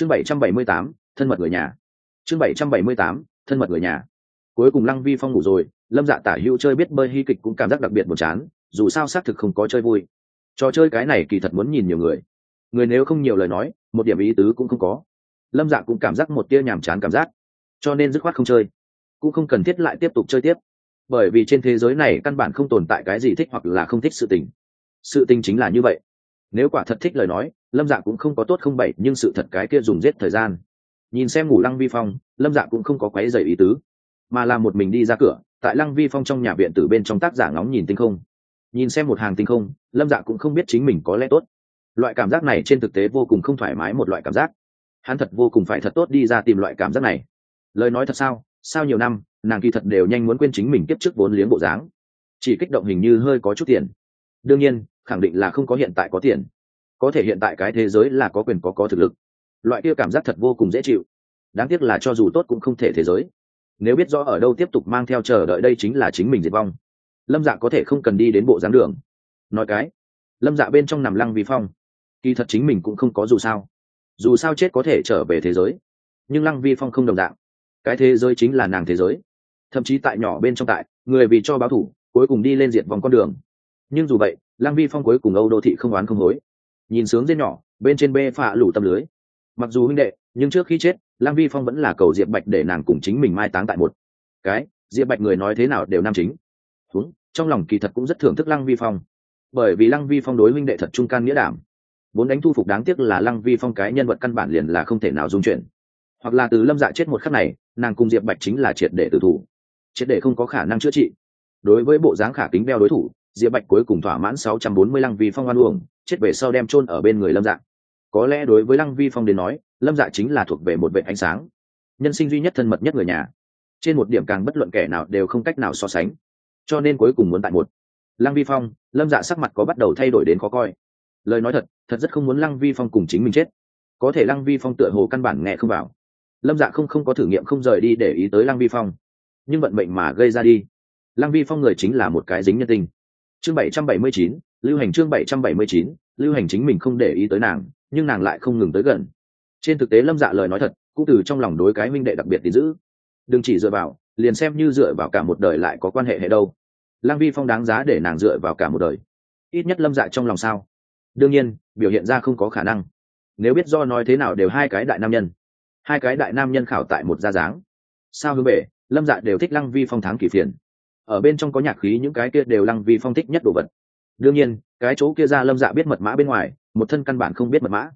chương bảy trăm bảy mươi tám, thân mật người nhà. Chương bảy trăm bảy mươi tám, thân mật người nhà. Cuối cùng lăng vi phong ngủ rồi, lâm dạ tả hữu chơi biết bơi hy kịch cũng cảm giác đặc biệt buồn chán, dù sao xác thực không có chơi vui. Trò chơi cái này kỳ thật muốn nhìn nhiều người. Người nếu không nhiều lời nói, một điểm ý tứ cũng không có. Lâm dạ cũng cảm giác một tia nhàm chán cảm giác. Cho nên dứt khoát không chơi. Cũng không cần thiết lại tiếp tục chơi tiếp. Bởi vì trên thế giới này căn bản không tồn tại cái gì thích hoặc là không thích sự tình. Sự tình chính là như vậy nếu quả thật thích lời nói, lâm dạ cũng không có tốt không bậy nhưng sự thật cái kia dùng giết thời gian. Nhìn xem ngủ lăng vi phong, lâm dạ cũng không có quấy dày ý tứ, mà là một mình đi ra cửa, tại lăng vi phong trong nhà viện từ bên trong tác giả ngóng nhìn tinh không. Nhìn xem một hàng tinh không, lâm dạ cũng không biết chính mình có lẽ tốt. Loại cảm giác này trên thực tế vô cùng không thoải mái một loại cảm giác. Hắn thật vô cùng phải thật tốt đi ra tìm loại cảm giác này. Lời nói thật sao? Sao nhiều năm, nàng kỳ thật đều nhanh muốn quên chính mình tiếp trước vốn liếng bộ dáng. Chỉ kích động hình như hơi có chút tiền. Đương nhiên khẳng định là không có hiện tại có tiền. Có thể hiện tại cái thế giới là có quyền có có thực lực. Loại kia cảm giác thật vô cùng dễ chịu. Đáng tiếc là cho dù tốt cũng không thể thế giới. Nếu biết rõ ở đâu tiếp tục mang theo chờ đợi đây chính là chính mình diệt vong. Lâm dạ có thể không cần đi đến bộ dáng đường. Nói cái, lâm dạ bên trong nằm lăng vi phong. Kỳ thật chính mình cũng không có dù sao. Dù sao chết có thể trở về thế giới. Nhưng lăng vi phong không đồng dạng. Cái thế giới chính là nàng thế giới. Thậm chí tại nhỏ bên trong tại, người vì cho báo thủ, cuối cùng đi lên diệt vòng con đường. Nhưng dù vậy lăng vi phong cuối cùng âu đô thị không oán không hối. Nhìn sướng dên nhỏ, bên trên bê phạ lủ tâm lưới. Mặc dù huynh đệ, nhưng trước khi chết, lăng vi phong vẫn là cầu diệp bạch để nàng cùng chính mình mai táng tại một. Cái, diệp bạch người nói thế nào đều nam chính. Đúng, trong lòng kỳ thật cũng rất thưởng thức lăng vi phong. Bởi vì lăng vi phong đối huynh đệ thật trung can nghĩa đảm. Vốn đánh thu phục đáng tiếc là lăng vi phong cái nhân vật căn bản liền là không thể nào dung chuyển. Hoặc là từ lâm dạ chết một khắc này, nàng cùng diệp bạch chính là triệt để tử thủ. Triệt để không có khả năng chữa trị. Đối với bộ dáng khả kính beo đối thủ diệp bạch cuối cùng thỏa mãn sáu trăm bốn mươi lăng vi phong oan uổng, chết về sau đem chôn ở bên người lâm dạ. Có lẽ đối với lăng vi phong đến nói, lâm dạ chính là thuộc về một vệ ánh sáng, nhân sinh duy nhất thân mật nhất người nhà. Trên một điểm càng bất luận kẻ nào đều không cách nào so sánh. Cho nên cuối cùng muốn tại một. Lăng vi phong, lâm dạ sắc mặt có bắt đầu thay đổi đến khó coi. Lời nói thật thật rất không muốn lăng vi phong cùng chính mình chết. Có thể lăng vi phong tựa hồ căn bản nghe không vào. Lâm dạ không không có thử nghiệm không rời đi để ý tới lăng vi phong. Nhưng vận mệnh mà gây ra đi. Lăng vi phong người chính là một cái dính nhân tình chương bảy trăm bảy mươi chín, lưu hành chương bảy trăm bảy mươi chín, lưu hành chính mình không để ý tới nàng, nhưng nàng lại không ngừng tới gần. Trên thực tế lâm dạ lời nói thật, cũng từ trong lòng đối cái minh đệ đặc biệt tín giữ. Đừng chỉ dựa vào, liền xem như dựa vào cả một đời lại có quan hệ hệ đâu. Lăng vi phong đáng giá để nàng dựa vào cả một đời. Ít nhất lâm dạ trong lòng sao? Đương nhiên, biểu hiện ra không có khả năng. Nếu biết do nói thế nào đều hai cái đại nam nhân. Hai cái đại nam nhân khảo tại một gia dáng. Sao hướng bể lâm dạ đều thích lăng vi phong tháng kỷ phiền ở bên trong có nhạc khí, những cái kia đều lăng vi phong thích nhất đồ vật. Đương nhiên, cái chỗ kia ra lâm dạ biết mật mã bên ngoài, một thân căn bản không biết mật mã.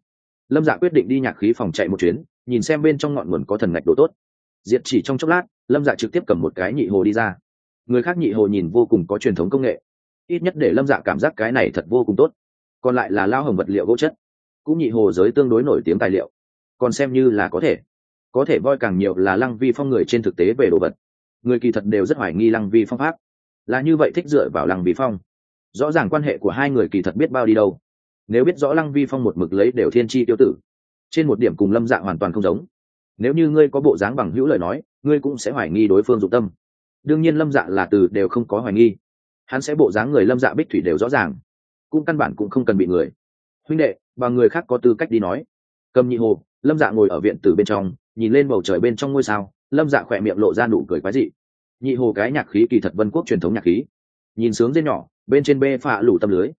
Lâm dạ quyết định đi nhạc khí phòng chạy một chuyến, nhìn xem bên trong ngọn nguồn có thần ngạch đồ tốt. Diệt chỉ trong chốc lát, lâm dạ trực tiếp cầm một cái nhị hồ đi ra. Người khác nhị hồ nhìn vô cùng có truyền thống công nghệ. Ít nhất để lâm dạ cảm giác cái này thật vô cùng tốt. Còn lại là lao hồng vật liệu gỗ chất. Cũng nhị hồ giới tương đối nổi tiếng tài liệu. Còn xem như là có thể. Có thể voi càng nhiều là lăng vi phong người trên thực tế về đồ vật người kỳ thật đều rất hoài nghi lăng vi phong pháp. Là như vậy thích dựa vào lăng vi phong. Rõ ràng quan hệ của hai người kỳ thật biết bao đi đâu. Nếu biết rõ lăng vi phong một mực lấy đều thiên tri tiêu tử, trên một điểm cùng lâm dạ hoàn toàn không giống. Nếu như ngươi có bộ dáng bằng hữu lời nói, ngươi cũng sẽ hoài nghi đối phương dụng tâm. Đương nhiên lâm dạ là từ đều không có hoài nghi. Hắn sẽ bộ dáng người lâm dạ bích thủy đều rõ ràng. Cũng căn bản cũng không cần bị người. Huynh đệ, và người khác có tư cách đi nói. Cầm nhị hồ, lâm dạ ngồi ở viện từ bên trong, nhìn lên bầu trời bên trong ngôi sao lâm dạ khỏe miệng lộ ra nụ cười quái dị. Nhị hồ cái nhạc khí kỳ thật vân quốc truyền thống nhạc khí. Nhìn sướng dê nhỏ, bên trên bê phạ lủ tâm lưới.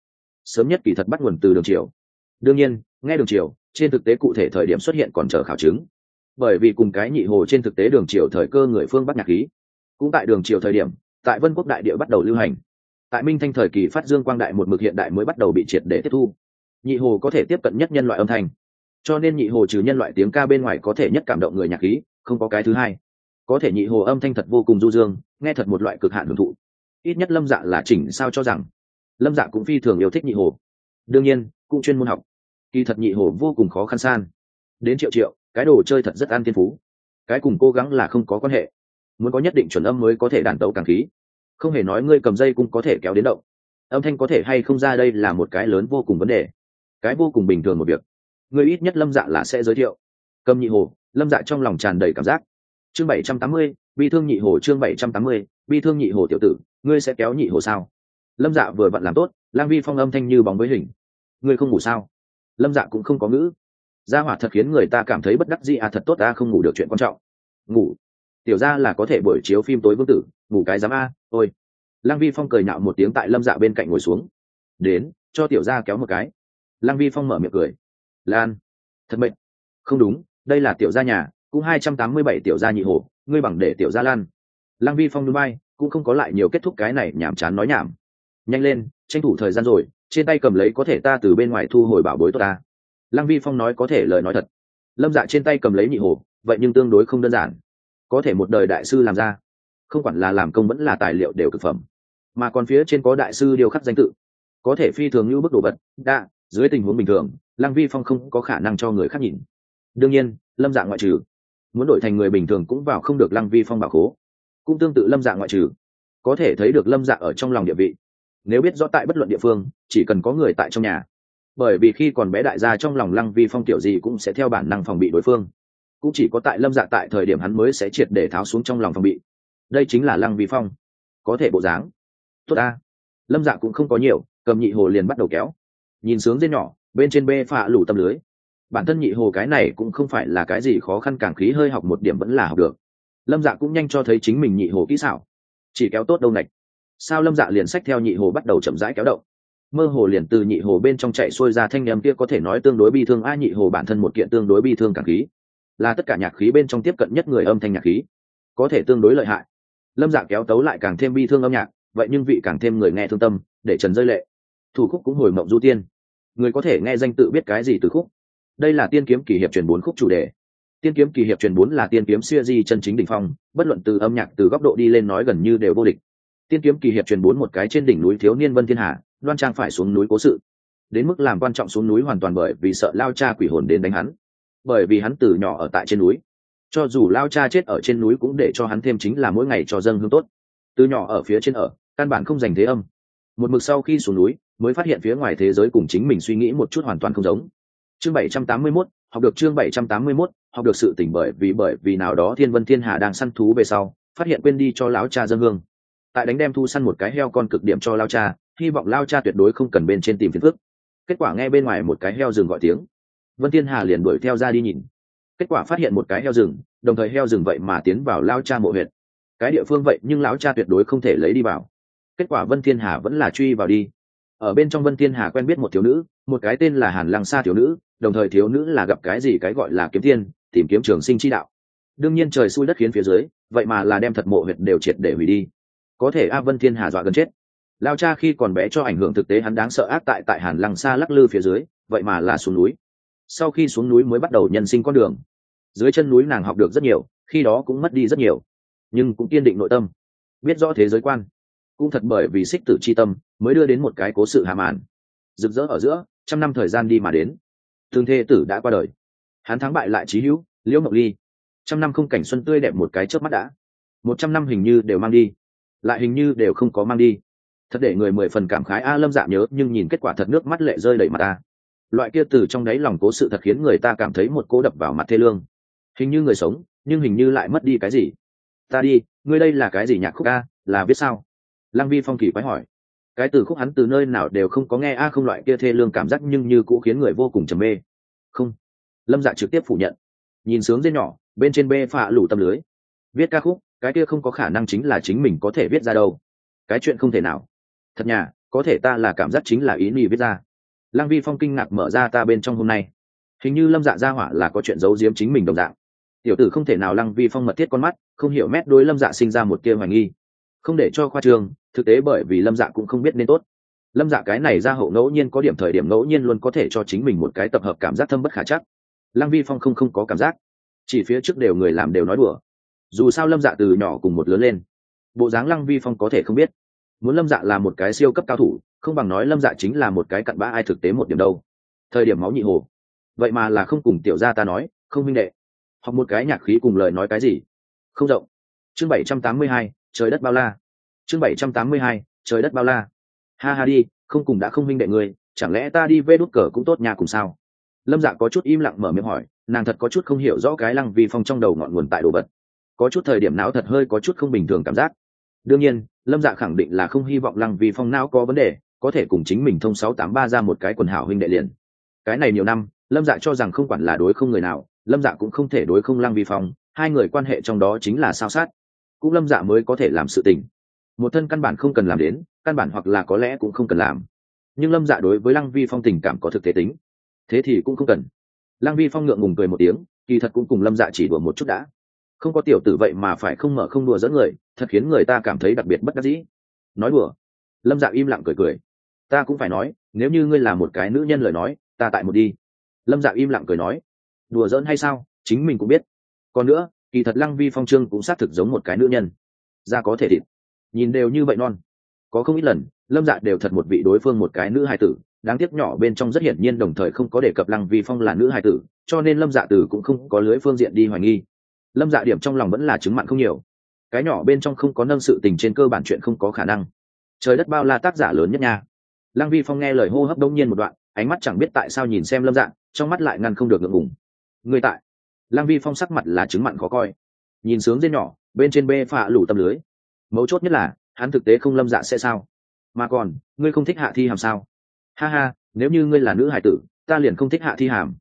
Sớm nhất kỳ thật bắt nguồn từ đường triều. Đương nhiên, nghe đường triều, trên thực tế cụ thể thời điểm xuất hiện còn chờ khảo chứng. Bởi vì cùng cái nhị hồ trên thực tế đường triều thời cơ người phương bắc nhạc khí. Cũng tại đường triều thời điểm, tại vân quốc đại địa bắt đầu lưu hành. Tại minh thanh thời kỳ phát dương quang đại một mực hiện đại mới bắt đầu bị triệt để tiếp thu. Nhị hồ có thể tiếp cận nhất nhân loại âm thanh. Cho nên nhị hồ trừ nhân loại tiếng ca bên ngoài có thể nhất cảm động người nhạc khí không có cái thứ hai. Có thể nhị hồ âm thanh thật vô cùng du dương, nghe thật một loại cực hạn hưởng thụ. Ít nhất lâm dạ là chỉnh sao cho rằng, lâm dạ cũng phi thường yêu thích nhị hồ. Đương nhiên, cũng chuyên môn học. Kỳ thật nhị hồ vô cùng khó khăn san. Đến triệu triệu, cái đồ chơi thật rất an thiên phú. Cái cùng cố gắng là không có quan hệ. Muốn có nhất định chuẩn âm mới có thể đàn tấu càng khí. Không hề nói ngươi cầm dây cũng có thể kéo đến động. Âm thanh có thể hay không ra đây là một cái lớn vô cùng vấn đề. Cái vô cùng bình thường một việc. Ngươi ít nhất lâm dạ là sẽ giới thiệu. Cầm nhị hồ lâm dạ trong lòng tràn đầy cảm giác. Chương bảy trăm tám mươi, bi thương nhị hồ chương bảy trăm tám mươi, bi thương nhị hồ tiểu tử, ngươi sẽ kéo nhị hồ sao? Lâm dạ vừa vặn làm tốt, lang vi phong âm thanh như bóng với hình. Ngươi không ngủ sao? Lâm dạ cũng không có ngữ. Gia hỏa thật khiến người ta cảm thấy bất đắc dĩ à thật tốt, ta không ngủ được, chuyện quan trọng. Ngủ. Tiểu ra là có thể buổi chiếu phim tối vương tử, ngủ cái dám a, ôi. Lang vi phong cười nạo một tiếng tại lâm dạ bên cạnh ngồi xuống. Đến, cho tiểu ra kéo một cái. Lang vi phong mở miệng cười. Lan. Thật mệnh không đúng đây là tiểu gia nhà, cũng hai trăm tám mươi bảy tiểu gia nhị hồ, ngươi bằng để tiểu gia lan. Lăng vi phong núi bay, cũng không có lại nhiều kết thúc cái này nhảm chán nói nhảm. Nhanh lên, tranh thủ thời gian rồi, trên tay cầm lấy có thể ta từ bên ngoài thu hồi bảo bối tốt ta. Lăng vi phong nói có thể lời nói thật. Lâm dạ trên tay cầm lấy nhị hồ, vậy nhưng tương đối không đơn giản. Có thể một đời đại sư làm ra. Không quản là làm công vẫn là tài liệu đều thực phẩm. Mà còn phía trên có đại sư điều khắc danh tự. Có thể phi thường như bức đồ vật. Đa dưới tình huống bình thường, lăng vi phong không có khả năng cho người khác nhìn đương nhiên, lâm dạng ngoại trừ. Muốn đổi thành người bình thường cũng vào không được lăng vi phong bảo khố. Cũng tương tự lâm dạng ngoại trừ. Có thể thấy được lâm dạng ở trong lòng địa vị. Nếu biết rõ tại bất luận địa phương, chỉ cần có người tại trong nhà. Bởi vì khi còn bé đại gia trong lòng lăng vi phong tiểu gì cũng sẽ theo bản năng phòng bị đối phương. Cũng chỉ có tại lâm dạ tại thời điểm hắn mới sẽ triệt để tháo xuống trong lòng phòng bị. Đây chính là lăng vi phong. Có thể bộ dáng. Tốt ta. Lâm dạ cũng không có nhiều, cầm nhị hồ liền bắt đầu kéo. Nhìn sướng dê nhỏ, bên trên bê phạ lủ tâm lưới bản thân nhị hồ cái này cũng không phải là cái gì khó khăn, càng khí hơi học một điểm vẫn là học được. Lâm dạ cũng nhanh cho thấy chính mình nhị hồ kỹ xảo. Chỉ kéo tốt đâu nạch. Sao lâm dạ liền sách theo nhị hồ bắt đầu chậm rãi kéo động? Mơ hồ liền từ nhị hồ bên trong chạy xuôi ra thanh nhầm kia có thể nói tương đối bi thương, a, nhị hồ bản thân một kiện tương đối bi thương càng khí. Là tất cả nhạc khí bên trong tiếp cận nhất người âm thanh nhạc khí. Có thể tương đối lợi hại. Lâm dạ kéo tấu lại càng thêm bi thương âm nhạc, vậy nhưng vị càng thêm người nghe thương tâm, để trần rơi lệ. Thủ khúc cũng hồi mộng du tiên. Người có thể nghe danh tự biết cái gì từ khúc? Đây là tiên kiếm kỳ hiệp truyền bốn khúc chủ đề. Tiên kiếm kỳ hiệp truyền bốn là tiên kiếm siêu di chân chính đỉnh phong, bất luận từ âm nhạc, từ góc độ đi lên nói gần như đều vô địch. Tiên kiếm kỳ hiệp truyền bốn một cái trên đỉnh núi thiếu niên vân thiên hà, đoan trang phải xuống núi cố sự. Đến mức làm quan trọng xuống núi hoàn toàn bởi vì sợ lao cha quỷ hồn đến đánh hắn. Bởi vì hắn từ nhỏ ở tại trên núi. Cho dù lao cha chết ở trên núi cũng để cho hắn thêm chính là mỗi ngày cho dân hương tốt. Từ nhỏ ở phía trên ở, căn bản không dành thế âm. Một mực sau khi xuống núi, mới phát hiện phía ngoài thế giới cùng chính mình suy nghĩ một chút hoàn toàn không giống chương 781, học được chương 781, học được sự tỉnh bởi vì bởi vì nào đó thiên vân thiên hà đang săn thú về sau phát hiện quên đi cho lão cha dân hương. Tại đánh đem thu săn một cái heo con cực điểm cho lao cha hy vọng lao cha tuyệt đối không cần bên trên tìm phiền phức. Kết quả nghe bên ngoài một cái heo rừng gọi tiếng. Vân thiên hà liền đuổi theo ra đi nhìn. Kết quả phát hiện một cái heo rừng đồng thời heo rừng vậy mà tiến vào lao cha mộ huyệt. Cái địa phương vậy nhưng lão cha tuyệt đối không thể lấy đi vào. Kết quả vân thiên hà vẫn là truy vào đi. Ở bên trong vân thiên hà quen biết một thiếu nữ một cái tên là hàn lăng sa thiếu nữ đồng thời thiếu nữ là gặp cái gì cái gọi là kiếm tiên, tìm kiếm trường sinh chi đạo. Đương nhiên trời xui đất khiến phía dưới, vậy mà là đem thật mộ huyệt đều triệt để hủy đi. Có thể a vân thiên hà dọa gần chết. Lao cha khi còn bé cho ảnh hưởng thực tế hắn đáng sợ ác tại tại hàn lăng xa lắc lư phía dưới, vậy mà là xuống núi. Sau khi xuống núi mới bắt đầu nhân sinh con đường. Dưới chân núi nàng học được rất nhiều, khi đó cũng mất đi rất nhiều. Nhưng cũng kiên định nội tâm. Biết rõ thế giới quan. Cũng thật bởi vì xích tử c h i tâm mới đưa đến một cái cố sự hàm ản rực rỡ ở giữa, trăm năm thời gian đi mà đến tương thê tử đã qua đời. Hắn thắng bại lại trí hữu, liễu mộng ly. Trăm năm không cảnh xuân tươi đẹp một cái trước mắt đã. Một trăm năm hình như đều mang đi. Lại hình như đều không có mang đi. Thật để người mười phần cảm khái, a lâm dạ nhớ, nhưng nhìn kết quả thật nước mắt lệ rơi đầy mặt ta. Loại kia từ trong đáy lòng cố sự thật khiến người ta cảm thấy một cố đập vào mặt thê lương. Hình như người sống, nhưng hình như lại mất đi cái gì? Ta đi, ngươi đây là cái gì nhạc khúc a? Là viết sao? Lăng vi phong kỳ quái hỏi cái từ khúc hắn từ nơi nào đều không có nghe, a, không loại kia thê lương cảm giác, nhưng như cũ khiến người vô cùng trầm mê. Không. Lâm dạ trực tiếp phủ nhận. Nhìn sướng dây nhỏ, bên trên bê phạ lủ tâm lưới. Viết ca khúc, cái kia không có khả năng chính là chính mình có thể viết ra đâu. Cái chuyện không thể nào. Thật nhà, có thể ta là cảm giác chính là ý nghĩ viết ra. Lăng vi phong kinh ngạc mở ra ta bên trong hôm nay. Hình như lâm dạ ra hỏa là có chuyện giấu giếm chính mình đồng dạng. Tiểu tử không thể nào lăng vi phong mật thiết con mắt, không hiểu mét đối lâm dạ sinh ra một tia hoài nghi không để cho khoa trường thực tế bởi vì lâm dạ cũng không biết nên tốt. Lâm dạ cái này ra hậu ngẫu nhiên có điểm thời điểm ngẫu nhiên luôn có thể cho chính mình một cái tập hợp cảm giác thâm bất khả chắc. Lăng vi phong không không có cảm giác. Chỉ phía trước đều người làm đều nói đùa. Dù sao lâm dạ từ nhỏ cùng một lớn lên, bộ dáng lăng vi phong có thể không biết. Muốn lâm dạ là một cái siêu cấp cao thủ, không bằng nói lâm dạ chính là một cái cặn bã ai thực tế một điểm đâu. Thời điểm máu nhị hồ. Vậy mà là không cùng tiểu gia ta nói, không minh đệ. Hoặc một cái nhạc khí cùng lời nói cái gì? Không rộng. Chương bảy trăm tám mươi hai trời đất bao la. Chương bảy trăm tám mươi hai, trời đất bao la. Ha ha đi, không cùng đã không minh đệ người, chẳng lẽ ta đi vê đốt cờ cũng tốt nhà cùng sao? Lâm dạ có chút im lặng mở miệng hỏi, nàng thật có chút không hiểu rõ cái lăng vi phong trong đầu ngọn nguồn tại đồ vật. Có chút thời điểm não thật hơi có chút không bình thường cảm giác. Đương nhiên, lâm dạ khẳng định là không hy vọng lăng vi phong não có vấn đề, có thể cùng chính mình thông sáu tám ba ra một cái quần hảo huynh đệ liền. Cái này nhiều năm, lâm dạ cho rằng không quản là đối không người nào, lâm dạ cũng không thể đối không lăng vi phong, hai người quan hệ trong đó chính là sao sát cũng lâm dạ mới có thể làm sự tình. Một thân căn bản không cần làm đến, căn bản hoặc là có lẽ cũng không cần làm. Nhưng lâm dạ đối với lăng vi phong tình cảm có thực tế tính. Thế thì cũng không cần. Lăng vi phong ngượng ngùng cười một tiếng, kỳ thật cũng cùng lâm dạ chỉ đùa một chút đã. Không có tiểu tử vậy mà phải không mở không đùa dẫn người, thật khiến người ta cảm thấy đặc biệt bất đắc dĩ. Nói đùa. Lâm dạ im lặng cười cười. Ta cũng phải nói, nếu như ngươi là một cái nữ nhân lời nói, ta tại một đi. Lâm dạ im lặng cười nói. Đùa giỡn hay sao? Chính mình cũng biết. Còn nữa kỳ thật lăng vi phong trương cũng xác thực giống một cái nữ nhân. Da có thể thịt. Nhìn đều như vậy non. Có không ít lần, lâm dạ đều thật một vị đối phương một cái nữ hài tử, đáng tiếc nhỏ bên trong rất hiển nhiên đồng thời không có đề cập lăng vi phong là nữ hài tử, cho nên lâm dạ tử cũng không có lưới phương diện đi hoài nghi. Lâm dạ điểm trong lòng vẫn là chứng mặn không nhiều. Cái nhỏ bên trong không có nâng sự tình trên cơ bản chuyện không có khả năng. Trời đất bao la tác giả lớn nhất nha. Lăng vi phong nghe lời hô hấp đông nhiên một đoạn, ánh mắt chẳng biết tại sao nhìn xem lâm dạ trong mắt lại ngăn không được ngượng ngùng. Người tại. Lang vi phong sắc mặt là chứng mặn khó coi. Nhìn sướng dê nhỏ bên trên bê phạ lủ tâm lưới. Mấu chốt nhất là hắn thực tế không lâm dạ sẽ sao? Mà còn ngươi không thích hạ thi hàm sao? Ha ha nếu như ngươi là nữ hải tử ta liền không thích hạ thi hàm.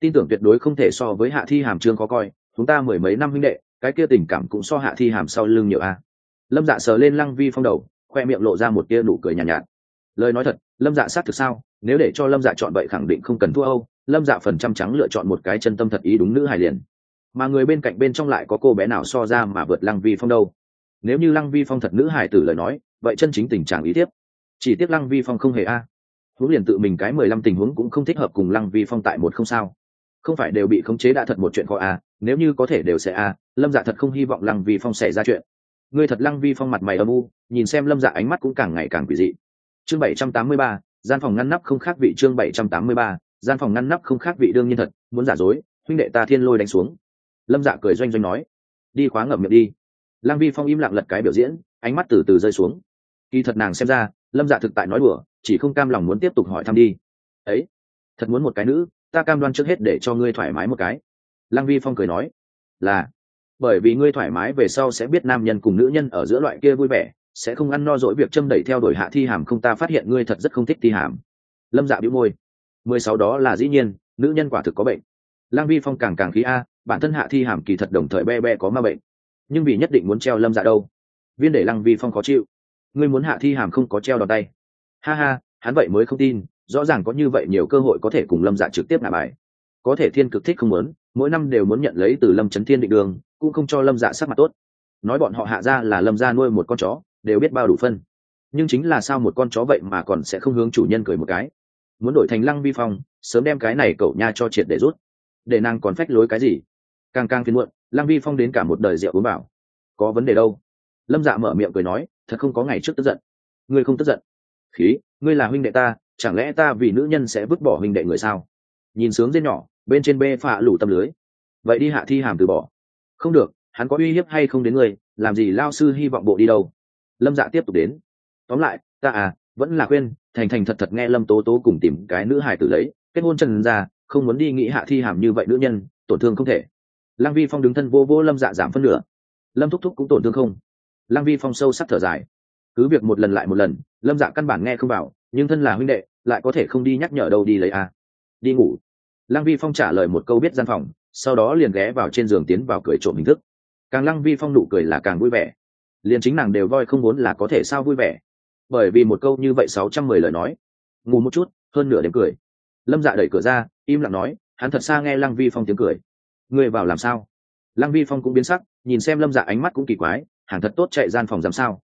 Tin tưởng tuyệt đối không thể so với hạ thi hàm trương khó coi chúng ta mười mấy năm huynh đệ cái kia tình cảm cũng so hạ thi hàm sau lưng nhiều a. Lâm dạ sờ lên lăng vi phong đầu khoe miệng lộ ra một tia nụ cười nhàn nhạt, nhạt. Lời nói thật lâm dạ sát thực sao? Nếu để cho lâm dạ chọn vậy khẳng định không cần thua âu, lâm dạ phần trăm trắng lựa chọn một cái chân tâm thật ý đúng nữ hài liền. Mà người bên cạnh bên trong lại có cô bé nào so ra mà vượt lăng vi phong đâu. Nếu như lăng vi phong thật nữ hài tử lời nói, vậy chân chính tình trạng ý tiếp. Chỉ tiếc lăng vi phong không hề a. À. huống liền tự mình cái mười lăm tình huống cũng không thích hợp cùng lăng vi phong tại một không sao. Không phải đều bị khống chế đã thật một chuyện khó a, nếu như có thể đều sẽ a, lâm dạ thật không hy vọng lăng vi phong xảy ra chuyện. Người thật lăng vi phong mặt mày âm u, nhìn xem lâm dạ ánh mắt cũng càng ngày càng quỷ dị. Chương bảy trăm tám mươi ba gian phòng ngăn nắp không khác vị chương bảy trăm tám mươi ba, gian phòng ngăn nắp không khác vị đương nhiên thật, muốn giả dối, huynh đệ ta thiên lôi đánh xuống. Lâm dạ cười doanh doanh nói, đi khóa ngậm miệng đi. Lăng vi phong im lặng lật cái biểu diễn, ánh mắt từ từ rơi xuống. Kỳ thật nàng xem ra, lâm dạ thực tại nói đùa, chỉ không cam lòng muốn tiếp tục hỏi thăm đi. Ấy, thật muốn một cái nữ, ta cam đoan trước hết để cho ngươi thoải mái một cái. Lăng vi phong cười nói, là, bởi vì ngươi thoải mái về sau sẽ biết nam nhân cùng nữ nhân ở giữa loại kia vui vẻ sẽ không ăn no dỗi việc châm đẩy theo đuổi hạ thi hàm không ta phát hiện ngươi thật rất không thích thi hàm. Lâm dạ bĩu môi. Mười sáu đó là dĩ nhiên, nữ nhân quả thực có bệnh. Lang vi phong càng càng khí a, bản thân hạ thi hàm kỳ thật đồng thời be be có ma bệnh. Nhưng vì nhất định muốn treo lâm dạ đâu. Viên để lăng vi phong khó chịu. Ngươi muốn hạ thi hàm không có treo đòn tay. Ha ha, hắn vậy mới không tin, rõ ràng có như vậy nhiều cơ hội có thể cùng lâm dạ trực tiếp nạ bài. Có thể thiên cực thích không muốn, mỗi năm đều muốn nhận lấy từ lâm trấn thiên định đường, cũng không cho lâm dạ sắc mặt tốt. Nói bọn họ hạ ra là lâm ra nuôi một con chó đều biết bao đủ phân. Nhưng chính là sao một con chó vậy mà còn sẽ không hướng chủ nhân cười một cái? Muốn đổi thành lăng vi phong, sớm đem cái này cậu nha cho triệt để rút. Để nàng còn phách lối cái gì? Càng càng phiền muộn, lăng vi phong đến cả một đời rượu uống bảo có vấn đề đâu? Lâm dạ mở miệng cười nói, thật không có ngày trước tức giận. Ngươi không tức giận? Khí, ngươi là huynh đệ ta, chẳng lẽ ta vì nữ nhân sẽ vứt bỏ huynh đệ người sao? Nhìn sướng dê nhỏ, bên trên bê phạ lủ tâm lưới. Vậy đi hạ thi hàm từ bỏ. Không được, hắn có uy hiếp hay không đến ngươi, làm gì lao sư hy vọng bộ đi đâu? Lâm dạ tiếp tục đến. Tóm lại, ta à vẫn là khuyên, thành thành thật thật nghe lâm tố tố cùng tìm cái nữ hài tử lấy, kết hôn trần ra, không muốn đi nghĩ hạ thi hàm như vậy nữ nhân, tổn thương không thể. Lăng vi phong đứng thân vô vô lâm dạ giảm phân nửa. Lâm thúc thúc cũng tổn thương không? Lăng vi phong sâu sắc thở dài. Cứ việc một lần lại một lần, lâm dạ căn bản nghe không vào, nhưng thân là huynh đệ, lại có thể không đi nhắc nhở đâu đi lấy à. đi ngủ. Lăng vi phong trả lời một câu biết gian phòng, sau đó liền ghé vào trên giường tiến vào cười trộm hình thức. Càng lăng vi phong nụ cười là càng vui vẻ liền chính nàng đều voi không muốn là có thể sao vui vẻ. Bởi vì một câu như vậy sáu trăm mười lời nói, ngủ một chút, hơn nửa đêm cười. Lâm dạ đẩy cửa ra, im lặng nói, hắn thật xa nghe lăng vi phong tiếng cười. Người vào làm sao? Lăng vi phong cũng biến sắc, nhìn xem lâm dạ ánh mắt cũng kỳ quái, hàng thật tốt chạy gian phòng dám sao.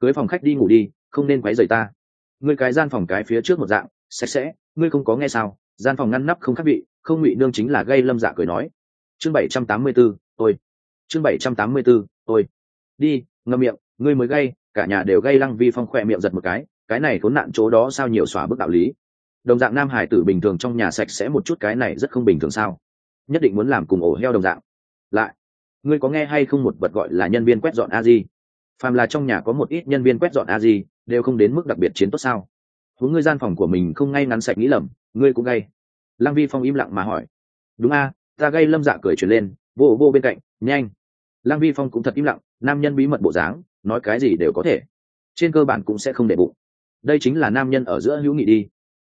Cưới phòng khách đi ngủ đi, không nên quấy rầy ta. Ngươi cái gian phòng cái phía trước một dạng, sạch sẽ, ngươi không có nghe sao? Gian phòng ngăn nắp không khác vị, không ngụy nương chính là gây lâm dạ cười nói. Chương bảy trăm tám mươi b ố tôi chương bảy trăm tám mươi b ố tôi đi ngâm miệng, ngươi mới gây cả nhà đều gây lăng vi phong khỏe miệng giật một cái cái này khốn nạn chỗ đó sao nhiều xóa bức đạo lý? Đồng dạng nam hải tử bình thường trong nhà sạch sẽ một chút cái này rất không bình thường sao? Nhất định muốn làm cùng ổ heo đồng dạng. Lại, ngươi có nghe hay không một vật gọi là nhân viên quét dọn a di phàm là trong nhà có một ít nhân viên quét dọn a di đều không đến mức đặc biệt chiến tốt sao? Huống ngươi gian phòng của mình không ngay ngắn sạch nghĩ lầm, ngươi cũng gây lăng vi phong im lặng mà hỏi. Đúng a, ta gây lâm dạ cười chuyển lên, vô vô bên cạnh, nhanh lăng vi phong cũng thật im lặng, nam nhân bí mật bộ dáng, nói cái gì đều có thể. Trên cơ bản cũng sẽ không để bụng. Đây chính là nam nhân ở giữa hữu nghị đi.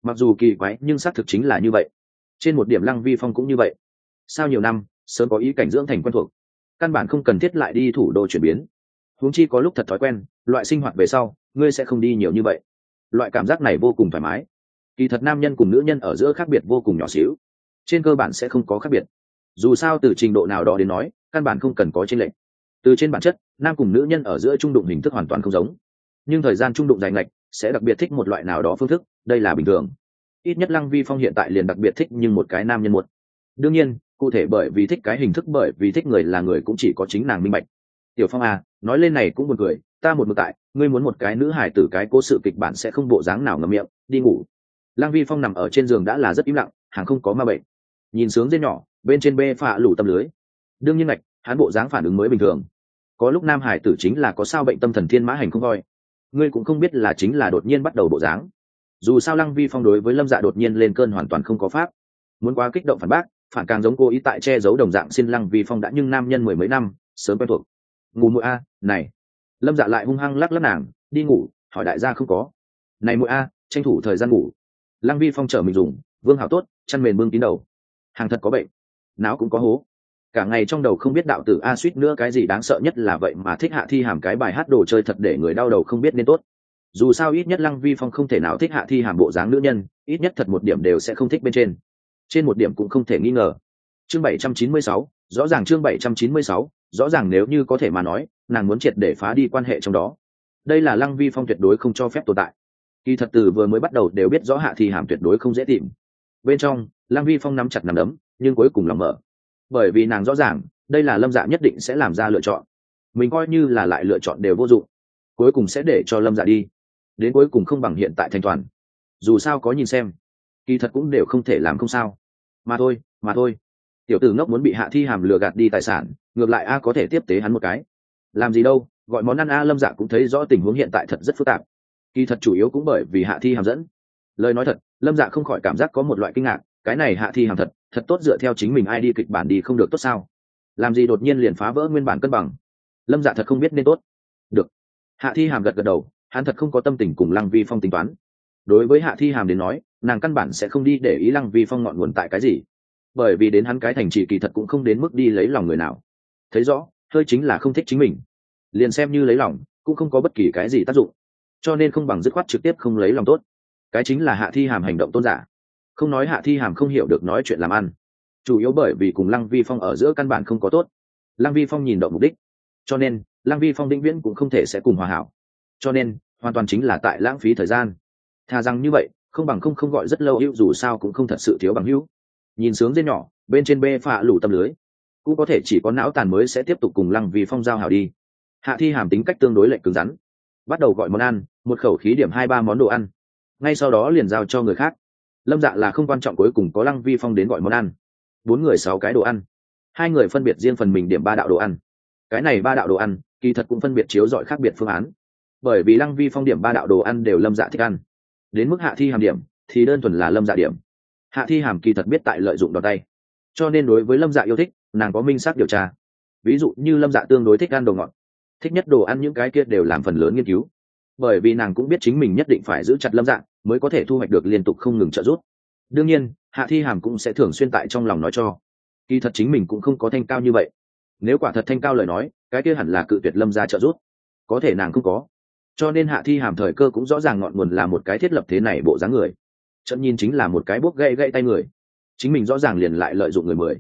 Mặc dù kỳ quái, nhưng xác thực chính là như vậy. Trên một điểm lăng vi phong cũng như vậy. Sau nhiều năm, sớm có ý cảnh dưỡng thành quen thuộc. Căn bản không cần thiết lại đi thủ đô chuyển biến. Huống chi có lúc thật thói quen, loại sinh hoạt về sau, ngươi sẽ không đi nhiều như vậy. Loại cảm giác này vô cùng thoải mái. Kỳ thật nam nhân cùng nữ nhân ở giữa khác biệt vô cùng nhỏ xíu. Trên cơ bản sẽ không có khác biệt dù sao từ trình độ nào đó đến nói, căn bản không cần có tranh lệch. Từ trên bản chất, nam cùng nữ nhân ở giữa trung đụng hình thức hoàn toàn không giống. Nhưng thời gian trung đụng dài ngạch sẽ đặc biệt thích một loại nào đó phương thức, đây là bình thường. Ít nhất lăng vi phong hiện tại liền đặc biệt thích nhưng một cái nam nhân một. Đương nhiên, cụ thể bởi vì thích cái hình thức, bởi vì thích người là người cũng chỉ có chính nàng minh bạch. Tiểu phong à nói lên này cũng buồn cười, ta một mực tại, ngươi muốn một cái nữ hải tử cái cố sự kịch bản sẽ không bộ dáng nào ngầm miệng, đi ngủ. Lăng vi phong nằm ở trên giường đã là rất im lặng, hàng không có ma bệnh nhìn sướng dây nhỏ, bên trên bê phạ lủ tâm lưới. Đương nhiên ngạch, hắn bộ dáng phản ứng mới bình thường. Có lúc nam hải tử chính là có sao bệnh tâm thần thiên mã hành không voi ngươi cũng không biết là chính là đột nhiên bắt đầu bộ dáng. Dù sao lăng vi phong đối với lâm dạ đột nhiên lên cơn hoàn toàn không có pháp. Muốn quá kích động phản bác, phản càng giống cô ý tại che giấu đồng dạng xin lăng vi phong đã nhưng nam nhân mười mấy năm, sớm quen thuộc. Ngủ mũi a, này. Lâm dạ lại hung hăng lắc lắc nàng, đi ngủ, hỏi đại gia không có. Này mũi a, tranh thủ thời gian ngủ. Lăng vi phong chở mình dùng, vương hảo tốt, chăn mền bưng kín đầu hàng thật có bệnh. Não cũng có hố. Cả ngày trong đầu không biết đạo tử a suýt nữa cái gì đáng sợ nhất là vậy mà thích hạ thi hàm cái bài hát đồ chơi thật để người đau đầu không biết nên tốt. Dù sao ít nhất lăng vi phong không thể nào thích hạ thi hàm bộ dáng nữ nhân, ít nhất thật một điểm đều sẽ không thích bên trên. Trên một điểm cũng không thể nghi ngờ. Chương bảy trăm chín mươi sáu, rõ ràng chương bảy trăm chín mươi sáu, rõ ràng nếu như có thể mà nói, nàng muốn triệt để phá đi quan hệ trong đó. Đây là lăng vi phong tuyệt đối không cho phép tồn tại. Kỳ thật từ vừa mới bắt đầu đều biết rõ hạ thi hàm tuyệt đối không dễ tìm. Bên trong lăng vi phong nắm chặt nằm đấm, nhưng cuối cùng lòng mở. Bởi vì nàng rõ ràng, đây là lâm dạ nhất định sẽ làm ra lựa chọn. Mình coi như là lại lựa chọn đều vô dụng. Cuối cùng sẽ để cho lâm dạ đi. Đến cuối cùng không bằng hiện tại thanh toàn. Dù sao có nhìn xem, kỳ thật cũng đều không thể làm không sao. Mà thôi mà thôi. Tiểu tử ngốc muốn bị hạ thi hàm lừa gạt đi tài sản, ngược lại a có thể tiếp tế hắn một cái. Làm gì đâu, gọi món ăn a lâm dạ cũng thấy rõ tình huống hiện tại thật rất phức tạp. Kỳ thật chủ yếu cũng bởi vì hạ thi hàm dẫn. Lời nói thật, lâm dạ không khỏi cảm giác có một loại kinh ngạc cái này hạ thi hàm thật thật tốt dựa theo chính mình ai đi kịch bản đi không được tốt sao? Làm gì đột nhiên liền phá vỡ nguyên bản cân bằng? Lâm dạ thật không biết nên tốt. Được. Hạ thi hàm gật gật đầu, hắn thật không có tâm tình cùng lăng vi phong tính toán. Đối với hạ thi hàm đến nói, nàng căn bản sẽ không đi để ý lăng vi phong ngọn nguồn tại cái gì. Bởi vì đến hắn cái thành trì kỳ thật cũng không đến mức đi lấy lòng người nào. Thấy rõ, hơi chính là không thích chính mình. Liền xem như lấy lòng, cũng không có bất kỳ cái gì tác dụng. Cho nên không bằng dứt khoát trực tiếp không lấy lòng tốt. Cái chính là hạ thi hàm hành động tôn giả không nói hạ thi hàm không hiểu được nói chuyện làm ăn. Chủ yếu bởi vì cùng lăng vi phong ở giữa căn bản không có tốt. Lăng vi phong nhìn động mục đích. Cho nên, lăng vi phong định viễn cũng không thể sẽ cùng hòa hảo. Cho nên, hoàn toàn chính là tại lãng phí thời gian. Thà rằng như vậy, không bằng không không gọi rất lâu hữu dù sao cũng không thật sự thiếu bằng hữu. Nhìn sướng dê nhỏ, bên trên bê phạ lủ tâm lưới. Cũng có thể chỉ có não tàn mới sẽ tiếp tục cùng lăng Vi phong giao hảo đi. Hạ thi hàm tính cách tương đối lệnh cứng rắn. Bắt đầu gọi món ăn, một khẩu khí điểm hai ba món đồ ăn. Ngay sau đó liền giao cho người khác lâm dạ là không quan trọng cuối cùng có lăng vi phong đến gọi món ăn. Bốn người sáu cái đồ ăn. Hai người phân biệt riêng phần mình điểm ba đạo đồ ăn. Cái này ba đạo đồ ăn, kỳ thật cũng phân biệt chiếu dọi khác biệt phương án. Bởi vì lăng vi phong điểm ba đạo đồ ăn đều lâm dạ thích ăn. Đến mức hạ thi hàm điểm, thì đơn thuần là lâm dạ điểm. Hạ thi hàm kỳ thật biết tại lợi dụng đòn tay. Cho nên đối với lâm dạ yêu thích, nàng có minh xác điều tra. Ví dụ như lâm dạ tương đối thích ăn đồ ngọt. Thích nhất đồ ăn những cái kia đều làm phần lớn nghiên cứu. Bởi vì nàng cũng biết chính mình nhất định phải giữ chặt lâm dạ mới có thể thu hoạch được liên tục không ngừng trợ giúp. Đương nhiên, hạ thi hàm cũng sẽ thường xuyên tại trong lòng nói cho. Kỳ thật chính mình cũng không có thanh cao như vậy. Nếu quả thật thanh cao lời nói, cái kia hẳn là cự tuyệt lâm ra trợ giúp. Có thể nàng không có. Cho nên hạ thi hàm thời cơ cũng rõ ràng ngọn nguồn là một cái thiết lập thế này bộ dáng người. Trận nhìn chính là một cái bốc gậy gậy tay người. Chính mình rõ ràng liền lại lợi dụng người mười.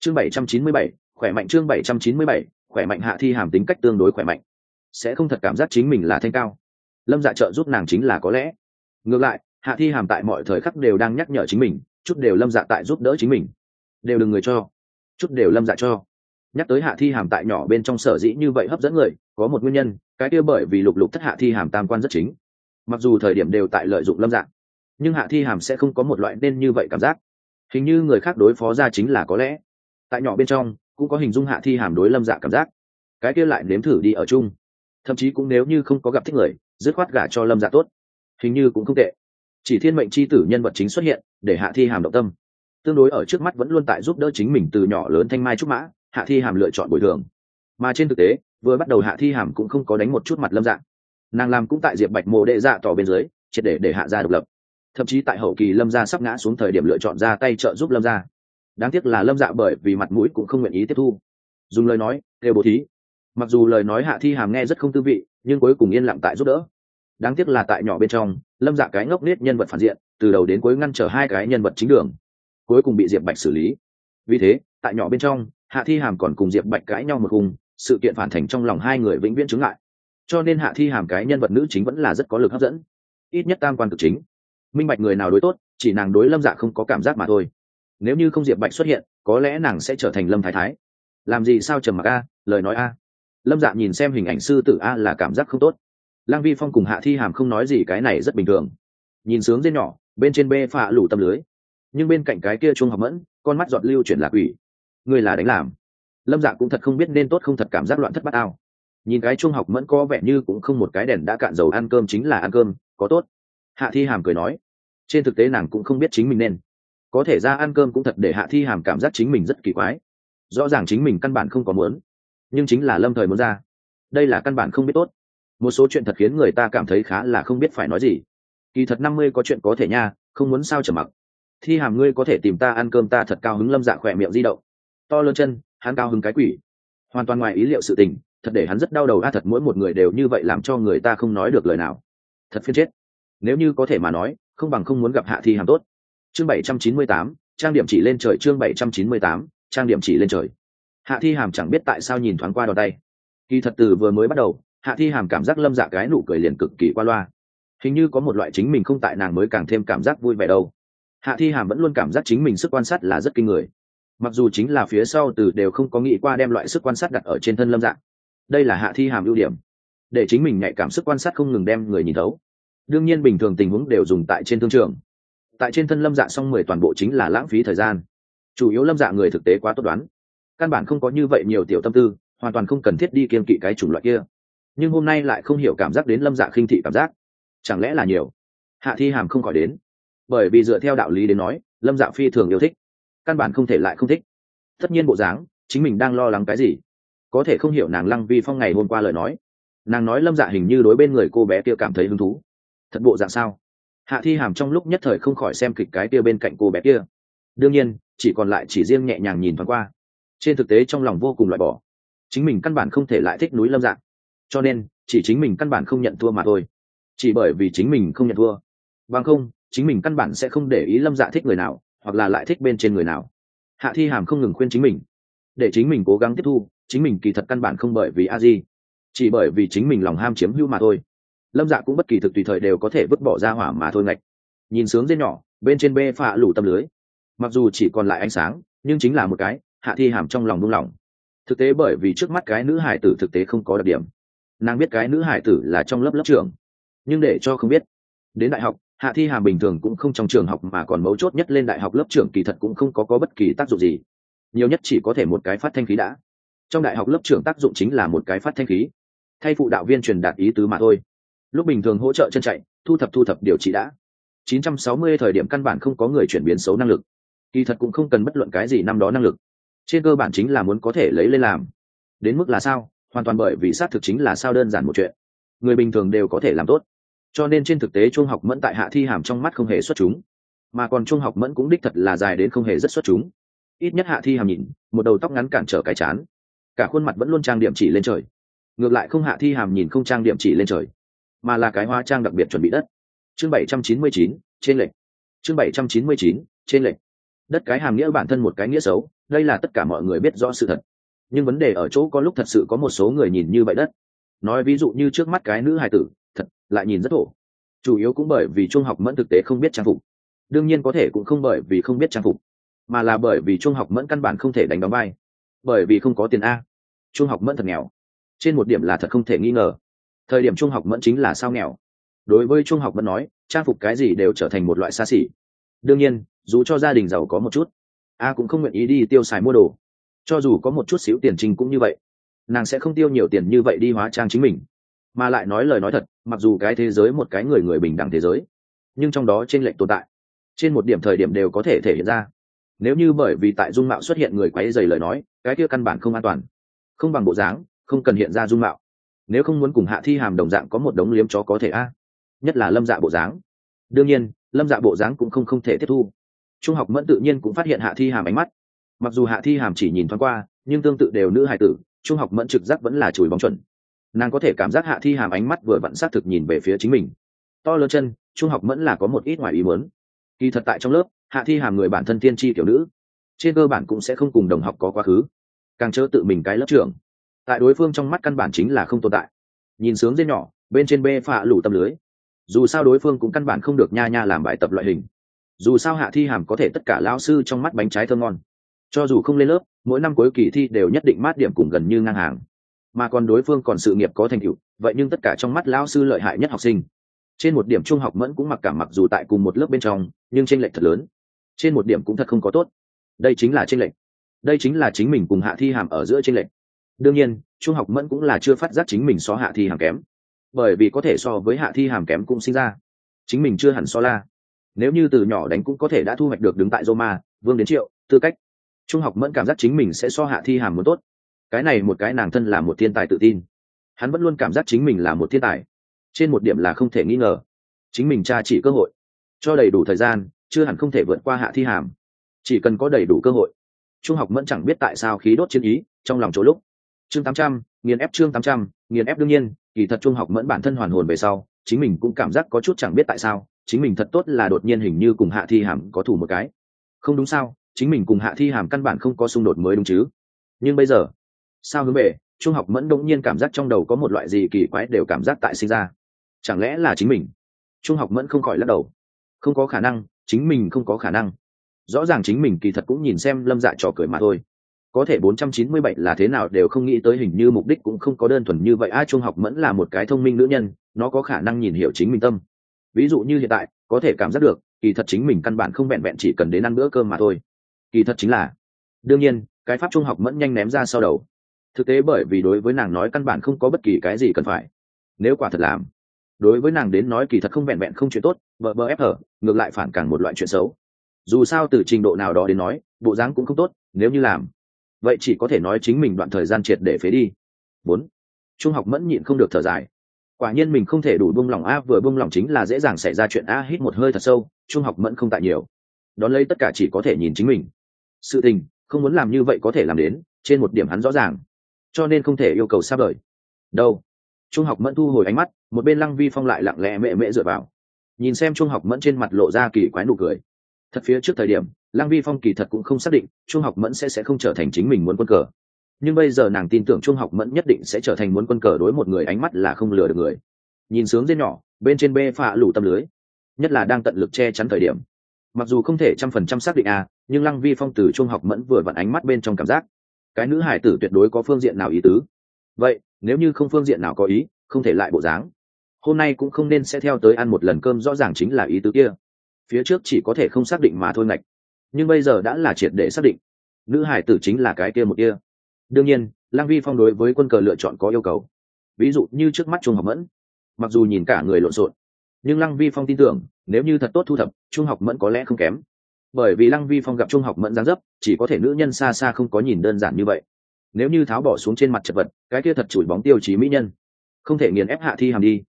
Chương bảy trăm chín mươi bảy, khỏe mạnh chương bảy trăm chín mươi bảy, khỏe mạnh hạ thi hàm tính cách tương đối khỏe mạnh. Sẽ không thật cảm giác chính mình là thanh cao. Lâm dạ trợ giúp nàng chính là có lẽ ngược lại, hạ thi hàm tại mọi thời khắc đều đang nhắc nhở chính mình, chút đều lâm dạ tại giúp đỡ chính mình. Đều đừng người cho. Chút đều lâm dạ cho. Nhắc tới hạ thi hàm tại nhỏ bên trong sở dĩ như vậy hấp dẫn người, có một nguyên nhân, cái kia bởi vì lục lục thất hạ thi hàm tam quan rất chính. Mặc dù thời điểm đều tại lợi dụng lâm dạng nhưng hạ thi hàm sẽ không có một loại nên như vậy cảm giác. Hình như người khác đối phó ra chính là có lẽ. Tại nhỏ bên trong, cũng có hình dung hạ thi hàm đối lâm dạ cảm giác. Cái kia lại nếm thử đi ở chung. Thậm chí cũng nếu như không có gặp thích người, dứt khoát gả cho lâm dạ tốt hình như cũng không tệ. Chỉ thiên mệnh c h i tử nhân vật chính xuất hiện, để hạ thi hàm động tâm. Tương đối ở trước mắt vẫn luôn tại giúp đỡ chính mình từ nhỏ lớn thanh mai trúc mã, hạ thi hàm lựa chọn bồi thường. Mà trên thực tế, vừa bắt đầu hạ thi hàm cũng không có đánh một chút mặt lâm dạng. Nàng làm cũng tại diệp bạch mồ đệ dạ tỏ bên dưới, triệt để để hạ gia độc lập. Thậm chí tại hậu kỳ lâm gia sắp ngã xuống thời điểm lựa chọn ra tay trợ giúp lâm gia. Đáng tiếc là lâm dạ bởi vì mặt mũi cũng không nguyện ý tiếp thu. Dùng lời nói đều bố thí. Mặc dù lời nói hạ thi hàm nghe rất không tư vị, nhưng cuối cùng yên lặng tại giúp đỡ đáng tiếc là tại nhỏ bên trong, lâm dạ cái ngốc nết nhân vật phản diện, từ đầu đến cuối ngăn trở hai cái nhân vật chính đường. Cuối cùng bị diệp bạch xử lý. Vì thế, tại nhỏ bên trong, hạ thi hàm còn cùng diệp bạch cãi nhau một cùng sự kiện phản thành trong lòng hai người vĩnh viễn chứng lại cho nên hạ thi hàm cái nhân vật nữ chính vẫn là rất có lực hấp dẫn. Ít nhất tam quan cực chính. Minh bạch người nào đối tốt, chỉ nàng đối lâm dạ không có cảm giác mà thôi. Nếu như không diệp bạch xuất hiện, có lẽ nàng sẽ trở thành lâm thái thái. Làm gì sao trầm mặc a, lời nói a. Lâm dạ nhìn xem hình ảnh sư tử a là cảm giác không tốt lang vi phong cùng hạ thi hàm không nói gì, cái này rất bình thường. Nhìn sướng dê nhỏ, bên trên bê phạ lủ tâm lưới. Nhưng bên cạnh cái kia chuông học mẫn, con mắt giọt lưu chuyển lạc quỷ. Người là đánh làm. Lâm dạ cũng thật không biết nên tốt không thật cảm giác loạn thất bát ao. Nhìn cái chuông học mẫn có vẻ như cũng không một cái đèn đã cạn dầu ăn cơm chính là ăn cơm, có tốt. Hạ thi hàm cười nói. Trên thực tế nàng cũng không biết chính mình nên. Có thể ra ăn cơm cũng thật để hạ thi hàm cảm giác chính mình rất kỳ quái. Rõ ràng chính mình căn bản không có muốn. Nhưng chính là lâm thời muốn ra. Đây là căn bản không biết tốt một số chuyện thật khiến người ta cảm thấy khá là không biết phải nói gì. Kỳ thật năm mươi có chuyện có thể nha, không muốn sao trở mặc. Thi hàm ngươi có thể tìm ta ăn cơm ta thật cao hứng lâm dạ khỏe miệng di động. To lớn chân, hắn cao hứng cái quỷ. Hoàn toàn ngoài ý liệu sự tình, thật để hắn rất đau đầu a, thật mỗi một người đều như vậy làm cho người ta không nói được lời nào. Thật phiên chết. Nếu như có thể mà nói, không bằng không muốn gặp hạ thi hàm tốt. Chương bảy trăm chín mươi tám, trang điểm chỉ lên trời chương bảy trăm chín mươi tám, trang điểm chỉ lên trời. Hạ thi hàm chẳng biết tại sao nhìn thoáng qua đòn tay. Kỳ thật từ vừa mới bắt đầu hạ thi hàm cảm giác lâm dạ cái nụ cười liền cực kỳ qua loa. Hình như có một loại chính mình không tại nàng mới càng thêm cảm giác vui vẻ đâu. Hạ thi hàm vẫn luôn cảm giác chính mình sức quan sát là rất kinh người. Mặc dù chính là phía sau từ đều không có nghĩ qua đem loại sức quan sát đặt ở trên thân lâm dạng đây là hạ thi hàm ưu điểm. Để chính mình nhạy cảm sức quan sát không ngừng đem người nhìn thấu. Đương nhiên bình thường tình huống đều dùng tại trên thương trường. Tại trên thân lâm dạ xong mười toàn bộ chính là lãng phí thời gian. Chủ yếu lâm dạ người thực tế quá tốt đoán. Căn bản không có như vậy nhiều tiểu tâm tư, hoàn toàn không cần thiết đi kiên kỵ cái chủng loại kia nhưng hôm nay lại không hiểu cảm giác đến lâm dạ khinh thị cảm giác. Chẳng lẽ là nhiều? Hạ thi hàm không khỏi đến. Bởi vì dựa theo đạo lý đến nói, lâm dạ phi thường yêu thích. Căn bản không thể lại không thích. Tất nhiên bộ dáng, chính mình đang lo lắng cái gì? Có thể không hiểu nàng lăng vi phong ngày hôm qua lời nói. Nàng nói lâm dạ hình như đối bên người cô bé kia cảm thấy hứng thú. Thật bộ dạng sao? Hạ thi hàm trong lúc nhất thời không khỏi xem kịch cái kia bên cạnh cô bé kia. Đương nhiên, chỉ còn lại chỉ riêng nhẹ nhàng nhìn thoáng qua. Trên thực tế trong lòng vô cùng loại bỏ. Chính mình căn bản không thể lại thích núi lâm dạng cho nên, chỉ chính mình căn bản không nhận thua mà thôi. Chỉ bởi vì chính mình không nhận thua. Bằng không, chính mình căn bản sẽ không để ý lâm dạ thích người nào, hoặc là lại thích bên trên người nào. Hạ thi hàm không ngừng khuyên chính mình. Để chính mình cố gắng tiếp thu, chính mình kỳ thật căn bản không bởi vì a di. Chỉ bởi vì chính mình lòng ham chiếm hữu mà thôi. Lâm dạ cũng bất kỳ thực tùy thời đều có thể vứt bỏ ra hỏa mà thôi ngạch. Nhìn sướng dê nhỏ, bên trên bê phạ lủ tâm lưới. Mặc dù chỉ còn lại ánh sáng, nhưng chính là một cái, hạ thi hàm trong lòng đung lòng thực tế bởi vì trước mắt cái nữ hải tử thực tế không có đặc điểm nàng biết cái nữ hải tử là trong lớp lớp trường nhưng để cho không biết. Đến đại học hạ thi hàm bình thường cũng không trong trường học mà còn mấu chốt nhất lên đại học lớp trưởng kỳ thật cũng không có, có bất kỳ tác dụng gì. Nhiều nhất chỉ có thể một cái phát thanh khí đã. Trong đại học lớp trưởng tác dụng chính là một cái phát thanh khí. Thay phụ đạo viên truyền đạt ý tứ mà thôi. Lúc bình thường hỗ trợ chân chạy thu thập thu thập điều trị đã. 960 thời điểm căn bản không có người chuyển biến xấu năng lực. Kỳ thật cũng không cần bất luận cái gì năm đó năng lực. Trên cơ bản chính là muốn có thể lấy lên làm. Đến mức là sao? Hoàn toàn bởi vì xác thực chính là sao đơn giản một chuyện. Người bình thường đều có thể làm tốt. Cho nên trên thực tế trung học mẫn tại hạ thi hàm trong mắt không hề xuất chúng. Mà còn trung học mẫn cũng đích thật là dài đến không hề rất xuất chúng. Ít nhất hạ thi hàm nhìn, một đầu tóc ngắn cản trở cái chán. Cả khuôn mặt vẫn luôn trang điểm chỉ lên trời. Ngược lại không hạ thi hàm nhìn không trang điểm chỉ lên trời, mà là cái hoa trang đặc biệt chuẩn bị đất. Chương bảy trăm chín mươi chín, trên lệnh chương bảy trăm chín mươi chín, trên lệnh đất cái hàm nghĩa bản thân một cái nghĩa xấu, đây là tất cả mọi người biết rõ sự thật nhưng vấn đề ở chỗ có lúc thật sự có một số người nhìn như vậy đất. Nói ví dụ như trước mắt cái nữ hài tử, thật lại nhìn rất thổ. Chủ yếu cũng bởi vì trung học mẫn thực tế không biết trang phục. Đương nhiên có thể cũng không bởi vì không biết trang phục, mà là bởi vì trung học mẫn căn bản không thể đánh đóng vai. Bởi vì không có tiền a. Trung học mẫn thật nghèo. Trên một điểm là thật không thể nghi ngờ. Thời điểm trung học mẫn chính là sao nghèo. Đối với trung học mẫn nói, trang phục cái gì đều trở thành một loại xa xỉ. Đương nhiên, dù cho gia đình giàu có một chút, a cũng không nguyện ý đi tiêu xài mua đồ cho dù có một chút xíu tiền trình cũng như vậy. Nàng sẽ không tiêu nhiều tiền như vậy đi hóa trang chính mình. Mà lại nói lời nói thật, mặc dù cái thế giới một cái người người bình đẳng thế giới, nhưng trong đó trên lệch tồn tại. Trên một điểm thời điểm đều có thể thể hiện ra. Nếu như bởi vì tại dung mạo xuất hiện người quấy dày lời nói, cái kia căn bản không an toàn. Không bằng bộ dáng, không cần hiện ra dung mạo. Nếu không muốn cùng hạ thi hàm đồng dạng có một đống liếm chó có thể a. Nhất là lâm dạ bộ dáng. Đương nhiên, lâm dạ bộ dáng cũng không không thể tiếp thu. Trung học mẫn tự nhiên cũng phát hiện hạ thi hàm ánh mắt mặc dù hạ thi hàm chỉ nhìn thoáng qua, nhưng tương tự đều nữ hài tử, trung học mẫn trực giác vẫn là chùi bóng chuẩn. Nàng có thể cảm giác hạ thi hàm ánh mắt vừa vặn xác thực nhìn về phía chính mình. To lớn chân, trung học mẫn là có một ít ngoài ý muốn. Kỳ thật tại trong lớp, hạ thi hàm người bản thân tiên tri tiểu nữ. Trên cơ bản cũng sẽ không cùng đồng học có quá khứ. Càng chớ tự mình cái lớp trưởng. Tại đối phương trong mắt căn bản chính là không tồn tại. Nhìn sướng dê nhỏ, bên trên bê phạ lủ tâm lưới. Dù sao đối phương cũng căn bản không được nha nha làm bài tập loại hình. Dù sao hạ thi hàm có thể tất cả lao sư trong mắt bánh trái thơm ngon cho dù không lên lớp, mỗi năm cuối kỳ thi đều nhất định mát điểm cùng gần như ngang hàng. Mà còn đối phương còn sự nghiệp có thành tựu, vậy nhưng tất cả trong mắt lão sư lợi hại nhất học sinh. Trên một điểm trung học mẫn cũng mặc cảm mặc dù tại cùng một lớp bên trong, nhưng tranh lệch thật lớn. Trên một điểm cũng thật không có tốt. Đây chính là tranh lệch. Đây chính là chính mình cùng hạ thi hàm ở giữa tranh lệch. Đương nhiên, trung học mẫn cũng là chưa phát giác chính mình so hạ thi hàm kém. Bởi vì có thể so với hạ thi hàm kém cũng sinh ra. Chính mình chưa hẳn so la. Nếu như từ nhỏ đánh cũng có thể đã thu hoạch được đứng tại roma, vương đến triệu, tư cách trung học mẫn cảm giác chính mình sẽ so hạ thi hàm muốn tốt. Cái này một cái nàng thân là một thiên tài tự tin. Hắn vẫn luôn cảm giác chính mình là một thiên tài. Trên một điểm là không thể nghi ngờ. Chính mình tra chỉ cơ hội. Cho đầy đủ thời gian, chưa hẳn không thể vượt qua hạ thi hàm. Chỉ cần có đầy đủ cơ hội. Trung học mẫn chẳng biết tại sao khí đốt chiến ý, trong lòng chỗ lúc. Chương tám trăm, nghiền ép chương tám trăm, nghiền ép đương nhiên, kỳ thật trung học mẫn bản thân hoàn hồn về sau, chính mình cũng cảm giác có chút chẳng biết tại sao, chính mình thật tốt là đột nhiên hình như cùng hạ thi hàm có thủ một cái. Không đúng sao? Chính mình cùng hạ thi hàm căn bản không có xung đột mới đúng chứ. Nhưng bây giờ, sao hướng về, trung học mẫn đông nhiên cảm giác trong đầu có một loại gì kỳ quái đều cảm giác tại sinh ra. Chẳng lẽ là chính mình? Trung học mẫn không khỏi lắc đầu. Không có khả năng, chính mình không có khả năng. Rõ ràng chính mình kỳ thật cũng nhìn xem lâm dạ trò cười mà thôi. Có thể 497 là thế nào đều không nghĩ tới hình như mục đích cũng không có đơn thuần như vậy. A, trung học mẫn là một cái thông minh nữ nhân, nó có khả năng nhìn hiểu chính mình tâm. Ví dụ như hiện tại, có thể cảm giác được, kỳ thật chính mình căn bản không vẹn vẹn chỉ cần đến ăn bữa cơm mà thôi kỳ thật chính là, đương nhiên, cái pháp trung học mẫn nhanh ném ra sau đầu. Thực tế bởi vì đối với nàng nói căn bản không có bất kỳ cái gì cần phải. Nếu quả thật làm, đối với nàng đến nói kỳ thật không vẹn vẹn không chuyện tốt vợ bơ ép hở, ngược lại phản càng một loại chuyện xấu. Dù sao từ trình độ nào đó đến nói, bộ dáng cũng không tốt, nếu như làm, vậy chỉ có thể nói chính mình đoạn thời gian triệt để phế đi. Bốn, trung học mẫn nhịn không được thở dài. Quả nhiên mình không thể đủ buông lỏng a, vừa buông lỏng chính là dễ dàng xảy ra chuyện a, hít một hơi thật sâu, trung học mẫn không tại nhiều. Đón lấy tất cả chỉ có thể nhìn chính mình sự tình, không muốn làm như vậy có thể làm đến, trên một điểm hắn rõ ràng. Cho nên không thể yêu cầu xa vời. Đâu? Trung học mẫn thu hồi ánh mắt, một bên lăng vi phong lại lặng lẽ mẹ mẹ dựa vào. Nhìn xem trung học mẫn trên mặt lộ ra kỳ quái nụ cười. Thật phía trước thời điểm, lăng vi phong kỳ thật cũng không xác định trung học mẫn sẽ sẽ không trở thành chính mình muốn quân cờ. Nhưng bây giờ nàng tin tưởng trung học mẫn nhất định sẽ trở thành muốn quân cờ đối một người ánh mắt là không lừa được người. Nhìn sướng dê nhỏ, bên trên bê phạ lủ tâm lưới. Nhất là đang tận lực che chắn thời điểm mặc dù không thể trăm phần trăm xác định à nhưng lăng vi phong từ trung học mẫn vừa vặn ánh mắt bên trong cảm giác. Cái nữ hải tử tuyệt đối có phương diện nào ý tứ? Vậy, nếu như không phương diện nào có ý, không thể lại bộ dáng. Hôm nay cũng không nên sẽ theo tới ăn một lần cơm rõ ràng chính là ý tứ kia. Phía trước chỉ có thể không xác định mà thôi ngạch. Nhưng bây giờ đã là triệt để xác định. Nữ hải tử chính là cái kia một kia. Đương nhiên lang vi phong đối với quân cờ lựa chọn có yêu cầu. Ví dụ như trước mắt trung học mẫn, mặc dù nhìn cả người lộn xộn nhưng lăng vi phong tin tưởng, nếu như thật tốt thu thập, trung học mẫn có lẽ không kém. Bởi vì lăng vi phong gặp trung học mẫn gián dấp, chỉ có thể nữ nhân xa xa không có nhìn đơn giản như vậy. Nếu như tháo bỏ xuống trên mặt chật vật, cái kia thật chùi bóng tiêu chí mỹ nhân. Không thể nghiền ép hạ thi hàm đi.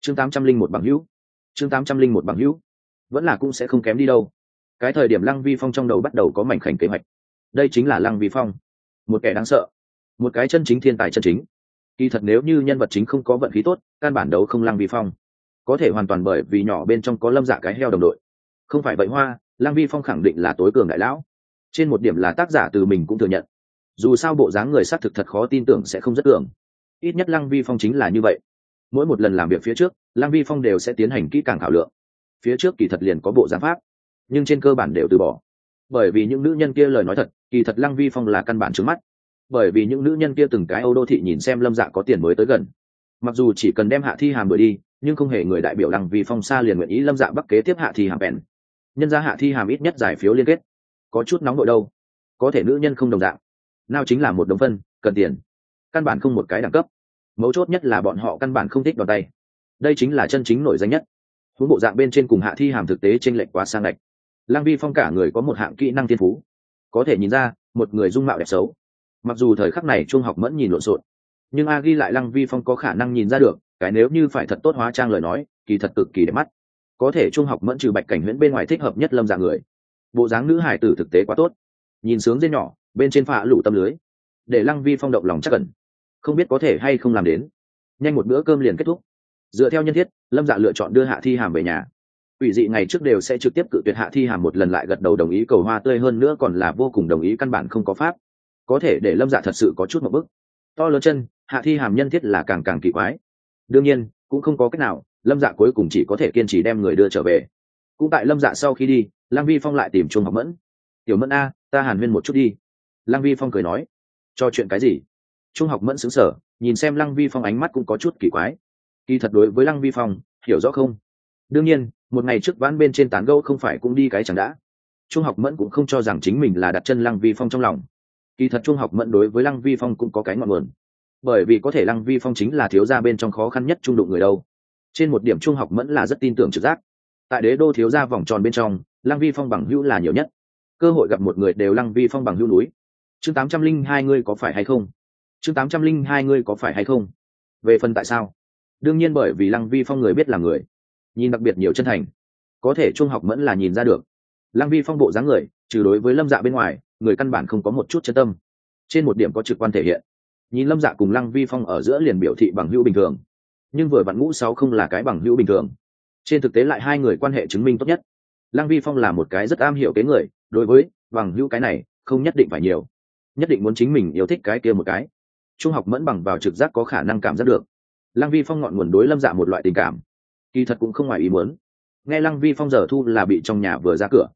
Chương tám trăm linh một bằng hữu. Chương tám trăm linh một bằng hữu. Vẫn là cũng sẽ không kém đi đâu. Cái thời điểm lăng vi phong trong đầu bắt đầu có mảnh khảnh kế hoạch. Đây chính là lăng vi phong. Một kẻ đáng sợ. Một cái chân chính thiên tài chân chính. Kỳ thật nếu như nhân vật chính không có vận khí tốt, căn bản đấu không lăng vi phong có thể hoàn toàn bởi vì nhỏ bên trong có lâm dạ cái heo đồng đội. Không phải vậy, hoa, lăng vi phong khẳng định là tối cường đại lão. Trên một điểm là tác giả từ mình cũng thừa nhận. Dù sao bộ dáng người xác thực thật khó tin tưởng sẽ không rất tưởng ít nhất lăng vi phong chính là như vậy. Mỗi một lần làm việc phía trước, lăng vi phong đều sẽ tiến hành kỹ càng thảo lượng. Phía trước kỳ thật liền có bộ giám pháp, nhưng trên cơ bản đều từ bỏ. Bởi vì những nữ nhân kia lời nói thật, kỳ thật lăng vi phong là căn bản trước mắt. Bởi vì những nữ nhân kia từng cái âu đô thị nhìn xem lâm dạ có tiền mới tới gần. Mặc dù chỉ cần đem hạ thi hàm đuổi đi nhưng không hề người đại biểu đăng vi phong xa liền nguyện ý lâm dạ bắc kế tiếp hạ thi hàm bèn. Nhân ra hạ thi hàm ít nhất giải phiếu liên kết. Có chút nóng nội đâu. Có thể nữ nhân không đồng dạng. Nào chính là một đồng phân, cần tiền. Căn bản không một cái đẳng cấp. Mấu chốt nhất là bọn họ căn bản không thích đòn tay. Đây chính là chân chính nổi danh nhất. Huống bộ dạng bên trên cùng hạ thi hàm thực tế t r ê n lệch quá sang lệch. Lăng vi phong cả người có một hạng kỹ năng thiên phú. Có thể nhìn ra, một người dung mạo đẹp xấu. Mặc dù thời khắc này trung học mẫn nhìn lộn xộn, nhưng a ghi lại lăng vi phong có khả năng nhìn ra được cái nếu như phải thật tốt hóa trang lời nói, kỳ thật cực kỳ đẹp mắt. Có thể trung học mẫn trừ bạch cảnh huyễn bên ngoài thích hợp nhất lâm dạng người. Bộ dáng nữ hải tử thực tế quá tốt. Nhìn sướng dê nhỏ, bên trên phạ lủ tâm lưới. Để lăng vi phong động lòng chắc cẩn không biết có thể hay không làm đến. Nhanh một bữa cơm liền kết thúc. Dựa theo nhân thiết, lâm dạ lựa chọn đưa hạ thi hàm về nhà. Ủy dị ngày trước đều sẽ trực tiếp cự tuyệt hạ thi hàm một lần lại gật đầu đồng ý cầu hoa tươi hơn nữa còn là vô cùng đồng ý, căn bản không có pháp. Có thể để lâm dạ thật sự có chút một bức. To lớn chân, hạ thi hàm nhân thiết là càng càng kỳ quái đương nhiên, cũng không có cách nào, lâm dạ cuối cùng chỉ có thể kiên trì đem người đưa trở về. Cũng tại lâm dạ sau khi đi lang vi phong lại tìm chuông học mẫn. Tiểu mẫn a, ta hàn huyên một chút đi. Lang vi phong cười nói. Cho chuyện cái gì? Trung học mẫn xứng sở nhìn xem lăng vi phong ánh mắt cũng có chút kỳ quái. Kỳ thật đối với lăng vi phong, hiểu rõ không? Đương nhiên, một ngày trước vãn bên trên tán gẫu không phải cũng đi cái chẳng đã. Trung học mẫn cũng không cho rằng chính mình là đặt chân lăng vi phong trong lòng. Kỳ thật trung học mẫn đối với lăng vi phong cũng có cái ngọn nguồn bởi vì có thể lăng vi phong chính là thiếu gia bên trong khó khăn nhất trung đụng người đâu. Trên một điểm trung học mẫn là rất tin tưởng trực giác. Tại đế đô thiếu gia vòng tròn bên trong, lăng vi phong bằng hữu là nhiều nhất. Cơ hội gặp một người đều lăng vi phong bằng hữu núi. Chương tám trăm linh hai ngươi có phải hay không? Chương tám trăm linh hai ngươi có phải hay không? Về phần tại sao? Đương nhiên bởi vì lăng vi phong người biết là người. Nhìn đặc biệt nhiều chân thành. Có thể trung học mẫn là nhìn ra được. Lăng vi phong bộ dáng người, trừ đối với lâm dạ bên ngoài, người căn bản không có một chút chân tâm. Trên một điểm có trực quan thể hiện nhìn lâm dạ cùng lăng vi phong ở giữa liền biểu thị bằng hữu bình thường. Nhưng vừa vặn ngũ sáu không là cái bằng hữu bình thường. Trên thực tế lại hai người quan hệ chứng minh tốt nhất. Lăng vi phong là một cái rất am hiểu cái người, đối với bằng hữu cái này không nhất định phải nhiều. Nhất định muốn chính mình yêu thích cái kia một cái. Trung học mẫn bằng vào trực giác có khả năng cảm giác được. Lăng vi phong ngọn nguồn đối lâm dạ một loại tình cảm. Kỳ thật cũng không ngoài ý muốn. Nghe lăng vi phong giờ thu là bị trong nhà vừa ra cửa.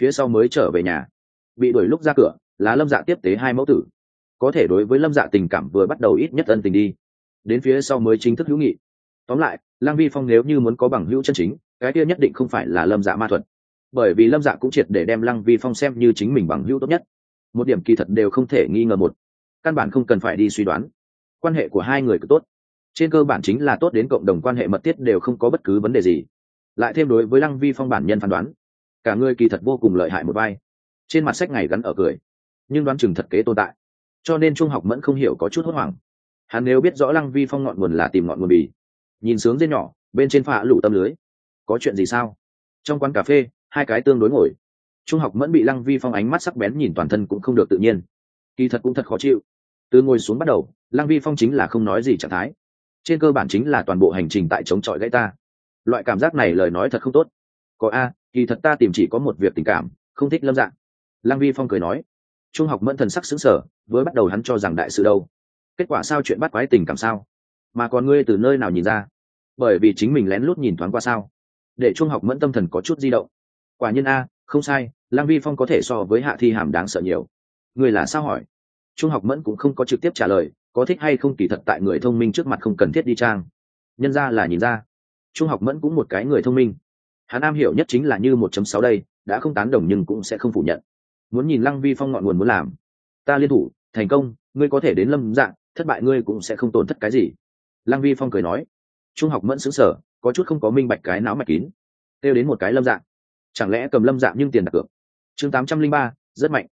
Phía sau mới trở về nhà. Bị đuổi lúc ra cửa, là lâm dạ tiếp tế hai mẫu tử có thể đối với lâm dạ tình cảm vừa bắt đầu ít nhất ân tình đi. Đến phía sau mới chính thức hữu nghị. Tóm lại, lăng vi phong nếu như muốn có bằng hữu chân chính, cái kia nhất định không phải là lâm dạ ma thuật. Bởi vì lâm dạ cũng triệt để đem lăng vi phong xem như chính mình bằng hữu tốt nhất. Một điểm kỳ thật đều không thể nghi ngờ một. Căn bản không cần phải đi suy đoán. Quan hệ của hai người cứ tốt. Trên cơ bản chính là tốt đến cộng đồng quan hệ mật thiết đều không có bất cứ vấn đề gì. Lại thêm đối với lăng vi phong bản nhân phán đoán, cả người kỳ thật vô cùng lợi hại một vai. Trên mặt sách ngày gắn ở cười, nhưng đoán chừng thật kế tồn tại cho nên trung học mẫn không hiểu có chút hốt hoảng. Hắn nếu biết rõ lăng vi phong ngọn nguồn là tìm ngọn nguồn bì, nhìn sướng dây nhỏ, bên trên phạ lụ tâm lưới, có chuyện gì sao? Trong quán cà phê, hai cái tương đối ngồi. Trung học mẫn bị lăng vi phong ánh mắt sắc bén nhìn toàn thân cũng không được tự nhiên. Kỳ thật cũng thật khó chịu. Từ ngồi xuống bắt đầu, lăng vi phong chính là không nói gì trạng thái. Trên cơ bản chính là toàn bộ hành trình tại chống chọi gãy ta. Loại cảm giác này lời nói thật không tốt. Có a, kỳ thật ta tìm chỉ có một việc tình cảm, không thích lâm dạng lăng vi phong cười nói trung học mẫn thần sắc xứng sở với bắt đầu hắn cho rằng đại sự đâu. Kết quả sao chuyện bắt quái tình cảm sao? Mà còn ngươi từ nơi nào nhìn ra? Bởi vì chính mình lén lút nhìn thoáng qua sao? Để trung học mẫn tâm thần có chút di động. Quả nhiên a, không sai lang vi phong có thể so với hạ thi hàm đáng sợ nhiều. Người là sao hỏi? Trung học mẫn cũng không có trực tiếp trả lời, có thích hay không kỳ thật tại người thông minh trước mặt không cần thiết đi trang. Nhân ra là nhìn ra. Trung học mẫn cũng một cái người thông minh. Hắn am hiểu nhất chính là như một chấm sáu đây, đã không tán đồng nhưng cũng sẽ không phủ nhận muốn nhìn lăng vi phong ngọn nguồn muốn làm. Ta liên thủ, thành công, ngươi có thể đến lâm dạng, thất bại ngươi cũng sẽ không tổn thất cái gì. Lăng vi phong cười nói. Trung học mẫn xứng sở có chút không có minh bạch cái não mạch kín. Kêu đến một cái lâm dạng. Chẳng lẽ cầm lâm dạng nhưng tiền đặt cược? Chương tám trăm linh ba, rất mạnh.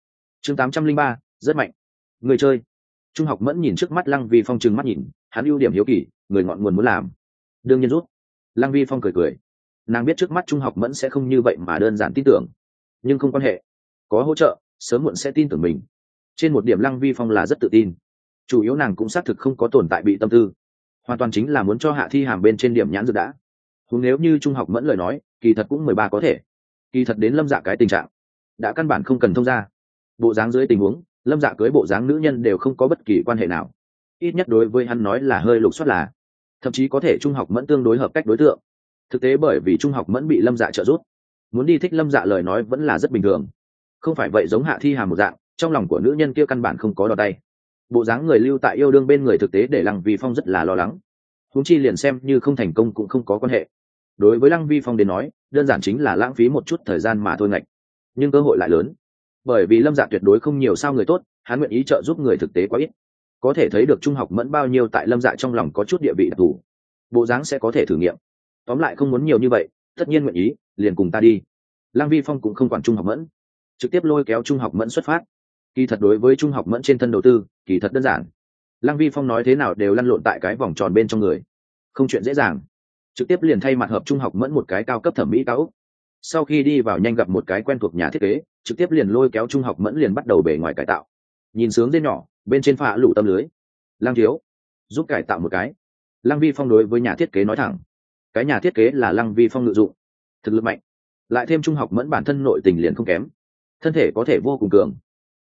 Chương tám trăm linh ba, rất mạnh. Người chơi. Trung học mẫn nhìn trước mắt lăng vi phong trừng mắt nhìn, hắn ưu điểm hiếu kỳ, người ngọn nguồn muốn làm. Đương nhiên rút. Lăng vi phong cười cười. Nàng biết trước mắt trung học mẫn sẽ không như vậy mà đơn giản tin tưởng. Nhưng không quan hệ có hỗ trợ, sớm muộn sẽ tin tưởng mình. Trên một điểm lăng vi phong là rất tự tin. Chủ yếu nàng cũng xác thực không có tồn tại bị tâm tư. Hoàn toàn chính là muốn cho hạ thi hàm bên trên điểm nhãn dược đã. Húng nếu như trung học mẫn lời nói, kỳ thật cũng mười ba có thể. Kỳ thật đến lâm dạ cái tình trạng, đã căn bản không cần thông ra bộ dáng dưới tình huống, lâm dạ cưới bộ dáng nữ nhân đều không có bất kỳ quan hệ nào. Ít nhất đối với hắn nói là hơi lục xuất là, thậm chí có thể trung học mẫn tương đối hợp cách đối tượng. Thực tế bởi vì trung học mẫn bị lâm dạ trợ giúp, muốn đi thích lâm dạ lời nói vẫn là rất bình thường không phải vậy giống hạ thi hàm một dạng, trong lòng của nữ nhân kia căn bản không có đòn tay. Bộ dáng người lưu tại yêu đương bên người thực tế để lăng vi phong rất là lo lắng. Húng chi liền xem như không thành công cũng không có quan hệ. Đối với lăng vi phong đến nói, đơn giản chính là lãng phí một chút thời gian mà thôi ngạch. Nhưng cơ hội lại lớn. Bởi vì lâm dạ tuyệt đối không nhiều sao người tốt, hắn nguyện ý trợ giúp người thực tế quá ít. Có thể thấy được trung học mẫn bao nhiêu tại lâm dạ trong lòng có chút địa vị đặc thù. Bộ dáng sẽ có thể thử nghiệm. Tóm lại không muốn nhiều như vậy, tất nhiên nguyện ý, liền cùng ta đi. Lăng vi phong cũng không quản trung học mẫn trực tiếp lôi kéo trung học mẫn xuất phát. Kỳ thật đối với trung học mẫn trên thân đầu tư, kỳ thật đơn giản. Lăng vi phong nói thế nào đều lăn lộn tại cái vòng tròn bên trong người. Không chuyện dễ dàng. Trực tiếp liền thay mặt hợp trung học mẫn một cái cao cấp thẩm mỹ cao úc sau khi đi vào nhanh gặp một cái quen thuộc nhà thiết kế, trực tiếp liền lôi kéo trung học mẫn liền bắt đầu bề ngoài cải tạo. Nhìn sướng dê nhỏ, bên trên phạ lụ tâm lưới. Lang thiếu, giúp cải tạo một cái. Lăng vi phong đối với nhà thiết kế nói thẳng. Cái nhà thiết kế là lăng vi phong ngự dụng. Thực lực mạnh. Lại thêm trung học mẫn bản thân nội tình liền không kém thân thể có thể vô cùng cường,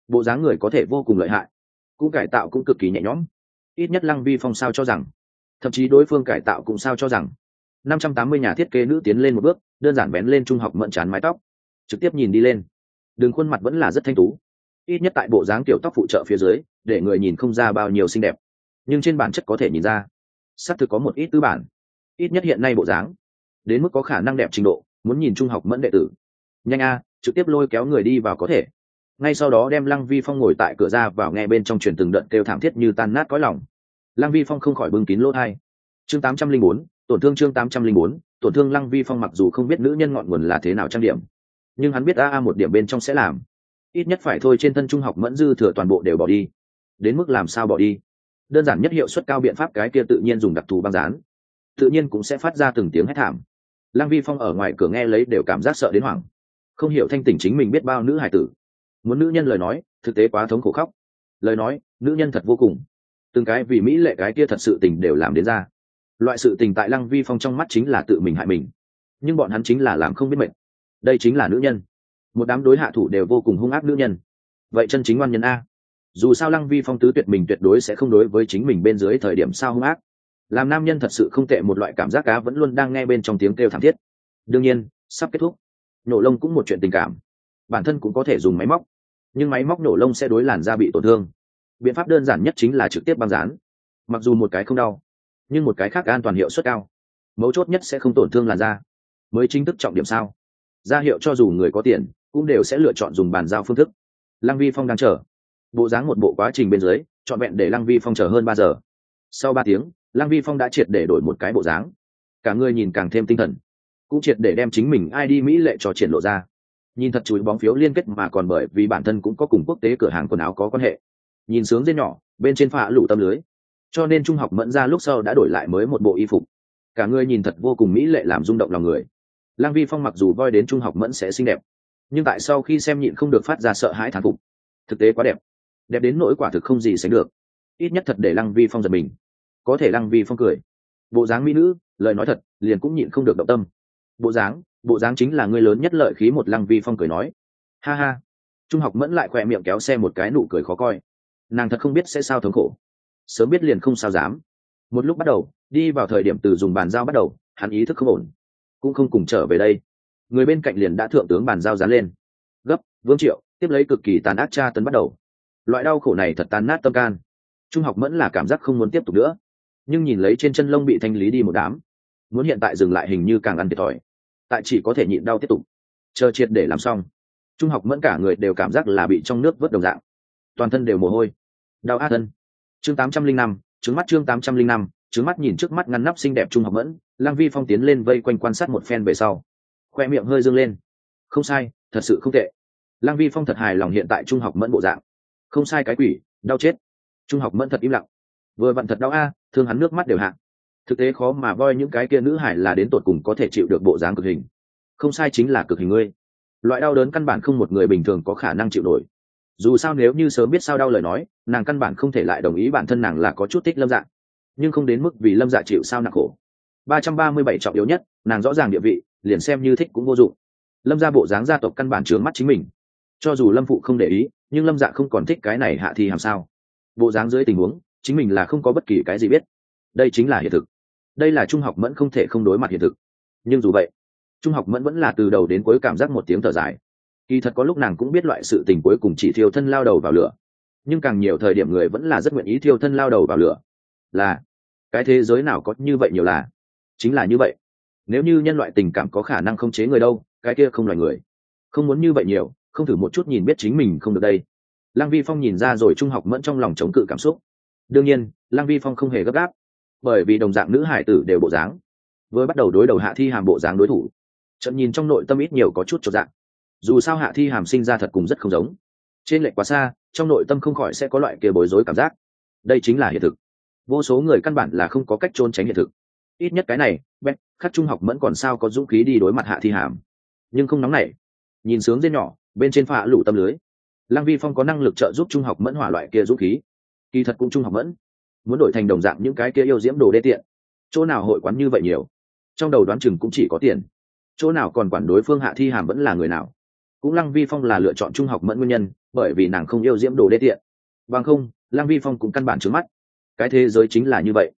bộ dáng người có thể vô cùng lợi hại, cũng cải tạo cũng cực kỳ nhẹ nhõm. Ít nhất lăng vi phong sao cho rằng, thậm chí đối phương cải tạo cũng sao cho rằng, năm trăm tám mươi nhà thiết kế nữ tiến lên một bước, đơn giản bén lên trung học mận chán mái tóc, trực tiếp nhìn đi lên. Đường khuôn mặt vẫn là rất thanh tú, ít nhất tại bộ dáng kiểu tóc phụ trợ phía dưới, để người nhìn không ra bao nhiêu xinh đẹp. Nhưng trên bản chất có thể nhìn ra s ắ c thực có một ít tư bản, ít nhất hiện nay bộ dáng, đến mức có khả năng đẹp trình độ, muốn nhìn trung học mẫn đệ tử. Nhanh a trực tiếp lôi kéo người đi vào có thể. Ngay sau đó đem lăng vi phong ngồi tại cửa ra vào nghe bên trong truyền từng đợt kêu thảm thiết như tan nát cõi lòng. Lăng vi phong không khỏi bưng kín lỗ thai. Chương tám trăm linh bốn, tổn thương chương tám trăm linh bốn, tổn thương lăng vi phong mặc dù không biết nữ nhân ngọn nguồn là thế nào trang điểm, nhưng hắn biết a a một điểm bên trong sẽ làm. Ít nhất phải thôi trên thân trung học mẫn dư thừa toàn bộ đều bỏ đi. Đến mức làm sao bỏ đi? Đơn giản nhất hiệu suất cao biện pháp cái kia tự nhiên dùng đặc thù băng dán. Tự nhiên cũng sẽ phát ra từng tiếng hét thảm. Lăng vi phong ở ngoài cửa nghe lấy đều cảm giác sợ đến hoảng không hiểu thanh tỉnh chính mình biết bao nữ hải tử. Muốn nữ nhân lời nói, thực tế quá thống khổ khóc. Lời nói, nữ nhân thật vô cùng. Từng cái vì mỹ lệ cái kia thật sự tình đều làm đến ra. Loại sự tình tại lăng vi phong trong mắt chính là tự mình hại mình. Nhưng bọn hắn chính là làm không biết mệnh. Đây chính là nữ nhân. Một đám đối hạ thủ đều vô cùng hung ác nữ nhân. Vậy chân chính ngoan nhân a. Dù sao lăng vi phong tứ tuyệt mình tuyệt đối sẽ không đối với chính mình bên dưới thời điểm sao hung ác. Làm nam nhân thật sự không tệ một loại cảm giác cá vẫn luôn đang nghe bên trong tiếng kêu thảm thiết. Đương nhiên, sắp kết thúc nổ lông cũng một chuyện tình cảm. Bản thân cũng có thể dùng máy móc, nhưng máy móc nổ lông sẽ đối làn da bị tổn thương. Biện pháp đơn giản nhất chính là trực tiếp băng dán. Mặc dù một cái không đau, nhưng một cái khác an toàn hiệu suất cao. Mấu chốt nhất sẽ không tổn thương làn da. Mới chính thức trọng điểm sao? Ra hiệu cho dù người có tiền, cũng đều sẽ lựa chọn dùng bàn giao phương thức. Lăng vi phong đang chờ. Bộ dáng một bộ quá trình bên dưới, trọn vẹn để lăng vi phong chờ hơn ba giờ. Sau ba tiếng, lăng vi phong đã triệt để đổi một cái bộ dáng. Cả người nhìn càng thêm tinh thần cũng triệt để đem chính mình ai đi mỹ lệ cho triển lộ ra. Nhìn thật chùi bóng phiếu liên kết mà còn bởi vì bản thân cũng có cùng quốc tế cửa hàng quần áo có quan hệ. Nhìn sướng dên nhỏ, bên trên phạ lủ tâm lưới. Cho nên trung học mẫn ra lúc sau đã đổi lại mới một bộ y phục. Cả người nhìn thật vô cùng mỹ lệ làm rung động lòng người. Lang vi phong mặc dù voi đến trung học mẫn sẽ xinh đẹp, nhưng tại sau khi xem nhịn không được phát ra sợ hãi thán phục. Thực tế quá đẹp. Đẹp đến nỗi quả thực không gì sánh được. Ít nhất thật để lăng vi phong giật mình. Có thể lăng vi phong cười. Bộ dáng mỹ nữ, lời nói thật, liền cũng nhịn không được động tâm bộ dáng bộ dáng chính là người lớn nhất lợi khí một lăng vi phong cười nói. Ha ha. Trung học mẫn lại khỏe miệng kéo xe một cái nụ cười khó coi. Nàng thật không biết sẽ sao thống khổ. Sớm biết liền không sao dám. Một lúc bắt đầu, đi vào thời điểm từ dùng bàn giao bắt đầu, hắn ý thức không ổn. Cũng không cùng trở về đây. Người bên cạnh liền đã thượng tướng bàn giao dán lên. Gấp, vương triệu, tiếp lấy cực kỳ tàn ác tra tấn bắt đầu. Loại đau khổ này thật tan nát tâm can. Trung học mẫn là cảm giác không muốn tiếp tục nữa. Nhưng nhìn lấy trên chân lông bị thanh lý đi một đám. Muốn hiện tại dừng lại hình như càng ăn thiệt thòi tại chỉ có thể nhịn đau tiếp tục. Chờ triệt để làm xong, trung học mẫn cả người đều cảm giác là bị trong nước vớt đồng dạng. Toàn thân đều mồ hôi. Đau át thân. Chương tám trăm linh năm, trứng mắt chương tám trăm linh năm, trứng mắt nhìn trước mắt ngăn nắp xinh đẹp trung học mẫn, lang vi phong tiến lên vây quanh quan sát một phen về sau. Khoe miệng hơi dâng lên. Không sai, thật sự không tệ. Lang vi phong thật hài lòng hiện tại trung học mẫn bộ dạng. Không sai cái quỷ, đau chết. Trung học mẫn thật im lặng. Vừa vặn thật đau a, thương hắn nước mắt đều hạ thực tế khó mà voi những cái kia nữ hải là đến tột cùng có thể chịu được bộ dáng cực hình. Không sai chính là cực hình ngươi. Loại đau đớn căn bản không một người bình thường có khả năng chịu nổi. Dù sao nếu như sớm biết sao đau lời nói, nàng căn bản không thể lại đồng ý bản thân nàng là có chút thích lâm dạ. Nhưng không đến mức vì lâm dạ chịu sao nặng khổ. Ba trăm ba mươi bảy trọng yếu nhất, nàng rõ ràng địa vị, liền xem như thích cũng vô dụng. Lâm ra bộ dáng gia tộc căn bản trướng mắt chính mình. Cho dù lâm phụ không để ý, nhưng lâm dạ không còn thích cái này hạ thì làm sao. Bộ dáng dưới tình huống, chính mình là không có bất kỳ cái gì biết. Đây chính là hiện thực đây là trung học mẫn không thể không đối mặt hiện thực. Nhưng dù vậy, trung học mẫn vẫn là từ đầu đến cuối cảm giác một tiếng thở dài. Kỳ thật có lúc nàng cũng biết loại sự tình cuối cùng chỉ thiêu thân lao đầu vào lửa. Nhưng càng nhiều thời điểm người vẫn là rất nguyện ý thiêu thân lao đầu vào lửa. Là, cái thế giới nào có như vậy nhiều là? Chính là như vậy. Nếu như nhân loại tình cảm có khả năng không chế người đâu, cái kia không loài người. Không muốn như vậy nhiều, không thử một chút nhìn biết chính mình không được đây. Lăng vi phong nhìn ra rồi trung học mẫn trong lòng chống cự cảm xúc. Đương nhiên, lăng vi phong không hề gấp gáp bởi vì đồng dạng nữ hải tử đều bộ dáng. Vừa bắt đầu đối đầu hạ thi hàm bộ dáng đối thủ trận nhìn trong nội tâm ít nhiều có chút cho dạng. Dù sao hạ thi hàm sinh ra thật cùng rất không giống. Trên lệch quá xa, trong nội tâm không khỏi sẽ có loại kia bối rối cảm giác. Đây chính là hiện thực. Vô số người căn bản là không có cách trốn tránh hiện thực. Ít nhất cái này bét khắc trung học mẫn còn sao có dũng khí đi đối mặt hạ thi hàm. Nhưng không nóng nảy. Nhìn sướng dên nhỏ, bên trên phạ lũ tâm lưới. Lăng vi phong có năng lực trợ giúp trung học mẫn hỏa loại kia dũng khí. Kỳ thật cũng trung học mẫn muốn đổi thành đồng dạng những cái kia yêu diễm đồ đê tiện. Chỗ nào hội quán như vậy nhiều? Trong đầu đoán chừng cũng chỉ có tiền. Chỗ nào còn quản đối phương hạ thi hàm vẫn là người nào? Cũng lăng vi phong là lựa chọn trung học mẫn nguyên nhân, bởi vì nàng không yêu diễm đồ đê tiện. Bằng không, lăng vi phong cũng căn bản trước mắt. Cái thế giới chính là như vậy.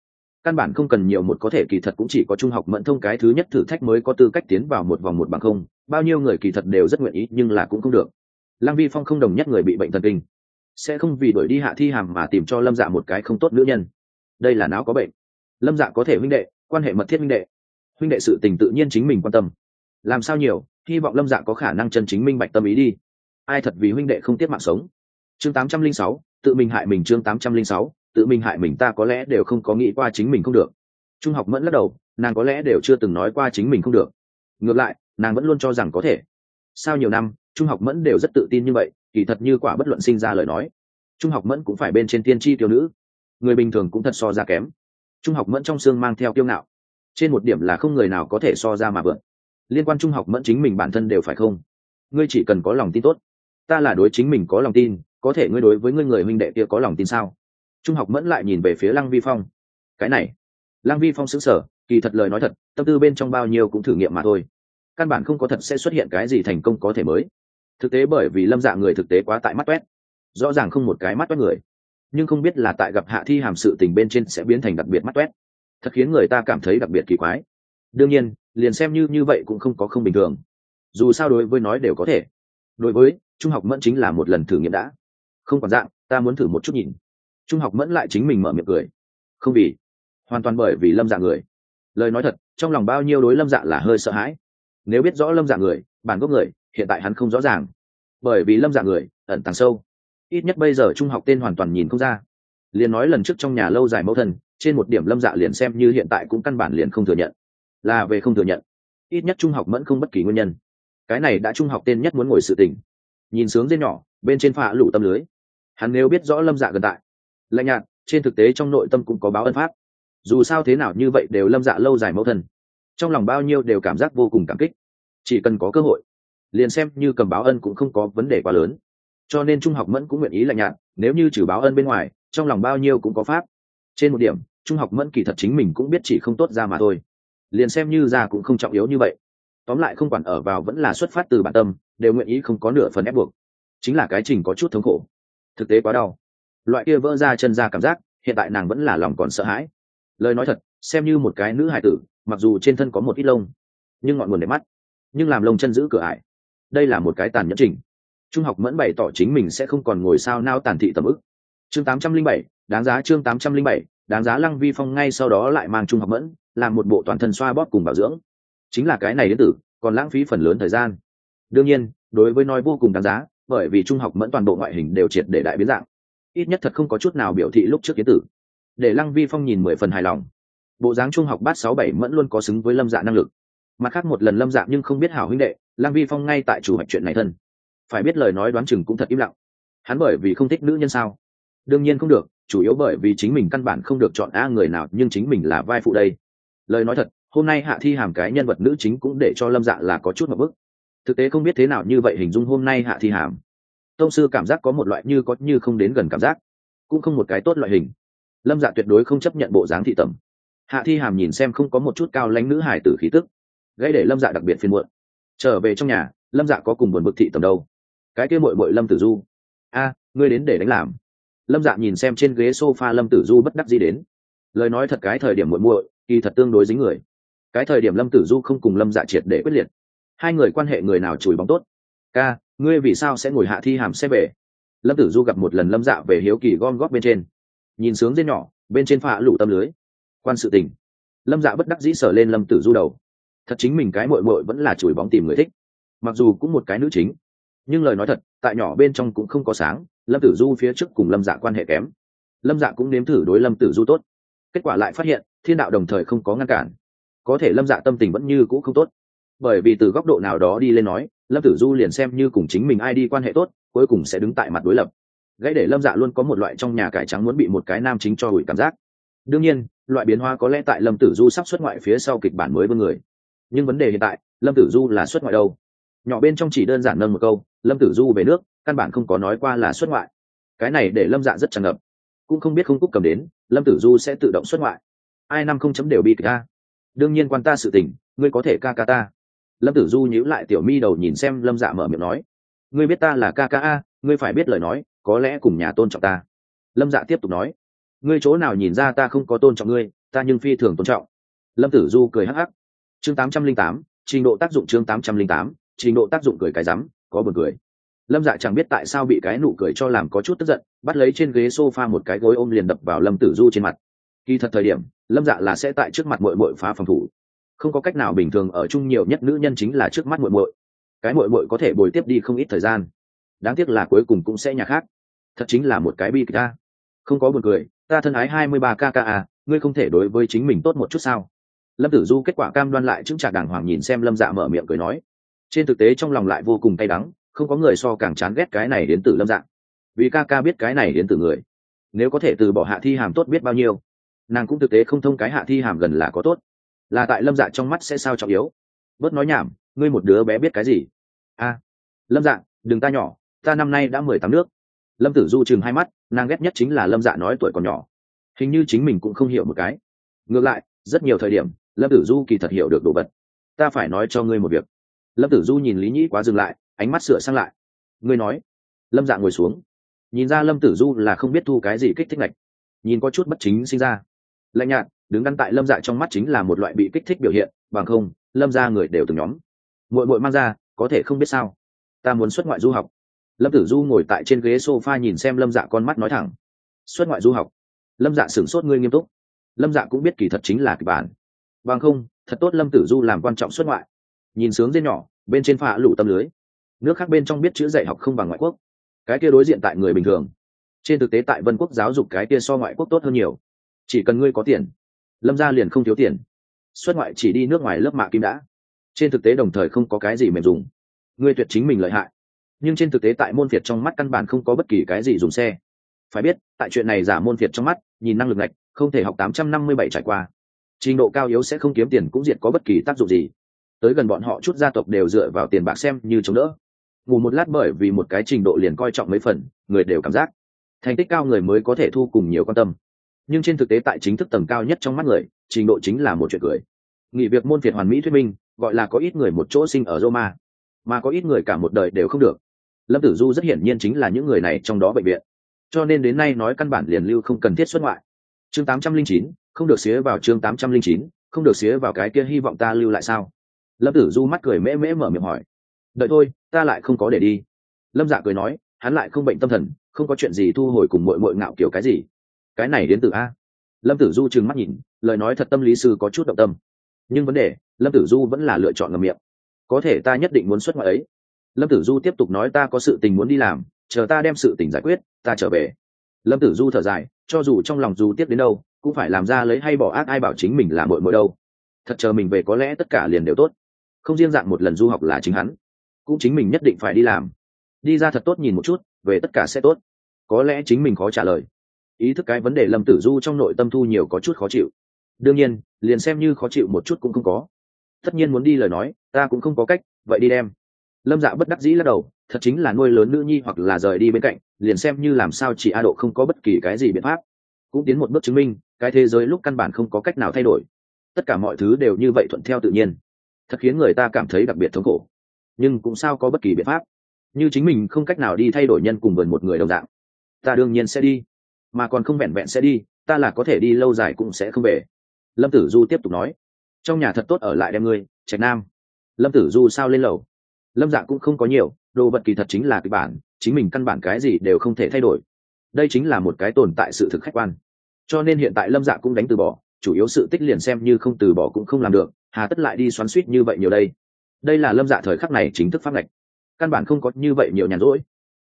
Căn bản không cần nhiều một có thể kỳ thật cũng chỉ có trung học mẫn thông cái thứ nhất thử thách mới có tư cách tiến vào một vòng một bằng không. Bao nhiêu người kỳ thật đều rất nguyện ý, nhưng là cũng không được. Lăng vi phong không đồng nhất người bị bệnh thần kinh sẽ không vì đuổi đi hạ thi hàm mà tìm cho lâm dạ một cái không tốt nữ nhân. Đây là não có bệnh. Lâm dạ có thể huynh đệ, quan hệ mật thiết huynh đệ. Huynh đệ sự tình tự nhiên chính mình quan tâm. Làm sao nhiều, hy vọng lâm dạ có khả năng chân chính minh bạch tâm ý đi. Ai thật vì huynh đệ không tiết mạng sống? Chương tám trăm linh sáu, tự mình hại mình chương tám trăm linh sáu, tự mình hại mình ta có lẽ đều không có nghĩ qua chính mình không được. Trung học mẫn lắc đầu, nàng có lẽ đều chưa từng nói qua chính mình không được. Ngược lại, nàng vẫn luôn cho rằng có thể. Sau nhiều năm trung học mẫn đều rất tự tin như vậy, kỳ thật như quả bất luận sinh ra lời nói. Trung học mẫn cũng phải bên trên tiên tri tiêu nữ. Người bình thường cũng thật so ra kém. Trung học mẫn trong xương mang theo kiêu ngạo. Trên một điểm là không người nào có thể so ra mà vượt liên quan trung học mẫn chính mình bản thân đều phải không? Ngươi chỉ cần có lòng tin tốt. Ta là đối chính mình có lòng tin, có thể ngươi đối với ngươi người huynh đệ kia có lòng tin sao? Trung học mẫn lại nhìn về phía lăng vi phong. Cái này. Lăng vi phong xứng sở kỳ thật lời nói thật, tâm tư bên trong bao nhiêu cũng thử nghiệm mà thôi. Căn bản không có thật sẽ xuất hiện cái gì thành công có thể mới thực tế bởi vì lâm dạ người thực tế quá tại mắt toét rõ ràng không một cái mắt toét người. Nhưng không biết là tại gặp hạ thi hàm sự tình bên trên sẽ biến thành đặc biệt mắt toét thật khiến người ta cảm thấy đặc biệt kỳ quái. Đương nhiên, liền xem như như vậy cũng không có không bình thường. Dù sao đối với nói đều có thể. Đối với, trung học mẫn chính là một lần thử nghiệm đã. Không còn dạng, ta muốn thử một chút nhìn. Trung học mẫn lại chính mình mở miệng cười. Không vì. Hoàn toàn bởi vì lâm dạ người. Lời nói thật, trong lòng bao nhiêu đối lâm dạ là hơi sợ hãi. Nếu biết rõ lâm dạ người bản gốc người, hiện tại hắn không rõ ràng. Bởi vì lâm dạng người, ẩn tàng sâu. Ít nhất bây giờ trung học tên hoàn toàn nhìn không ra. Liền nói lần trước trong nhà lâu dài mẫu thân, trên một điểm lâm dạ liền xem như hiện tại cũng căn bản liền không thừa nhận. Là về không thừa nhận. Ít nhất trung học mẫn không bất kỳ nguyên nhân. Cái này đã trung học tên nhất muốn ngồi sự tình. Nhìn sướng dên nhỏ, bên trên phạ lủ tâm lưới. Hắn nếu biết rõ lâm dạ gần tại. Lạnh nhạt, trên thực tế trong nội tâm cũng có báo ân phát dù sao thế nào như vậy đều lâm dạ lâu dài mẫu thân. Trong lòng bao nhiêu đều cảm giác vô cùng cảm kích chỉ cần có cơ hội, liền xem như cầm báo ân cũng không có vấn đề quá lớn. Cho nên trung học mẫn cũng nguyện ý lạnh nhạt, nếu như trừ báo ân bên ngoài, trong lòng bao nhiêu cũng có pháp. Trên một điểm, trung học mẫn kỳ thật chính mình cũng biết chỉ không tốt ra mà thôi. Liền xem như ra cũng không trọng yếu như vậy. Tóm lại không quản ở vào vẫn là xuất phát từ bản tâm, đều nguyện ý không có nửa phần ép buộc. Chính là cái trình có chút thống khổ. Thực tế quá đau. Loại kia vỡ ra chân ra cảm giác, hiện tại nàng vẫn là lòng còn sợ hãi. Lời nói thật, xem như một cái nữ hải tử, mặc dù trên thân có một ít lông, nhưng ngọn nguồn để mắt nhưng làm lông chân giữ cửa ải. Đây là một cái tàn nhẫn trình. Trung học mẫn bày tỏ chính mình sẽ không còn ngồi sao nao tàn thị tầm ức. Chương tám trăm linh bảy, đáng giá chương tám trăm linh bảy, đáng giá lăng vi phong ngay sau đó lại mang trung học mẫn, làm một bộ toàn thân xoa bóp cùng bảo dưỡng. Chính là cái này đến tử còn lãng phí phần lớn thời gian. Đương nhiên, đối với nói vô cùng đáng giá, bởi vì trung học mẫn toàn bộ ngoại hình đều triệt để đại biến dạng. Ít nhất thật không có chút nào biểu thị lúc trước kiến tử. Để lăng vi phong nhìn mười phần hài lòng. Bộ dáng trung học bát sáu bảy mẫn luôn có xứng với lâm dạ năng lực mặt khác một lần lâm Dạng nhưng không biết hảo huynh đệ, lăng vi phong ngay tại chủ hoạch chuyện này thân. Phải biết lời nói đoán chừng cũng thật im lặng. Hắn bởi vì không thích nữ nhân sao? Đương nhiên không được, chủ yếu bởi vì chính mình căn bản không được chọn a người nào, nhưng chính mình là vai phụ đây. Lời nói thật, hôm nay hạ thi hàm cái nhân vật nữ chính cũng để cho lâm dạ là có chút một bức. Thực tế không biết thế nào như vậy hình dung hôm nay hạ thi hàm. Tông sư cảm giác có một loại như có như không đến gần cảm giác, cũng không một cái tốt loại hình. Lâm dạ tuyệt đối không chấp nhận bộ dáng thị tẩm. Hạ thi hàm nhìn xem không có một chút cao lãnh nữ hải tử khí tức gây để lâm dạ đặc biệt phiên muộn. Trở về trong nhà, lâm dạ có cùng buồn bực thị tầm đâu. Cái kia mội mội lâm tử du. A, ngươi đến để đánh làm. Lâm dạ nhìn xem trên ghế s o f a lâm tử du bất đắc gì đến. Lời nói thật cái thời điểm muội muội, kỳ thật tương đối dính người. Cái thời điểm lâm tử du không cùng lâm dạ triệt để quyết liệt. Hai người quan hệ người nào chùi bóng tốt. Ca, ngươi vì sao sẽ ngồi hạ thi hàm xe về? Lâm tử du gặp một lần lâm dạ về hiếu kỳ gom góp bên trên. Nhìn sướng dên nhỏ, bên trên phạ lụ tâm lưới. Quan sự tình. Lâm dạ bất đắc dĩ sở lên lâm tử du đầu thật chính mình cái mội mội vẫn là chùi bóng tìm người thích. Mặc dù cũng một cái nữ chính, nhưng lời nói thật, tại nhỏ bên trong cũng không có sáng, lâm tử du phía trước cùng lâm dạ quan hệ kém. Lâm dạ cũng nếm thử đối lâm tử du tốt. Kết quả lại phát hiện, thiên đạo đồng thời không có ngăn cản. Có thể lâm dạ tâm tình vẫn như cũ không tốt. Bởi vì từ góc độ nào đó đi lên nói, lâm tử du liền xem như cùng chính mình ai đi quan hệ tốt, cuối cùng sẽ đứng tại mặt đối lập. Gãy để lâm dạ luôn có một loại trong nhà cải trắng muốn bị một cái nam chính cho hủi cảm giác. Đương nhiên, loại biến hóa có lẽ tại lâm tử du sắp xuất ngoại phía sau kịch bản mới với người nhưng vấn đề hiện tại, lâm tử du là xuất ngoại đâu? Nhỏ bên trong chỉ đơn giản nâng một câu, lâm tử du về nước, căn bản không có nói qua là xuất ngoại. Cái này để lâm dạ rất tràn ngập. Cũng không biết không cúc cầm đến, lâm tử du sẽ tự động xuất ngoại. Ai năm không chấm đều bị ca đương nhiên quan ta sự tình, ngươi có thể ca ca ta. Lâm tử du nhíu lại tiểu mi đầu nhìn xem lâm dạ mở miệng nói, ngươi biết ta là ca ca a, ngươi phải biết lời nói, có lẽ cùng nhà tôn trọng ta. Lâm dạ tiếp tục nói, ngươi chỗ nào nhìn ra ta không có tôn trọng ngươi, ta nhưng phi thường tôn trọng. Lâm tử du cười hắc hắc chương tám trăm linh tám, trình độ tác dụng chương tám trăm linh tám, trình độ tác dụng cười cái rắm, có buồn cười. Lâm dạ chẳng biết tại sao bị cái nụ cười cho làm có chút tức giận, bắt lấy trên ghế s o f a một cái gối ôm liền đập vào lâm tử du trên mặt. Kỳ thật thời điểm, lâm dạ là sẽ tại trước mặt mội mội phá phòng thủ. Không có cách nào bình thường ở chung nhiều nhất nữ nhân chính là trước mắt mội mội cái mội mội có thể bồi tiếp đi không ít thời gian. Đáng tiếc là cuối cùng cũng sẽ nhà khác. Thật chính là một cái bi kịch ta. Không có buồn cười, ta thân ái hai mươi ba kka à, ngươi không thể đối với chính mình tốt một chút sao? Lâm tử du kết quả cam đoan lại chứng trả đàng hoàng nhìn xem lâm dạ mở miệng cười nói. Trên thực tế trong lòng lại vô cùng cay đắng, không có người so càng chán ghét cái này đến từ lâm dạ. Vì ca ca biết cái này đến từ người, nếu có thể từ bỏ hạ thi hàm tốt biết bao nhiêu. Nàng cũng thực tế không thông cái hạ thi hàm gần là có tốt. Là tại lâm dạ trong mắt sẽ sao trọng yếu. Bớt nói nhảm, ngươi một đứa bé biết cái gì? A, lâm dạ đừng ta nhỏ, ta năm nay đã mười tám nước. Lâm tử du chừng hai mắt, nàng ghét nhất chính là lâm dạ nói tuổi còn nhỏ. Hình như chính mình cũng không hiểu một cái. Ngược lại, rất nhiều thời điểm lâm tử du kỳ thật hiểu được đồ vật. Ta phải nói cho ngươi một việc. Lâm tử du nhìn lý nhĩ quá dừng lại, ánh mắt sửa sang lại. Ngươi nói. Lâm dạ ngồi xuống. Nhìn ra lâm tử du là không biết thu cái gì kích thích lạch nhìn có chút bất chính sinh ra. Lạnh nhạt, đứng ngăn tại lâm dạ trong mắt chính là một loại bị kích thích biểu hiện, bằng không, lâm ra người đều từng nhóm. Muội muội mang ra, có thể không biết sao. Ta muốn xuất ngoại du học. Lâm tử du ngồi tại trên ghế s o f a nhìn xem lâm dạ con mắt nói thẳng. Xuất ngoại du học. Lâm dạ sửng sốt ngươi nghiêm túc. Lâm dạ cũng biết kỳ thật chính là kịch bản bằng không, thật tốt lâm tử du làm quan trọng xuất ngoại. Nhìn sướng dê nhỏ, bên trên phạ lụ tâm lưới. Nước khác bên trong biết chữ dạy học không bằng ngoại quốc. Cái kia đối diện tại người bình thường. Trên thực tế tại vân quốc giáo dục cái kia so ngoại quốc tốt hơn nhiều. Chỉ cần ngươi có tiền, lâm gia liền không thiếu tiền. Xuất ngoại chỉ đi nước ngoài lớp mạ kim đã. Trên thực tế đồng thời không có cái gì mềm dùng. Ngươi tuyệt chính mình lợi hại. Nhưng trên thực tế tại môn việt trong mắt căn bản không có bất kỳ cái gì dùng xe. Phải biết, tại chuyện này giả môn việt trong mắt, nhìn năng lực ngạch, không thể học tám trăm năm mươi bảy trải qua trình độ cao yếu sẽ không kiếm tiền cũng diệt có bất kỳ tác dụng gì. Tới gần bọn họ chút gia tộc đều dựa vào tiền bạc xem như chống đỡ. Ngủ một lát bởi vì một cái trình độ liền coi trọng mấy phần, người đều cảm giác. Thành tích cao người mới có thể thu cùng nhiều quan tâm. Nhưng trên thực tế tại chính thức tầng cao nhất trong mắt người, trình độ chính là một chuyện cười. Nghỉ việc môn việt hoàn mỹ thuyết minh, gọi là có ít người một chỗ sinh ở roma, mà có ít người cả một đời đều không được. Lâm tử du rất hiển nhiên chính là những người này trong đó bệnh viện. Cho nên đến nay nói căn bản liền lưu không cần thiết xuất ngoại. Chương tám trăm linh chín không được xía vào chương tám trăm linh chín, không được xía vào cái kia hy vọng ta lưu lại sao? Lâm tử du mắt cười mễ mễ mở miệng hỏi. Đợi thôi, ta lại không có để đi. Lâm dạ cười nói, hắn lại không bệnh tâm thần, không có chuyện gì thu hồi cùng mội mội ngạo kiểu cái gì. Cái này đến từ a. Lâm tử du trừng mắt nhìn, lời nói thật tâm lý sư có chút động tâm. Nhưng vấn đề, lâm tử du vẫn là lựa chọn ngầm miệng. Có thể ta nhất định muốn xuất ngoại ấy. Lâm tử du tiếp tục nói ta có sự tình muốn đi làm, chờ ta đem sự tình giải quyết, ta trở về. Lâm tử du thở dài, cho dù trong lòng dù tiếp đến đâu cũng phải làm ra lấy hay bỏ ác ai bảo chính mình là mội mội đâu. Thật chờ mình về có lẽ tất cả liền đều tốt. Không riêng dạng một lần du học là chính hắn. Cũng chính mình nhất định phải đi làm. Đi ra thật tốt nhìn một chút, về tất cả sẽ tốt. Có lẽ chính mình khó trả lời. Ý thức cái vấn đề lâm tử du trong nội tâm thu nhiều có chút khó chịu. Đương nhiên, liền xem như khó chịu một chút cũng không có. Tất nhiên muốn đi lời nói, ta cũng không có cách, vậy đi đem. Lâm dạ bất đắc dĩ lắc đầu, thật chính là nuôi lớn nữ nhi hoặc là rời đi bên cạnh, liền xem như làm sao chỉ a độ không có bất kỳ cái gì biện pháp cũng tiến một bước chứng minh, cái thế giới lúc căn bản không có cách nào thay đổi. Tất cả mọi thứ đều như vậy thuận theo tự nhiên. Thật khiến người ta cảm thấy đặc biệt thống khổ. Nhưng cũng sao có bất kỳ biện pháp. Như chính mình không cách nào đi thay đổi nhân cùng vườn một người đồng dạng. Ta đương nhiên sẽ đi. Mà còn không vẹn vẹn sẽ đi, ta là có thể đi lâu dài cũng sẽ không về. Lâm tử du tiếp tục nói. Trong nhà thật tốt ở lại đem ngươi, trạch nam. Lâm tử du sao lên lầu? Lâm dạng cũng không có nhiều, đồ vật kỳ thật chính là kịch bản, chính mình căn bản cái gì đều không thể thay đổi. Đây chính là một cái tồn tại sự thực khách quan cho nên hiện tại lâm dạ cũng đánh từ bỏ, chủ yếu sự tích liền xem như không từ bỏ cũng không làm được, hà tất lại đi xoắn suýt như vậy nhiều đây. Đây là lâm dạ thời khắc này chính thức phát ngạch. Căn bản không có như vậy nhiều nhàn rỗi.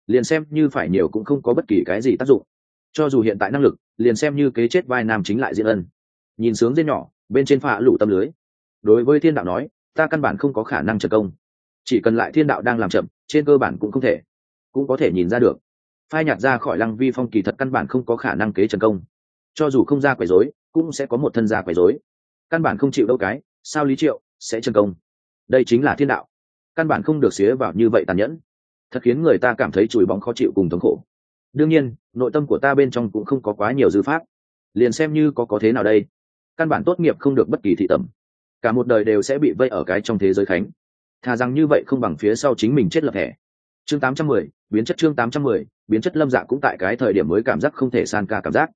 Liền xem như phải nhiều cũng không có bất kỳ cái gì tác dụng. Cho dù hiện tại năng lực, liền xem như kế chết vai nam chính lại diễn ân. Nhìn sướng dê nhỏ, bên trên phạ lụ tâm lưới. Đối với thiên đạo nói, ta căn bản không có khả năng trợ công. Chỉ cần lại thiên đạo đang làm chậm, trên cơ bản cũng không thể, cũng có thể nhìn ra được. Phai nhạt ra khỏi lăng vi phong kỳ thật căn bản không có khả năng kế trần công cho dù không ra quấy rối cũng sẽ có một thân gia quấy rối. Căn bản không chịu đâu cái sao lý triệu sẽ chân công? Đây chính là thiên đạo. Căn bản không được xía vào như vậy tàn nhẫn. Thật khiến người ta cảm thấy chùi bóng khó chịu cùng thống khổ. Đương nhiên nội tâm của ta bên trong cũng không có quá nhiều dư pháp. Liền xem như có có thế nào đây. Căn bản tốt nghiệp không được bất kỳ thị tẩm. Cả một đời đều sẽ bị vây ở cái trong thế giới khánh. Thà rằng như vậy không bằng phía sau chính mình chết lập thẻ. Chương 810, biến chất chương 810, biến chất lâm dạ cũng tại cái thời điểm mới cảm giác không thể san ca cảm giác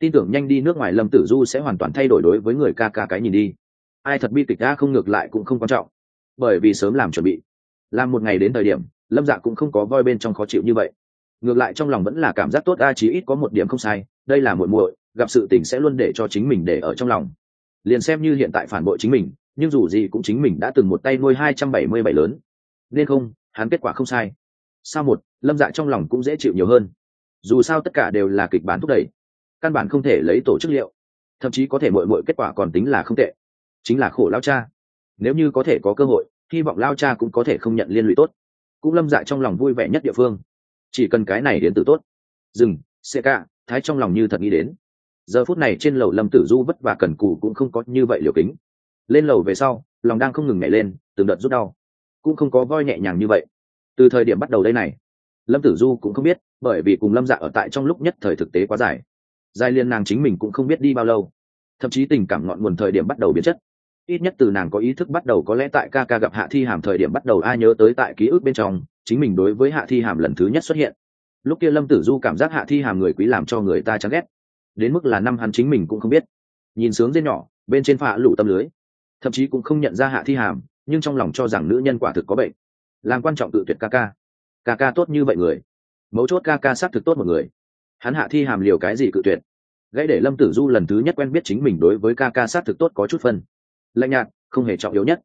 tin tưởng nhanh đi nước ngoài lâm tử du sẽ hoàn toàn thay đổi đối với người ca ca cái nhìn đi. Ai thật bi kịch đã không ngược lại cũng không quan trọng. Bởi vì sớm làm chuẩn bị. Làm một ngày đến thời điểm, lâm dạ cũng không có voi bên trong khó chịu như vậy. Ngược lại trong lòng vẫn là cảm giác tốt a chí ít có một điểm không sai, đây là muội muội, gặp sự tình sẽ luôn để cho chính mình để ở trong lòng. Liền xem như hiện tại phản bội chính mình, nhưng dù gì cũng chính mình đã từng một tay nuôi hai trăm bảy mươi bảy lớn. Nên không, hắn kết quả không sai. Sao một, lâm dạ trong lòng cũng dễ chịu nhiều hơn. Dù sao tất cả đều là kịch bản thúc đẩy căn bản không thể lấy tổ chức liệu. Thậm chí có thể mội mội kết quả còn tính là không tệ. Chính là khổ lao cha. Nếu như có thể có cơ hội, hy vọng lao cha cũng có thể không nhận liên lụy tốt. Cũng lâm dạ trong lòng vui vẻ nhất địa phương. Chỉ cần cái này đến từ tốt. Dừng xe ca thái trong lòng như thật nghĩ đến. Giờ phút này trên lầu lâm tử du vất vả cần cù cũng không có như vậy liều kính. Lên lầu về sau, lòng đang không ngừng nhảy lên, từng đợt rút đau. Cũng không có voi nhẹ nhàng như vậy. Từ thời điểm bắt đầu đây này, lâm tử du cũng không biết, bởi vì cùng lâm dạ ở tại trong lúc nhất thời thực tế quá dài dài liên nàng chính mình cũng không biết đi bao lâu. Thậm chí tình cảm ngọn nguồn thời điểm bắt đầu biến chất. Ít nhất từ nàng có ý thức bắt đầu có lẽ tại ca ca gặp hạ thi hàm thời điểm bắt đầu ai nhớ tới tại ký ức bên trong, chính mình đối với hạ thi hàm lần thứ nhất xuất hiện. Lúc kia lâm tử du cảm giác hạ thi hàm người quý làm cho người ta chán ghét. Đến mức là năm hắn chính mình cũng không biết. Nhìn sướng dên nhỏ, bên trên phạ lụ tâm lưới. Thậm chí cũng không nhận ra hạ thi hàm, nhưng trong lòng cho rằng nữ nhân quả thực có bệnh. Làm quan trọng tự tuyệt ca ca. Ca ca tốt như vậy người. Mấu chốt ca ca xác thực tốt một người hắn hạ thi hàm liều cái gì cự tuyệt. Gãy để lâm tử du lần thứ nhất quen biết chính mình đối với ca ca sát thực tốt có chút phân. Lạnh nhạt, không hề trọng yếu nhất.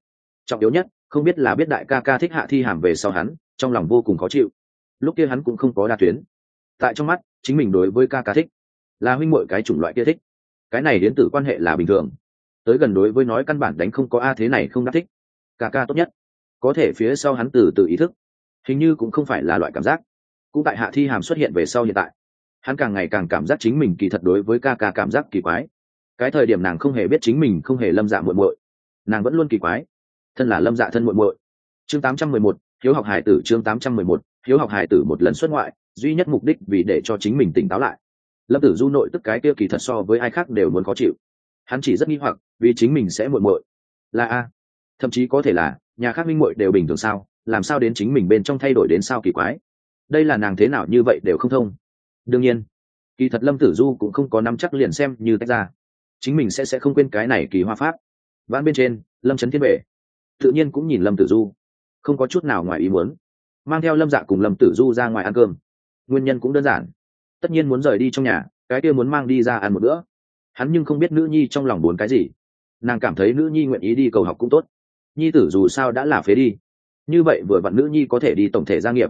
Trọng yếu nhất, không biết là biết đại ca ca thích hạ thi hàm về sau hắn, trong lòng vô cùng khó chịu. Lúc kia hắn cũng không có đa tuyến. Tại trong mắt, chính mình đối với ca ca thích là huynh mội cái chủng loại kia thích. Cái này đến từ quan hệ là bình thường. Tới gần đối với nói căn bản đánh không có a thế này không đáp thích. Ca ca tốt nhất. Có thể phía sau hắn từ từ ý thức. Hình như cũng không phải là loại cảm giác. Cũng tại hạ thi hàm xuất hiện về sau hiện tại hắn càng ngày càng cảm giác chính mình kỳ thật đối với ca ca cảm giác kỳ quái. Cái thời điểm nàng không hề biết chính mình, không hề lâm dạ muộn muội. Nàng vẫn luôn kỳ quái. Thân là lâm dạ thân muộn muội. Chương tám trăm mười một, hiếu học hải tử, chương tám trăm mười một, hiếu học hải tử một lần xuất ngoại, duy nhất mục đích vì để cho chính mình tỉnh táo lại. Lâm tử du nội tức cái kia kỳ thật so với ai khác đều muốn khó chịu. Hắn chỉ rất nghi hoặc, vì chính mình sẽ muộn muội. Là a? Thậm chí có thể là, nhà khác minh muội đều bình thường sao? Làm sao đến chính mình bên trong thay đổi đến sao kỳ quái? Đây là nàng thế nào như vậy đều không thông đương nhiên, kỳ thật lâm tử du cũng không có nắm chắc liền xem như tách ra. Chính mình sẽ sẽ không quên cái này kỳ hoa pháp. Vãn bên trên, lâm trấn thiên bệ tự nhiên cũng nhìn lâm tử du. Không có chút nào ngoài ý muốn. Mang theo lâm dạ cùng lâm tử du ra ngoài ăn cơm. Nguyên nhân cũng đơn giản. Tất nhiên muốn rời đi trong nhà, cái kia muốn mang đi ra ăn một bữa. Hắn nhưng không biết nữ nhi trong lòng buồn cái gì. Nàng cảm thấy nữ nhi nguyện ý đi cầu học cũng tốt. Nhi tử dù sao đã là phế đi. Như vậy vừa vặn nữ nhi có thể đi tổng thể gia nghiệp.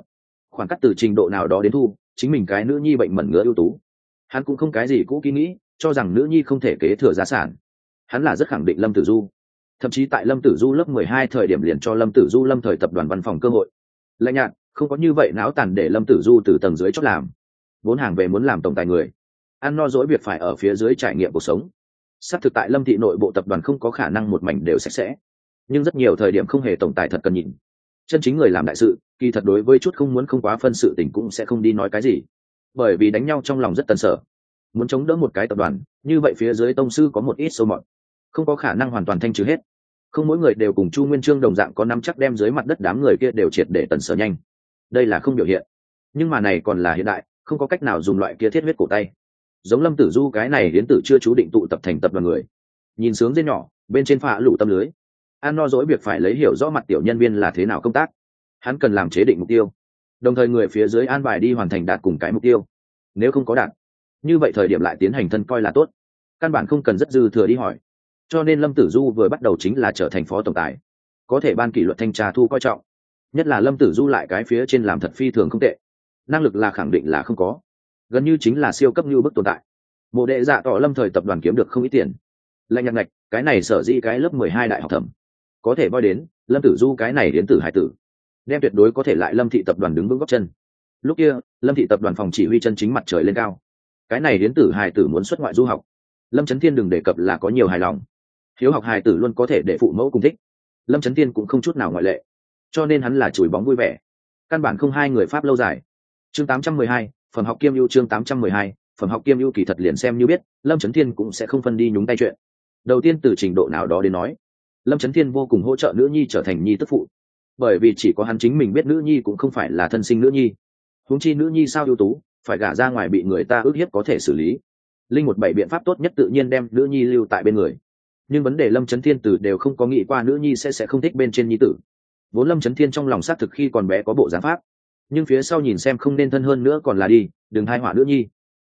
Khoảng cách từ trình độ nào đó đến thu chính mình cái nữ nhi bệnh mẩn ngứa ưu tú. Hắn cũng không cái gì cũ kỹ nghĩ, cho rằng nữ nhi không thể kế thừa giá sản. Hắn là rất khẳng định lâm tử du. Thậm chí tại lâm tử du lớp mười hai thời điểm liền cho lâm tử du lâm thời tập đoàn văn phòng cơ hội. Lạnh nhạt, không có như vậy não tàn để lâm tử du từ tầng dưới chót làm. Vốn hàng về muốn làm tổng tài người. Ăn no dỗi việc phải ở phía dưới trải nghiệm cuộc sống. Xác thực tại lâm thị nội bộ tập đoàn không có khả năng một mảnh đều sạch sẽ. Nhưng rất nhiều thời điểm không hề tổng tài thật cần nhìn chân chính người làm đại sự, kỳ thật đối với chút không muốn không quá phân sự tình cũng sẽ không đi nói cái gì. Bởi vì đánh nhau trong lòng rất tần sở. Muốn chống đỡ một cái tập đoàn, như vậy phía dưới tông sư có một ít sâu mọt. Không có khả năng hoàn toàn thanh trừ hết. Không mỗi người đều cùng chu nguyên trương đồng dạng có nắm chắc đem dưới mặt đất đám người kia đều triệt để tần sở nhanh. Đây là không biểu hiện. Nhưng mà này còn là hiện đại, không có cách nào dùng loại kia thiết huyết cổ tay. Giống lâm tử du cái này đến tử chưa chú định tụ tập thành tập đoàn người. Nhìn sướng dây nhỏ, bên trên phạ lủ tâm lưới an no dỗi việc phải lấy hiểu rõ mặt tiểu nhân viên là thế nào công tác. Hắn cần làm chế định mục tiêu. Đồng thời người phía dưới an bài đi hoàn thành đạt cùng cái mục tiêu. Nếu không có đạt, như vậy thời điểm lại tiến hành thân coi là tốt. Căn bản không cần rất dư thừa đi hỏi. Cho nên lâm tử du vừa bắt đầu chính là trở thành phó tổng tài. Có thể ban kỷ luật thanh tra thu coi trọng. Nhất là lâm tử du lại cái phía trên làm thật phi thường không tệ. Năng lực là khẳng định là không có. Gần như chính là siêu cấp như bức tồn tại. Mộ đệ dạ tỏ lâm thời tập đoàn kiếm được không ít tiền. Lạnh nhạc ngạch, cái này sở dĩ cái lớp mười hai đại học thẩm có thể voi đến lâm tử du cái này đến tử hải tử. Đem tuyệt đối có thể lại lâm thị tập đoàn đứng vững góc chân. Lúc kia lâm thị tập đoàn phòng chỉ huy chân chính mặt trời lên cao. Cái này đến tử hải tử muốn xuất ngoại du học. Lâm trấn thiên đừng đề cập là có nhiều hài lòng. Hiếu học hài tử luôn có thể để phụ mẫu cùng thích. Lâm trấn thiên cũng không chút nào ngoại lệ. Cho nên hắn là chùi bóng vui vẻ. Căn bản không hai người pháp lâu dài. Chương 812, phẩm học kiêm ưu chương 812, phẩm học kiêm ưu kỳ thật liền xem như biết lâm trấn thiên cũng sẽ không phân đi nhúng tay chuyện. Đầu tiên từ trình độ nào đó đến nói lâm trấn thiên vô cùng hỗ trợ nữ nhi trở thành nhi tức phụ. Bởi vì chỉ có hắn chính mình biết nữ nhi cũng không phải là thân sinh nữ nhi. Huống chi nữ nhi sao ưu tú, phải gả ra ngoài bị người ta ước hiếp có thể xử lý. Linh một bảy biện pháp tốt nhất tự nhiên đem nữ nhi lưu tại bên người. Nhưng vấn đề lâm trấn thiên tử đều không có nghĩ qua nữ nhi sẽ sẽ không thích bên trên nhi tử. Vốn lâm trấn thiên trong lòng xác thực khi còn bé có bộ giáng pháp. Nhưng phía sau nhìn xem không nên thân hơn nữa còn là đi, đừng hai hỏa nữ nhi.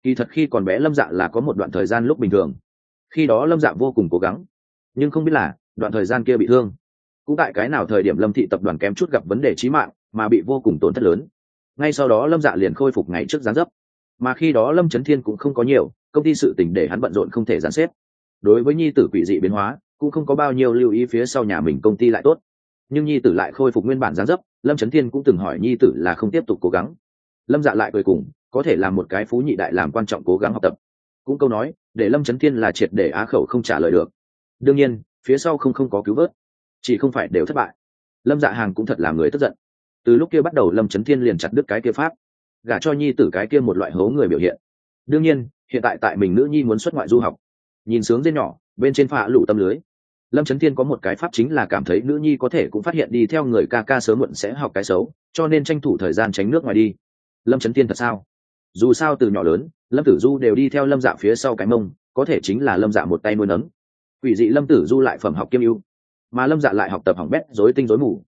Kỳ thật khi còn bé lâm dạ là có một đoạn thời gian lúc bình thường. Khi đó lâm dạ vô cùng cố gắng. Nhưng không biết là đoạn thời gian kia bị thương. Cũng tại cái nào thời điểm lâm thị tập đoàn kém chút gặp vấn đề trí mạng, mà bị vô cùng tổn thất lớn. Ngay sau đó lâm dạ liền khôi phục ngày trước gián dấp. Mà khi đó lâm trấn thiên cũng không có nhiều, công ty sự t ì n h để hắn bận rộn không thể gián xếp. Đối với nhi tử quỷ dị biến hóa, cũng không có bao nhiêu lưu ý phía sau nhà mình công ty lại tốt. Nhưng nhi tử lại khôi phục nguyên bản gián dấp, lâm trấn thiên cũng từng hỏi nhi tử là không tiếp tục cố gắng. Lâm dạ lại cười cùng, có thể làm một cái phú nhị đại làm quan trọng cố gắng học tập. Cũng câu nói, để lâm trấn thiên là triệt để á khẩu không trả lời được. Đương nhiên phía sau không không có cứu vớt, chỉ không phải đều thất bại. Lâm dạ hàng cũng thật là người tức giận. Từ lúc kia bắt đầu lâm trấn thiên liền chặt đứt cái kia pháp, gả cho nhi tử cái kia một loại hố người biểu hiện. Đương nhiên, hiện tại tại mình nữ nhi muốn xuất ngoại du học, nhìn sướng dây nhỏ, bên trên phạ lụ tâm lưới. Lâm trấn thiên có một cái pháp chính là cảm thấy nữ nhi có thể cũng phát hiện đi theo người ca ca sớm muộn sẽ học cái xấu, cho nên tranh thủ thời gian tránh nước ngoài đi. Lâm trấn thiên thật sao? Dù sao từ nhỏ lớn, lâm tử du đều đi theo lâm dạ phía sau cái mông, có thể chính là lâm dạ một tay nuôi nấng quỷ dị lâm tử du lại phẩm học kiêm ưu, mà lâm dạ lại học tập hỏng bét dối tinh dối mù.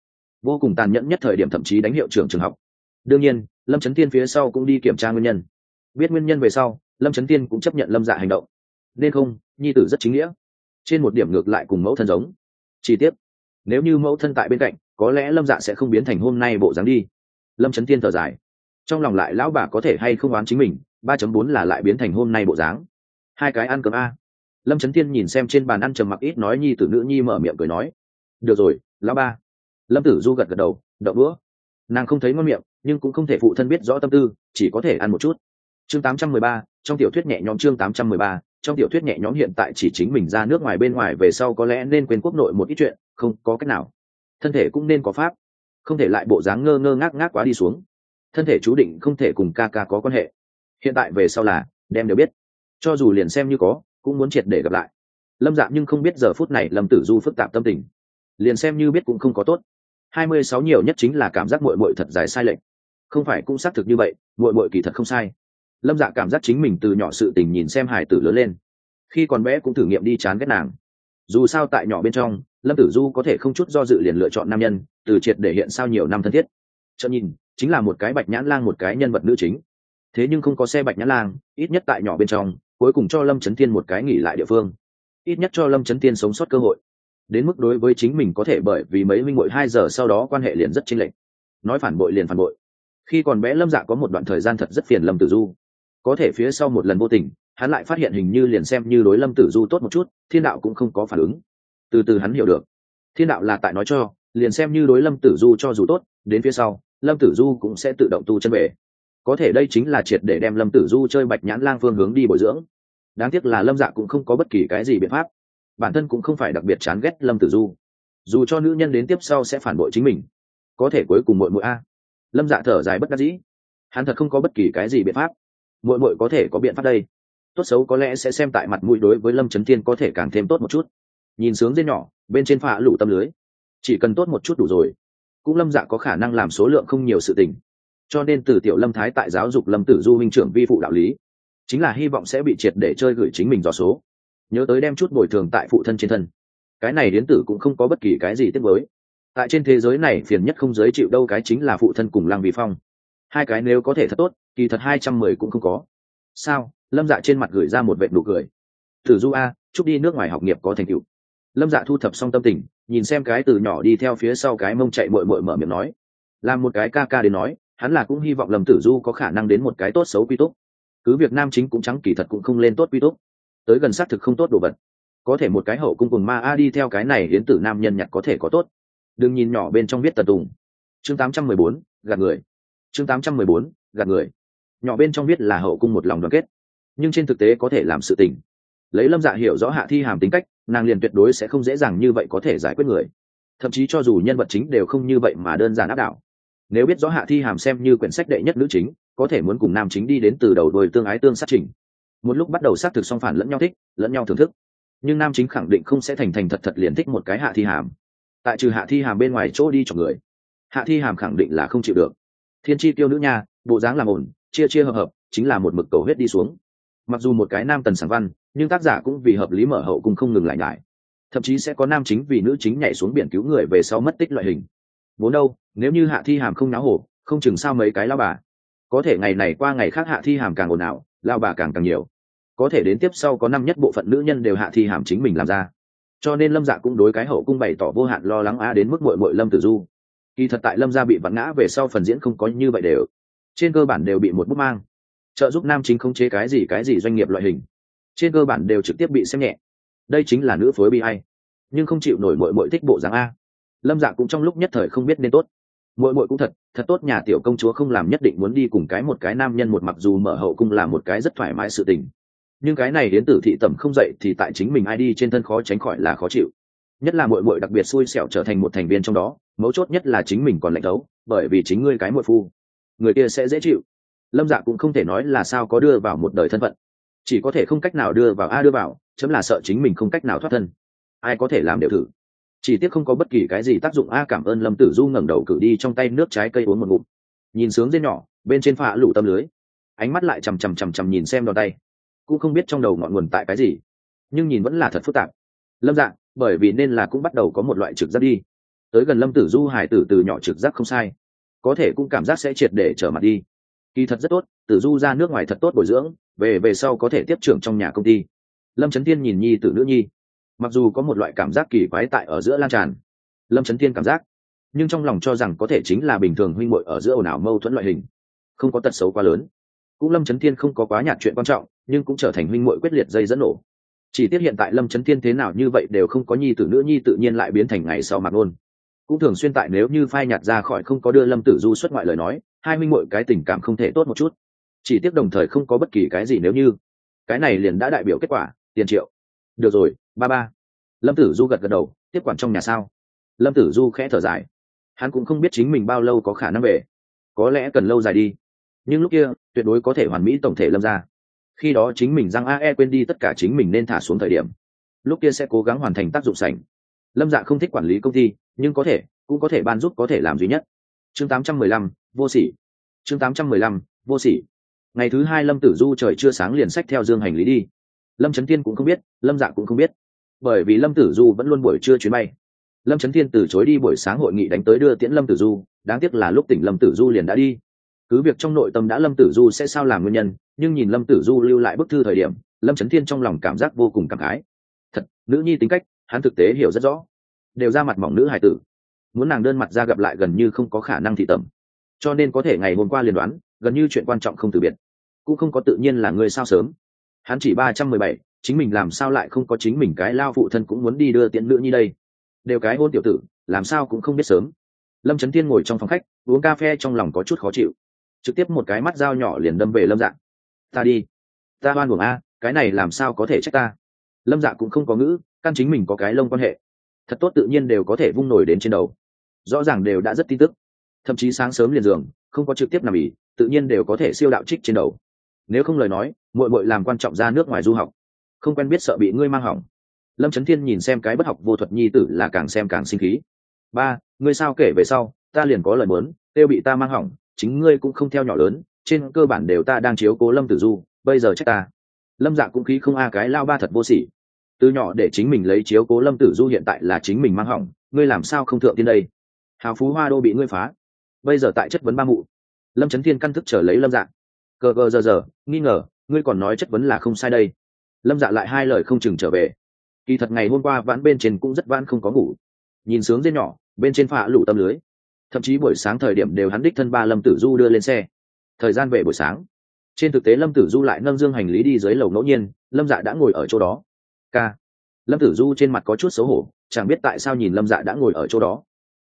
Vô cùng tàn nhẫn nhất thời điểm thậm chí đánh hiệu trưởng trường học. Đương nhiên, lâm trấn tiên phía sau cũng đi kiểm tra nguyên nhân. Biết nguyên nhân về sau, lâm trấn tiên cũng chấp nhận lâm dạ hành động. Nên không, nhi tử rất chính nghĩa. Trên một điểm ngược lại cùng mẫu thân giống. Chi tiết nếu như mẫu thân tại bên cạnh, có lẽ lâm dạ sẽ không biến thành hôm nay bộ dáng đi. Lâm trấn tiên thở dài. Trong lòng lại, lão bà có thể hay không oán chính mình, ba chấm bốn là lại biến thành hôm nay bộ dáng. Hai cái ăn cơm a lâm trấn Thiên nhìn xem trên bàn ăn trầm mặc ít nói nhi tử nữ nhi mở miệng cười nói được rồi lão ba. Lâm tử du gật gật đầu đậu đũa. Nàng không thấy ngon miệng nhưng cũng không thể phụ thân biết rõ tâm tư chỉ có thể ăn một chút. Chương 813, trong tiểu thuyết nhẹ nhõm chương 813, trong tiểu thuyết nhẹ nhõm hiện tại chỉ chính mình ra nước ngoài bên ngoài về sau có lẽ nên quên quốc nội một ít chuyện không có cách nào. Thân thể cũng nên có pháp không thể lại bộ dáng ngơ ngơ ngác ngác quá đi xuống. Thân thể chú định không thể cùng ca ca có quan hệ. Hiện tại về sau là đem đều biết. Cho dù liền xem như có cũng muốn triệt để gặp lại. Lâm dạng nhưng không biết giờ phút này lâm tử du phức tạp tâm tình. Liền xem như biết cũng không có tốt. Hai mươi sáu nhiều nhất chính là cảm giác mội mội thật dài sai lệch. Không phải cũng xác thực như vậy mội mội kỳ thật không sai. Lâm dạ cảm giác chính mình từ nhỏ sự tình nhìn xem hải tử lớn lên. Khi còn bé cũng thử nghiệm đi chán ghét nàng. Dù sao tại nhỏ bên trong, lâm tử du có thể không chút do dự liền lựa chọn nam nhân, từ triệt để hiện sau nhiều năm thân thiết. Chợ nhìn, chính là một cái bạch nhãn lang một cái nhân vật nữ chính. Thế nhưng không có xe bạch nhãn lang, ít nhất tại nhỏ bên trong cuối cùng cho lâm trấn thiên một cái nghỉ lại địa phương. Ít nhất cho lâm trấn thiên sống sót cơ hội. Đến mức đối với chính mình có thể bởi vì mấy minh bội hai giờ sau đó quan hệ liền rất chênh lệch. Nói phản bội liền phản bội. Khi còn bé lâm dạ có một đoạn thời gian thật rất phiền lâm tử du. Có thể phía sau một lần vô tình, hắn lại phát hiện hình như liền xem như đối lâm tử du tốt một chút, thiên đạo cũng không có phản ứng. Từ từ hắn hiểu được. Thiên đạo là tại nói cho, liền xem như đối lâm tử du cho dù tốt, đến phía sau, lâm tử du cũng sẽ tự động tu chân về. Có thể đây chính là triệt để đem lâm tử du chơi bạch nhãn lang phương hướng đi bồi dưỡng đáng tiếc là lâm dạ cũng không có bất kỳ cái gì biện pháp. Bản thân cũng không phải đặc biệt chán ghét lâm tử du. Dù cho nữ nhân đến tiếp sau sẽ phản bội chính mình, có thể cuối cùng mội mội a. Lâm dạ thở dài bất đắc dĩ. Hắn thật không có bất kỳ cái gì biện pháp. Mội mội có thể có biện pháp đây. Tốt xấu có lẽ sẽ xem tại mặt mũi đối với lâm trấn thiên có thể càng thêm tốt một chút. Nhìn sướng dây nhỏ, bên trên phạ lủ tâm lưới. Chỉ cần tốt một chút đủ rồi. Cũng lâm dạ có khả năng làm số lượng không nhiều sự tình. Cho nên từ tiểu lâm thái tại giáo dục lâm tử du minh trưởng vi phụ đạo lý chính là hy vọng sẽ bị triệt để chơi gửi chính mình dò số. Nhớ tới đem chút bồi thường tại phụ thân trên thân. Cái này đến tử cũng không có bất kỳ cái gì tiếc với tại trên thế giới này phiền nhất không giới chịu đâu cái chính là phụ thân cùng lăng vi phong. Hai cái nếu có thể thật tốt, kỳ thật hai trăm mười cũng không có. Sao? Lâm dạ trên mặt gửi ra một vệ nụ cười. Thử du a, chúc đi nước ngoài học nghiệp có thành tựu. Lâm dạ thu thập xong tâm tình, nhìn xem cái từ nhỏ đi theo phía sau cái mông chạy mội mội mở miệng nói. Làm một cái ca ca đến nói, hắn là cũng hy vọng lâm tử du có khả năng đến một cái tốt xấu quy túc cứ việc nam chính cũng trắng kỳ thật cũng không lên tốt quy tốt tới gần xác thực không tốt đồ vật. Có thể một cái hậu cung cùng ma a đi theo cái này hiến tử nam nhân nhặt có thể có tốt. Đừng nhìn nhỏ bên trong viết tật tùng. Chương 814, gạt người. Chương 814, gạt người. Nhỏ bên trong viết là hậu cung một lòng đoàn kết. Nhưng trên thực tế có thể làm sự tình. Lấy lâm dạ hiểu rõ hạ thi hàm tính cách nàng liền tuyệt đối sẽ không dễ dàng như vậy có thể giải quyết người. Thậm chí cho dù nhân vật chính đều không như vậy mà đơn giản áp đảo. Nếu biết rõ hạ thi hàm xem như quyển sách đệ nhất nữ chính có thể muốn cùng nam chính đi đến từ đầu đôi tương ái tương sát trình. Một lúc bắt đầu xác thực song phản lẫn nhau thích, lẫn nhau thưởng thức. Nhưng nam chính khẳng định không sẽ thành thành thật thật liền thích một cái hạ thi hàm. Tại trừ hạ thi hàm bên ngoài chỗ đi cho người, hạ thi hàm khẳng định là không chịu được. Thiên tri tiêu nữ nha, bộ dáng làm ổn, chia chia hợp hợp, chính là một mực cầu huyết đi xuống. Mặc dù một cái nam tần sản văn, nhưng tác giả cũng vì hợp lý mở hậu cùng không ngừng lại ngại thậm chí sẽ có nam chính vì nữ chính nhảy xuống biển cứu người về sau mất tích loại hình. Vốn đâu, nếu như hạ thi hàm không náo hổ, không chừng sao mấy cái lao bà có thể ngày này qua ngày khác hạ thi hàm càng ồn ào lao bà càng càng nhiều. Có thể đến tiếp sau có năm nhất bộ phận nữ nhân đều hạ thi hàm chính mình làm ra. Cho nên lâm dạ cũng đối cái hậu cung bày tỏ vô hạn lo lắng á đến mức mội mội lâm tử du. Kỳ thật tại lâm gia bị vặn ngã về sau phần diễn không có như vậy đều. Trên cơ bản đều bị một bút mang. Trợ giúp nam chính không chế cái gì cái gì doanh nghiệp loại hình. Trên cơ bản đều trực tiếp bị xem nhẹ. Đây chính là nữ phối bi hay nhưng không chịu nổi mội mội thích bộ dáng a. Lâm dạ cũng trong lúc nhất thời không biết nên tốt muội muội cũng thật thật tốt, nhà tiểu công chúa không làm nhất định muốn đi cùng cái một cái nam nhân một mặc dù mở hậu cung là một cái rất thoải mái sự tình. Nhưng cái này đến tử thị tẩm không dậy thì tại chính mình ai đi trên thân khó tránh khỏi là khó chịu. Nhất là mội mội đặc biệt xui xẻo trở thành một thành viên trong đó, mấu chốt nhất là chính mình còn lạnh đấu bởi vì chính ngươi cái mội phu, người kia sẽ dễ chịu. Lâm dạ cũng không thể nói là sao có đưa vào một đời thân phận. Chỉ có thể không cách nào đưa vào, a, đưa vào, chấm là sợ chính mình không cách nào thoát thân. Ai có thể làm đều thử chỉ tiếc không có bất kỳ cái gì tác dụng. A, cảm ơn lâm tử du ngẩng đầu cử đi trong tay nước trái cây uống một ngụm. Nhìn sướng dê nhỏ, bên trên phạ lụ tâm lưới. Ánh mắt lại chằm chằm chằm chằm nhìn xem đòn tay. Cũng không biết trong đầu ngọn nguồn tại cái gì, nhưng nhìn vẫn là thật phức tạp. Lâm dạng bởi vì nên là cũng bắt đầu có một loại trực giác đi. Tới gần lâm tử du hải tử từ nhỏ trực giác không sai. Có thể cũng cảm giác sẽ triệt để trở mặt đi. Kỳ thật rất tốt, tử du ra nước ngoài thật tốt bồi dưỡng, về về sau có thể tiếp trưởng trong nhà công ty. Lâm trấn tiên nhìn nhi tử nữ nhi mặc dù có một loại cảm giác kỳ quái tại ở giữa lan tràn, lâm trấn tiên cảm giác, nhưng trong lòng cho rằng có thể chính là bình thường huynh muội ở giữa ồn ào mâu thuẫn loại hình, không có tật xấu quá lớn. Cũng lâm trấn thiên không có quá nhạt chuyện quan trọng, nhưng cũng trở thành huynh muội quyết liệt dây dẫn nổ. Chỉ tiếc hiện tại lâm trấn thiên thế nào như vậy đều không có nhi tử nữ nhi tự nhiên lại biến thành ngày sau mặt ngôn. Cũng thường xuyên tại nếu như phai nhạt ra khỏi không có đưa lâm tử du xuất ngoại lời nói, hai huynh muội cái tình cảm không thể tốt một chút. Chỉ tiếc đồng thời không có bất kỳ cái gì nếu như. Cái này liền đã đại biểu kết quả, tiền triệu. Được rồi ba ba. Lâm tử du gật gật đầu tiếp quản trong nhà sao? Lâm tử du khẽ thở dài. Hắn cũng không biết chính mình bao lâu có khả năng về. Có lẽ cần lâu dài đi. Nhưng lúc kia tuyệt đối có thể hoàn mỹ tổng thể lâm ra. Khi đó chính mình răng ae quên đi tất cả chính mình nên thả xuống thời điểm. Lúc kia sẽ cố gắng hoàn thành tác dụng sảnh lâm dạ không thích quản lý công ty nhưng có thể cũng có thể ban giúp có thể làm duy nhất. Chương 815, vô sỉ. Chương 815, vô sỉ. Ngày thứ hai lâm tử du trời chưa sáng liền sách theo dương hành lý đi. Lâm trấn tiên cũng không biết lâm dạ cũng không biết bởi vì lâm tử du vẫn luôn buổi trưa chuyến bay. Lâm trấn Thiên từ chối đi buổi sáng hội nghị đánh tới đưa tiễn lâm tử du, đáng tiếc là lúc tỉnh lâm tử du liền đã đi. Cứ việc trong nội tâm đã lâm tử du sẽ sao làm nguyên nhân, nhưng nhìn lâm tử du lưu lại bức thư thời điểm, lâm trấn thiên trong lòng cảm giác vô cùng cảm khái. Thật, nữ nhi tính cách, hắn thực tế hiểu rất rõ. Đều ra mặt mỏng nữ hải tử. Muốn nàng đơn mặt ra gặp lại gần như không có khả năng thị tẩm. Cho nên có thể ngày hôm qua liền đoán, gần như chuyện quan trọng không từ biệt. Cũng không có tự nhiên là người sao sớm hắn chỉ ba trăm mười bảy, chính mình làm sao lại không có chính mình cái lao phụ thân cũng muốn đi đưa tiễn nữ như đây? Đều cái hôn tiểu tử, làm sao cũng không biết sớm. Lâm trấn thiên ngồi trong phòng khách, uống cà phê trong lòng có chút khó chịu. Trực tiếp một cái mắt dao nhỏ liền đâm về lâm dạ. Ta đi. Ta oan buồng a, cái này làm sao có thể trách ta? Lâm dạ cũng không có ngữ, căn chính mình có cái lông quan hệ. Thật tốt tự nhiên đều có thể vung nổi đến trên đầu. Rõ ràng đều đã rất tin tức. Thậm chí sáng sớm liền giường, không có trực tiếp nằm ỉ tự nhiên đều có thể siêu đạo trích trên đầu nếu không lời nói, muội muội làm quan trọng ra nước ngoài du học. Không quen biết sợ bị ngươi mang hỏng. Lâm trấn thiên nhìn xem cái bất học vô thuật nhi tử là càng xem càng sinh khí. Ba, ngươi sao kể về sau, ta liền có lời muốn tiêu bị ta mang hỏng, chính ngươi cũng không theo nhỏ lớn, trên cơ bản đều ta đang chiếu cố lâm tử du, bây giờ trách ta. Lâm dạ cũng khí không a cái lao ba thật vô sỉ. Từ nhỏ để chính mình lấy chiếu cố lâm tử du hiện tại là chính mình mang hỏng, ngươi làm sao không thượng tiên đây? Hào phú hoa đô bị ngươi phá. Bây giờ tại chất vấn ba mụ. Lâm trấn thiên căn thức trở lấy lâm dạ cờ cờ giờ giờ, nghi ngờ, ngươi còn nói chất vấn là không sai đây. Lâm dạ lại hai lời không chừng trở về. Kỳ thật ngày hôm qua vãn bên trên cũng rất vãn không có ngủ. Nhìn sướng dây nhỏ, bên trên phạ lụ tâm lưới. Thậm chí buổi sáng thời điểm đều hắn đích thân ba lâm tử du đưa lên xe. Thời gian về buổi sáng. Trên thực tế lâm tử du lại nâng dương hành lý đi dưới lầu ngẫu nhiên, lâm dạ đã ngồi ở chỗ đó. K lâm tử du trên mặt có chút xấu hổ, chẳng biết tại sao nhìn lâm dạ đã ngồi ở chỗ đó.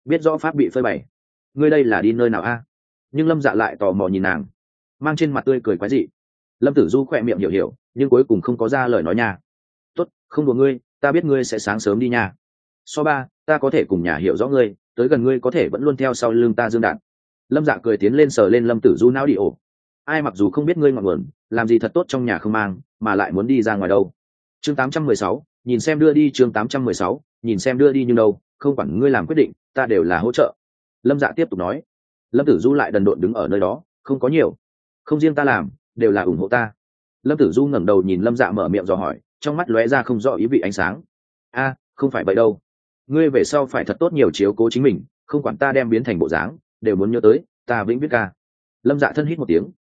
Biết rõ pháp bị phơi bày. Ngươi đây là đi nơi nào a? Nhưng lâm dạ lại tò mò nhìn nàng mang trên mặt tươi cười quái dị. Lâm tử du khỏe miệng hiểu hiểu nhưng cuối cùng không có ra lời nói nha. Không đùa ngươi ta biết ngươi sẽ sáng sớm đi nhà so ba ta có thể cùng nhà hiểu rõ ngươi tới gần ngươi có thể vẫn luôn theo sau lưng ta dương đạn. Lâm dạ cười tiến lên sờ lên lâm tử du não đi ổ. Ai mặc dù không biết ngươi ngọn nguồn làm gì thật tốt trong nhà không mang mà lại muốn đi ra ngoài đâu. Chương 816, nhìn xem đưa đi chương 816, nhìn xem đưa đi nhưng đâu không quản ngươi làm quyết định ta đều là hỗ trợ. Lâm dạ tiếp tục nói. Lâm tử du lại đần độn đứng ở nơi đó không có nhiều không riêng ta làm, đều là ủng hộ ta. Lâm tử du ngẩng đầu nhìn lâm dạ mở miệng dò hỏi, trong mắt lóe ra không rõ ý vị ánh sáng. A, không phải vậy đâu. Ngươi về sau phải thật tốt nhiều chiếu cố chính mình, không quản ta đem biến thành bộ dáng, đều muốn nhớ tới, ta vĩnh viết ca. Lâm dạ thân hít một tiếng.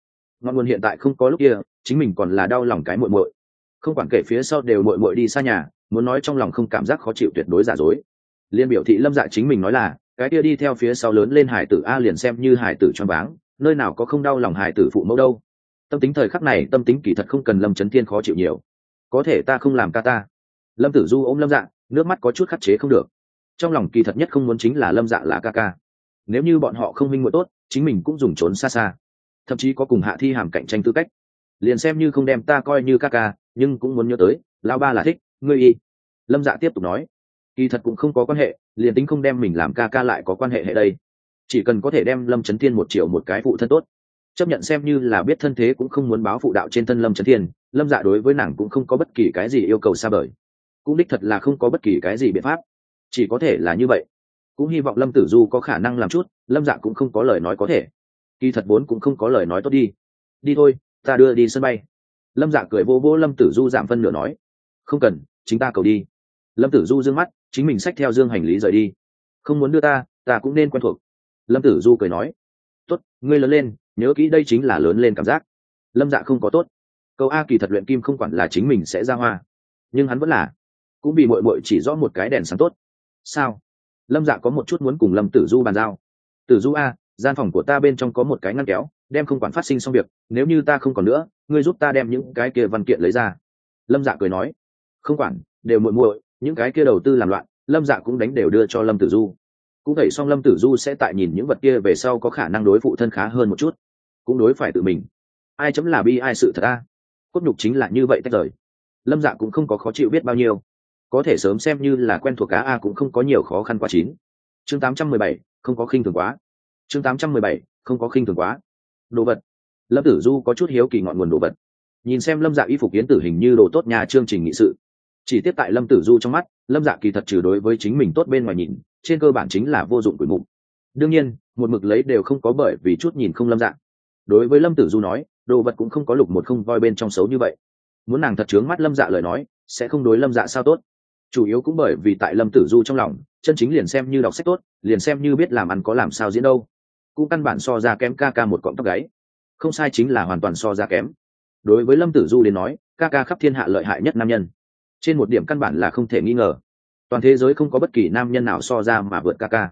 Ngọn nguồn hiện tại không có lúc kia, chính mình còn là đau lòng cái muội muội. Không quản kể phía sau đều muội muội đi xa nhà, muốn nói trong lòng không cảm giác khó chịu tuyệt đối giả dối. Liên biểu thị lâm dạ chính mình nói là, cái kia đi theo phía sau lớn lên hải tử a liền xem như hải tử choáng váng nơi nào có không đau lòng hài tử phụ mẫu đâu. Tâm tính thời khắc này, tâm tính kỳ thật không cần lâm trấn thiên khó chịu nhiều. Có thể ta không làm ca ta. Lâm tử du ôm lâm dạ nước mắt có chút khắc chế không được. Trong lòng kỳ thật nhất không muốn chính là lâm dạ là ca ca. Nếu như bọn họ không minh muội tốt, chính mình cũng dùng trốn xa xa. Thậm chí có cùng hạ thi hàm cạnh tranh tư cách. Liền xem như không đem ta coi như ca ca, nhưng cũng muốn nhớ tới lao ba là thích, ngươi y. Lâm dạ tiếp tục nói. Kỳ thật cũng không có quan hệ, liền tính không đem mình làm ca ca lại có quan hệ hệ đây chỉ cần có thể đem lâm trấn thiên một triệu một cái phụ thân tốt. Chấp nhận xem như là biết thân thế cũng không muốn báo phụ đạo trên thân lâm trấn thiên, lâm dạ đối với nàng cũng không có bất kỳ cái gì yêu cầu xa vời. Cũng đích thật là không có bất kỳ cái gì biện pháp. Chỉ có thể là như vậy. Cũng hy vọng lâm tử du có khả năng làm chút, lâm dạ cũng không có lời nói có thể. Kỳ thật vốn cũng không có lời nói tốt đi. Đi thôi, ta đưa đi sân bay. Lâm dạ cười vô vô lâm tử du giảm phân nửa nói. Không cần, chính ta cầu đi. Lâm tử du d ư ơ n g mắt, chính mình xách theo dương hành lý rời đi. Không muốn đưa ta ta cũng nên quen thuộc lâm tử du cười nói, tốt, ngươi lớn lên, nhớ kỹ đây chính là lớn lên cảm giác. Lâm dạ không có tốt. Câu a kỳ thật luyện kim không quản là chính mình sẽ ra hoa. Nhưng hắn vẫn là, cũng bị mội mội chỉ rõ một cái đèn sáng tốt. Sao? Lâm dạ có một chút muốn cùng lâm tử du bàn giao. Tử du a, gian phòng của ta bên trong có một cái ngăn kéo, đem không quản phát sinh xong việc, nếu như ta không còn nữa, ngươi giúp ta đem những cái kia văn kiện lấy ra. Lâm dạ cười nói, không quản, đều muội muội, những cái kia đầu tư làm loạn, lâm dạ cũng đánh đều đưa cho lâm tử du cũng thầy song lâm tử du sẽ tại nhìn những vật kia về sau có khả năng đối phụ thân khá hơn một chút. Cũng đối phải tự mình. Ai chấm là bi, ai sự thật a? Cốt nhục chính là như vậy tách rời. Lâm dạ cũng không có khó chịu biết bao nhiêu. Có thể sớm xem như là quen thuộc cá a cũng không có nhiều khó khăn quá chín. Chương tám trăm mười bảy, không có khinh thường quá. Chương tám trăm mười bảy, không có khinh thường quá. Đồ vật. Lâm tử du có chút hiếu kỳ ngọn nguồn đồ vật. Nhìn xem lâm dạ y phục kiến tử hình như đồ tốt nhà chương trình nghị sự. Chỉ tiếp tại lâm tử du trong mắt lâm dạ kỳ thật trừ đối với chính mình tốt bên ngoài nhìn, trên cơ bản chính là vô dụng quỷ mục. Đương nhiên, một mực lấy đều không có bởi vì chút nhìn không lâm dạ. Đối với lâm tử du nói, đồ vật cũng không có lục một không voi bên trong xấu như vậy. Muốn nàng thật trướng mắt lâm dạ lời nói, sẽ không đối lâm dạ sao tốt. Chủ yếu cũng bởi vì tại lâm tử du trong lòng, chân chính liền xem như đọc sách tốt, liền xem như biết làm ăn có làm sao diễn đâu. Cũng căn bản so ra kém ca ca một cọng tóc gáy. Không sai chính là hoàn toàn so ra kém. Đối với lâm tử du đến nói, ca ca khắp thiên hạ lợi hại nhất nam nhân trên một điểm căn bản là không thể nghi ngờ. Toàn thế giới không có bất kỳ nam nhân nào so ra mà vượt ca ca.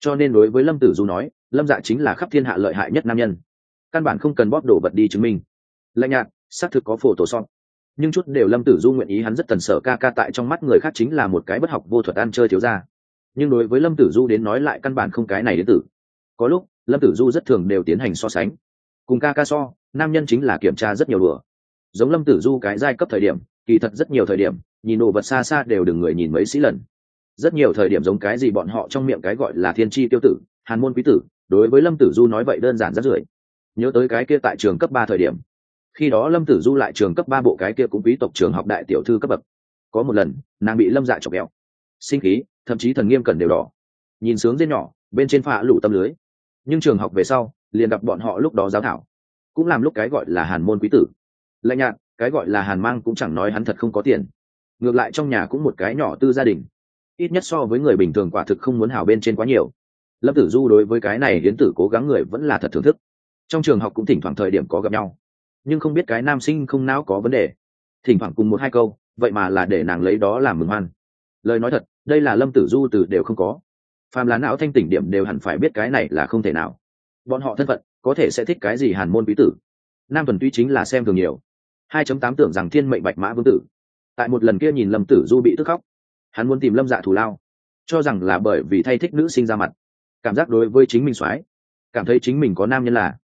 Cho nên đối với lâm tử du nói, lâm dạ chính là khắp thiên hạ lợi hại nhất nam nhân. Căn bản không cần bóp đổ vật đi chứng minh. Lạnh nhạt, xác thực có phổ tổ son nhưng chút đều lâm tử du nguyện ý hắn rất tần sở ca ca tại trong mắt người khác chính là một cái bất học vô thuật ăn chơi thiếu ra nhưng đối với lâm tử du đến nói lại căn bản không cái này đến tử. Có lúc, lâm tử du rất thường đều tiến hành so sánh. Cùng ca ca so, nam nhân chính là kiểm tra rất nhiều đùa giống lâm tử du cái giai cấp thời điểm, kỳ thật rất nhiều thời điểm, nhìn đồ vật xa xa đều đừng người nhìn mấy sĩ lần. Rất nhiều thời điểm giống cái gì bọn họ trong miệng cái gọi là thiên tri tiêu tử, hàn môn quý tử, đối với lâm tử du nói vậy đơn giản rất rưởi nhớ tới cái kia tại trường cấp ba thời điểm. Khi đó lâm tử du lại trường cấp ba bộ cái kia cũng quý tộc trường học đại tiểu thư cấp bậc. Có một lần, nàng bị lâm dạ chọc ghẹo. Sinh khí, thậm chí thần nghiêm cần đều đỏ. Nhìn sướng dê nhỏ, bên trên phạ lủ tâm lưới. Nhưng trường học về sau, liền gặp bọn họ lúc đó giáo thảo. Cũng làm lúc cái gọi là hàn môn quý tử lạnh nhạt, cái gọi là hàn mang cũng chẳng nói hắn thật không có tiền. Ngược lại trong nhà cũng một cái nhỏ tư gia đình. Ít nhất so với người bình thường quả thực không muốn hào bên trên quá nhiều. Lâm tử du đối với cái này hiến tử cố gắng người vẫn là thật thưởng thức. Trong trường học cũng thỉnh thoảng thời điểm có gặp nhau. Nhưng không biết cái nam sinh không não có vấn đề. Thỉnh thoảng cùng một hai câu, vậy mà là để nàng lấy đó làm mừng hoan. Lời nói thật, đây là lâm tử du từ đều không có. Phàm là não thanh tỉnh điểm đều hẳn phải biết cái này là không thể nào. Bọn họ thân phận, có thể sẽ thích cái gì hàn môn bí tử. Nam tuần tuy chính là xem thường nhiều hai chấm tám tưởng rằng thiên mệnh bạch mã vương tử. Tại một lần kia nhìn lâm tử du bị tức khóc hắn muốn tìm lâm dạ thù lao cho rằng là bởi vì thay thích nữ sinh ra mặt. Cảm giác đối với chính mình xoái, cảm thấy chính mình có nam nhân là.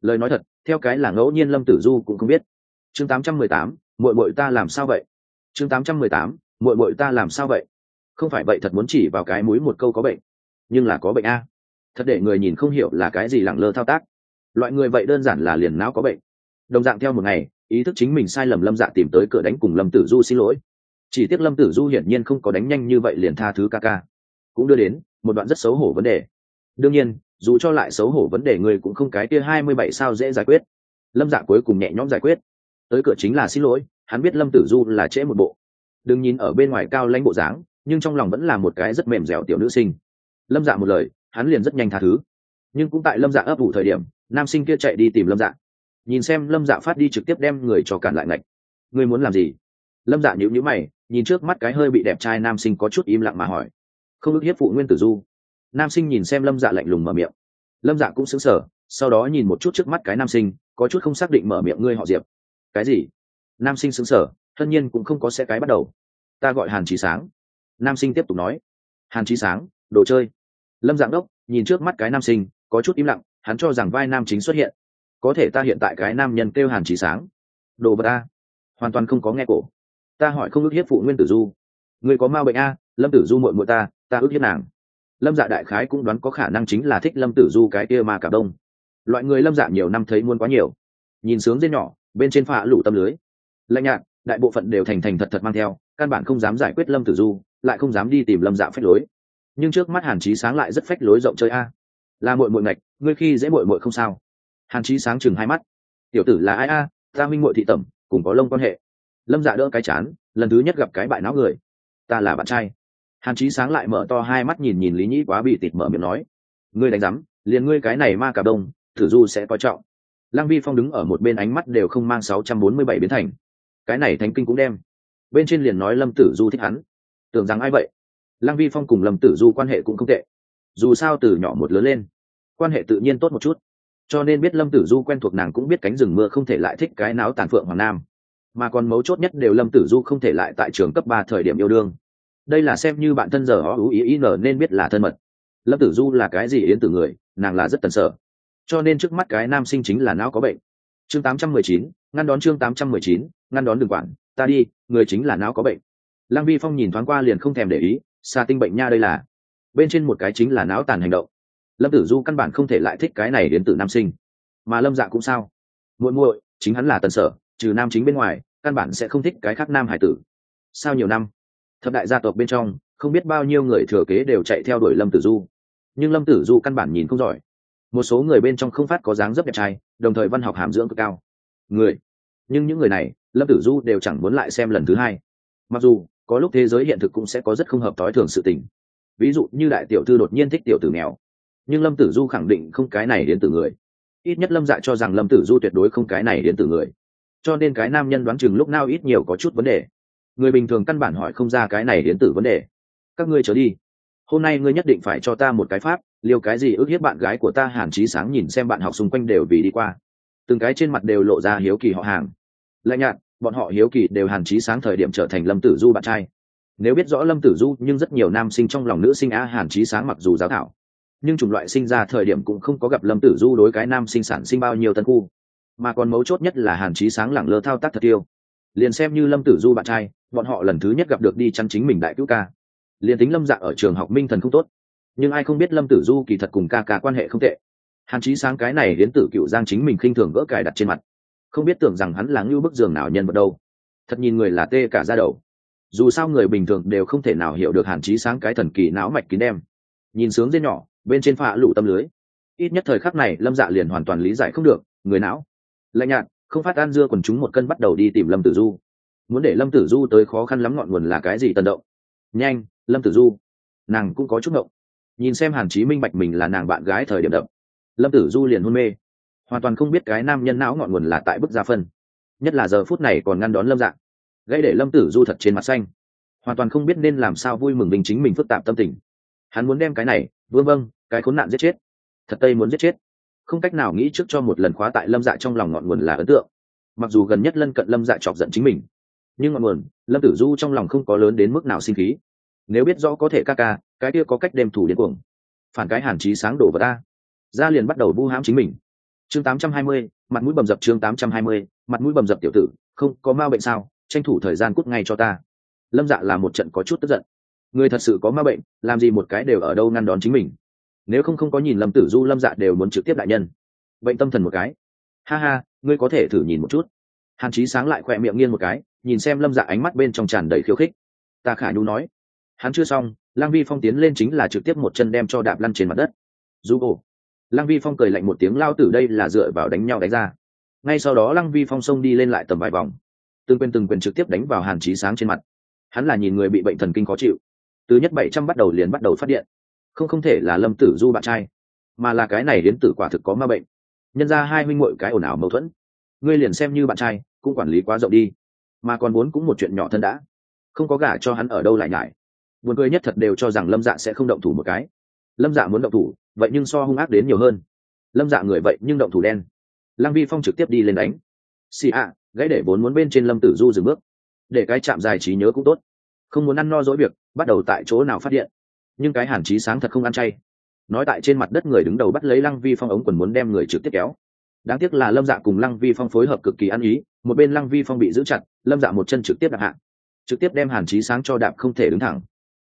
Lời nói thật theo cái là ngẫu nhiên lâm tử du cũng không biết. Chương tám trăm mười tám ta làm sao vậy? Chương tám trăm mười tám muội muội ta làm sao vậy? Không phải vậy thật muốn chỉ vào cái mũi một câu có bệnh nhưng là có bệnh a. Thật để người nhìn không hiểu là cái gì lẳng lơ thao tác. Loại người vậy đơn giản là liền não có bệnh. Đồng dạng theo một ngày ý thức chính mình sai lầm lâm dạ tìm tới cửa đánh cùng lâm tử du xin lỗi. Chỉ tiếc lâm tử du hiển nhiên không có đánh nhanh như vậy liền tha thứ ca ca. Cũng đưa đến một đoạn rất xấu hổ vấn đề. Đương nhiên, dù cho lại xấu hổ vấn đề người cũng không cái kia hai mươi bảy sao dễ giải quyết. Lâm dạ cuối cùng nhẹ nhõm giải quyết. Tới cửa chính là xin lỗi, hắn biết lâm tử du là trễ một bộ. Đừng nhìn ở bên ngoài cao lãnh bộ dáng, nhưng trong lòng vẫn là một cái rất mềm dẻo tiểu nữ sinh. Lâm dạ một lời, hắn liền rất nhanh tha thứ. Nhưng cũng tại lâm dạ ấp ủ thời điểm, nam sinh kia chạy đi tìm lâm dạ nhìn xem lâm dạ phát đi trực tiếp đem người cho cản lại ngạch. Ngươi muốn làm gì? Lâm dạ nhữ nhữ mày, nhìn trước mắt cái hơi bị đẹp trai nam sinh có chút im lặng mà hỏi. Không ước hiếp phụ nguyên tử du. Nam sinh nhìn xem lâm dạ lạnh lùng mở miệng. Lâm dạ cũng xứng sở sau đó nhìn một chút trước mắt cái nam sinh, có chút không xác định mở miệng ngươi họ diệp. Cái gì? Nam sinh xứng sở tất nhiên cũng không có xe cái bắt đầu. Ta gọi hàn trí sáng. Nam sinh tiếp tục nói. Hàn trí sáng, đồ chơi. Lâm dạng đốc nhìn trước mắt cái nam sinh, có chút im lặng, hắn cho rằng vai nam chính xuất hiện có thể ta hiện tại cái nam nhân kêu hàn trí sáng. Đồ vật ta hoàn toàn không có nghe cổ. Ta hỏi không ước hiếp phụ nguyên tử du. Người có ma bệnh a, lâm tử du muội muội ta ta ước hiếp nàng. Lâm dạ đại khái cũng đoán có khả năng chính là thích lâm tử du cái kia mà cả đông. Loại người lâm dạ nhiều năm thấy muôn quá nhiều. Nhìn sướng dê nhỏ, bên trên phạ lủ tâm lưới. Lạnh nhạt, đại bộ phận đều thành thành thật thật mang theo, căn bản không dám giải quyết lâm tử du, lại không dám đi tìm lâm dạ phách lối. Nhưng trước mắt hàn trí sáng lại rất phách lối rộng chơi a. Là mội mội ngạch, ngươi khi dễ mội mội không sao hàn Chí sáng chừng hai mắt. Tiểu tử là ai a? Ta minh mội thị tẩm, cùng có lông quan hệ. Lâm dạ đỡ cái chán, lần thứ nhất gặp cái bại não người. Ta là bạn trai. Hàn Chí sáng lại mở to hai mắt nhìn nhìn lý nhĩ quá bị tịt mở miệng nói. Ngươi đánh rắm liền ngươi cái này ma cả đông, thử du sẽ coi trọng. Lăng vi phong đứng ở một bên ánh mắt đều không mang sáu trăm bốn mươi bảy biến thành. Cái này thánh kinh cũng đem. Bên trên liền nói lâm tử du thích hắn. Tưởng rằng ai vậy? Lăng vi phong cùng lâm tử du quan hệ cũng không tệ. Dù sao từ nhỏ một lớn lên, quan hệ tự nhiên tốt một chút cho nên biết lâm tử du quen thuộc nàng cũng biết cánh rừng mưa không thể lại thích cái náo tàn phượng hoàng nam. Mà còn mấu chốt nhất đều lâm tử du không thể lại tại trường cấp ba thời điểm yêu đương. Đây là xem như bạn thân giờ họ ưu ý ý nở nên biết là thân mật. Lâm tử du là cái gì yến tử người nàng là rất tần sở cho nên trước mắt cái nam sinh chính là não có bệnh. Chương 819, ngăn đón chương 819, ngăn đón đường quản ta đi người chính là não có bệnh. Lăng vi phong nhìn thoáng qua liền không thèm để ý xa tinh bệnh nha đây là. Bên trên một cái chính là não tàn hành động lâm tử du căn bản không thể lại thích cái này đến từ nam sinh. Mà lâm dạ cũng sao? Muội muội, chính hắn là tần sở, trừ nam chính bên ngoài, căn bản sẽ không thích cái khác nam hải tử. Sao nhiều năm? Thập đại gia tộc bên trong, không biết bao nhiêu người thừa kế đều chạy theo đuổi lâm tử du. Nhưng lâm tử du căn bản nhìn không giỏi. Một số người bên trong không phát có dáng dấp đẹp trai, đồng thời văn học hàm dưỡng cực cao. Người? Nhưng những người này, lâm tử du đều chẳng muốn lại xem lần thứ hai. Mặc dù, có lúc thế giới hiện thực cũng sẽ có rất không hợp t ố i thường sự tình. Ví dụ như đại tiểu thư đột nhiên thích tiểu tử nghèo nhưng lâm tử du khẳng định không cái này đến từ người. Ít nhất lâm dạ cho rằng lâm tử du tuyệt đối không cái này đến từ người. Cho nên cái nam nhân đoán chừng lúc nào ít nhiều có chút vấn đề. Người bình thường căn bản hỏi không ra cái này đến từ vấn đề. Các ngươi trở đi. Hôm nay ngươi nhất định phải cho ta một cái pháp, liều cái gì ước hiếp bạn gái của ta hàn trí sáng nhìn xem bạn học xung quanh đều vì đi qua. Từng cái trên mặt đều lộ ra hiếu kỳ họ hàng. Lạnh nhạt, bọn họ hiếu kỳ đều hàn trí sáng thời điểm trở thành lâm tử du bạn trai. Nếu biết rõ lâm tử du, nhưng rất nhiều nam sinh trong lòng nữ sinh a hàn trí sáng mặc dù giáo thảo nhưng chủng loại sinh ra thời điểm cũng không có gặp lâm tử du đối cái nam sinh sản sinh bao nhiêu tân khu, mà còn mấu chốt nhất là hàn trí sáng lẳng lơ thao tác thật tiêu liền xem như lâm tử du bạn trai, bọn họ lần thứ nhất gặp được đi chăn chính mình đại cứu ca. Liền tính lâm dạ ở trường học minh thần không tốt, nhưng ai không biết lâm tử du kỳ thật cùng ca ca quan hệ không tệ. Hàn chí sáng cái này đến tử cựu giang chính mình khinh thường gỡ cài đặt trên mặt. Không biết tưởng rằng hắn là ngưu bức giường nào nhân vật đâu. Thật nhìn người là tê cả ra đầu. Dù sao người bình thường đều không thể nào hiểu được hàn chí sáng cái thần kỳ não mạch kín đem. Nhìn sướng dê nhỏ bên trên phạ lụ tâm lưới. Ít nhất thời khắc này, lâm dạ liền hoàn toàn lý giải không được, người não. Lạnh nhạt, không phát an dưa còn chúng một cân bắt đầu đi tìm lâm tử du. Muốn để lâm tử du tới khó khăn lắm ngọn nguồn là cái gì tần động? Nhanh, lâm tử du. Nàng cũng có chút động nhìn xem hàn chí minh bạch mình là nàng bạn gái thời điểm đậm. Lâm tử du liền hôn mê. Hoàn toàn không biết cái nam nhân não ngọn nguồn là tại bức gia phân. Nhất là giờ phút này còn ngăn đón lâm dạng gây để lâm tử du thật trên mặt xanh. Hoàn toàn không biết nên làm sao vui mừng mình chính mình phức tạp tâm tình. Hắn muốn đem cái này vương vâng, vâng cái khốn nạn giết chết. Thật tây muốn giết chết. Không cách nào nghĩ trước cho một lần khóa tại lâm dạ trong lòng ngọn nguồn là ấn tượng. Mặc dù gần nhất lân cận lâm dạ chọc giận chính mình nhưng ngọn nguồn lâm tử du trong lòng không có lớn đến mức nào sinh khí. Nếu biết rõ có thể ca ca cái kia có cách đem thủ đến cuồng. Phản cái hàn trí sáng đổ vào ta. Ra liền bắt đầu vu hãm chính mình. Chương 820, mặt mũi bầm dập chương 820, mặt mũi bầm dập tiểu tử không có ma bệnh sao tranh thủ thời gian cút ngay cho ta. Lâm dạ là một trận có chút tức giận. Người thật sự có ma bệnh làm gì một cái đều ở đâu ngăn đón chính mình nếu không không có nhìn lâm tử du, lâm dạ đều muốn trực tiếp đại nhân. Bệnh tâm thần một cái. Ha ha, ngươi có thể thử nhìn một chút. Hàn chí sáng lại khỏe miệng nghiêng một cái, nhìn xem lâm dạ ánh mắt bên trong tràn đầy khiêu khích. Ta khả nhu nói. Hắn chưa xong lang vi phong tiến lên chính là trực tiếp một chân đem cho đạp lăn trên mặt đất. Du ồ lang vi phong cười lạnh một tiếng, lao tử đây là dựa vào đánh nhau đánh ra. Ngay sau đó lăng vi phong xông đi lên lại tầm vài vòng. Từng quyền từng quyền trực tiếp đánh vào hàn trí sáng trên mặt. Hắn là nhìn người bị bệnh thần kinh khó chịu. Từ nhất bảy trăm bắt đầu liền bắt đầu phát điện không không thể là lâm tử du bạn trai, mà là cái này đến tử quả thực có ma bệnh. Nhân ra hai huynh muội cái ồn ào mâu thuẫn. Ngươi liền xem như bạn trai, cũng quản lý quá rộng đi. Mà còn muốn cũng một chuyện nhỏ thân đã. Không có gả cho hắn ở đâu lại ngại buồn cười nhất thật đều cho rằng lâm dạ sẽ không động thủ một cái. Lâm dạ muốn động thủ, vậy nhưng so hung ác đến nhiều hơn. Lâm dạ người vậy nhưng động thủ đen. Lăng vi phong trực tiếp đi lên đánh. Xì ạ, gãy để vốn muốn bên trên lâm tử du dừng bước. Để cái chạm dài trí nhớ cũng tốt. Không muốn ăn no dỗi việc, bắt đầu tại chỗ nào phát hiện nhưng cái hàn Chí sáng thật không ăn chay. Nói tại trên mặt đất người đứng đầu bắt lấy lăng vi phong ống quần muốn đem người trực tiếp kéo. Đáng tiếc là lâm dạ cùng lăng vi phong phối hợp cực kỳ ăn ý, một bên lăng vi phong bị giữ chặt, lâm dạ một chân trực tiếp đạp hạ. Trực tiếp đem hàn Chí sáng cho đạp không thể đứng thẳng.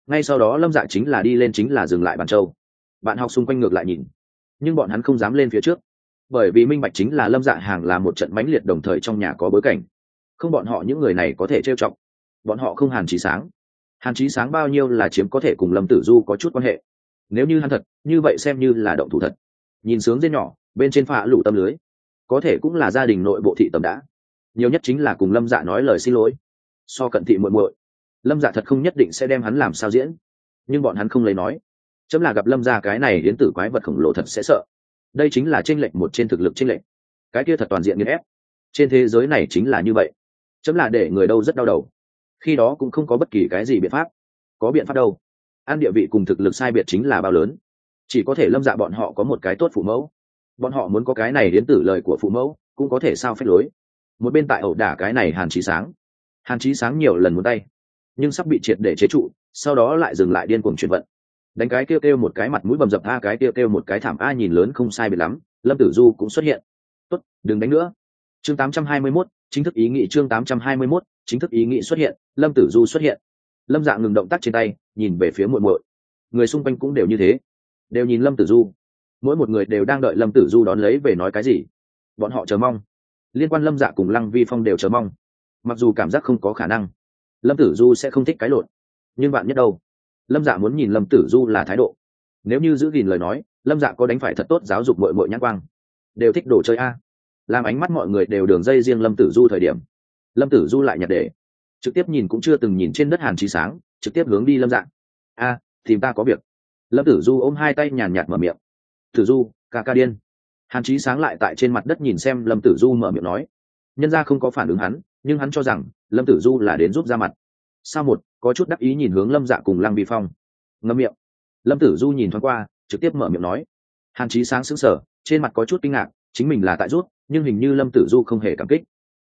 Ngay sau đó lâm dạ chính là đi lên chính là dừng lại bàn châu. Bạn học xung quanh ngược lại nhìn, nhưng bọn hắn không dám lên phía trước. Bởi vì minh bạch chính là lâm dạ hàng là một trận mãnh liệt đồng thời trong nhà có bối cảnh. Không bọn họ những người này có thể trêu chọc. Bọn họ không hàn trí sáng hàn trí sáng bao nhiêu là chiếm có thể cùng lâm tử du có chút quan hệ. Nếu như hắn thật, như vậy xem như là động thủ thật. Nhìn sướng dên nhỏ, bên trên phạ lủ tâm lưới. Có thể cũng là gia đình nội bộ thị tầm đã. Nhiều nhất chính là cùng lâm dạ nói lời xin lỗi. So cận thị muội muội. Lâm dạ thật không nhất định sẽ đem hắn làm sao diễn. Nhưng bọn hắn không lấy nói. Chấm là gặp lâm ra cái này đến tử quái vật khổng lồ thật sẽ sợ. Đây chính là tranh lệch một trên thực lực tranh lệch. Cái kia thật toàn diện nghiên ép. Trên thế giới này chính là như vậy. Chấm là để người đâu rất đau đầu khi đó cũng không có bất kỳ cái gì biện pháp. Có biện pháp đâu. An địa vị cùng thực lực sai biệt chính là bao lớn. Chỉ có thể lâm dạ bọn họ có một cái tốt phụ mẫu. Bọn họ muốn có cái này đến tử lời của phụ mẫu cũng có thể sao phép lối. Một bên tại ẩu đả cái này hàn trí sáng. Hàn trí sáng nhiều lần muốn tay nhưng sắp bị triệt để chế trụ sau đó lại dừng lại điên cuồng chuyển vận. Đánh cái kêu kêu một cái mặt mũi bầm dập a cái kêu kêu một cái thảm a nhìn lớn không sai biệt lắm lâm tử du cũng xuất hiện. Tốt đừng đánh nữa. Chương 821, chính thức ý nghị chương 821, chính thức ý nghĩ xuất hiện, lâm tử du xuất hiện. Lâm dạ ngừng động tác trên tay, nhìn về phía muội muội. Người xung quanh cũng đều như thế, đều nhìn lâm tử du. Mỗi một người đều đang đợi lâm tử du đón lấy về nói cái gì. Bọn họ chờ mong. Liên quan lâm dạ cùng lăng vi phong đều chờ mong. Mặc dù cảm giác không có khả năng, lâm tử du sẽ không thích cái lộn. Nhưng bạn nhất đâu? Lâm dạ muốn nhìn lâm tử du là thái độ. Nếu như giữ gìn lời nói, lâm dạ có đánh phải thật tốt giáo dục mội mội nhãn quang. Đều thích đồ chơi a. Làm ánh mắt mọi người đều đường dây riêng lâm tử du thời điểm lâm tử du lại nhặt để. Trực tiếp nhìn cũng chưa từng nhìn trên đất hàn trí sáng, trực tiếp hướng đi lâm Dạng. a, tìm ta có việc. Lâm tử du ôm hai tay nhàn nhạt mở miệng. Tử du, ca ca điên. Hàn trí sáng lại tại trên mặt đất nhìn xem lâm tử du mở miệng nói. Nhân ra không có phản ứng hắn, nhưng hắn cho rằng lâm tử du là đến giúp ra mặt. Sao một, có chút đắc ý nhìn hướng lâm dạ cùng lăng vi phong. Ngâm miệng. Lâm tử du nhìn thoáng qua, trực tiếp mở miệng nói. Hàn trí sáng sững sờ, trên mặt có chút kinh ngạc, chính mình là tại rút nhưng hình như lâm tử du không hề cảm kích.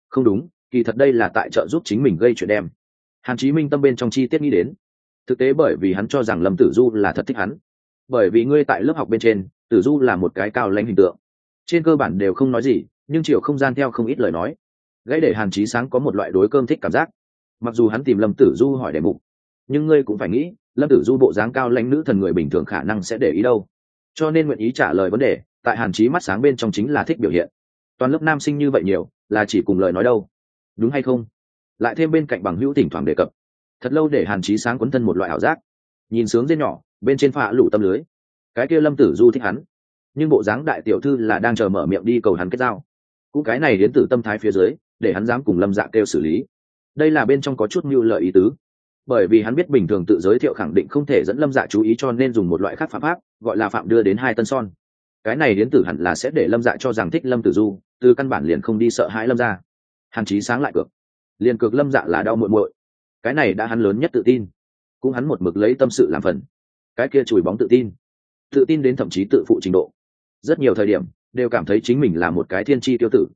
Không đúng kỳ thật đây là tại trợ giúp chính mình gây chuyện đem. Hàn chí minh tâm bên trong chi tiết nghĩ đến. Thực tế bởi vì hắn cho rằng lâm tử du là thật thích hắn. Bởi vì ngươi tại lớp học bên trên, tử du là một cái cao lãnh hình tượng. Trên cơ bản đều không nói gì, nhưng chiều không gian theo không ít lời nói. Gãy để hàn chí sáng có một loại đối cơm thích cảm giác. Mặc dù hắn tìm lâm tử du hỏi đề mục, nhưng ngươi cũng phải nghĩ, lâm tử du bộ dáng cao lãnh nữ thần người bình thường khả năng sẽ để ý đâu. Cho nên nguyện ý trả lời vấn đề, tại hàn chí mắt sáng bên trong chính là thích biểu hiện. Toàn lớp nam sinh như vậy nhiều, là chỉ cùng lời nói đâu đúng hay không? Lại thêm bên cạnh bằng hữu thỉnh thoảng đề cập. Thật lâu để hàn chí sáng quấn thân một loại ảo giác. Nhìn sướng dê nhỏ, bên trên phạ lủ tâm lưới. Cái kia lâm tử du thích hắn. Nhưng bộ dáng đại tiểu thư là đang chờ mở miệng đi cầu hắn kết giao. Cũng cái này đến từ tâm thái phía dưới, để hắn dám cùng lâm dạ kêu xử lý. Đây là bên trong có chút mưu lợi ý tứ. Bởi vì hắn biết bình thường tự giới thiệu khẳng định không thể dẫn lâm dạ chú ý cho nên dùng một loại khác phạm pháp, gọi là phạm đưa đến hai tân son. Cái này đến tử hẳn là sẽ để lâm dạ cho rằng thích lâm tử du, từ căn bản liền không đi sợ hãi lâm ra hàn chí sáng lại cược. Liền cược lâm dạ là đau muội muội. Cái này đã hắn lớn nhất tự tin. Cũng hắn một mực lấy tâm sự làm phần. Cái kia chùi bóng tự tin. Tự tin đến thậm chí tự phụ trình độ. Rất nhiều thời điểm, đều cảm thấy chính mình là một cái thiên tri tiêu tử.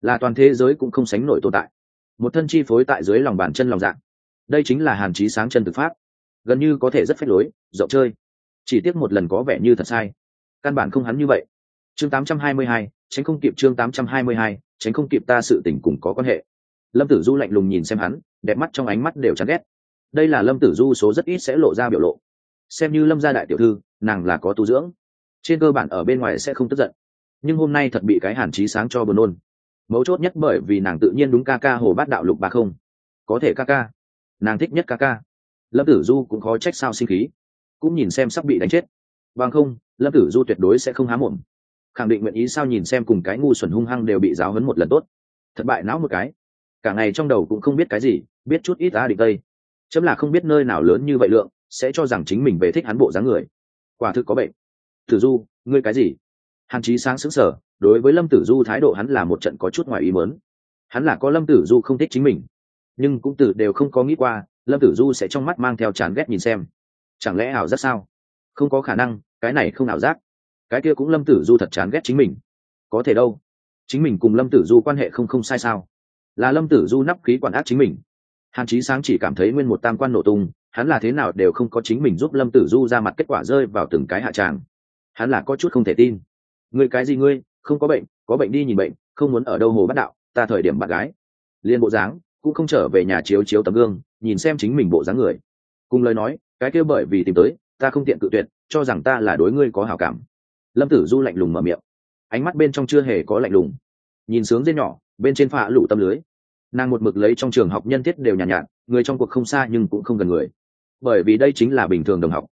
Là toàn thế giới cũng không sánh nổi tồn tại. Một thân chi phối tại dưới lòng bàn chân lòng dạng đây chính là hàn chí sáng chân thực pháp. Gần như có thể rất phép lối, rộng chơi. Chỉ tiếc một lần có vẻ như thật sai. Căn bản không hắn như vậy chương 822, tránh không kịp chương 822, tránh không kịp ta sự tình cùng có quan hệ. Lâm tử du lạnh lùng nhìn xem hắn đẹp mắt trong ánh mắt đều chán ghét. Đây là lâm tử du số rất ít sẽ lộ ra biểu lộ. Xem như lâm gia đại tiểu thư nàng là có tu dưỡng. Trên cơ bản ở bên ngoài sẽ không tức giận. Nhưng hôm nay thật bị cái hàn trí sáng cho buồn nôn. Mấu chốt nhất bởi vì nàng tự nhiên đúng ca ca hồ bát đạo lục ba không? Có thể ca ca. Nàng thích nhất ca ca. Lâm tử du cũng khó trách sao sinh khí. Cũng nhìn xem sắp bị đánh chết. Bằng không lâm tử du tuyệt đối sẽ không há mồm khẳng định nguyện ý sao nhìn xem cùng cái ngu xuẩn hung hăng đều bị giáo hấn một lần tốt. Thất bại não một cái. Cả ngày trong đầu cũng không biết cái gì, biết chút ít ta định tây. Chấm là không biết nơi nào lớn như vậy lượng, sẽ cho rằng chính mình về thích hắn bộ dáng người. Quả thực có bệnh. Tử du, ngươi cái gì? Hàn chí sáng sững sờ, đối với lâm tử du thái độ hắn là một trận có chút ngoài ý mớn hắn là có lâm tử du không thích chính mình. Nhưng cũng từ đều không có nghĩ qua, lâm tử du sẽ trong mắt mang theo chán ghét nhìn xem. Chẳng lẽ ảo giác sao? Không có khả năng, cái này không ảo giác cái kia cũng lâm tử du thật chán ghét chính mình. Có thể đâu? Chính mình cùng lâm tử du quan hệ không không sai sao? Là lâm tử du nắp khí quản ác chính mình. Hàn chí sáng chỉ cảm thấy nguyên một tam quan nổ tung, hắn là thế nào đều không có chính mình giúp lâm tử du ra mặt kết quả rơi vào từng cái hạ tràng. Hắn là có chút không thể tin. Ngươi cái gì ngươi? Không có bệnh có bệnh đi nhìn bệnh, không muốn ở đâu hồ bắt đạo, ta thời điểm bạn gái. Liên bộ dáng, cũng không trở về nhà chiếu chiếu tấm gương, nhìn xem chính mình bộ dáng người. Cùng lời nói, cái kia bởi vì tìm tới, ta không tiện cự tuyệt, cho rằng ta là đối ngươi có hảo cảm lâm tử du lạnh lùng mở miệng. Ánh mắt bên trong chưa hề có lạnh lùng. Nhìn sướng dê nhỏ bên trên phạ lủ tâm lưới. Nàng một mực lấy trong trường học nhân thiết đều nhàn nhạt, nhạt người trong cuộc không xa nhưng cũng không gần người. Bởi vì đây chính là bình thường đồng học.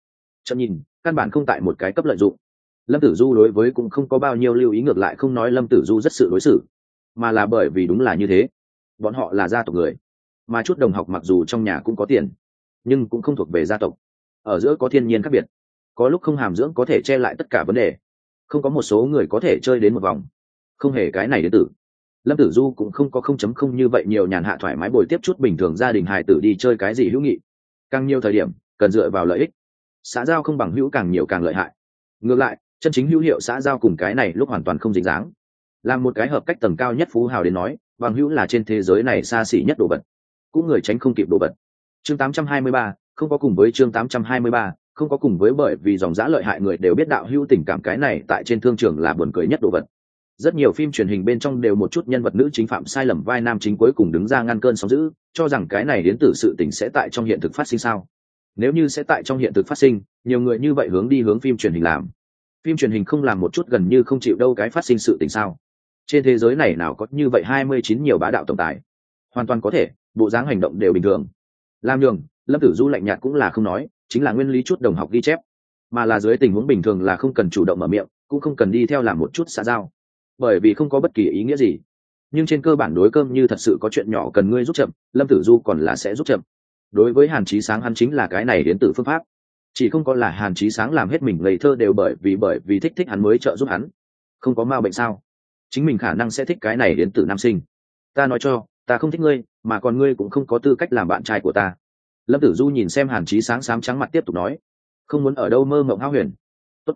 Chậm nhìn căn bản không tại một cái cấp lợi dụng. Lâm tử du đối với cũng không có bao nhiêu lưu ý ngược lại không nói lâm tử du rất sự đối xử mà là bởi vì đúng là như thế. Bọn họ là gia tộc người mà chút đồng học mặc dù trong nhà cũng có tiền nhưng cũng không thuộc về gia tộc. Ở giữa có thiên nhiên khác biệt có lúc không hàm dưỡng có thể che lại tất cả vấn đề không có một số người có thể chơi đến một vòng. Không hề cái này đến tử. Lâm tử du cũng không có không chấm không như vậy nhiều nhàn hạ thoải mái bồi tiếp chút bình thường gia đình hài tử đi chơi cái gì hữu nghị. Càng nhiều thời điểm cần dựa vào lợi ích. Xã giao không bằng hữu càng nhiều càng lợi hại. Ngược lại chân chính hữu hiệu xã giao cùng cái này lúc hoàn toàn không dính dáng. Làm một cái hợp cách tầng cao nhất phú hào đến nói bằng hữu là trên thế giới này xa xỉ nhất đồ vật. Cũng người tránh không kịp đồ vật. Chương 823, không có cùng với chương 823, không có cùng với bởi vì dòng giã lợi hại người đều biết đạo hữu tình cảm cái này tại trên thương trường là buồn cười nhất đồ vật. Rất nhiều phim truyền hình bên trong đều một chút nhân vật nữ chính phạm sai lầm vai nam chính cuối cùng đứng ra ngăn cơn sóng dữ, cho rằng cái này đến từ sự tình sẽ tại trong hiện thực phát sinh sao? Nếu như sẽ tại trong hiện thực phát sinh, nhiều người như vậy hướng đi hướng phim truyền hình làm. Phim truyền hình không làm một chút gần như không chịu đâu cái phát sinh sự tình sao? Trên thế giới này nào có như vậy hai mươi chín nhiều bá đạo tổng tài? Hoàn toàn có thể, bộ dáng hành động đều bình thường. Làm nhường, lâm tử du lạnh nhạt cũng là không nói chính là nguyên lý chút đồng học ghi chép, mà là dưới tình huống bình thường là không cần chủ động mở miệng, cũng không cần đi theo làm một chút xã giao, bởi vì không có bất kỳ ý nghĩa gì. Nhưng trên cơ bản đối cơm như thật sự có chuyện nhỏ cần ngươi giúp chậm, lâm tử du còn là sẽ giúp chậm. Đối với hàn trí sáng hắn chính là cái này đến từ phương pháp. Chỉ không có là hàn trí sáng làm hết mình ngây thơ đều bởi vì bởi vì thích thích hắn mới trợ giúp hắn. Không có ma bệnh sao? Chính mình khả năng sẽ thích cái này đến từ nam sinh. Ta nói cho, ta không thích ngươi, mà còn ngươi cũng không có tư cách làm bạn trai của ta lâm tử du nhìn xem hàn Chí sáng sám trắng mặt tiếp tục nói, không muốn ở đâu mơ mộng hao huyền. Tốt.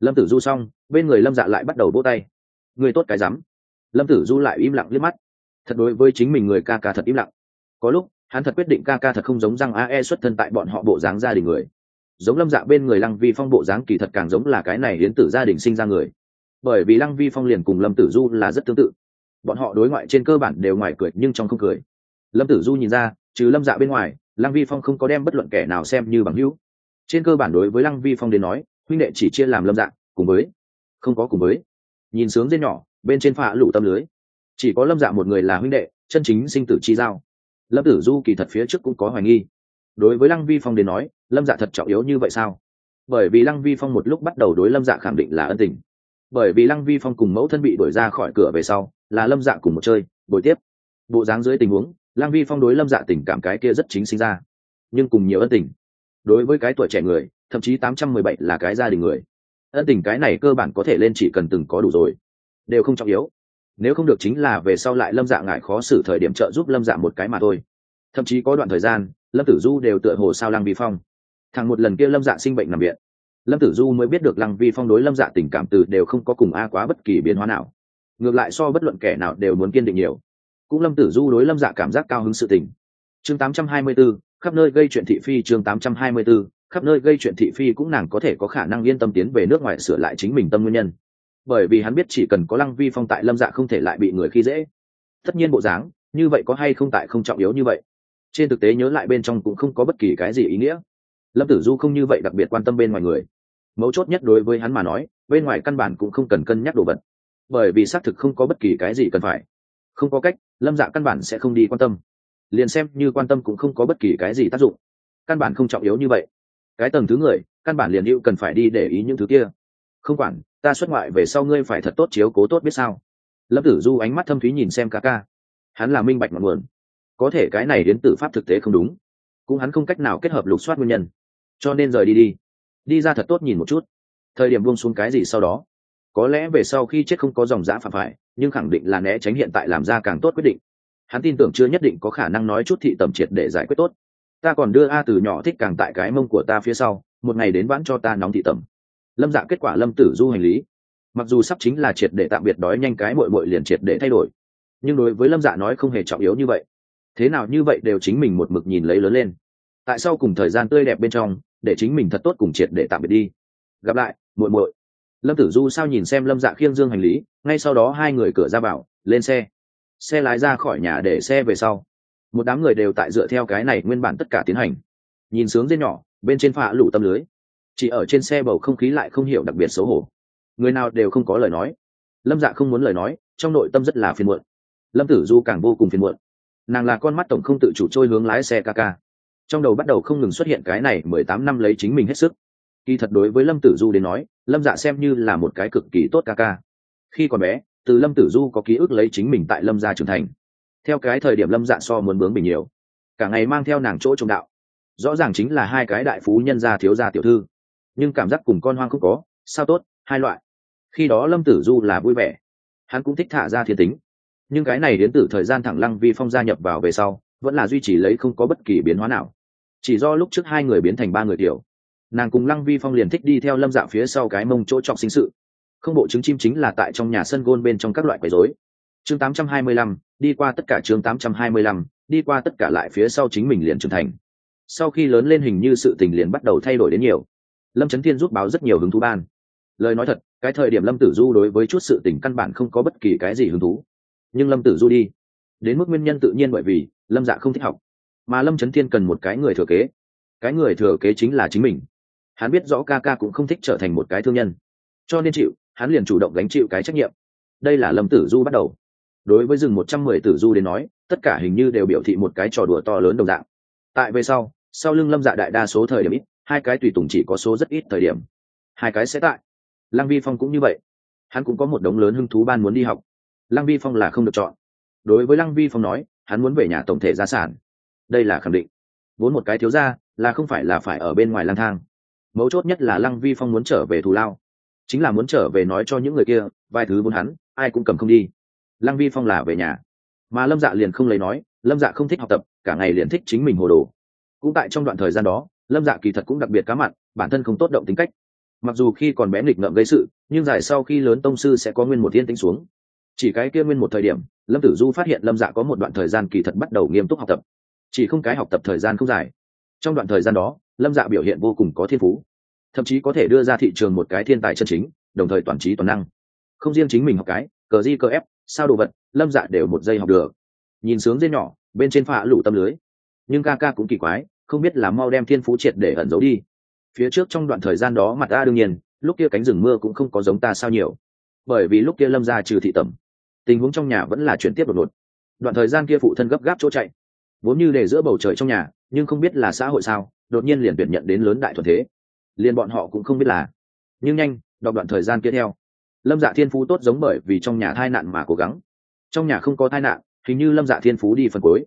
lâm tử du xong, bên người lâm dạ lại bắt đầu vỗ tay. Người tốt cái rắm. Lâm tử du lại im lặng liếc mắt. Thật đối với chính mình người ca ca thật im lặng. Có lúc, hắn thật quyết định ca ca thật không giống răng ae xuất thân tại bọn họ bộ dáng gia đình người. Giống lâm dạ bên người lăng vi phong bộ dáng kỳ thật càng giống là cái này hiến tử gia đình sinh ra người. Bởi vì lăng vi phong liền cùng lâm tử du là rất tương tự. Bọn họ đối ngoại trên cơ bản đều ngoài cười nhưng trong không cười. Lâm tử du nhìn ra, trừ lâm dạ bên ngoài lăng vi phong không có đem bất luận kẻ nào xem như bằng hữu. Trên cơ bản đối với lăng vi phong đến nói huynh đệ chỉ chia làm lâm dạng, cùng với không có cùng với. Nhìn sướng dê nhỏ bên trên phạ lụ tâm lưới. Chỉ có lâm dạ một người là huynh đệ chân chính sinh tử chi giao. Lâm tử du kỳ thật phía trước cũng có hoài nghi. Đối với lăng vi phong đến nói lâm dạ thật trọng yếu như vậy sao? Bởi vì lăng vi phong một lúc bắt đầu đối lâm dạ khẳng định là ân tình. Bởi vì lăng vi phong cùng mẫu thân bị đuổi ra khỏi cửa về sau là lâm dạ cùng một chơi bồi tiếp. Bộ dáng dưới tình huống Lang vi phong đối lâm dạ tình cảm cái kia rất chính sinh ra, nhưng cùng nhiều ân tình. Đối với cái tuổi trẻ người, thậm chí tám trăm mười bảy là cái gia đình người. Ân tình cái này cơ bản có thể lên chỉ cần từng có đủ rồi, đều không trọng yếu. Nếu không được chính là về sau lại lâm dạ ngại khó xử thời điểm trợ giúp lâm dạ một cái mà thôi. Thậm chí có đoạn thời gian, lâm tử du đều tựa hồ sao Lang vi phong. Thằng một lần kia lâm dạ sinh bệnh nằm viện. Lâm tử du mới biết được lăng vi phong đối lâm dạ tình cảm từ đều không có cùng a quá bất kỳ biến hóa nào. Ngược lại so bất luận kẻ nào đều muốn kiên định nhiều cũng lâm tử du đối lâm dạ cảm giác cao hứng sự tình. Chương 824, khắp nơi gây chuyện thị phi chương 824, khắp nơi gây chuyện thị phi cũng nàng có thể có khả năng yên tâm tiến về nước ngoài sửa lại chính mình tâm nguyên nhân. Bởi vì hắn biết chỉ cần có lăng vi phong tại lâm dạ không thể lại bị người khi dễ. Tất nhiên bộ dáng như vậy có hay không tại không trọng yếu như vậy. Trên thực tế nhớ lại bên trong cũng không có bất kỳ cái gì ý nghĩa. Lâm tử du không như vậy đặc biệt quan tâm bên ngoài người. Mấu chốt nhất đối với hắn mà nói bên ngoài căn bản cũng không cần cân nhắc đồ vật. Bởi vì xác thực không có bất kỳ cái gì cần phải. Không có cách lâm dạ căn bản sẽ không đi quan tâm. Liền xem như quan tâm cũng không có bất kỳ cái gì tác dụng. Căn bản không trọng yếu như vậy. Cái tầng thứ người, căn bản liền hữu cần phải đi để ý những thứ kia. Không quản, ta xuất ngoại về sau ngươi phải thật tốt chiếu cố tốt biết sao. Lâm tử du ánh mắt thâm thúy nhìn xem ca ca. Hắn là minh bạch ngọn nguồn. Có thể cái này đến từ pháp thực tế không đúng. Cũng hắn không cách nào kết hợp lục soát nguyên nhân. Cho nên rời đi đi. Đi ra thật tốt nhìn một chút. Thời điểm buông xuống cái gì sau đó? Có lẽ về sau khi chết không có dòng giã phạm phải, nhưng khẳng định là né tránh hiện tại làm ra càng tốt quyết định. Hắn tin tưởng chưa nhất định có khả năng nói chút thị tầm triệt để giải quyết tốt. Ta còn đưa a từ nhỏ thích càng tại cái mông của ta phía sau, một ngày đến vãn cho ta nóng thị tầm lâm dạ kết quả lâm tử du hành lý. Mặc dù sắp chính là triệt để tạm biệt đói nhanh cái mội mội liền triệt để thay đổi, nhưng đối với lâm dạ nói không hề trọng yếu như vậy. Thế nào như vậy đều chính mình một mực nhìn lấy lớn lên. Tại sao cùng thời gian tươi đẹp bên trong, để chính mình thật tốt cùng triệt để tạm biệt đi. Gặp lại, muội muội lâm tử du sao nhìn xem lâm dạ khiêng dương hành lý, ngay sau đó hai người cửa ra bảo lên xe. Xe lái ra khỏi nhà để xe về sau. Một đám người đều tại dựa theo cái này nguyên bản tất cả tiến hành. Nhìn sướng dây nhỏ, bên trên phạ lủ tâm lưới. Chỉ ở trên xe bầu không khí lại không hiểu đặc biệt xấu hổ. Người nào đều không có lời nói. Lâm dạ không muốn lời nói, trong nội tâm rất là phiền muộn. Lâm tử du càng vô cùng phiền muộn. Nàng là con mắt tổng không tự chủ trôi hướng lái xe ca ca. Trong đầu bắt đầu không ngừng xuất hiện cái này mười tám năm lấy chính mình hết sức. Kỳ thật đối với lâm tử du đến nói lâm dạ xem như là một cái cực kỳ tốt ca ca. Khi còn bé, từ lâm tử du có ký ức lấy chính mình tại lâm gia trưởng thành. Theo cái thời điểm lâm dạ so muốn bướng mình nhiều, cả ngày mang theo nàng chỗ trồng đạo. Rõ ràng chính là hai cái đại phú nhân gia thiếu gia tiểu thư. Nhưng cảm giác cùng con hoang không có, sao tốt, hai loại. Khi đó lâm tử du là vui vẻ. Hắn cũng thích thả ra thiên tính. Nhưng cái này đến từ thời gian thẳng lăng vi phong gia nhập vào về sau, vẫn là duy trì lấy không có bất kỳ biến hóa nào. Chỉ do lúc trước hai người biến thành ba người tiểu nàng cùng lăng vi phong liền thích đi theo lâm dạ phía sau cái mông chỗ trọc sinh sự. Không bộ trứng chim chính là tại trong nhà sân gôn bên trong các loại quấy rối. Chương 825, đi qua tất cả chương 825, đi qua tất cả lại phía sau chính mình liền trưởng thành. Sau khi lớn lên hình như sự tình liền bắt đầu thay đổi đến nhiều. Lâm trấn thiên rút báo rất nhiều hứng thú ban. Lời nói thật cái thời điểm lâm tử du đối với chút sự tình căn bản không có bất kỳ cái gì hứng thú. Nhưng lâm tử du đi. Đến mức nguyên nhân tự nhiên bởi vì lâm dạ không thích học. Mà lâm trấn thiên cần một cái người thừa kế. Cái người thừa kế chính là chính mình hắn biết rõ ca ca cũng không thích trở thành một cái thương nhân. Cho nên chịu, hắn liền chủ động gánh chịu cái trách nhiệm. Đây là lâm tử du bắt đầu. Đối với rừng một trăm mười tử du đến nói, tất cả hình như đều biểu thị một cái trò đùa to lớn đồng dạng. Tại về sau sau lưng lâm dạ đại đa số thời điểm ít, hai cái tùy tùng chỉ có số rất ít thời điểm. Hai cái sẽ tại. Lăng vi phong cũng như vậy. Hắn cũng có một đống lớn hứng thú ban muốn đi học. Lăng vi phong là không được chọn. Đối với lăng vi phong nói, hắn muốn về nhà tổng thể gia sản. Đây là khẳng định. Vốn một cái thiếu gia, là không phải là phải ở bên ngoài lang thang mấu chốt nhất là lăng vi phong muốn trở về thù lao. Chính là muốn trở về nói cho những người kia, vài thứ vốn hắn, ai cũng cầm không đi. Lăng vi phong là về nhà. Mà lâm dạ liền không lấy nói, lâm dạ không thích học tập, cả ngày liền thích chính mình hồ đồ. Cũng tại trong đoạn thời gian đó, lâm dạ kỳ thật cũng đặc biệt cá mặn, bản thân không tốt động tính cách. Mặc dù khi còn bé nghịch ngợm gây sự, nhưng giải sau khi lớn tông sư sẽ có nguyên một thiên tính xuống. Chỉ cái kia nguyên một thời điểm, lâm tử du phát hiện lâm dạ có một đoạn thời gian kỳ thật bắt đầu nghiêm túc học tập. Chỉ không cái học tập thời gian không dài. Trong đoạn thời gian đó lâm dạ biểu hiện vô cùng có thiên phú, thậm chí có thể đưa ra thị trường một cái thiên tài chân chính, đồng thời toàn trí toàn năng. Không riêng chính mình học cái, cờ di cờ ép, sao đồ vật, lâm dạ đều một giây học được. Nhìn sướng dê nhỏ, bên trên phạ lủ tâm lưới. Nhưng ca ca cũng kỳ quái, không biết là mau đem thiên phú triệt để ẩn giấu đi. Phía trước trong đoạn thời gian đó mặt ta đương nhiên, lúc kia cánh rừng mưa cũng không có giống ta sao nhiều. Bởi vì lúc kia lâm ra trừ thị tẩm, tình huống trong nhà vẫn là chuyển tiếp đột ngột. Đoạn thời gian kia phụ thân gấp gáp chỗ chạy. Vốn như để giữa bầu trời trong nhà, nhưng không biết là xã hội sao đột nhiên liền tuyển nhận đến lớn đại thuần thế. Liền bọn họ cũng không biết là. Nhưng nhanh, đọc đoạn thời gian tiếp theo. Lâm dạ thiên phú tốt giống bởi vì trong nhà thai nạn mà cố gắng. Trong nhà không có thai nạn, hình như lâm dạ thiên phú đi phần cuối.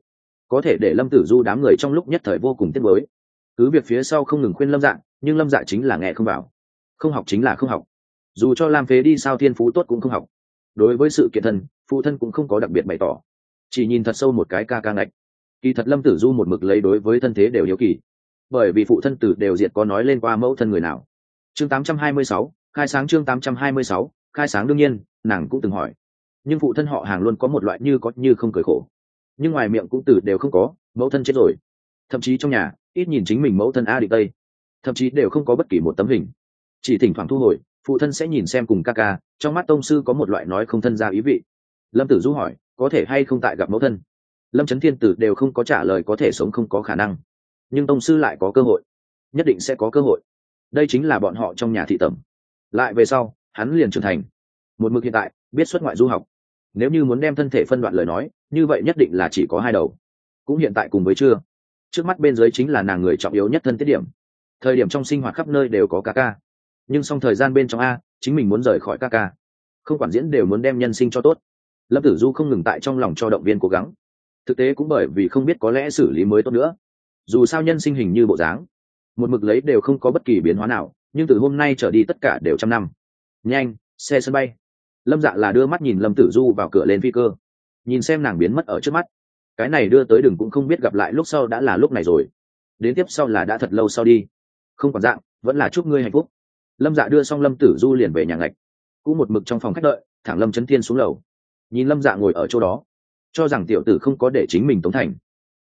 Có thể để lâm tử du đám người trong lúc nhất thời vô cùng tiếc mới cứ việc phía sau không ngừng khuyên lâm dạ nhưng lâm dạ chính là nghe không vào. Không học chính là không học. Dù cho lam phế đi sao thiên phú tốt cũng không học. Đối với sự kiện thân, phụ thân cũng không có đặc biệt bày tỏ. Chỉ nhìn thật sâu một cái ca ca ngạch. Kỳ thật lâm tử du một mực lấy đối với thân thế đều hiếu kỳ bởi vì phụ thân tử đều diệt có nói lên qua mẫu thân người nào. Chương 826, khai sáng chương 826, khai sáng đương nhiên nàng cũng từng hỏi. Nhưng phụ thân họ hàng luôn có một loại như có như không cười khổ. Nhưng ngoài miệng cũng tử đều không có mẫu thân chết rồi. Thậm chí trong nhà ít nhìn chính mình mẫu thân a đi tây. Thậm chí đều không có bất kỳ một tấm hình. Chỉ thỉnh thoảng thu hồi phụ thân sẽ nhìn xem cùng ca ca trong mắt tông sư có một loại nói không thân ra ý vị. Lâm tử du hỏi có thể hay không tại gặp mẫu thân? Lâm trấn thiên tử đều không có trả lời có thể sống không có khả năng nhưng tông sư lại có cơ hội. Nhất định sẽ có cơ hội. Đây chính là bọn họ trong nhà thị tẩm. Lại về sau, hắn liền trưởng thành. Một mực hiện tại, biết xuất ngoại du học. Nếu như muốn đem thân thể phân đoạn lời nói, như vậy nhất định là chỉ có hai đầu. Cũng hiện tại cùng với chưa. Trước mắt bên dưới chính là nàng người trọng yếu nhất thân tiết điểm. Thời điểm trong sinh hoạt khắp nơi đều có ca ca. Nhưng song thời gian bên trong a, chính mình muốn rời khỏi ca ca. Không quản diễn đều muốn đem nhân sinh cho tốt. Lâm tử du không ngừng tại trong lòng cho động viên cố gắng. Thực tế cũng bởi vì không biết có lẽ xử lý mới tốt nữa dù sao nhân sinh hình như bộ dáng, một mực lấy đều không có bất kỳ biến hóa nào, nhưng từ hôm nay trở đi tất cả đều trăm năm. Nhanh, xe sân bay. Lâm dạ là đưa mắt nhìn lâm tử du vào cửa lên phi cơ. Nhìn xem nàng biến mất ở trước mắt. Cái này đưa tới đừng cũng không biết gặp lại lúc sau đã là lúc này rồi. Đến tiếp sau là đã thật lâu sau đi. Không còn dạng, vẫn là chúc ngươi hạnh phúc. Lâm dạ đưa xong lâm tử du liền về nhà ngạch. Cũng một mực trong phòng khách đợi, thẳng lâm trấn thiên xuống lầu. Nhìn lâm dạ ngồi ở chỗ đó, cho rằng tiểu tử không có để chính mình tống thành.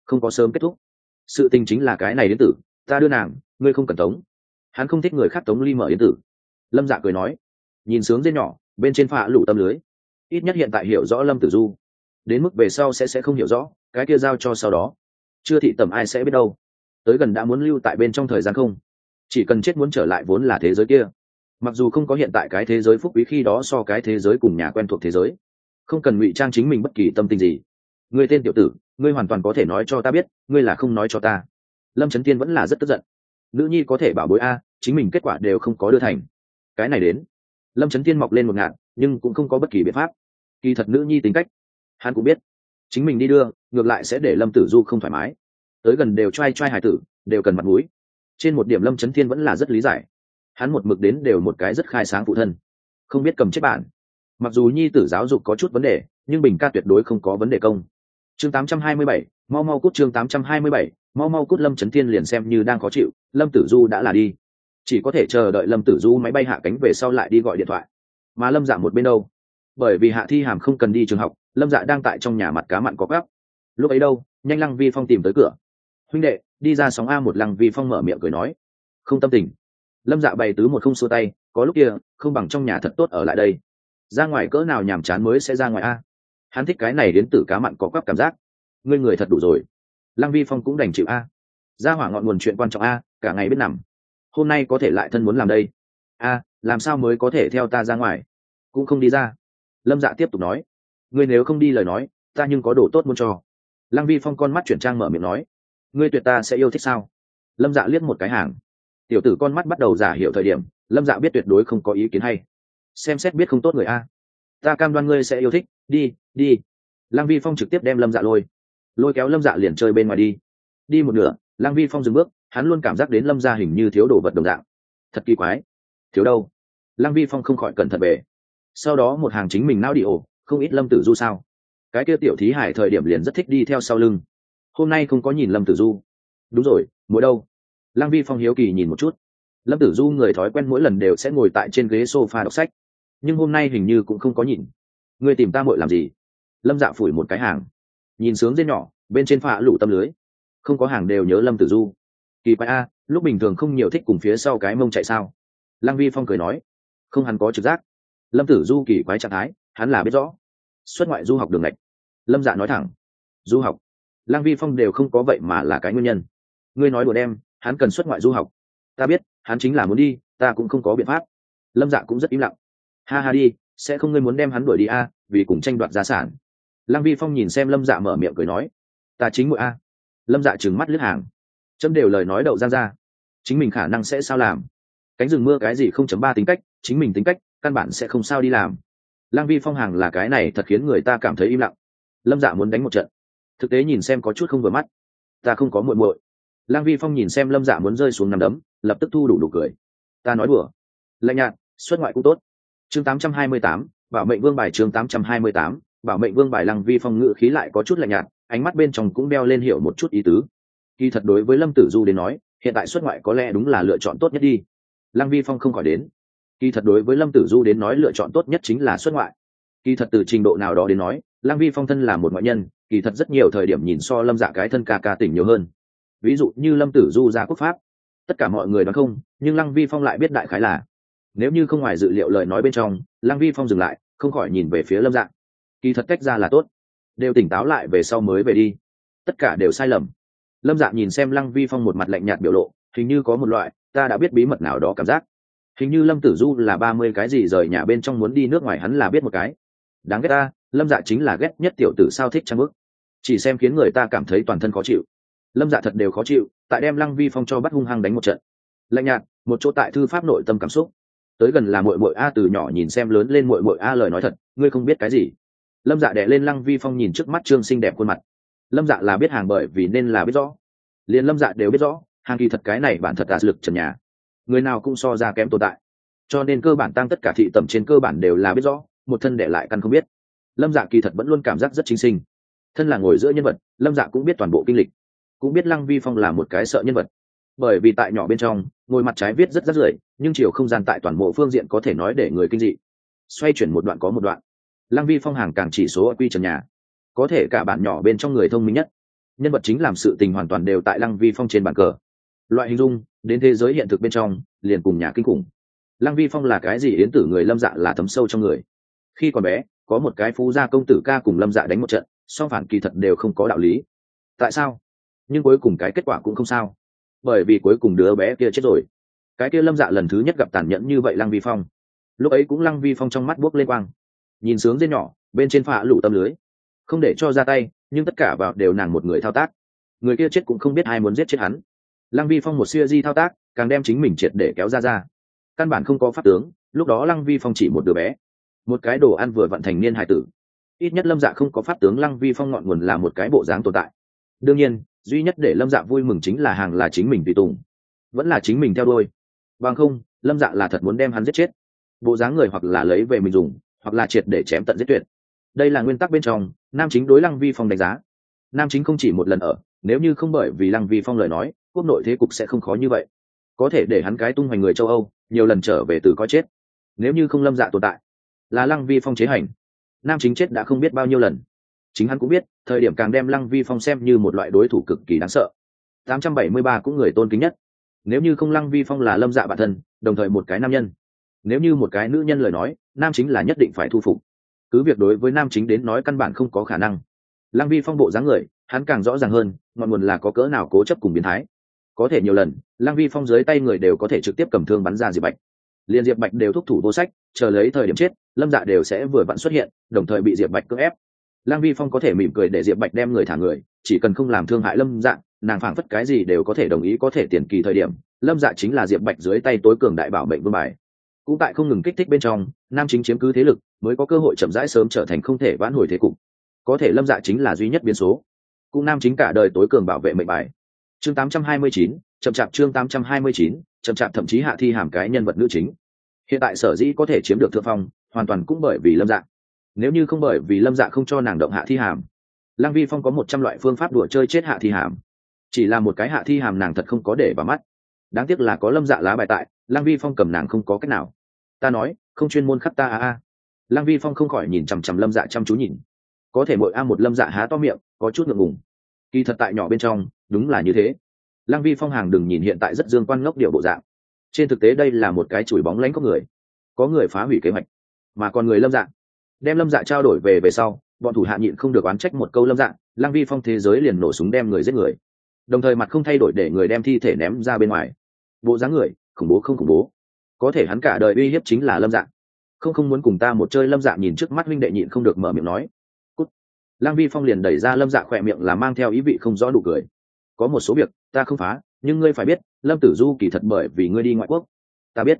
Không có sớm kết thúc sự tình chính là cái này đến tử, ta đưa nàng, ngươi không cần tống. Hắn không thích người khác tống ly mở yến tử. Lâm dạ cười nói, nhìn sướng dê nhỏ, bên trên phạ lủ tâm lưới. Ít nhất hiện tại hiểu rõ lâm tử du. Đến mức về sau sẽ sẽ không hiểu rõ, cái kia giao cho sau đó. Chưa thị tầm ai sẽ biết đâu. Tới gần đã muốn lưu tại bên trong thời gian không. Chỉ cần chết muốn trở lại vốn là thế giới kia. Mặc dù không có hiện tại cái thế giới phúc quý khi đó so cái thế giới cùng nhà quen thuộc thế giới. Không cần ngụy trang chính mình bất kỳ tâm tình gì người tên tiểu tử, ngươi hoàn toàn có thể nói cho ta biết, ngươi là không nói cho ta. Lâm trấn tiên vẫn là rất tức giận. Nữ nhi có thể bảo bối a, chính mình kết quả đều không có đưa thành. Cái này đến. Lâm trấn tiên mọc lên một ngạn, nhưng cũng không có bất kỳ biện pháp. Kỳ thật nữ nhi tính cách, hắn cũng biết. Chính mình đi đưa, ngược lại sẽ để lâm tử du không thoải mái. Tới gần đều t r a i t r a i hải tử, đều cần mặt mũi. Trên một điểm lâm trấn thiên vẫn là rất lý giải. Hắn một mực đến đều một cái rất khai sáng phụ thân. Không biết cầm chết bạn. Mặc dù nhi tử giáo dục có chút vấn đề, nhưng bình ca tuyệt đối không có vấn đề công chương 827, mau mau cút chương 827, mau mau cút lâm trấn thiên liền xem như đang khó chịu lâm tử du đã là đi. Chỉ có thể chờ đợi lâm tử du máy bay hạ cánh về sau lại đi gọi điện thoại. Mà lâm dạ một bên đâu? Bởi vì hạ thi hàm không cần đi trường học lâm dạ đang tại trong nhà mặt cá mặn có gắp. Lúc ấy đâu? Nhanh lăng vi phong tìm tới cửa. Huynh đệ đi ra sóng a một lăng vi phong mở miệng cười nói. Không tâm tình. Lâm dạ bày tứ một không xua tay có lúc kia không bằng trong nhà thật tốt ở lại đây. Ra ngoài cỡ nào nhàm chán mới sẽ ra ngoài a hắn thích cái này đến từ cá mặn có quắp cảm giác. Ngươi người thật đủ rồi. Lăng vi phong cũng đành chịu a. Ra hỏa ngọn nguồn chuyện quan trọng a, cả ngày biết nằm. Hôm nay có thể lại thân muốn làm đây. A, làm sao mới có thể theo ta ra ngoài? Cũng không đi ra. Lâm dạ tiếp tục nói. Ngươi nếu không đi lời nói, ta nhưng có đồ tốt muốn cho. Lăng vi phong con mắt chuyển trang mở miệng nói. Ngươi tuyệt ta sẽ yêu thích sao? Lâm dạ liếc một cái hàng. Tiểu tử con mắt bắt đầu giả hiểu thời điểm, lâm dạ biết tuyệt đối không có ý kiến hay. Xem xét biết không tốt người a. Ta cam đoan ngươi sẽ yêu thích đi đi. Lăng vi phong trực tiếp đem lâm dạ lôi. Lôi kéo lâm dạ liền chơi bên ngoài đi. Đi một nửa, lăng vi phong dừng bước, hắn luôn cảm giác đến lâm gia hình như thiếu đồ vật đồng dạng. Thật kỳ quái. Thiếu đâu? Lăng vi phong không khỏi cẩn thận về sau đó một hàng chính mình nao đi ổ, không ít lâm tử du sao? Cái kia tiểu thí hải thời điểm liền rất thích đi theo sau lưng. Hôm nay không có nhìn lâm tử du. Đúng rồi mỗi đâu? Lăng vi phong hiếu kỳ nhìn một chút. Lâm tử du người thói quen mỗi lần đều sẽ ngồi tại trên ghế s o f a đọc sách. Nhưng hôm nay hình như cũng không có nhìn người tìm ta muội làm gì? Lâm dạ phủi một cái hàng, nhìn sướng dê nhỏ, bên trên phạ lủ tâm lưới. Không có hàng đều nhớ lâm tử du. Kỳ quái a, lúc bình thường không nhiều thích cùng phía sau cái mông chạy sao? Lăng vi phong cười nói, không hắn có trực giác. Lâm tử du kỳ quái trạng thái, hắn là biết rõ. Xuất ngoại du học đường lệch lâm dạ nói thẳng, du học. Lăng vi phong đều không có vậy mà là cái nguyên nhân. Ngươi nói đùa đem, hắn cần xuất ngoại du học. Ta biết, hắn chính là muốn đi, ta cũng không có biện pháp. Lâm dạ cũng rất im lặng. Ha ha đi sẽ không ngươi muốn đem hắn đuổi đi a, vì cùng tranh đoạt gia sản. Lăng vi phong nhìn xem lâm dạ mở miệng cười nói, ta chính ngụy a. Lâm dạ trừng mắt lướt hàng. Chấm đều lời nói đậu ra ra. Chính mình khả năng sẽ sao làm? Cánh rừng mưa cái gì không chấm ba tính cách, chính mình tính cách, căn bản sẽ không sao đi làm. Lang vi phong hàng là cái này thật khiến người ta cảm thấy im lặng. Lâm dạ muốn đánh một trận. Thực tế nhìn xem có chút không vừa mắt. Ta không có muội muội. Lang vi phong nhìn xem lâm dạ muốn rơi xuống nằm đấm, lập tức thu đủ đủ cười. Ta nói đùa. Lạnh nhạt, xuất ngoại cũng tốt chương 828, bảo mệnh vương bài chương 828, bảo mệnh vương bài lăng vi phong ngự khí lại có chút lạnh nhạt ánh mắt bên trong cũng đeo lên hiểu một chút ý tứ. Kỳ thật đối với lâm tử du đến nói hiện tại xuất ngoại có lẽ đúng là lựa chọn tốt nhất đi. Lăng vi phong không khỏi đến. Kỳ thật đối với lâm tử du đến nói lựa chọn tốt nhất chính là xuất ngoại. Kỳ thật từ trình độ nào đó đến nói lăng vi phong thân là một ngoại nhân kỳ thật rất nhiều thời điểm nhìn so lâm dạ cái thân ca ca tỉnh nhiều hơn. Ví dụ như lâm tử du ra quốc pháp tất cả mọi người đoán không nhưng lăng vi phong lại biết đại khái là nếu như không ngoài dự liệu lời nói bên trong, lăng vi phong dừng lại, không khỏi nhìn về phía lâm Dạng. kỳ thật cách ra là tốt. Đều tỉnh táo lại về sau mới về đi. Tất cả đều sai lầm. Lâm Dạng nhìn xem lăng vi phong một mặt lạnh nhạt biểu lộ, hình như có một loại, ta đã biết bí mật nào đó cảm giác. Hình như lâm tử du là ba mươi cái gì rời nhà bên trong muốn đi nước ngoài hắn là biết một cái. Đáng ghét ta, lâm dạ chính là ghét nhất tiểu tử sao thích trang bức. Chỉ xem khiến người ta cảm thấy toàn thân khó chịu. Lâm dạ thật đều khó chịu, tại đem lăng vi phong cho bắt hung hăng đánh một trận. Lạnh nhạt, một chỗ tại thư pháp nội tâm cảm xúc tới gần là mội mội a từ nhỏ nhìn xem lớn lên mội mội a lời nói thật, ngươi không biết cái gì. Lâm dạ đẻ lên lăng vi phong nhìn trước mắt trương xinh đẹp khuôn mặt. Lâm dạ là biết hàng bởi vì nên là biết rõ. Liền lâm dạ đều biết rõ, hàng kỳ thật cái này bản thật là lực trần nhà. Người nào cũng so ra kém tồn tại. Cho nên cơ bản tăng tất cả thị tầm trên cơ bản đều là biết rõ, một thân để lại căn không biết. Lâm dạ kỳ thật vẫn luôn cảm giác rất chính sinh. Thân là ngồi giữa nhân vật, lâm dạ cũng biết toàn bộ kinh lịch. Cũng biết lăng vi phong là một cái sợ nhân vật bởi vì tại nhỏ bên trong, ngồi mặt trái viết rất rất rưởi, nhưng chiều không gian tại toàn bộ phương diện có thể nói để người kinh dị. Xoay chuyển một đoạn có một đoạn. Lăng vi phong hàng càng chỉ số ở quy trần nhà. Có thể cả bạn nhỏ bên trong người thông minh nhất. Nhân vật chính làm sự tình hoàn toàn đều tại lăng vi phong trên bàn cờ. Loại hình dung, đến thế giới hiện thực bên trong, liền cùng nhà kinh khủng. Lăng vi phong là cái gì yến tử người lâm dạ là thấm sâu trong người. Khi còn bé, có một cái phú gia công tử ca cùng lâm dạ đánh một trận, song phản kỳ thật đều không có đạo lý. Tại sao? Nhưng cuối cùng cái kết quả cũng không sao bởi vì cuối cùng đứa bé kia chết rồi. Cái kia lâm dạ lần thứ nhất gặp tàn nhẫn như vậy lăng vi phong. Lúc ấy cũng lăng vi phong trong mắt buốc lên quang. Nhìn sướng dê nhỏ, bên trên phạ lụ tâm lưới. Không để cho ra tay, nhưng tất cả vào đều nàng một người thao tác. Người kia chết cũng không biết ai muốn giết chết hắn. Lăng vi phong một siêu di thao tác, càng đem chính mình triệt để kéo ra ra. Căn bản không có pháp tướng, lúc đó lăng vi phong chỉ một đứa bé. Một cái đồ ăn vừa vận thành niên hải tử. Ít nhất lâm dạ không có pháp tướng lăng vi phong ngọn nguồn là một cái bộ dáng tồn tại. Đương nhiên duy nhất để lâm dạ vui mừng chính là hàng là chính mình tùy tùng, vẫn là chính mình theo đôi bằng không, lâm dạ là thật muốn đem hắn giết chết. Bộ dáng người hoặc là lấy về mình dùng, hoặc là triệt để chém tận giết tuyệt. Đây là nguyên tắc bên trong, nam chính đối lăng vi phong đánh giá. Nam chính không chỉ một lần ở, nếu như không bởi vì lăng vi phong lời nói, quốc nội thế cục sẽ không khó như vậy. Có thể để hắn cái tung hoành người châu âu, nhiều lần trở về từ coi chết. Nếu như không lâm dạ tồn tại, là lăng vi phong chế hành, nam chính chết đã không biết bao nhiêu lần chính hắn cũng biết, thời điểm càng đem lăng vi phong xem như một loại đối thủ cực kỳ đáng sợ. 873 cũng người tôn kính nhất. Nếu như không lăng vi phong là lâm dạ bản thân, đồng thời một cái nam nhân. Nếu như một cái nữ nhân lời nói, nam chính là nhất định phải thu phục. Cứ việc đối với nam chính đến nói căn bản không có khả năng. Lăng vi phong bộ dáng người, hắn càng rõ ràng hơn, ngọn nguồn là có cỡ nào cố chấp cùng biến thái. Có thể nhiều lần, lăng vi phong dưới tay người đều có thể trực tiếp cầm thương bắn ra diệp bạch. Liền diệp bạch đều thúc thủ vô sách, chờ lấy thời điểm chết, lâm dạ đều sẽ vừa vặn xuất hiện, đồng thời bị diệp bạch cưỡng ép. Lang vi phong có thể mỉm cười để diệp bạch đem người thả người chỉ cần không làm thương hại lâm dạ nàng phảng phất cái gì đều có thể đồng ý có thể tiền kỳ thời điểm lâm dạ chính là diệp bạch dưới tay tối cường đại bảo mệnh vương bài. Cũng tại không ngừng kích thích bên trong nam chính chiếm cứ thế lực mới có cơ hội chậm rãi sớm trở thành không thể vãn hồi thế cục. Có thể lâm dạ chính là duy nhất biến số. Cũng nam chính cả đời tối cường bảo vệ mệnh bài. Chương 829, chậm chạp chương 829, chậm chạp thậm chí hạ thi hàm cái nhân vật nữ chính. Hiện tại sở dĩ có thể chiếm được thượng phong hoàn toàn cũng bởi vì lâm dạ nếu như không bởi vì lâm dạ không cho nàng động hạ thi hàm, lăng vi phong có một trăm loại phương pháp đùa chơi chết hạ thi hàm. Chỉ là một cái hạ thi hàm nàng thật không có để vào mắt. Đáng tiếc là có lâm dạ lá bài tại, lăng vi phong cầm nàng không có cách nào. Ta nói, không chuyên môn khắp ta a a. Lăng vi phong không khỏi nhìn chằm chằm lâm dạ chăm chú nhìn. Có thể mỗi a một lâm dạ há to miệng, có chút ngượng ngùng. Kỳ thật tại nhỏ bên trong, đúng là như thế. Lăng vi phong hàng đừng nhìn hiện tại rất dương quan ngốc điệu bộ dạng. Trên thực tế đây là một cái chùi bóng lánh có người. Có người phá hủy kế hoạch, mà còn người lâm dạ đem lâm dạ trao đổi về về sau, bọn thủ hạ nhịn không được oán trách một câu lâm dạ lăng vi phong thế giới liền nổ súng đem người giết người. Đồng thời mặt không thay đổi để người đem thi thể ném ra bên ngoài. Bộ dáng người, khủng bố không khủng bố. Có thể hắn cả đời uy hiếp chính là lâm dạ. Không không muốn cùng ta một chơi lâm dạ nhìn trước mắt huynh đệ nhịn không được mở miệng nói. Cút. lăng vi phong liền đẩy ra lâm dạ khỏe miệng là mang theo ý vị không rõ đủ cười. Có một số việc, ta không phá, nhưng ngươi phải biết, lâm tử du kỳ thật bởi vì ngươi đi ngoại quốc. Ta biết.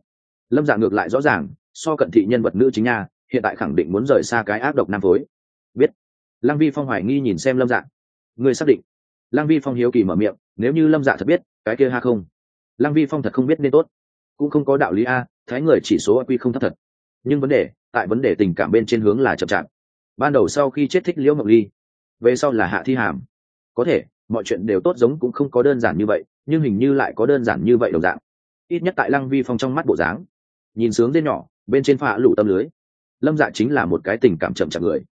Lâm dạ ngược lại rõ ràng, so cận thị nhân vật nữ chính nha hiện tại khẳng định muốn rời xa cái ác độc nam phối. Biết. Lăng vi phong hoài nghi nhìn xem lâm dạ. Ngươi xác định. Lăng vi phong hiếu kỳ mở miệng, nếu như lâm dạ thật biết, cái kia ha không? Lăng vi phong thật không biết nên tốt. Cũng không có đạo lý a, thái người chỉ số q không thấp thật. Nhưng vấn đề, tại vấn đề tình cảm bên trên hướng là chậm chạp. Ban đầu sau khi chết thích liễu mộng ly, về sau là hạ thi hàm. Có thể, mọi chuyện đều tốt giống cũng không có đơn giản như vậy, nhưng hình như lại có đơn giản như vậy đồng dạng. Ít nhất tại lăng vi phong trong mắt bộ dáng. Nhìn sướng đến nhỏ, bên trên phạ lủ tâm lưới lâm dạ chính là một cái tình cảm chậm chạp người.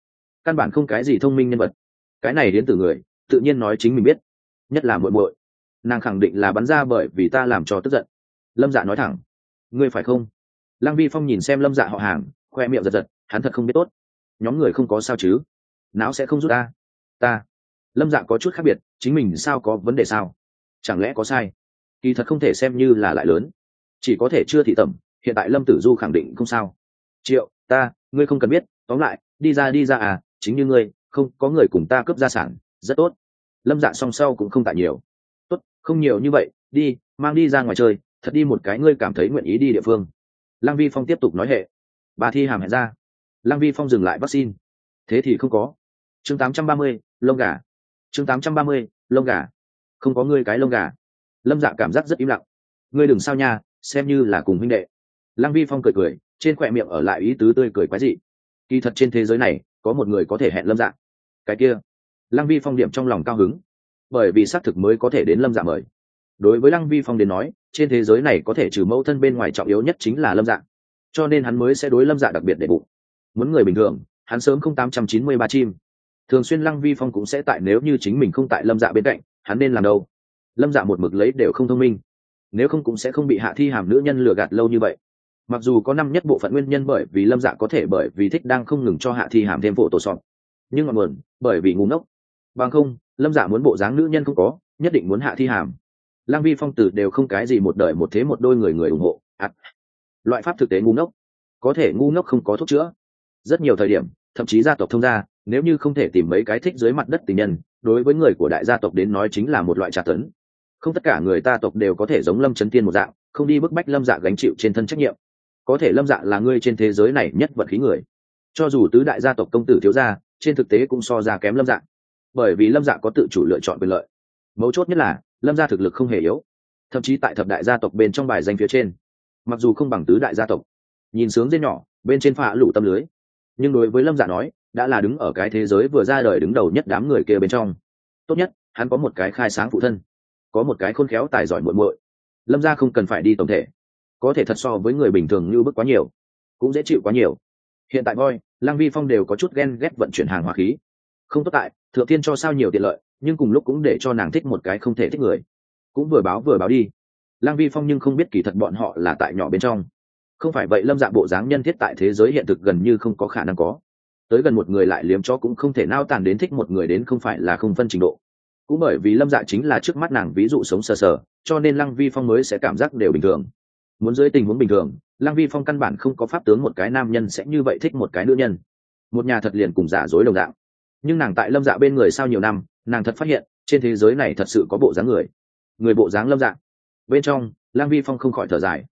Căn bản không cái gì thông minh nhân vật. Cái này đến từ người, tự nhiên nói chính mình biết. Nhất là muội muội. Nàng khẳng định là bắn ra bởi vì ta làm cho tức giận. Lâm dạ nói thẳng. Ngươi phải không? Lăng vi phong nhìn xem lâm dạ họ hàng, khoe miệng giật giật, hắn thật không biết tốt. Nhóm người không có sao chứ? Não sẽ không rút ta. Ta. Lâm dạ có chút khác biệt, chính mình sao có vấn đề sao? Chẳng lẽ có sai? Kỳ thật không thể xem như là lại lớn. Chỉ có thể chưa thị tẩm, hiện tại lâm tử du khẳng định không sao. Triệu, ta ngươi không cần biết tóm lại đi ra đi ra à chính như ngươi không có người cùng ta cướp gia sản rất tốt. Lâm dạ song sau cũng không tại nhiều. Tốt không nhiều như vậy đi mang đi ra ngoài chơi thật đi một cái ngươi cảm thấy nguyện ý đi địa phương. Lăng vi phong tiếp tục nói hệ. Bà thi hàm hẹn ra. Lăng vi phong dừng lại vaccine thế thì không có. Chương 830, lông gà. Chương 830, lông gà. Không có ngươi cái lông gà. Lâm dạ cảm giác rất im lặng. Ngươi đừng sao nha xem như là cùng huynh đệ. Lăng vi phong cười cười trên khỏe miệng ở lại ý tứ tươi cười quái dị. Kỳ thật trên thế giới này, có một người có thể hẹn lâm dạ. Cái kia. Lăng vi phong điểm trong lòng cao hứng. Bởi vì xác thực mới có thể đến lâm dạ mời. Đối với lăng vi phong đến nói, trên thế giới này có thể trừ mẫu thân bên ngoài trọng yếu nhất chính là lâm dạ. Cho nên hắn mới sẽ đối lâm dạ đặc biệt để bụng. Muốn người bình thường, hắn sớm không tám trăm chín mươi ba chim. Thường xuyên lăng vi phong cũng sẽ tại nếu như chính mình không tại lâm dạ bên cạnh, hắn nên làm đâu? Lâm dạ một mực lấy đều không thông minh. Nếu không cũng sẽ không bị hạ thi hàm nữ nhân lừa gạt lâu như vậy mặc dù có năm nhất bộ phận nguyên nhân bởi vì lâm dạ có thể bởi vì thích đang không ngừng cho hạ thi hàm thêm phổ tổ sọt, nhưng ngọn nguồn bởi vì ngu ngốc. Bằng không, lâm dạ muốn bộ dáng nữ nhân không có, nhất định muốn hạ thi hàm. Lang vi phong tử đều không cái gì một đời một thế một đôi người người ủng hộ. Ắt loại pháp thực tế ngu ngốc, có thể ngu ngốc không có thuốc chữa. Rất nhiều thời điểm, thậm chí gia tộc thông gia, nếu như không thể tìm mấy cái thích dưới mặt đất tình nhân, đối với người của đại gia tộc đến nói chính là một loại trà tấn. Không tất cả người ta tộc đều có thể giống lâm trấn tiên một dạng, không đi bức bách lâm dạ gánh chịu trên thân trách nhiệm có thể lâm dạ là ngươi trên thế giới này nhất vận khí người. Cho dù tứ đại gia tộc công tử thiếu gia, trên thực tế cũng so ra kém lâm dạ. Bởi vì lâm dạ có tự chủ lựa chọn quyền lợi. Mấu chốt nhất là, lâm gia thực lực không hề yếu. Thậm chí tại thập đại gia tộc bên trong bài danh phía trên. Mặc dù không bằng tứ đại gia tộc. Nhìn sướng dây nhỏ, bên trên phạ lũ tâm lưới. Nhưng đối với lâm dạ nói, đã là đứng ở cái thế giới vừa ra đời đứng đầu nhất đám người kia bên trong. Tốt nhất, hắn có một cái khai sáng phụ thân. Có một cái khôn khéo tài giỏi muội muội. Lâm gia không cần phải đi tổng thể có thể thật so với người bình thường như bức quá nhiều, cũng dễ chịu quá nhiều. Hiện tại voi, lang vi phong đều có chút ghen ghét vận chuyển hàng hỏa khí. Không tốt tại, thượng Thiên cho sao nhiều tiện lợi, nhưng cùng lúc cũng để cho nàng thích một cái không thể thích người. Cũng vừa báo vừa báo đi. Lang vi phong nhưng không biết kỳ thật bọn họ là tại nhỏ bên trong. Không phải vậy, lâm dạ bộ dáng nhân thiết tại thế giới hiện thực gần như không có khả năng có. Tới gần một người lại liếm cho cũng không thể nao tàn đến thích một người đến không phải là không phân trình độ. Cũng bởi vì lâm dạ chính là trước mắt nàng ví dụ sống sờ sờ, cho nên lăng vi phong mới sẽ cảm giác đều bình thường muốn dưới tình huống bình thường lăng vi phong căn bản không có pháp tướng một cái nam nhân sẽ như vậy thích một cái nữ nhân. Một nhà thật liền cùng giả dối đồng dạng. Nhưng nàng tại lâm dạ bên người sau nhiều năm nàng thật phát hiện trên thế giới này thật sự có bộ dáng người. Người bộ dáng lâm dạ. Bên trong lang vi phong không khỏi thở dài.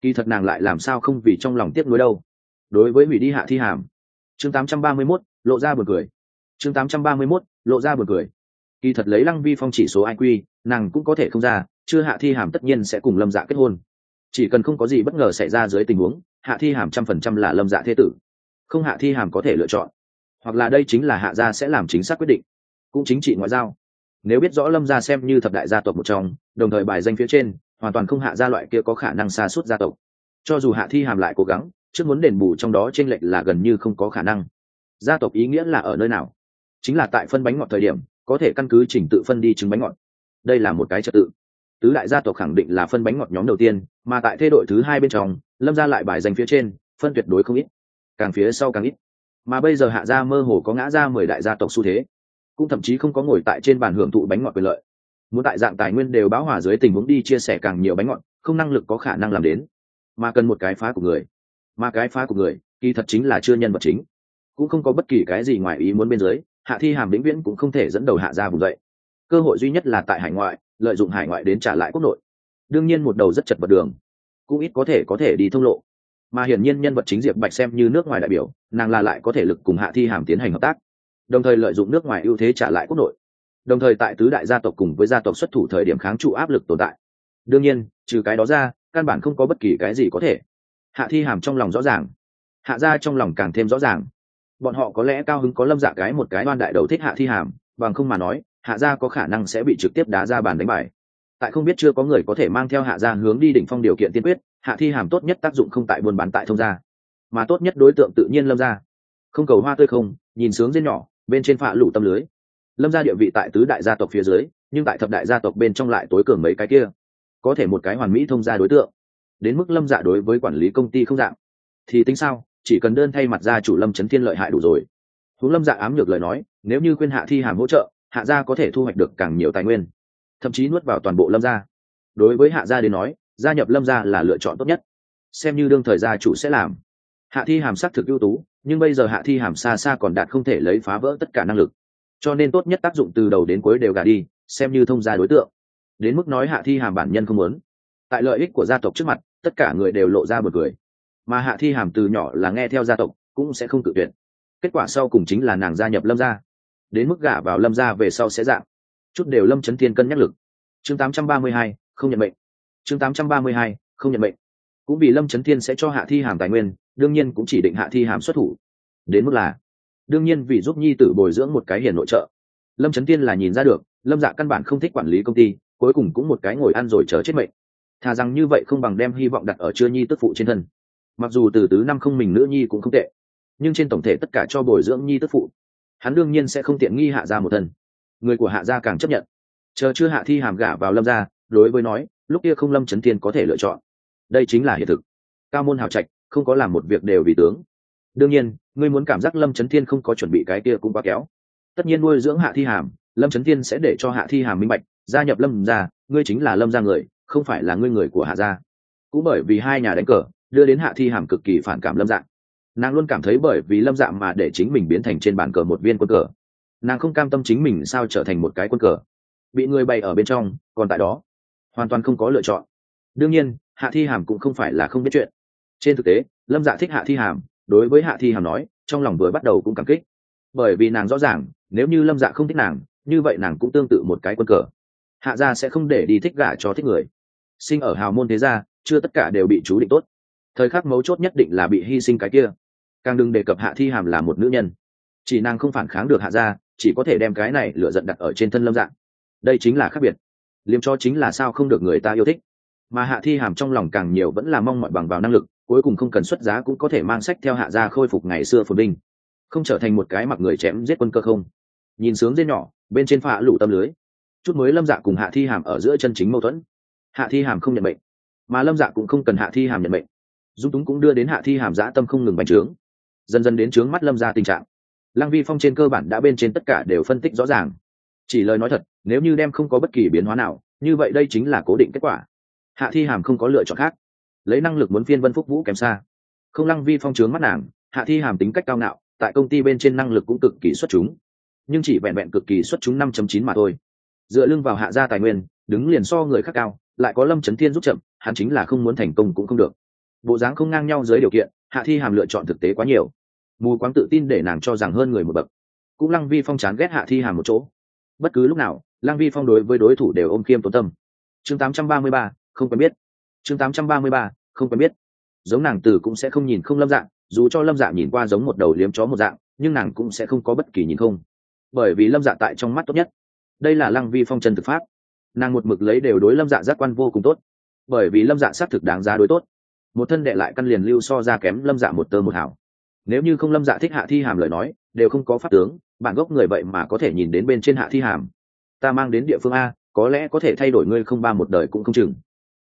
Kỳ thật nàng lại làm sao không vì trong lòng tiếc nuối đâu. Đối với hủy đi hạ thi hàm. Chương 831, lộ ra buồn cười. Chương 831, lộ ra buồn cười. Kỳ thật lấy lăng vi phong chỉ số iq nàng cũng có thể không ra chưa hạ thi hàm tất nhiên sẽ cùng lâm dạ kết hôn chỉ cần không có gì bất ngờ xảy ra dưới tình huống, hạ thi hàm trăm phần trăm là lâm dạ thế tử. Không hạ thi hàm có thể lựa chọn, hoặc là đây chính là hạ gia sẽ làm chính xác quyết định, cũng chính trị ngoại giao. Nếu biết rõ lâm gia xem như thập đại gia tộc một trong, đồng thời bài danh phía trên, hoàn toàn không hạ gia loại kia có khả năng xa suốt gia tộc. Cho dù hạ thi hàm lại cố gắng, trước muốn đền bù trong đó t r ê n lệch là gần như không có khả năng. Gia tộc ý nghĩa là ở nơi nào? Chính là tại phân bánh ngọt thời điểm, có thể căn cứ chỉnh tự phân đi trứng bánh ngọt. Đây là một cái trật tự tứ đại gia tộc khẳng định là phân bánh ngọt nhóm đầu tiên, mà tại thế đội thứ hai bên trong, lâm gia lại bài danh phía trên, phân tuyệt đối không ít, càng phía sau càng ít. Mà bây giờ hạ gia mơ hồ có ngã ra mười đại gia tộc xu thế, cũng thậm chí không có ngồi tại trên bàn hưởng thụ bánh ngọt quyền lợi. Muốn tại dạng tài nguyên đều báo hòa dưới tình huống đi chia sẻ càng nhiều bánh ngọt, không năng lực có khả năng làm đến. Mà cần một cái phá của người. Mà cái phá của người, kỳ thật chính là chưa nhân vật chính. Cũng không có bất kỳ cái gì ngoài ý muốn bên dưới, hạ thi hàm lĩnh viễn cũng không thể dẫn đầu hạ ra vùng dậy. Cơ hội duy nhất là tại hải ngoại lợi dụng hải ngoại đến trả lại quốc nội. Đương nhiên một đầu rất chật vật đường. Cũng ít có thể có thể đi thông lộ. Mà hiển nhiên nhân vật chính diệp bạch xem như nước ngoài đại biểu, nàng là lại có thể lực cùng hạ thi hàm tiến hành hợp tác. Đồng thời lợi dụng nước ngoài ưu thế trả lại quốc nội. Đồng thời tại tứ đại gia tộc cùng với gia tộc xuất thủ thời điểm kháng trụ áp lực tồn tại. Đương nhiên, trừ cái đó ra, căn bản không có bất kỳ cái gì có thể. Hạ thi hàm trong lòng rõ ràng. Hạ gia trong lòng càng thêm rõ ràng. Bọn họ có lẽ cao hứng có lâm dạ cái một cái đoan đại đầu thích hạ thi hàm, bằng không mà nói hạ gia có khả năng sẽ bị trực tiếp đá ra bàn đánh bài tại không biết chưa có người có thể mang theo hạ gia hướng đi đỉnh phong điều kiện tiên quyết, hạ thi hàm tốt nhất tác dụng không tại buôn bán tại thông gia, mà tốt nhất đối tượng tự nhiên lâm gia. Không cầu hoa tươi không, nhìn sướng dên nhỏ, bên trên phạ lủ tâm lưới. Lâm gia địa vị tại tứ đại gia tộc phía dưới, nhưng tại thập đại gia tộc bên trong lại tối cường mấy cái kia. Có thể một cái hoàn mỹ thông gia đối tượng. Đến mức lâm dạ đối với quản lý công ty không dạng. Thì tính sao, chỉ cần đơn thay mặt gia chủ lâm trấn thiên lợi hại đủ rồi. Huống lâm dạ ám nhược lời nói, nếu như khuyên hạ thi hàm hỗ trợ hạ gia có thể thu hoạch được càng nhiều tài nguyên, thậm chí nuốt vào toàn bộ lâm gia. Đối với hạ gia đến nói, gia nhập lâm gia là lựa chọn tốt nhất. Xem như đương thời gia chủ sẽ làm. Hạ thi hàm sắc thực ưu tú, nhưng bây giờ hạ thi hàm xa xa còn đạt không thể lấy phá vỡ tất cả năng lực. Cho nên tốt nhất tác dụng từ đầu đến cuối đều gạt đi, xem như thông gia đối tượng. Đến mức nói hạ thi hàm bản nhân không muốn. Tại lợi ích của gia tộc trước mặt, tất cả người đều lộ ra một cười. Mà hạ thi hàm từ nhỏ là nghe theo gia tộc, cũng sẽ không tự tuyển kết quả sau cùng chính là nàng gia nhập lâm gia đến mức gả vào lâm gia về sau sẽ dạng. Chút đều lâm chấn thiên cân nhắc lực. Chương 832, không nhận mệnh. Chương 832, không nhận mệnh. Cũng vì lâm chấn thiên sẽ cho hạ thi hàm tài nguyên đương nhiên cũng chỉ định hạ thi hàm xuất thủ. Đến mức là đương nhiên vì giúp nhi tử bồi dưỡng một cái hiền nội trợ. Lâm chấn thiên là nhìn ra được lâm dạ căn bản không thích quản lý công ty cuối cùng cũng một cái ngồi ăn rồi chờ chết mệnh. Thà rằng như vậy không bằng đem hy vọng đặt ở chưa nhi tức phụ trên thân. Mặc dù từ tứ năm không mình nữ nhi cũng không tệ nhưng trên tổng thể tất cả cho bồi dưỡng nhi tức phụ hắn đương nhiên sẽ không tiện nghi hạ gia một thân. Người của hạ gia càng chấp nhận. Chờ chưa hạ thi hàm gả vào lâm gia, đối với nói, lúc kia không lâm trấn thiên có thể lựa chọn. Đây chính là hiện thực. Cao môn hào trạch, không có làm một việc đều vì tướng. Đương nhiên, ngươi muốn cảm giác lâm trấn thiên không có chuẩn bị cái kia cũng quá kéo. Tất nhiên nuôi dưỡng hạ thi hàm, lâm trấn thiên sẽ để cho hạ thi hàm minh bạch, gia nhập lâm gia, ngươi chính là lâm gia người, không phải là ngươi người của hạ gia. Cũng bởi vì hai nhà đánh cờ, đưa đến hạ thi hàm cực kỳ phản cảm lâm dạng nàng luôn cảm thấy bởi vì lâm dạng mà để chính mình biến thành trên bàn cờ một viên quân cờ. Nàng không cam tâm chính mình sao trở thành một cái quân cờ. Bị người bày ở bên trong, còn tại đó. Hoàn toàn không có lựa chọn. Đương nhiên, hạ thi hàm cũng không phải là không biết chuyện. Trên thực tế, lâm dạ thích hạ thi hàm, đối với hạ thi hàm nói, trong lòng vừa bắt đầu cũng cảm kích. Bởi vì nàng rõ ràng, nếu như lâm dạ không thích nàng, như vậy nàng cũng tương tự một cái quân cờ. Hạ gia sẽ không để đi thích gả cho thích người. Sinh ở hào môn thế gia, chưa tất cả đều bị chú định tốt. Thời khắc mấu chốt nhất định là bị hy sinh cái kia càng đừng đề cập hạ thi hàm là một nữ nhân. Chỉ nàng không phản kháng được hạ gia, chỉ có thể đem cái này lựa giận đặt ở trên thân lâm dạng đây chính là khác biệt. Liêm cho chính là sao không được người ta yêu thích. Mà hạ thi hàm trong lòng càng nhiều vẫn là mong mọi bằng vào năng lực, cuối cùng không cần xuất giá cũng có thể mang sách theo hạ gia khôi phục ngày xưa phồn binh không trở thành một cái mặc người chém giết quân cơ không. Nhìn sướng dê nhỏ, bên trên phạ lũ tâm lưới. Chút mới lâm dạ cùng hạ thi hàm ở giữa chân chính mâu thuẫn. Hạ thi hàm không nhận bệnh mà lâm dạ cũng không cần hạ thi hàm nhận bệnh dung túng cũng đưa đến hạ thi hàm giã tâm không ngừng bành trướng dần dần đến trướng mắt lâm ra tình trạng. Lăng vi phong trên cơ bản đã bên trên tất cả đều phân tích rõ ràng. Chỉ lời nói thật, nếu như đem không có bất kỳ biến hóa nào, như vậy đây chính là cố định kết quả. Hạ thi hàm không có lựa chọn khác. Lấy năng lực muốn phiên vân phúc vũ kém xa. Không lăng vi phong trướng mắt nàng, hạ thi hàm tính cách cao ngạo, tại công ty bên trên năng lực cũng cực kỳ xuất chúng. Nhưng chỉ vẹn vẹn cực kỳ xuất chúng năm chấm chín mà thôi. Dựa lưng vào hạ gia tài nguyên, đứng liền so người khác cao, lại có lâm trấn thiên giúp chậm, hắn chính là không muốn thành công cũng không được. Bộ dáng không ngang nhau dưới điều kiện hạ thi hàm lựa chọn thực tế quá nhiều. Mù quáng tự tin để nàng cho rằng hơn người một bậc. Cũng lăng vi phong chán ghét hạ thi hàm một chỗ. Bất cứ lúc nào lăng vi phong đối với đối thủ đều ôm khiêm tốn tâm. Chương 833, không quen biết. Chương 833, không quen biết. Giống nàng từ cũng sẽ không nhìn không lâm dạng dù cho lâm dạng nhìn qua giống một đầu liếm chó một dạng nhưng nàng cũng sẽ không có bất kỳ nhìn không. Bởi vì lâm dạ tại trong mắt tốt nhất. Đây là lăng vi phong chân thực pháp. Nàng một mực lấy đều đối lâm dạ giác quan vô cùng tốt. Bởi vì lâm dạ xác thực đáng giá đối tốt một thân đệ lại căn liền lưu so ra kém lâm dạ một tơ một hảo nếu như không lâm dạ thích hạ thi hàm lời nói, đều không có pháp tướng, bản gốc người vậy mà có thể nhìn đến bên trên hạ thi hàm. Ta mang đến địa phương a, có lẽ có thể thay đổi ngươi không ba một đời cũng không chừng.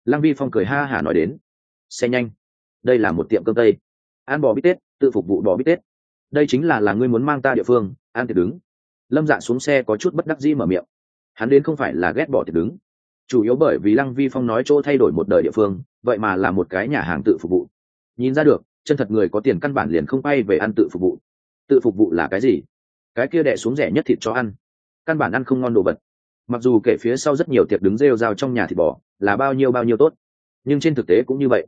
Lăng vi phong cười ha hả nói đến. Xe nhanh. Đây là một tiệm cơm tây. Ăn bò bít tết, tự phục vụ bò bít tết. Đây chính là là ngươi muốn mang ta địa phương an tiệc đứng. Lâm dạ xuống xe có chút bất đắc dĩ mở miệng. Hắn đến không phải là ghét bỏ tiệc đứng chủ yếu bởi vì lăng vi phong nói chỗ thay đổi một đời địa phương, vậy mà là một cái nhà hàng tự phục vụ. Nhìn ra được, chân thật người có tiền căn bản liền không bay về ăn tự phục vụ. Tự phục vụ là cái gì? Cái kia đẻ xuống rẻ nhất thịt cho ăn. Căn bản ăn không ngon đồ vật. Mặc dù kể phía sau rất nhiều tiệc đứng rêu rao trong nhà thịt bò, là bao nhiêu bao nhiêu tốt. Nhưng trên thực tế cũng như vậy.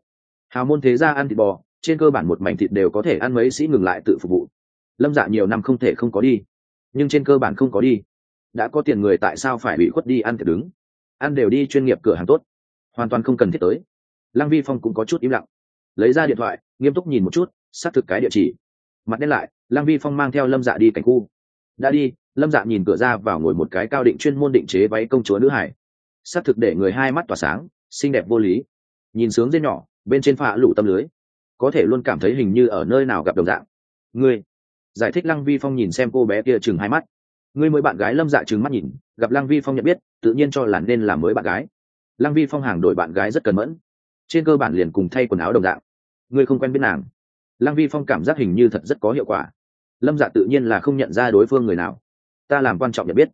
Hào môn thế ra ăn thịt bò, trên cơ bản một mảnh thịt đều có thể ăn mấy sĩ ngừng lại tự phục vụ. Lâm dạ nhiều năm không thể không có đi. Nhưng trên cơ bản không có đi. Đã có tiền người tại sao phải bị khuất đi ăn thịt đứng? Ăn đều đi chuyên nghiệp cửa hàng tốt. Hoàn toàn không cần thiết tới. Lăng vi phong cũng có chút im lặng. Lấy ra điện thoại, nghiêm túc nhìn một chút, xác thực cái địa chỉ. Mặt đen lại, lăng vi phong mang theo lâm dạ đi cảnh khu. Đã đi, lâm dạ nhìn cửa ra vào ngồi một cái cao định chuyên môn định chế váy công chúa nữ hải. Xác thực để người hai mắt tỏa sáng, xinh đẹp vô lý. Nhìn sướng dây nhỏ, bên trên phạ lụ tâm lưới. Có thể luôn cảm thấy hình như ở nơi nào gặp đồng dạng. Ngươi, giải thích lăng vi phong nhìn xem cô bé kia chừng hai mắt ngươi mới bạn gái lâm dạ trừng mắt nhìn, gặp lăng vi phong nhận biết, tự nhiên cho là nên là mới bạn gái. Lăng vi phong hàng đổi bạn gái rất cần mẫn. Trên cơ bản liền cùng thay quần áo đồng dạng. Ngươi không quen biết nàng. Lăng vi phong cảm giác hình như thật rất có hiệu quả. Lâm dạ tự nhiên là không nhận ra đối phương người nào. Ta làm quan trọng nhận biết.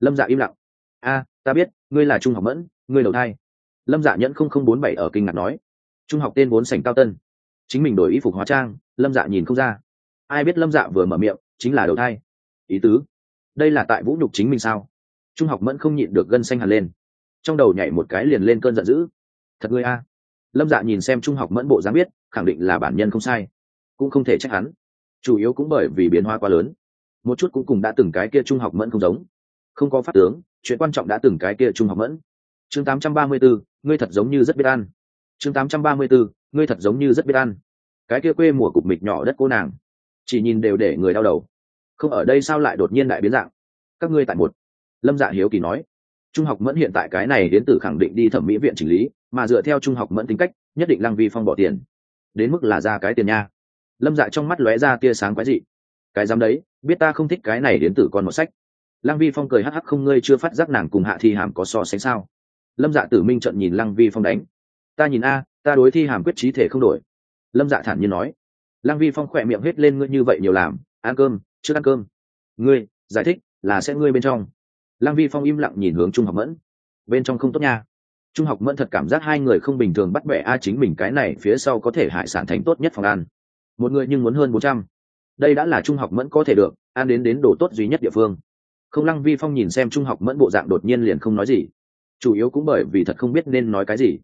Lâm dạ im lặng. A, ta biết, ngươi là trung học mẫn, ngươi đầu thai. Lâm dạ nhẫn không không bốn bảy ở kinh ngạc nói. Trung học tên vốn sảnh cao tân. Chính mình đổi y phục hóa trang, lâm dạ nhìn không ra. Ai biết lâm dạ vừa mở miệng, chính là đầu thai. Ý tứ? Đây là tại vũ nhục chính mình sao? Trung học mẫn không nhịn được gân xanh hẳn lên. Trong đầu nhảy một cái liền lên cơn giận dữ. Thật ngươi a. Lâm dạ nhìn xem trung học mẫn bộ dáng biết khẳng định là bản nhân không sai. Cũng không thể trách hắn. Chủ yếu cũng bởi vì biến hóa quá lớn. Một chút cũng cùng đã từng cái kia trung học mẫn không giống. Không có pháp tướng chuyện quan trọng đã từng cái kia trung học mẫn. Chương 834, ngươi thật giống như rất biết ăn. Chương 834, ngươi thật giống như rất biết ăn. Cái kia quê mùa cục mịch nhỏ đất cô nàng. Chỉ nhìn đều để người đau đầu không ở đây sao lại đột nhiên đại biến dạng? Các ngươi tại một. Lâm dạ hiếu kỳ nói. Trung học mẫn hiện tại cái này đến từ khẳng định đi thẩm mỹ viện chỉnh lý, mà dựa theo trung học mẫn tính cách, nhất định lăng vi phong bỏ tiền. Đến mức là ra cái tiền nha. Lâm dạ trong mắt lóe ra tia sáng quái dị. Cái dám đấy, biết ta không thích cái này đến từ con một sách. Lăng vi phong cười hắc hắc không ngươi chưa phát giác nàng cùng hạ thi hàm có so sánh sao? Lâm dạ tử minh trận nhìn lăng vi phong đánh. Ta nhìn a, ta đối thi hàm quyết trí thể không đổi. Lâm dạ thản nhiên nói. Lăng vi phong khỏe miệng hết lên ngươi như vậy nhiều làm, ăn cơm trước ăn cơm. Ngươi, giải thích, là sẽ ngươi bên trong. Lăng vi phong im lặng nhìn hướng trung học mẫn. Bên trong không tốt nha. Trung học mẫn thật cảm giác hai người không bình thường bắt bẻ a chính mình cái này phía sau có thể hại sản thành tốt nhất phòng ăn. Một người nhưng muốn hơn bốn trăm. Đây đã là trung học mẫn có thể được, ăn đến đến đồ tốt duy nhất địa phương. Không, lăng vi phong nhìn xem trung học mẫn bộ dạng đột nhiên liền không nói gì. Chủ yếu cũng bởi vì thật không biết nên nói cái gì.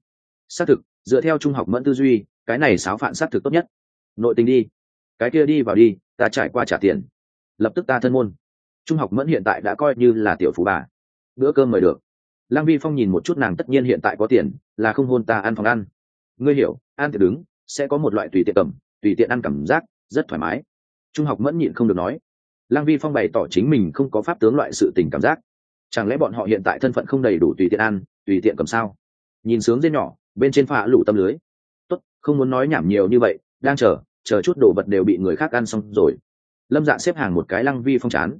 Xác thực, dựa theo trung học mẫn tư duy, cái này sáo phạn xác thực tốt nhất. Nội tình đi. Cái kia đi vào đi, ta trải qua trả tiền lập tức ta thân môn. Trung học mẫn hiện tại đã coi như là tiểu phú bà. Bữa cơm mời được. Lăng vi phong nhìn một chút nàng tất nhiên hiện tại có tiền, là không hôn ta ăn phòng ăn. Ngươi hiểu, ăn thì đứng, sẽ có một loại tùy tiện cầm, tùy tiện ăn cảm giác, rất thoải mái. Trung học mẫn nhịn không được nói. Lăng vi phong bày tỏ chính mình không có pháp tướng loại sự tình cảm giác. Chẳng lẽ bọn họ hiện tại thân phận không đầy đủ tùy tiện ăn, tùy tiện cầm sao? Nhìn sướng dê nhỏ, bên trên phạ lủ tâm lưới. Tốt, không muốn nói nhảm nhiều như vậy, đang chờ chờ chút đồ vật đều bị người khác ăn xong rồi lâm dạ xếp hàng một cái lăng vi phong chán.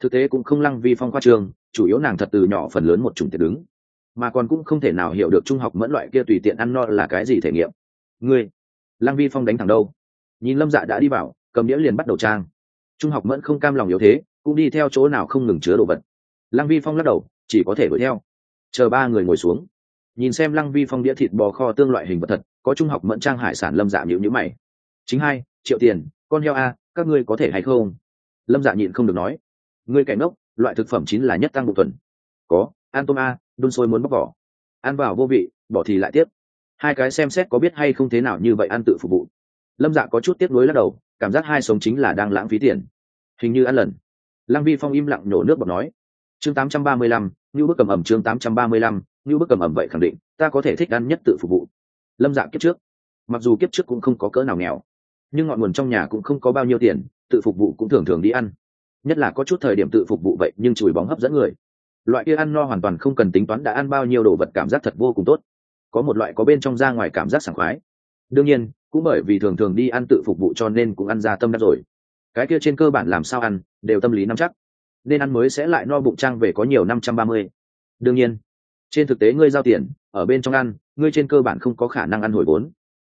Thực tế cũng không lăng vi phong khoa trường chủ yếu nàng thật từ nhỏ phần lớn một chủng tiệc đứng. Mà còn cũng không thể nào hiểu được trung học mẫn loại kia tùy tiện ăn no là cái gì thể nghiệm. Ngươi, lăng vi phong đánh thẳng đâu? Nhìn lâm dạ đã đi vào, cầm đĩa liền bắt đầu trang. Trung học mẫn không cam lòng yếu thế, cũng đi theo chỗ nào không ngừng chứa đồ vật. Lăng vi phong lắc đầu, chỉ có thể đuổi theo. Chờ ba người ngồi xuống. Nhìn xem lăng vi phong đĩa thịt bò kho tương loại hình vật thật, có trung học mẫn trang hải sản lâm dạ nhữ nhữ mày. Chính hai, triệu tiền, con heo a các ngươi có thể hay không? Lâm dạ nhịn không được nói. Ngươi cảnh ngốc, loại thực phẩm chín là nhất tăng một tuần có an tôm a, đun sôi muốn bóc vỏ. Ăn vào vô vị, bỏ thì lại tiếp. Hai cái xem xét có biết hay không thế nào như vậy ăn tự phục vụ. Lâm dạ có chút tiếc nuối lắc đầu, cảm giác hai sống chính là đang lãng phí tiền. Hình như ăn lần. Lăng vi phong im lặng nhổ nước bọt nói. Chương tám trăm ba mươi lăm, như bức cầm ẩm chương tám trăm ba mươi lăm, như bức cầm ẩm vậy khẳng định, ta có thể thích ăn nhất tự phục vụ. Lâm dạ kiếp trước. Mặc dù kiếp trước cũng không có cỡ nào nghèo nhưng ngọn nguồn trong nhà cũng không có bao nhiêu tiền, tự phục vụ cũng thường thường đi ăn. Nhất là có chút thời điểm tự phục vụ vậy, nhưng chùi bóng hấp dẫn người. Loại kia ăn no hoàn toàn không cần tính toán đã ăn bao nhiêu đồ vật cảm giác thật vô cùng tốt. Có một loại có bên trong ra ngoài cảm giác sảng khoái. Đương nhiên, cũng bởi vì thường thường đi ăn tự phục vụ cho nên cũng ăn ra tâm đắc rồi. Cái kia trên cơ bản làm sao ăn, đều tâm lý nắm chắc. Nên ăn mới sẽ lại no bụng trang về có nhiều năm trăm ba mươi. Đương nhiên, trên thực tế ngươi giao tiền, ở bên trong ăn, ngươi trên cơ bản không có khả năng ăn hồi vốn.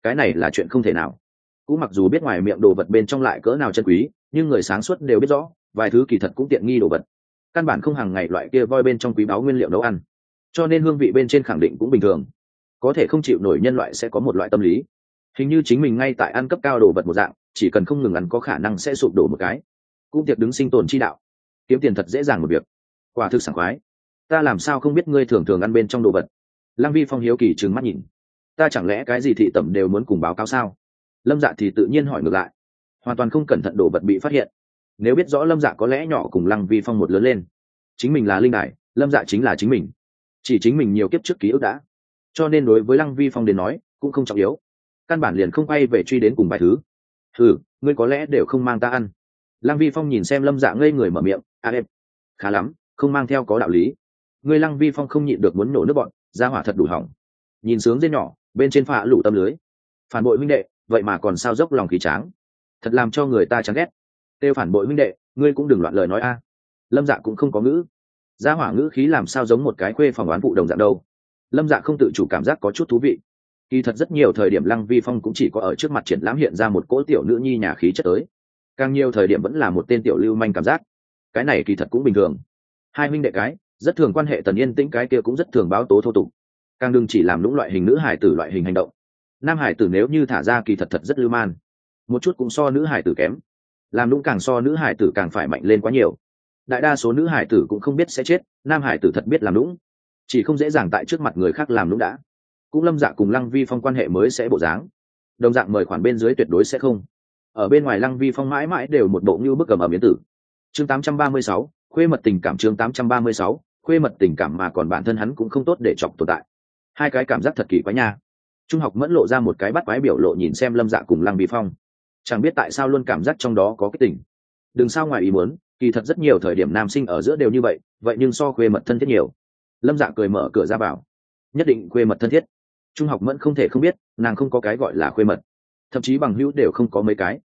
Cái này là chuyện không thể nào cũng mặc dù biết ngoài miệng đồ vật bên trong lại cỡ nào chân quý, nhưng người sáng suốt đều biết rõ, vài thứ kỳ thật cũng tiện nghi đồ vật. Căn bản không hàng ngày loại kia voi bên trong quý báo nguyên liệu nấu ăn. Cho nên hương vị bên trên khẳng định cũng bình thường. Có thể không chịu nổi nhân loại sẽ có một loại tâm lý. Hình như chính mình ngay tại ăn cấp cao đồ vật một dạng, chỉ cần không ngừng ăn có khả năng sẽ sụp đổ một cái. Cũng tiệc đứng sinh tồn chi đạo. Kiếm tiền thật dễ dàng một việc. Quả thực sảng khoái. Ta làm sao không biết ngươi thường thường ăn bên trong đồ vật? Lăng vi phong hiếu kỳ trừng mắt nhìn. Ta chẳng lẽ cái gì thị tẩm đều muốn cùng báo cáo sao? Lâm dạ thì tự nhiên hỏi ngược lại. Hoàn toàn không cẩn thận đồ vật bị phát hiện. Nếu biết rõ lâm dạ có lẽ nhỏ cùng lăng vi phong một lớn lên, chính mình là linh đại lâm dạ chính là chính mình. Chỉ chính mình nhiều kiếp trước ký ức đã. Cho nên đối với lăng vi phong đến nói, cũng không trọng yếu. Căn bản liền không quay về truy đến cùng vài thứ. Ừ ngươi có lẽ đều không mang ta ăn. Lăng vi phong nhìn xem lâm dạ ngây người mở miệng à em, khá lắm, không mang theo có đạo lý. Ngươi lăng vi phong không nhịn được muốn nổ nước bọn, ra hỏa thật đủ hỏng. Nhìn sướng dây nhỏ, bên trên phạ lủ tâm lưới. Phản bội minh đệ vậy mà còn sao dốc lòng khí tráng? Thật làm cho người ta chán ghét. Têu phản bội minh đệ, ngươi cũng đừng loạn lời nói a. Lâm dạ cũng không có ngữ. Gia hỏa ngữ khí làm sao giống một cái khuê phòng oán vụ đồng dạng đâu. Lâm dạ không tự chủ cảm giác có chút thú vị. Kỳ thật rất nhiều thời điểm lăng vi phong cũng chỉ có ở trước mặt triển lãm hiện ra một cỗ tiểu nữ nhi nhà khí chất tới. Càng nhiều thời điểm vẫn là một tên tiểu lưu manh cảm giác. Cái này kỳ thật cũng bình thường. Hai minh đệ cái, rất thường quan hệ tần yên tĩnh cái kia cũng rất thường báo tố thô tục. Càng đừng chỉ làm lũng loại hình nữ hải tử loại hình hành động nam hải tử nếu như thả ra kỳ thật thật rất lưu man. Một chút cũng so nữ hải tử kém. Làm lũng càng so nữ hải tử càng phải mạnh lên quá nhiều. Đại đa số nữ hải tử cũng không biết sẽ chết nam hải tử thật biết làm lũng chỉ không dễ dàng tại trước mặt người khác làm lũng đã. Cũng lâm dạ cùng lăng vi phong quan hệ mới sẽ bộ dáng. Đồng dạng mời khoản bên dưới tuyệt đối sẽ không. Ở bên ngoài lăng vi phong mãi mãi đều một bộ như bức cầm ở biến tử. Chương 836, khuê mật tình cảm chương 836, khuê mật tình cảm mà còn bản thân hắn cũng không tốt để chọc tồn tại. Hai cái cảm giác thật kỳ quá nha trung học mẫn lộ ra một cái bắt quái biểu lộ nhìn xem lâm dạ cùng lăng vi phong. Chẳng biết tại sao luôn cảm giác trong đó có cái tình. Đừng sao ngoài ý muốn, kỳ thật rất nhiều thời điểm nam sinh ở giữa đều như vậy vậy nhưng so khuê mật thân thiết nhiều. Lâm dạ cười mở cửa ra vào nhất định khuê mật thân thiết. Trung học mẫn không thể không biết, nàng không có cái gọi là khuê mật. Thậm chí bằng hữu đều không có mấy cái.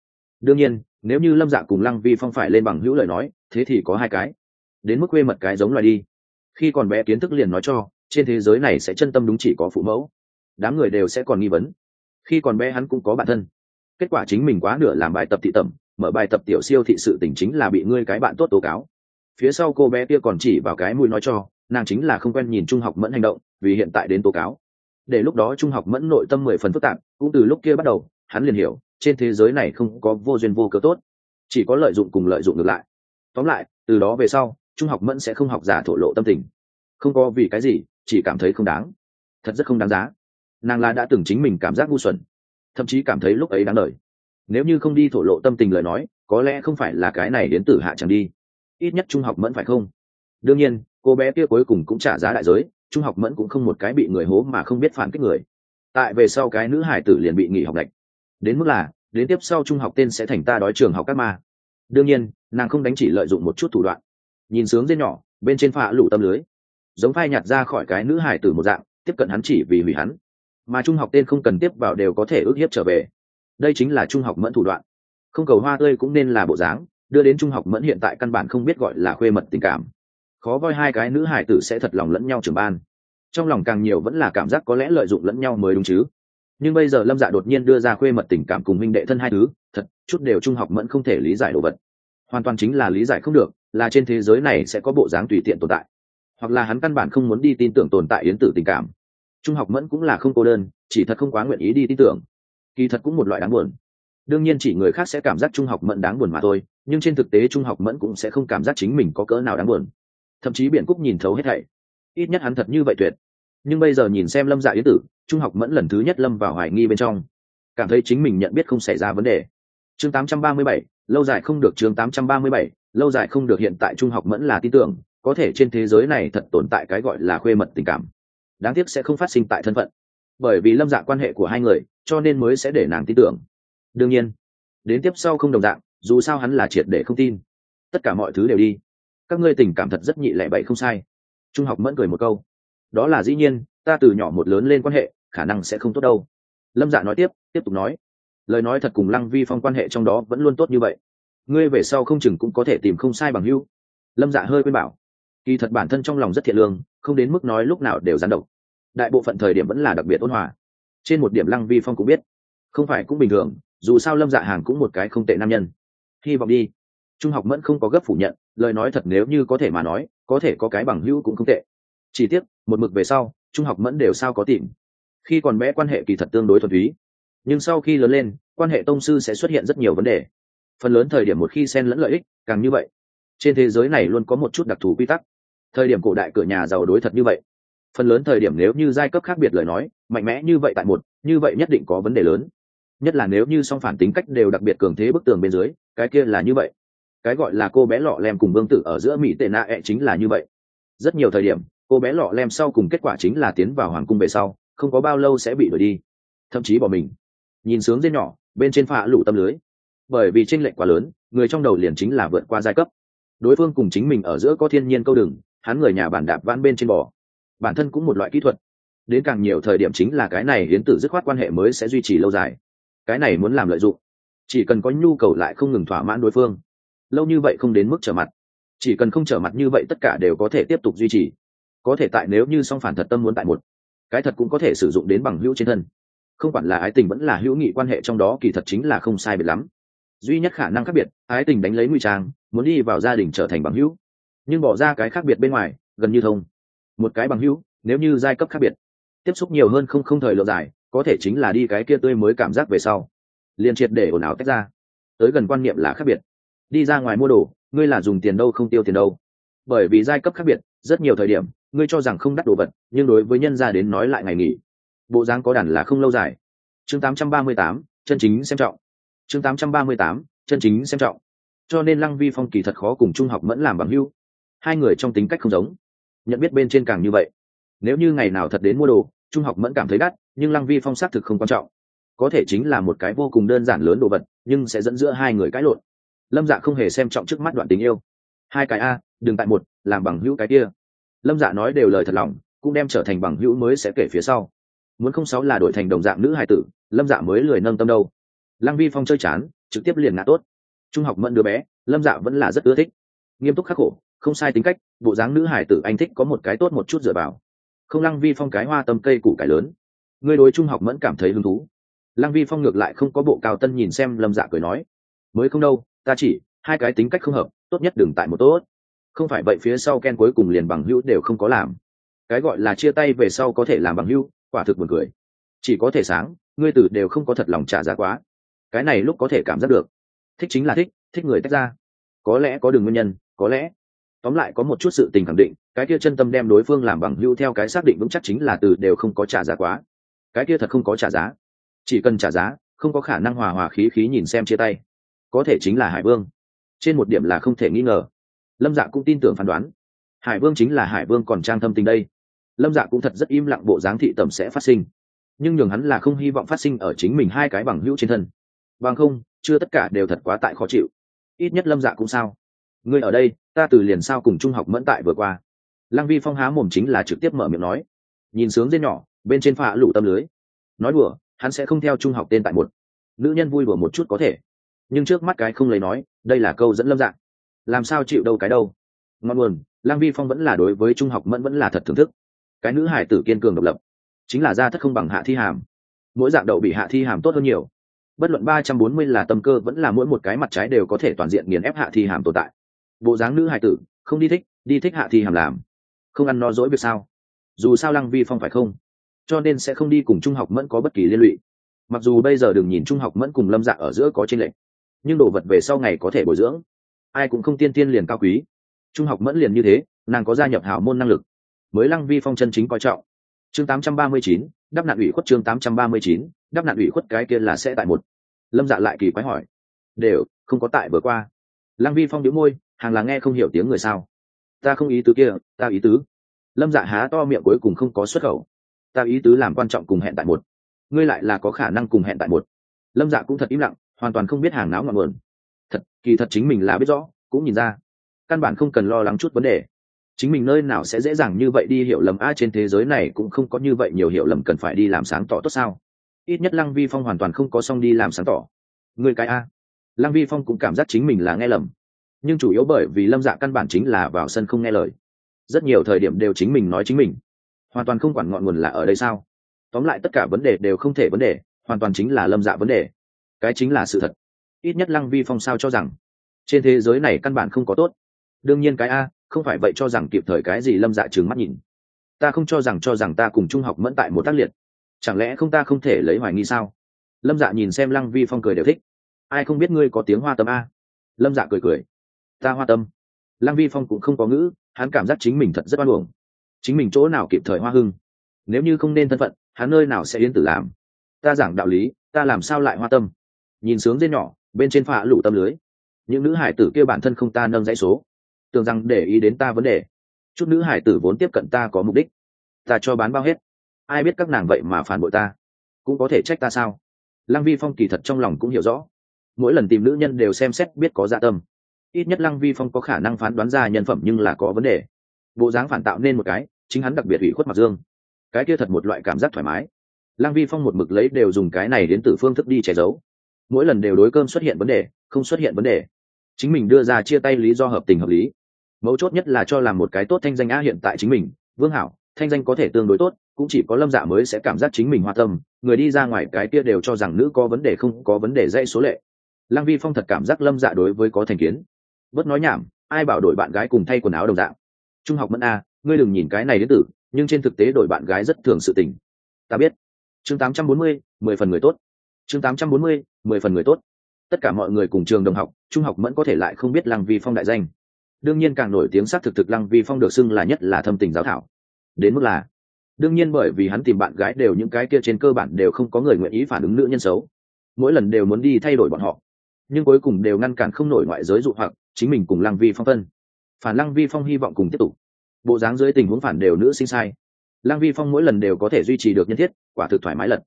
Đương nhiên, nếu như lâm dạ cùng lăng vi phong phải lên bằng hữu lời nói, thế thì có hai cái. Đến mức khuê mật cái giống loài đi. Khi còn bé kiến thức liền nói cho, trên thế giới này sẽ chân tâm đúng chỉ có phụ mẫu đám người đều sẽ còn nghi vấn. Khi còn bé hắn cũng có bản thân. Kết quả chính mình quá nửa làm bài tập thị tẩm, mở bài tập tiểu siêu thị sự tình chính là bị ngươi cái bạn tốt tố cáo. Phía sau cô bé kia còn chỉ vào cái mũi nói cho, nàng chính là không quen nhìn trung học mẫn hành động, vì hiện tại đến tố cáo. Để lúc đó trung học mẫn nội tâm mười phần phức tạp, cũng từ lúc kia bắt đầu, hắn liền hiểu, trên thế giới này không có vô duyên vô cớ tốt. Chỉ có lợi dụng cùng lợi dụng ngược lại. Tóm lại, từ đó về sau, trung học mẫn sẽ không học giả thổ lộ tâm tình. Không có vì cái gì, chỉ cảm thấy không đáng. Thật rất không đáng giá nàng là đã từng chính mình cảm giác ngu xuẩn, thậm chí cảm thấy lúc ấy đáng lời nếu như không đi thổ lộ tâm tình lời nói, có lẽ không phải là cái này đến từ hạ chẳng đi. Ít nhất trung học mẫn phải không? Đương nhiên, cô bé kia cuối cùng cũng trả giá đại giới, trung học mẫn cũng không một cái bị người hố mà không biết phản kích người. Tại về sau cái nữ hải tử liền bị nghỉ học lệch. Đến mức là, đến tiếp sau trung học tên sẽ thành ta đói trường học các ma. Đương nhiên, nàng không đánh chỉ lợi dụng một chút thủ đoạn. Nhìn sướng dê nhỏ, bên trên phạ lụ tâm lưới. Giống phai nhặt ra khỏi cái nữ hải tử một dạng, tiếp cận hắn chỉ vì hủy hắn mà trung học tên không cần tiếp vào đều có thể ước hiếp trở về. Đây chính là trung học mẫn thủ đoạn. Không cầu hoa tươi cũng nên là bộ dáng, đưa đến trung học mẫn hiện tại căn bản không biết gọi là khuê mật tình cảm. Khó voi hai cái nữ hải tử sẽ thật lòng lẫn nhau trưởng ban. Trong lòng càng nhiều vẫn là cảm giác có lẽ lợi dụng lẫn nhau mới đúng chứ. Nhưng bây giờ lâm dạ đột nhiên đưa ra khuê mật tình cảm cùng minh đệ thân hai thứ, thật, chút đều trung học mẫn không thể lý giải đồ vật. Hoàn toàn chính là lý giải không được, là trên thế giới này sẽ có bộ dáng tùy tiện tồn tại. Hoặc là hắn căn bản không muốn đi tin tưởng tồn tại yến tử tình cảm trung học mẫn cũng là không cô đơn chỉ thật không quá nguyện ý đi tin tưởng. Kỳ thật cũng một loại đáng buồn. Đương nhiên chỉ người khác sẽ cảm giác trung học mẫn đáng buồn mà thôi nhưng trên thực tế trung học mẫn cũng sẽ không cảm giác chính mình có cỡ nào đáng buồn. Thậm chí biện cúc nhìn thấu hết thảy. Ít nhất hắn thật như vậy tuyệt. Nhưng bây giờ nhìn xem lâm dạ yến tử trung học mẫn lần thứ nhất lâm vào hoài nghi bên trong. Cảm thấy chính mình nhận biết không xảy ra vấn đề. Chương 837, lâu dài không được chương 837, lâu dài không được hiện tại trung học mẫn là tin tưởng có thể trên thế giới này thật tồn tại cái gọi là khuê mật tình cảm đáng tiếc sẽ không phát sinh tại thân phận. Bởi vì lâm dạ quan hệ của hai người, cho nên mới sẽ để nàng tin tưởng. Đương nhiên, đến tiếp sau không đồng dạng, dù sao hắn là triệt để không tin. Tất cả mọi thứ đều đi. Các ngươi tình cảm thật rất nhị lệ bậy không sai. Trung học mẫn cười một câu. Đó là dĩ nhiên, ta từ nhỏ một lớn lên quan hệ, khả năng sẽ không tốt đâu. Lâm dạ nói tiếp tiếp tục nói. Lời nói thật cùng lăng vi phong quan hệ trong đó vẫn luôn tốt như vậy. Ngươi về sau không chừng cũng có thể tìm không sai bằng hưu lâm dạ hơi quên bảo kỳ thật bản thân trong lòng rất thiện lương, không đến mức nói lúc nào đều gián độc. Đại bộ phận thời điểm vẫn là đặc biệt ôn hòa. Trên một điểm lăng vi phong cũng biết, không phải cũng bình thường, dù sao lâm dạ hàng cũng một cái không tệ nam nhân. Hy vọng đi. Trung học mẫn không có gấp phủ nhận, lời nói thật nếu như có thể mà nói, có thể có cái bằng hữu cũng không tệ. Chỉ tiếc, một mực về sau, trung học mẫn đều sao có tìm. Khi còn bé quan hệ kỳ thật tương đối thuần túy. Nhưng sau khi lớn lên, quan hệ tông sư sẽ xuất hiện rất nhiều vấn đề. Phần lớn thời điểm một khi xen lẫn lợi ích, càng như vậy. Trên thế giới này luôn có một chút đặc thù quy tắc thời điểm cổ đại cửa nhà giàu đối thật như vậy. Phần lớn thời điểm nếu như giai cấp khác biệt lời nói, mạnh mẽ như vậy tại một, như vậy nhất định có vấn đề lớn. Nhất là nếu như song phản tính cách đều đặc biệt cường thế bức tường bên dưới, cái kia là như vậy. Cái gọi là cô bé lọ lem cùng vương tử ở giữa mỹ tệ na ẹ chính là như vậy. Rất nhiều thời điểm, cô bé lọ lem sau cùng kết quả chính là tiến vào hoàng cung về sau, không có bao lâu sẽ bị đuổi đi. Thậm chí bỏ mình. Nhìn sướng dây nhỏ, bên trên phạ lụ tâm lưới. Bởi vì tranh lệch quá lớn, người trong đầu liền chính là vượt qua giai cấp. Đối phương cùng chính mình ở giữa có thiên nhiên câu đừng hắn người nhà bản đạp vãn bên trên bò. Bản thân cũng một loại kỹ thuật. Đến càng nhiều thời điểm chính là cái này hiến tử dứt khoát quan hệ mới sẽ duy trì lâu dài. Cái này muốn làm lợi dụng. Chỉ cần có nhu cầu lại không ngừng thỏa mãn đối phương. Lâu như vậy không đến mức trở mặt. Chỉ cần không trở mặt như vậy tất cả đều có thể tiếp tục duy trì. Có thể tại nếu như song phản thật tâm muốn tại một, cái thật cũng có thể sử dụng đến bằng hữu trên thân. Không quản là ái tình vẫn là hữu nghị quan hệ trong đó kỳ thật chính là không sai biệt lắm. Duy nhất khả năng khác biệt, ái tình đánh lấy nguy trang, muốn đi vào gia đình trở thành bằng hữu nhưng bỏ ra cái khác biệt bên ngoài gần như thông. Một cái bằng hữu nếu như giai cấp khác biệt tiếp xúc nhiều hơn không không thời lượng dài có thể chính là đi cái kia tươi mới cảm giác về sau. Liền triệt để ồn ào tách ra. Tới gần quan niệm là khác biệt. Đi ra ngoài mua đồ ngươi là dùng tiền đâu không tiêu tiền đâu. Bởi vì giai cấp khác biệt rất nhiều thời điểm ngươi cho rằng không đắt đồ vật nhưng đối với nhân gia đến nói lại ngày nghỉ. Bộ dáng có đàn là không lâu dài. Chương 838, chân chính xem trọng. Chương 838, chân chính xem trọng. Cho nên lăng vi phong kỳ thật khó cùng trung học mẫn làm bằng hưu hai người trong tính cách không giống. Nhận biết bên trên càng như vậy. Nếu như ngày nào thật đến mua đồ, trung học mẫn cảm thấy đắt, nhưng lăng vi phong xác thực không quan trọng. Có thể chính là một cái vô cùng đơn giản lớn đồ vật, nhưng sẽ dẫn giữa hai người cãi lộn. Lâm dạ không hề xem trọng trước mắt đoạn tình yêu. Hai cái a, đừng tại một, làm bằng hữu cái kia. Lâm dạ nói đều lời thật lòng, cũng đem trở thành bằng hữu mới sẽ kể phía sau. Muốn không sáu là đổi thành đồng dạng nữ hài tử, lâm dạ mới lười nâng tâm đâu. Lăng vi phong chơi chán, trực tiếp liền ngã tốt. Trung học mẫn đứa bé, lâm dạ vẫn là rất ưa thích. Nghiêm túc khắc khổ không sai tính cách, bộ dáng nữ hải tử anh thích có một cái tốt một chút dựa vào. Không, lăng vi phong cái hoa tâm cây củ cải lớn. Người đối trung học mẫn cảm thấy hứng thú. Lăng vi phong ngược lại không có bộ cao tân nhìn xem lâm dạ cười nói, mới không đâu, ta chỉ, hai cái tính cách không hợp, tốt nhất đừng tại một tốt. Không phải vậy phía sau ken cuối cùng liền bằng hữu đều không có làm. Cái gọi là chia tay về sau có thể làm bằng hữu, quả thực buồn cười. Chỉ có thể sáng, ngươi tử đều không có thật lòng trả giá quá. Cái này lúc có thể cảm giác được. Thích chính là thích thích người tách ra. Có lẽ có đường nguyên nhân, có lẽ tóm lại có một chút sự tình khẳng định, cái kia chân tâm đem đối phương làm bằng hữu theo cái xác định vững chắc chính là từ đều không có trả giá quá. Cái kia thật không có trả giá. Chỉ cần trả giá, không có khả năng hòa hòa khí khí nhìn xem chia tay. Có thể chính là hải vương. Trên một điểm là không thể nghi ngờ. Lâm dạ cũng tin tưởng phán đoán. Hải vương chính là hải vương còn trang thâm tình đây. Lâm dạ cũng thật rất im lặng bộ dáng thị tầm sẽ phát sinh. Nhưng nhường hắn là không hy vọng phát sinh ở chính mình hai cái bằng hữu trên thân. Bằng không, chưa tất cả đều thật quá tại khó chịu. Ít nhất lâm dạ cũng sao? Ngươi ở đây, ta từ liền sao cùng trung học mẫn tại vừa qua. Lăng vi phong há mồm chính là trực tiếp mở miệng nói. Nhìn sướng dên nhỏ, bên trên phạ lụ tâm lưới. Nói đùa, hắn sẽ không theo trung học tên tại một. Nữ nhân vui đùa một chút có thể. Nhưng trước mắt cái không lấy nói, đây là câu dẫn lâm dạng. Làm sao chịu đâu cái đâu. Ngon nguồn lang vi phong vẫn là đối với trung học mẫn vẫn là thật thưởng thức. Cái nữ hải tử kiên cường độc lập, chính là gia thất không bằng hạ thi hàm. Mỗi dạng đậu bị hạ thi hàm tốt hơn nhiều. Bất luận ba trăm bốn mươi là tâm cơ vẫn là mỗi một cái mặt trái đều có thể toàn diện nghiền ép hạ thi hàm tồn tại bộ dáng nữ hải tử không đi thích đi thích hạ thi hàm làm. Không ăn no dỗi việc sao? Dù sao lăng vi phong phải không? Cho nên sẽ không đi cùng trung học mẫn có bất kỳ liên lụy. Mặc dù bây giờ đừng nhìn trung học mẫn cùng lâm dạ ở giữa có tranh lệch nhưng đồ vật về sau ngày có thể bồi dưỡng. Ai cũng không tiên tiên liền cao quý. Trung học mẫn liền như thế nàng có gia nhập hảo môn năng lực mới lăng vi phong chân chính coi trọng. Chương 839, đắp nạn ủy khuất chương 839, đắp nạn ủy khuất cái kia là sẽ tại một. Lâm dạ lại kỳ quái hỏi. Đều không có tại vừa qua. Lăng vi phong đĩu môi hàng là nghe không hiểu tiếng người sao? Ta không ý tứ kia, ta ý tứ. Lâm dạ há to miệng cuối cùng không có xuất khẩu. Ta ý tứ làm quan trọng cùng hẹn tại một. Ngươi lại là có khả năng cùng hẹn tại một. Lâm dạ cũng thật im lặng, hoàn toàn không biết hàng não ngọn nguồn. Thật, kỳ thật chính mình là biết rõ, cũng nhìn ra. Căn bản không cần lo lắng chút vấn đề. Chính mình nơi nào sẽ dễ dàng như vậy đi hiểu lầm, a, trên thế giới này cũng không có như vậy nhiều hiểu lầm cần phải đi làm sáng tỏ tốt sao? Ít nhất lăng vi phong hoàn toàn không có xong đi làm sáng tỏ. Người cái a. Lăng vi phong cũng cảm giác chính mình là nghe lầm nhưng chủ yếu bởi vì lâm dạ căn bản chính là vào sân không nghe lời. Rất nhiều thời điểm đều chính mình nói chính mình. Hoàn toàn không quản ngọn nguồn là ở đây sao? Tóm lại tất cả vấn đề đều không thể vấn đề, hoàn toàn chính là lâm dạ vấn đề. Cái chính là sự thật. Ít nhất lăng vi phong sao cho rằng, trên thế giới này căn bản không có tốt. Đương nhiên cái a, không phải vậy cho rằng kịp thời cái gì lâm dạ trừng mắt nhìn. Ta không cho rằng cho rằng ta cùng trung học mẫn tại một tác liệt. Chẳng lẽ không ta không thể lấy hoài nghi sao? Lâm dạ nhìn xem lăng vi phong cười đều thích. Ai không biết ngươi có tiếng hoa tâm a? Lâm dạ cười cười ta hoa tâm. Lăng vi phong cũng không có ngữ, hắn cảm giác chính mình thật rất oan uổng. Chính mình chỗ nào kịp thời hoa hưng? Nếu như không nên thân phận, hắn nơi nào sẽ yên tử làm? Ta giảng đạo lý, ta làm sao lại hoa tâm? Nhìn sướng dên nhỏ, bên trên phạ lụ tâm lưới. Những nữ hải tử kia bản thân không ta nâng dãy số. Tưởng rằng để ý đến ta vấn đề. Chút nữ hải tử vốn tiếp cận ta có mục đích. Ta cho bán bao hết. Ai biết các nàng vậy mà phản bội ta? Cũng có thể trách ta sao? Lăng vi phong kỳ thật trong lòng cũng hiểu rõ. Mỗi lần tìm nữ nhân đều xem xét biết có dạ tâm ít nhất lăng vi phong có khả năng phán đoán ra nhân phẩm nhưng là có vấn đề. Bộ dáng phản tạo nên một cái, chính hắn đặc biệt ủy khuất mặt dương. Cái kia thật một loại cảm giác thoải mái. Lăng vi phong một mực lấy đều dùng cái này đến từ phương thức đi che giấu. Mỗi lần đều đối cơm xuất hiện vấn đề, không xuất hiện vấn đề. Chính mình đưa ra chia tay lý do hợp tình hợp lý. Mấu chốt nhất là cho làm một cái tốt thanh danh á hiện tại chính mình. Vương hảo, thanh danh có thể tương đối tốt, cũng chỉ có lâm dạ mới sẽ cảm giác chính mình hoa tâm. Người đi ra ngoài cái kia đều cho rằng nữ có vấn đề không có vấn đề dây số lệ. Lăng vi phong thật cảm giác lâm dạ đối với có thành kiến bớt nói nhảm ai bảo đổi bạn gái cùng thay quần áo đồng dạng. Trung học mẫn a ngươi đừng nhìn cái này đến tử nhưng trên thực tế đổi bạn gái rất thường sự tình. Ta biết. Chương 840, mười phần người tốt. Chương 840, mười phần người tốt. Tất cả mọi người cùng trường đồng học trung học mẫn có thể lại không biết lăng vi phong đại danh. Đương nhiên càng nổi tiếng xác thực thực lăng vi phong được xưng là nhất là thâm tình giáo thảo. Đến mức là đương nhiên bởi vì hắn tìm bạn gái đều những cái kia trên cơ bản đều không có người nguyện ý phản ứng nữ nhân xấu. Mỗi lần đều muốn đi thay đổi bọn họ nhưng cuối cùng đều ngăn cản không nổi ngoại giới dụ hoặc, chính mình cùng lăng vi phong phân. Phản lăng vi phong hy vọng cùng tiếp tục. Bộ dáng dưới tình huống phản đều nữ sinh sai. Lăng vi phong mỗi lần đều có thể duy trì được nhân thiết, quả thực thoải mái lật.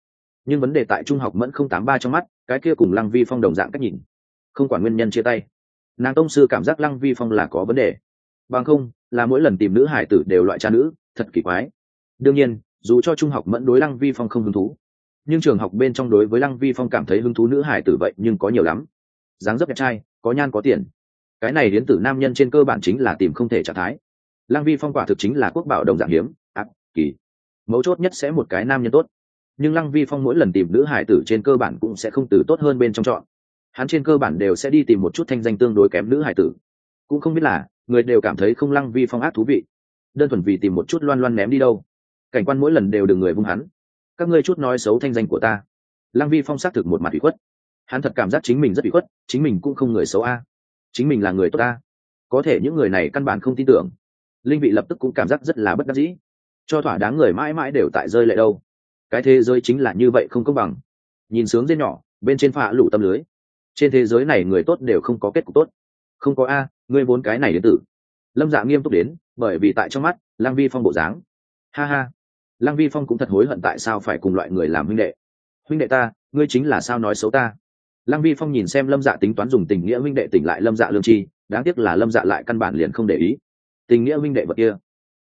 Nhưng vấn đề tại trung học mẫn không tám ba trong mắt, cái kia cùng lăng vi phong đồng dạng cách nhìn. Không quản nguyên nhân chia tay. Nàng tông sư cảm giác lăng vi phong là có vấn đề. Bằng không, là mỗi lần tìm nữ hải tử đều loại cha nữ, thật kỳ quái. Đương nhiên, dù cho trung học mẫn đối lăng vi phong không hứng thú, nhưng trường học bên trong đối với lăng vi phong cảm thấy hứng thú nữ hải tử vậy nhưng có nhiều lắm dáng dấp đẹp trai, có nhan có tiền. Cái này đến từ nam nhân trên cơ bản chính là tìm không thể trạng thái. Lăng vi phong quả thực chính là quốc bảo đồng dạng hiếm, ác, kỳ. Mấu chốt nhất sẽ một cái nam nhân tốt. Nhưng lăng vi phong mỗi lần tìm nữ hải tử trên cơ bản cũng sẽ không từ tốt hơn bên trong chọn. Hắn trên cơ bản đều sẽ đi tìm một chút thanh danh tương đối kém nữ hải tử. Cũng không biết là, người đều cảm thấy không lăng vi phong ác thú vị. Đơn thuần vì tìm một chút loan loan ném đi đâu. Cảnh quan mỗi lần đều đừng người vung hắn. Các ngươi chút nói xấu thanh danh của ta. Lăng vi phong xác thực một mặt ủy khuất hắn thật cảm giác chính mình rất bị khuất, chính mình cũng không người xấu a. Chính mình là người tốt a. Có thể những người này căn bản không tin tưởng. Linh vị lập tức cũng cảm giác rất là bất đắc dĩ. Cho thỏa đáng người mãi mãi đều tại rơi lại đâu. Cái thế giới chính là như vậy không công bằng. Nhìn sướng dê nhỏ, bên trên phạ lũ tâm lưới. Trên thế giới này người tốt đều không có kết cục tốt. Không có a, ngươi vốn cái này đến tử. Lâm dạ nghiêm túc đến, bởi vì tại trong mắt lang vi phong bộ dáng. Ha ha. Lang vi phong cũng thật hối hận tại sao phải cùng loại người làm huynh đệ. Huynh đệ ta, ngươi chính là sao nói xấu ta? Lang vi phong nhìn xem lâm dạ tính toán dùng tình nghĩa huynh đệ tỉnh lại lâm dạ lương chi, đáng tiếc là lâm dạ lại căn bản liền không để ý. Tình nghĩa huynh đệ vật kia,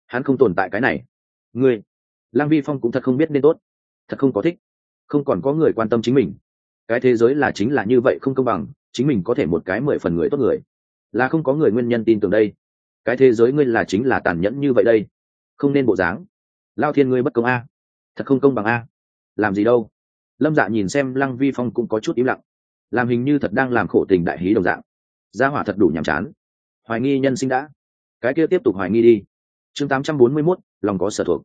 hắn không tồn tại cái này. Ngươi lang vi phong cũng thật không biết nên tốt, thật không có thích, không còn có người quan tâm chính mình. Cái thế giới là chính là như vậy không công bằng, chính mình có thể một cái mười phần người tốt người, là không có người nguyên nhân tin tưởng đây. Cái thế giới ngươi là chính là tàn nhẫn như vậy đây, không nên bộ dáng. Lao thiên ngươi bất công a, thật không công bằng a. Làm gì đâu. Lâm dạ nhìn xem lăng vi phong cũng có chút im lặng làm hình như thật đang làm khổ tình đại hí đồng dạng. Gia hỏa thật đủ nhàm chán. Hoài nghi nhân sinh đã. Cái kia tiếp tục hoài nghi đi. Chương 841, lòng có sở thuộc.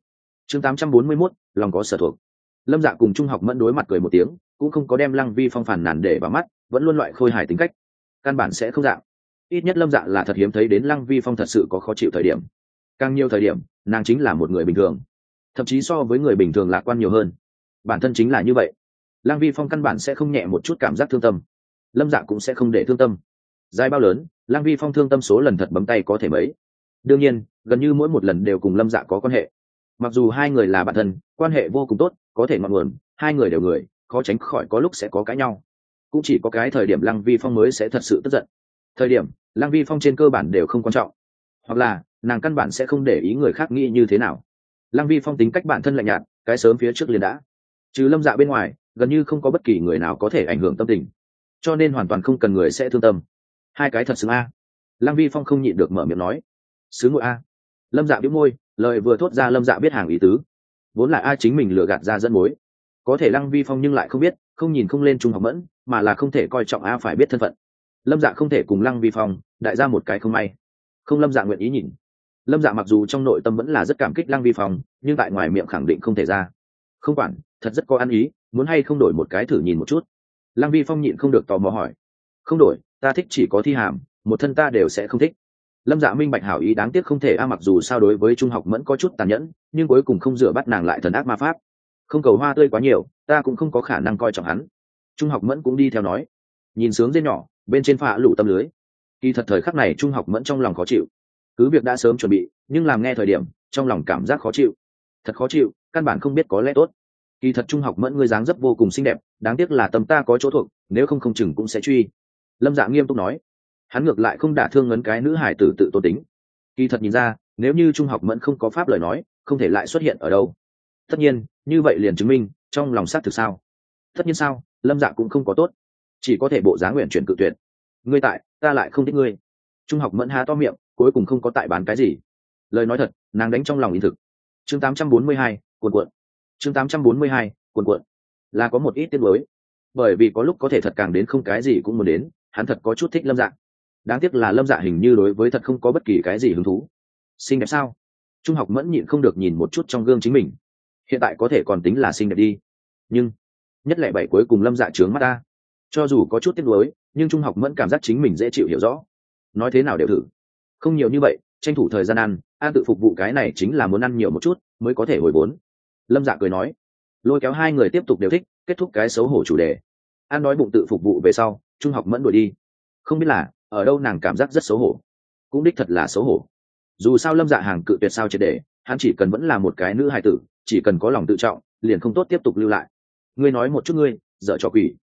Chương 841, lòng có sở thuộc. Lâm dạ cùng trung học mẫn đối mặt cười một tiếng cũng không có đem lăng vi phong phản nản để vào mắt vẫn luôn loại khôi hài tính cách. Căn bản sẽ không dạng. Ít nhất lâm dạ là thật hiếm thấy đến lăng vi phong thật sự có khó chịu thời điểm. Càng nhiều thời điểm nàng chính là một người bình thường. Thậm chí so với người bình thường lạc quan nhiều hơn. Bản thân chính là như vậy. Lang vi phong căn bản sẽ không nhẹ một chút cảm giác thương tâm. Lâm dạ cũng sẽ không để thương tâm. Dài bao lớn, Lang vi phong thương tâm số lần thật bấm tay có thể mấy? Đương nhiên, gần như mỗi một lần đều cùng lâm dạ có quan hệ. Mặc dù hai người là bạn thân, quan hệ vô cùng tốt, có thể ngọn nguồn, hai người đều người, khó tránh khỏi có lúc sẽ có cãi nhau. Cũng chỉ có cái thời điểm lăng vi phong mới sẽ thật sự tức giận. Thời điểm lăng vi phong trên cơ bản đều không quan trọng. Hoặc là, nàng căn bản sẽ không để ý người khác nghĩ như thế nào. Lăng vi phong tính cách bản thân lạnh nhạt, cái sớm phía trước liền đã. Trừ lâm dạ bên ngoài gần như không có bất kỳ người nào có thể ảnh hưởng tâm tình. Cho nên hoàn toàn không cần người sẽ thương tâm. Hai cái thật xứng a. Lăng vi phong không nhịn được mở miệng nói. Xứ ngội a. Lâm dạ biết môi, lời vừa thốt ra lâm dạ biết hàng ý tứ. Vốn là a chính mình lừa gạt ra dẫn mối. Có thể lăng vi phong nhưng lại không biết, không nhìn không lên trung học mẫn, mà là không thể coi trọng a phải biết thân phận. Lâm dạ không thể cùng lăng vi phong, đại ra một cái không may. Không lâm dạ nguyện ý nhìn. Lâm dạ mặc dù trong nội tâm vẫn là rất cảm kích lăng vi phong, nhưng tại ngoài miệng khẳng định không thể ra. Không quản, thật rất có ăn ý muốn hay không đổi một cái thử nhìn một chút? Lăng vi phong nhịn không được tò mò hỏi. Không đổi, ta thích chỉ có thi hàm, một thân ta đều sẽ không thích. Lâm dạ minh bạch hảo ý đáng tiếc không thể a, mặc dù sao đối với trung học mẫn có chút tàn nhẫn, nhưng cuối cùng không rửa bắt nàng lại thần ác ma pháp. Không cầu hoa tươi quá nhiều, ta cũng không có khả năng coi trọng hắn. Trung học mẫn cũng đi theo nói. Nhìn sướng dê nhỏ, bên trên phạ lụ tâm lưới. Kỳ thật thời khắc này trung học mẫn trong lòng khó chịu. Cứ việc đã sớm chuẩn bị, nhưng làm nghe thời điểm, trong lòng cảm giác khó chịu. Thật khó chịu, căn bản không biết có lẽ tốt kỳ thật trung học mẫn ngươi dáng dấp vô cùng xinh đẹp đáng tiếc là tâm ta có chỗ thuộc nếu không không chừng cũng sẽ truy. Lâm dạ nghiêm túc nói. Hắn ngược lại không đả thương ngấn cái nữ hải tử tự tôn tính. Kỳ thật nhìn ra nếu như trung học mẫn không có pháp lời nói không thể lại xuất hiện ở đâu. Tất nhiên như vậy liền chứng minh trong lòng xác thực sao. Tất nhiên sao lâm dạ cũng không có tốt. Chỉ có thể bộ giá nguyện chuyển cự tuyệt. Ngươi tại ta lại không thích ngươi. Trung học mẫn há to miệng cuối cùng không có tại bán cái gì. Lời nói thật nàng đánh trong lòng ý thực. Chương 842, cuộn cuộn chương 842, cuộn cuộn. Là có một ít tiếc nuối. Bởi vì có lúc có thể thật càng đến không cái gì cũng muốn đến hắn thật có chút thích lâm dạ. Đáng tiếc là lâm dạ hình như đối với thật không có bất kỳ cái gì hứng thú. Xinh đẹp sao? Trung học mẫn nhịn không được nhìn một chút trong gương chính mình. Hiện tại có thể còn tính là xinh đẹp đi. Nhưng nhất lệ bảy cuối cùng lâm dạ trướng mắt ta. Cho dù có chút tiếc nuối nhưng trung học mẫn cảm giác chính mình dễ chịu hiểu rõ. Nói thế nào đều thử. Không nhiều như vậy tranh thủ thời gian ăn ăn tự phục vụ cái này chính là muốn ăn nhiều một chút mới có thể hồi vốn lâm dạ cười nói, lôi kéo hai người tiếp tục đều thích, kết thúc cái xấu hổ chủ đề. An nói bụng tự phục vụ về sau, trung học mẫn đuổi đi. Không biết là, ở đâu nàng cảm giác rất xấu hổ. Cũng đích thật là xấu hổ. Dù sao lâm dạ hàng cự tuyệt sao triệt để, hắn chỉ cần vẫn là một cái nữ hài tử, chỉ cần có lòng tự trọng, liền không tốt tiếp tục lưu lại. Ngươi nói một chút ngươi, dở trò quỷ.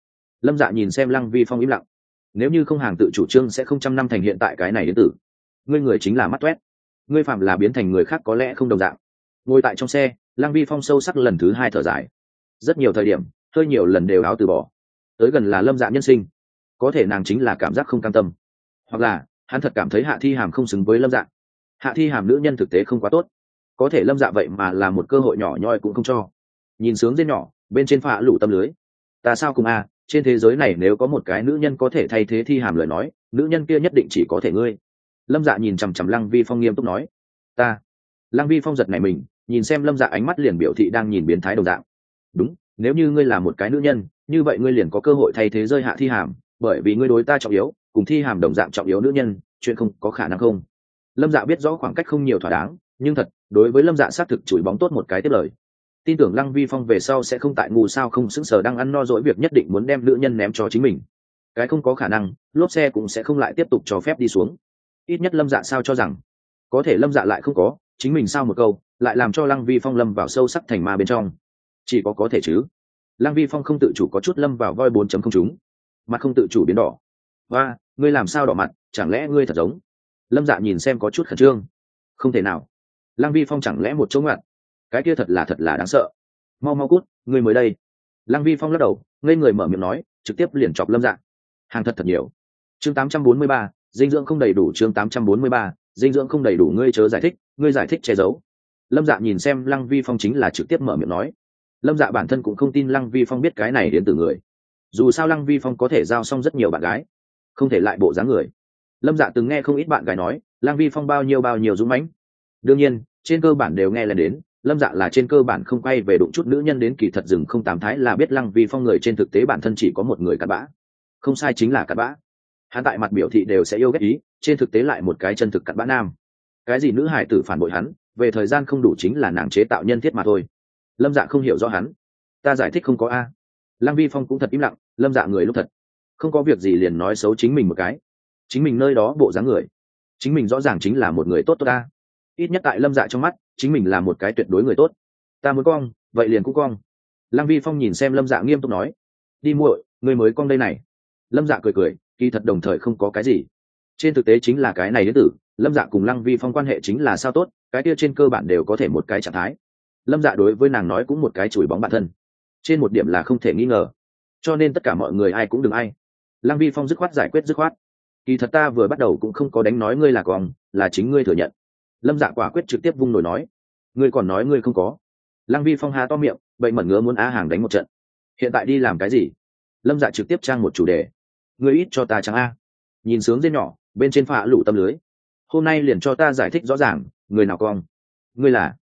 Lâm dạ nhìn xem lăng vi phong im lặng. Nếu như không hàng tự chủ trương sẽ không trăm năm thành hiện tại cái này đến tử. Ngươi người chính là mắt toét ngươi phạm là biến thành người khác có lẽ không đồng dạng ngồi tại trong xe lăng vi phong sâu sắc lần thứ hai thở dài. Rất nhiều thời điểm, hơi nhiều lần đều áo từ bỏ. Tới gần là lâm dạ nhân sinh. Có thể nàng chính là cảm giác không cam tâm. Hoặc là, hắn thật cảm thấy hạ thi hàm không xứng với lâm dạ. Hạ thi hàm nữ nhân thực tế không quá tốt. Có thể lâm dạ vậy mà là một cơ hội nhỏ nhoi cũng không cho. Nhìn sướng dên nhỏ, bên trên phạ lủ tâm lưới. Ta sao cùng a, trên thế giới này nếu có một cái nữ nhân có thể thay thế thi hàm lời nói, nữ nhân kia nhất định chỉ có thể ngươi. Lâm dạ nhìn chằm chằm lăng vi phong nghiêm túc nói. Ta lăng vi phong giật này mình, nhìn xem lâm dạ ánh mắt liền biểu thị đang nhìn biến thái đồng dạng. Đúng, nếu như ngươi là một cái nữ nhân, như vậy ngươi liền có cơ hội thay thế rơi hạ thi hàm, bởi vì ngươi đối ta trọng yếu, cùng thi hàm đồng dạng trọng yếu nữ nhân, chuyện không có khả năng không. Lâm dạ biết rõ khoảng cách không nhiều thỏa đáng, nhưng thật, đối với lâm dạ xác thực chửi bóng tốt một cái tiếp lời. Tin tưởng lăng vi phong về sau sẽ không tại ngu sao không xứng sở đang ăn no dỗi việc nhất định muốn đem nữ nhân ném cho chính mình. Cái không có khả năng, lốp xe cũng sẽ không lại tiếp tục cho phép đi xuống. Ít nhất lâm dạ sao cho rằng, có thể lâm dạ lại không có chính mình sao một câu lại làm cho lăng vi phong lâm vào sâu sắc thành ma bên trong. Chỉ có có thể chứ. Lăng vi phong không tự chủ có chút lâm vào voi bốn chấm không chúng mặt không tự chủ biến đỏ. Và ngươi làm sao đỏ mặt chẳng lẽ ngươi thật giống? Lâm dạ nhìn xem có chút khẩn trương. Không thể nào. Lăng vi phong chẳng lẽ một chỗ ngặt cái kia thật là thật là đáng sợ. Mau mau cút ngươi mới đây. Lăng vi phong lắc đầu ngây người mở miệng nói trực tiếp liền chọc lâm dạ. Hàng thật thật nhiều. Chương 843, dinh dưỡng không đầy đủ chương 843, dinh dưỡng không đầy đủ, ngươi chớ giải thích, ngươi giải thích che giấu. Lâm dạ nhìn xem lăng vi phong chính là trực tiếp mở miệng nói. Lâm dạ bản thân cũng không tin lăng vi phong biết cái này đến từ người. Dù sao lăng vi phong có thể giao xong rất nhiều bạn gái, không thể lại bộ dáng người. Lâm dạ từng nghe không ít bạn gái nói, lăng vi phong bao nhiêu bao nhiêu dũng mãnh. Đương nhiên, trên cơ bản đều nghe lên đến, lâm dạ là trên cơ bản không quay về đụng chút nữ nhân đến kỳ thật rừng không tám thái là biết lăng vi phong người trên thực tế bản thân chỉ có một người cặn bã. Không sai chính là cặn bã hắn tại mặt biểu thị đều sẽ yêu ghét ý, trên thực tế lại một cái chân thực cặn bã nam. Cái gì nữ hải tử phản bội hắn, về thời gian không đủ chính là nàng chế tạo nhân thiết mà thôi. Lâm dạ không hiểu rõ hắn. Ta giải thích không có a. Lăng vi phong cũng thật im lặng, lâm dạ người lúc thật. Không có việc gì liền nói xấu chính mình một cái. Chính mình nơi đó bộ dáng người. Chính mình rõ ràng chính là một người tốt tốt ta ít nhất tại lâm dạ trong mắt, chính mình là một cái tuyệt đối người tốt. Ta muốn cong, vậy liền cũng cong. Lăng vi phong nhìn xem lâm dạ nghiêm túc nói. Đi muội, người mới cong đây này. Lâm dạ cười cười kỳ thật đồng thời không có cái gì. Trên thực tế chính là cái này đến tử lâm dạ cùng lăng vi phong quan hệ chính là sao tốt, cái kia trên cơ bản đều có thể một cái trạng thái. Lâm dạ đối với nàng nói cũng một cái chùi bóng bản thân. Trên một điểm là không thể nghi ngờ. Cho nên tất cả mọi người ai cũng đừng ai. Lăng vi phong dứt khoát giải quyết dứt khoát. Kỳ thật ta vừa bắt đầu cũng không có đánh nói ngươi là còn là chính ngươi thừa nhận. Lâm dạ quả quyết trực tiếp vung nổi nói. Ngươi còn nói ngươi không có. Lăng vi phong há to miệng, vậy mẩn ngứa muốn á hàng đánh một trận. Hiện tại đi làm cái gì? Lâm dạ trực tiếp trang một chủ đề ngươi ít cho ta trắng a. Nhìn sướng dên nhỏ, bên trên phạ lụ tâm lưới. Hôm nay liền cho ta giải thích rõ ràng, người nào cong ngươi là?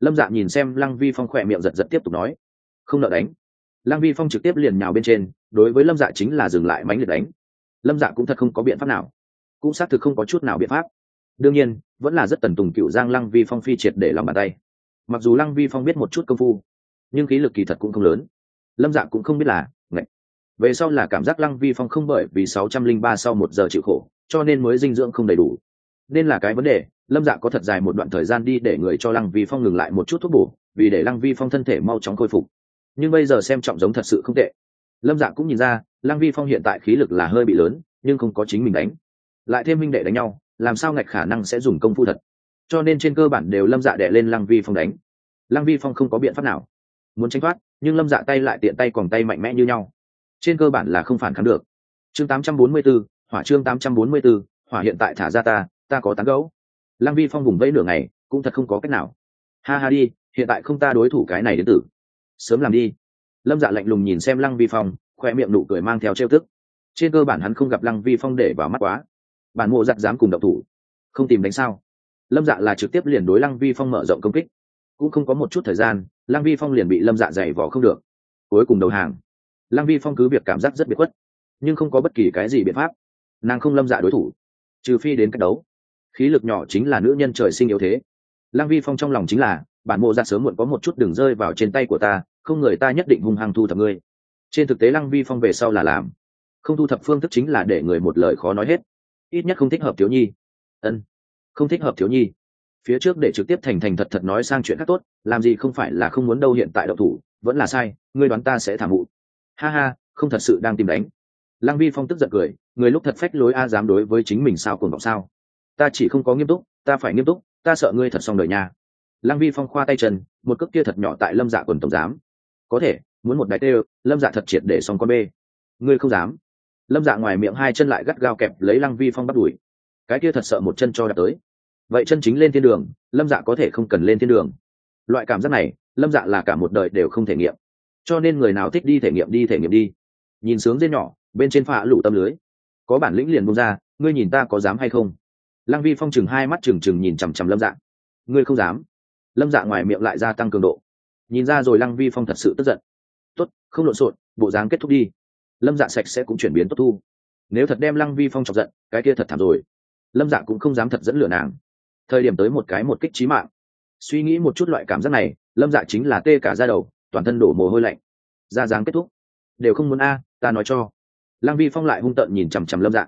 Lâm dạ nhìn xem lăng vi phong khỏe miệng giật giật tiếp tục nói. Không nợ đánh. Lăng vi phong trực tiếp liền nhào bên trên, đối với lâm dạ chính là dừng lại mánh liệt đánh. Lâm dạ cũng thật không có biện pháp nào. Cũng xác thực không có chút nào biện pháp. Đương nhiên, vẫn là rất tần tùng cựu giang lăng vi phong phi triệt để lòng bàn tay. Mặc dù lăng vi phong biết một chút công phu, nhưng khí lực kỳ thật cũng không lớn. Lâm dạ cũng không biết là về sau là cảm giác lăng vi phong không bởi vì sáu trăm linh ba sau một giờ chịu khổ, cho nên mới dinh dưỡng không đầy đủ. Nên là cái vấn đề, lâm dạ có thật dài một đoạn thời gian đi để người cho lăng vi phong ngừng lại một chút thuốc bổ, vì để lăng vi phong thân thể mau chóng khôi phục. Nhưng bây giờ xem trọng giống thật sự không tệ. Lâm dạ cũng nhìn ra, lăng vi phong hiện tại khí lực là hơi bị lớn, nhưng không có chính mình đánh. Lại thêm minh đệ đánh nhau, làm sao ngạch khả năng sẽ dùng công phu thật? Cho nên trên cơ bản đều lâm dạ đệ lên lăng vi phong đánh. Lăng vi phong không có biện pháp nào. Muốn tranh thoát, nhưng lâm dạ tay lại tiện tay còn tay mạnh mẽ như nhau trên cơ bản là không phản kháng được. Chương 844, hỏa chương 844, hỏa hiện tại thả ra ta ta có tán gấu lăng vi phong vùng vẫy nửa ngày cũng thật không có cách nào. Ha ha đi hiện tại không ta đối thủ cái này đến tử. Sớm làm đi. Lâm dạ lạnh lùng nhìn xem lăng vi phong khoe miệng nụ cười mang theo trêu tức. Trên cơ bản hắn không gặp lăng vi phong để vào mắt quá. Bản mộ giặc dám cùng độc thủ. Không tìm đánh sao? Lâm dạ là trực tiếp liền đối lăng vi phong mở rộng công kích. Cũng không có một chút thời gian lăng vi phong liền bị lâm dạ dày vỏ không được. Cuối cùng đầu hàng lăng vi phong cứ việc cảm giác rất biệt khuất, nhưng không có bất kỳ cái gì biện pháp. Nàng không lâm dạ đối thủ, trừ phi đến cách đấu. Khí lực nhỏ chính là nữ nhân trời sinh yếu thế. Lăng vi phong trong lòng chính là, bản mộ ra sớm muộn có một chút đường rơi vào trên tay của ta, không người ta nhất định hung hăng thu thập ngươi. Trên thực tế lăng vi phong về sau là làm. Không thu thập phương thức chính là để người một lời khó nói hết. Ít nhất không thích hợp thiếu nhi. Ân, không thích hợp thiếu nhi. Phía trước để trực tiếp thành thành thật thật nói sang chuyện khác tốt, làm gì không phải là không muốn đâu hiện tại đậu thủ, vẫn là sai, ngươi đoán ta sẽ thả mụ ha ha, không thật sự đang tìm đánh. Lăng vi phong tức giận cười, người lúc thật phách lối a dám đối với chính mình sao cuồng vọng sao? Ta chỉ không có nghiêm túc, ta phải nghiêm túc, ta sợ ngươi thật xong đời nha. Lăng vi phong khoa tay chân, một cước kia thật nhỏ tại lâm dạ quần tổng giám. Có thể, muốn một đại tê lâm dạ thật triệt để xong con bê. Ngươi không dám. Lâm dạ ngoài miệng hai chân lại gắt gao kẹp lấy lăng vi phong bắt đuổi cái kia thật sợ một chân cho đạp tới. Vậy chân chính lên thiên đường, lâm dạ có thể không cần lên thiên đường. Loại cảm giác này, lâm dạ là cả một đời đều không thể nghiệm cho nên người nào thích đi thể nghiệm đi thể nghiệm đi. Nhìn sướng dê nhỏ, bên trên phạ lủ tâm lưới. Có bản lĩnh liền bung ra, ngươi nhìn ta có dám hay không? Lăng vi phong chừng hai mắt trừng trừng nhìn chằm chằm lâm dạ. Ngươi không dám. Lâm dạ ngoài miệng lại gia tăng cường độ. Nhìn ra rồi lăng vi phong thật sự tức giận. Tốt, không lộn xộn, bộ dáng kết thúc đi. Lâm dạ sạch sẽ cũng chuyển biến tốt thu. Nếu thật đem lăng vi phong chọc giận, cái kia thật thảm rồi. Lâm dạ cũng không dám thật dẫn lửa nàng. Thời điểm tới một cái một kích trí mạng. Suy nghĩ một chút loại cảm giác này, lâm dạ chính là tê cả ra đầu toàn thân đổ mồ hôi lạnh. Ra dáng kết thúc. Đều không muốn a, ta nói cho. Lăng vi phong lại hung tợn nhìn chằm chằm lâm dạ.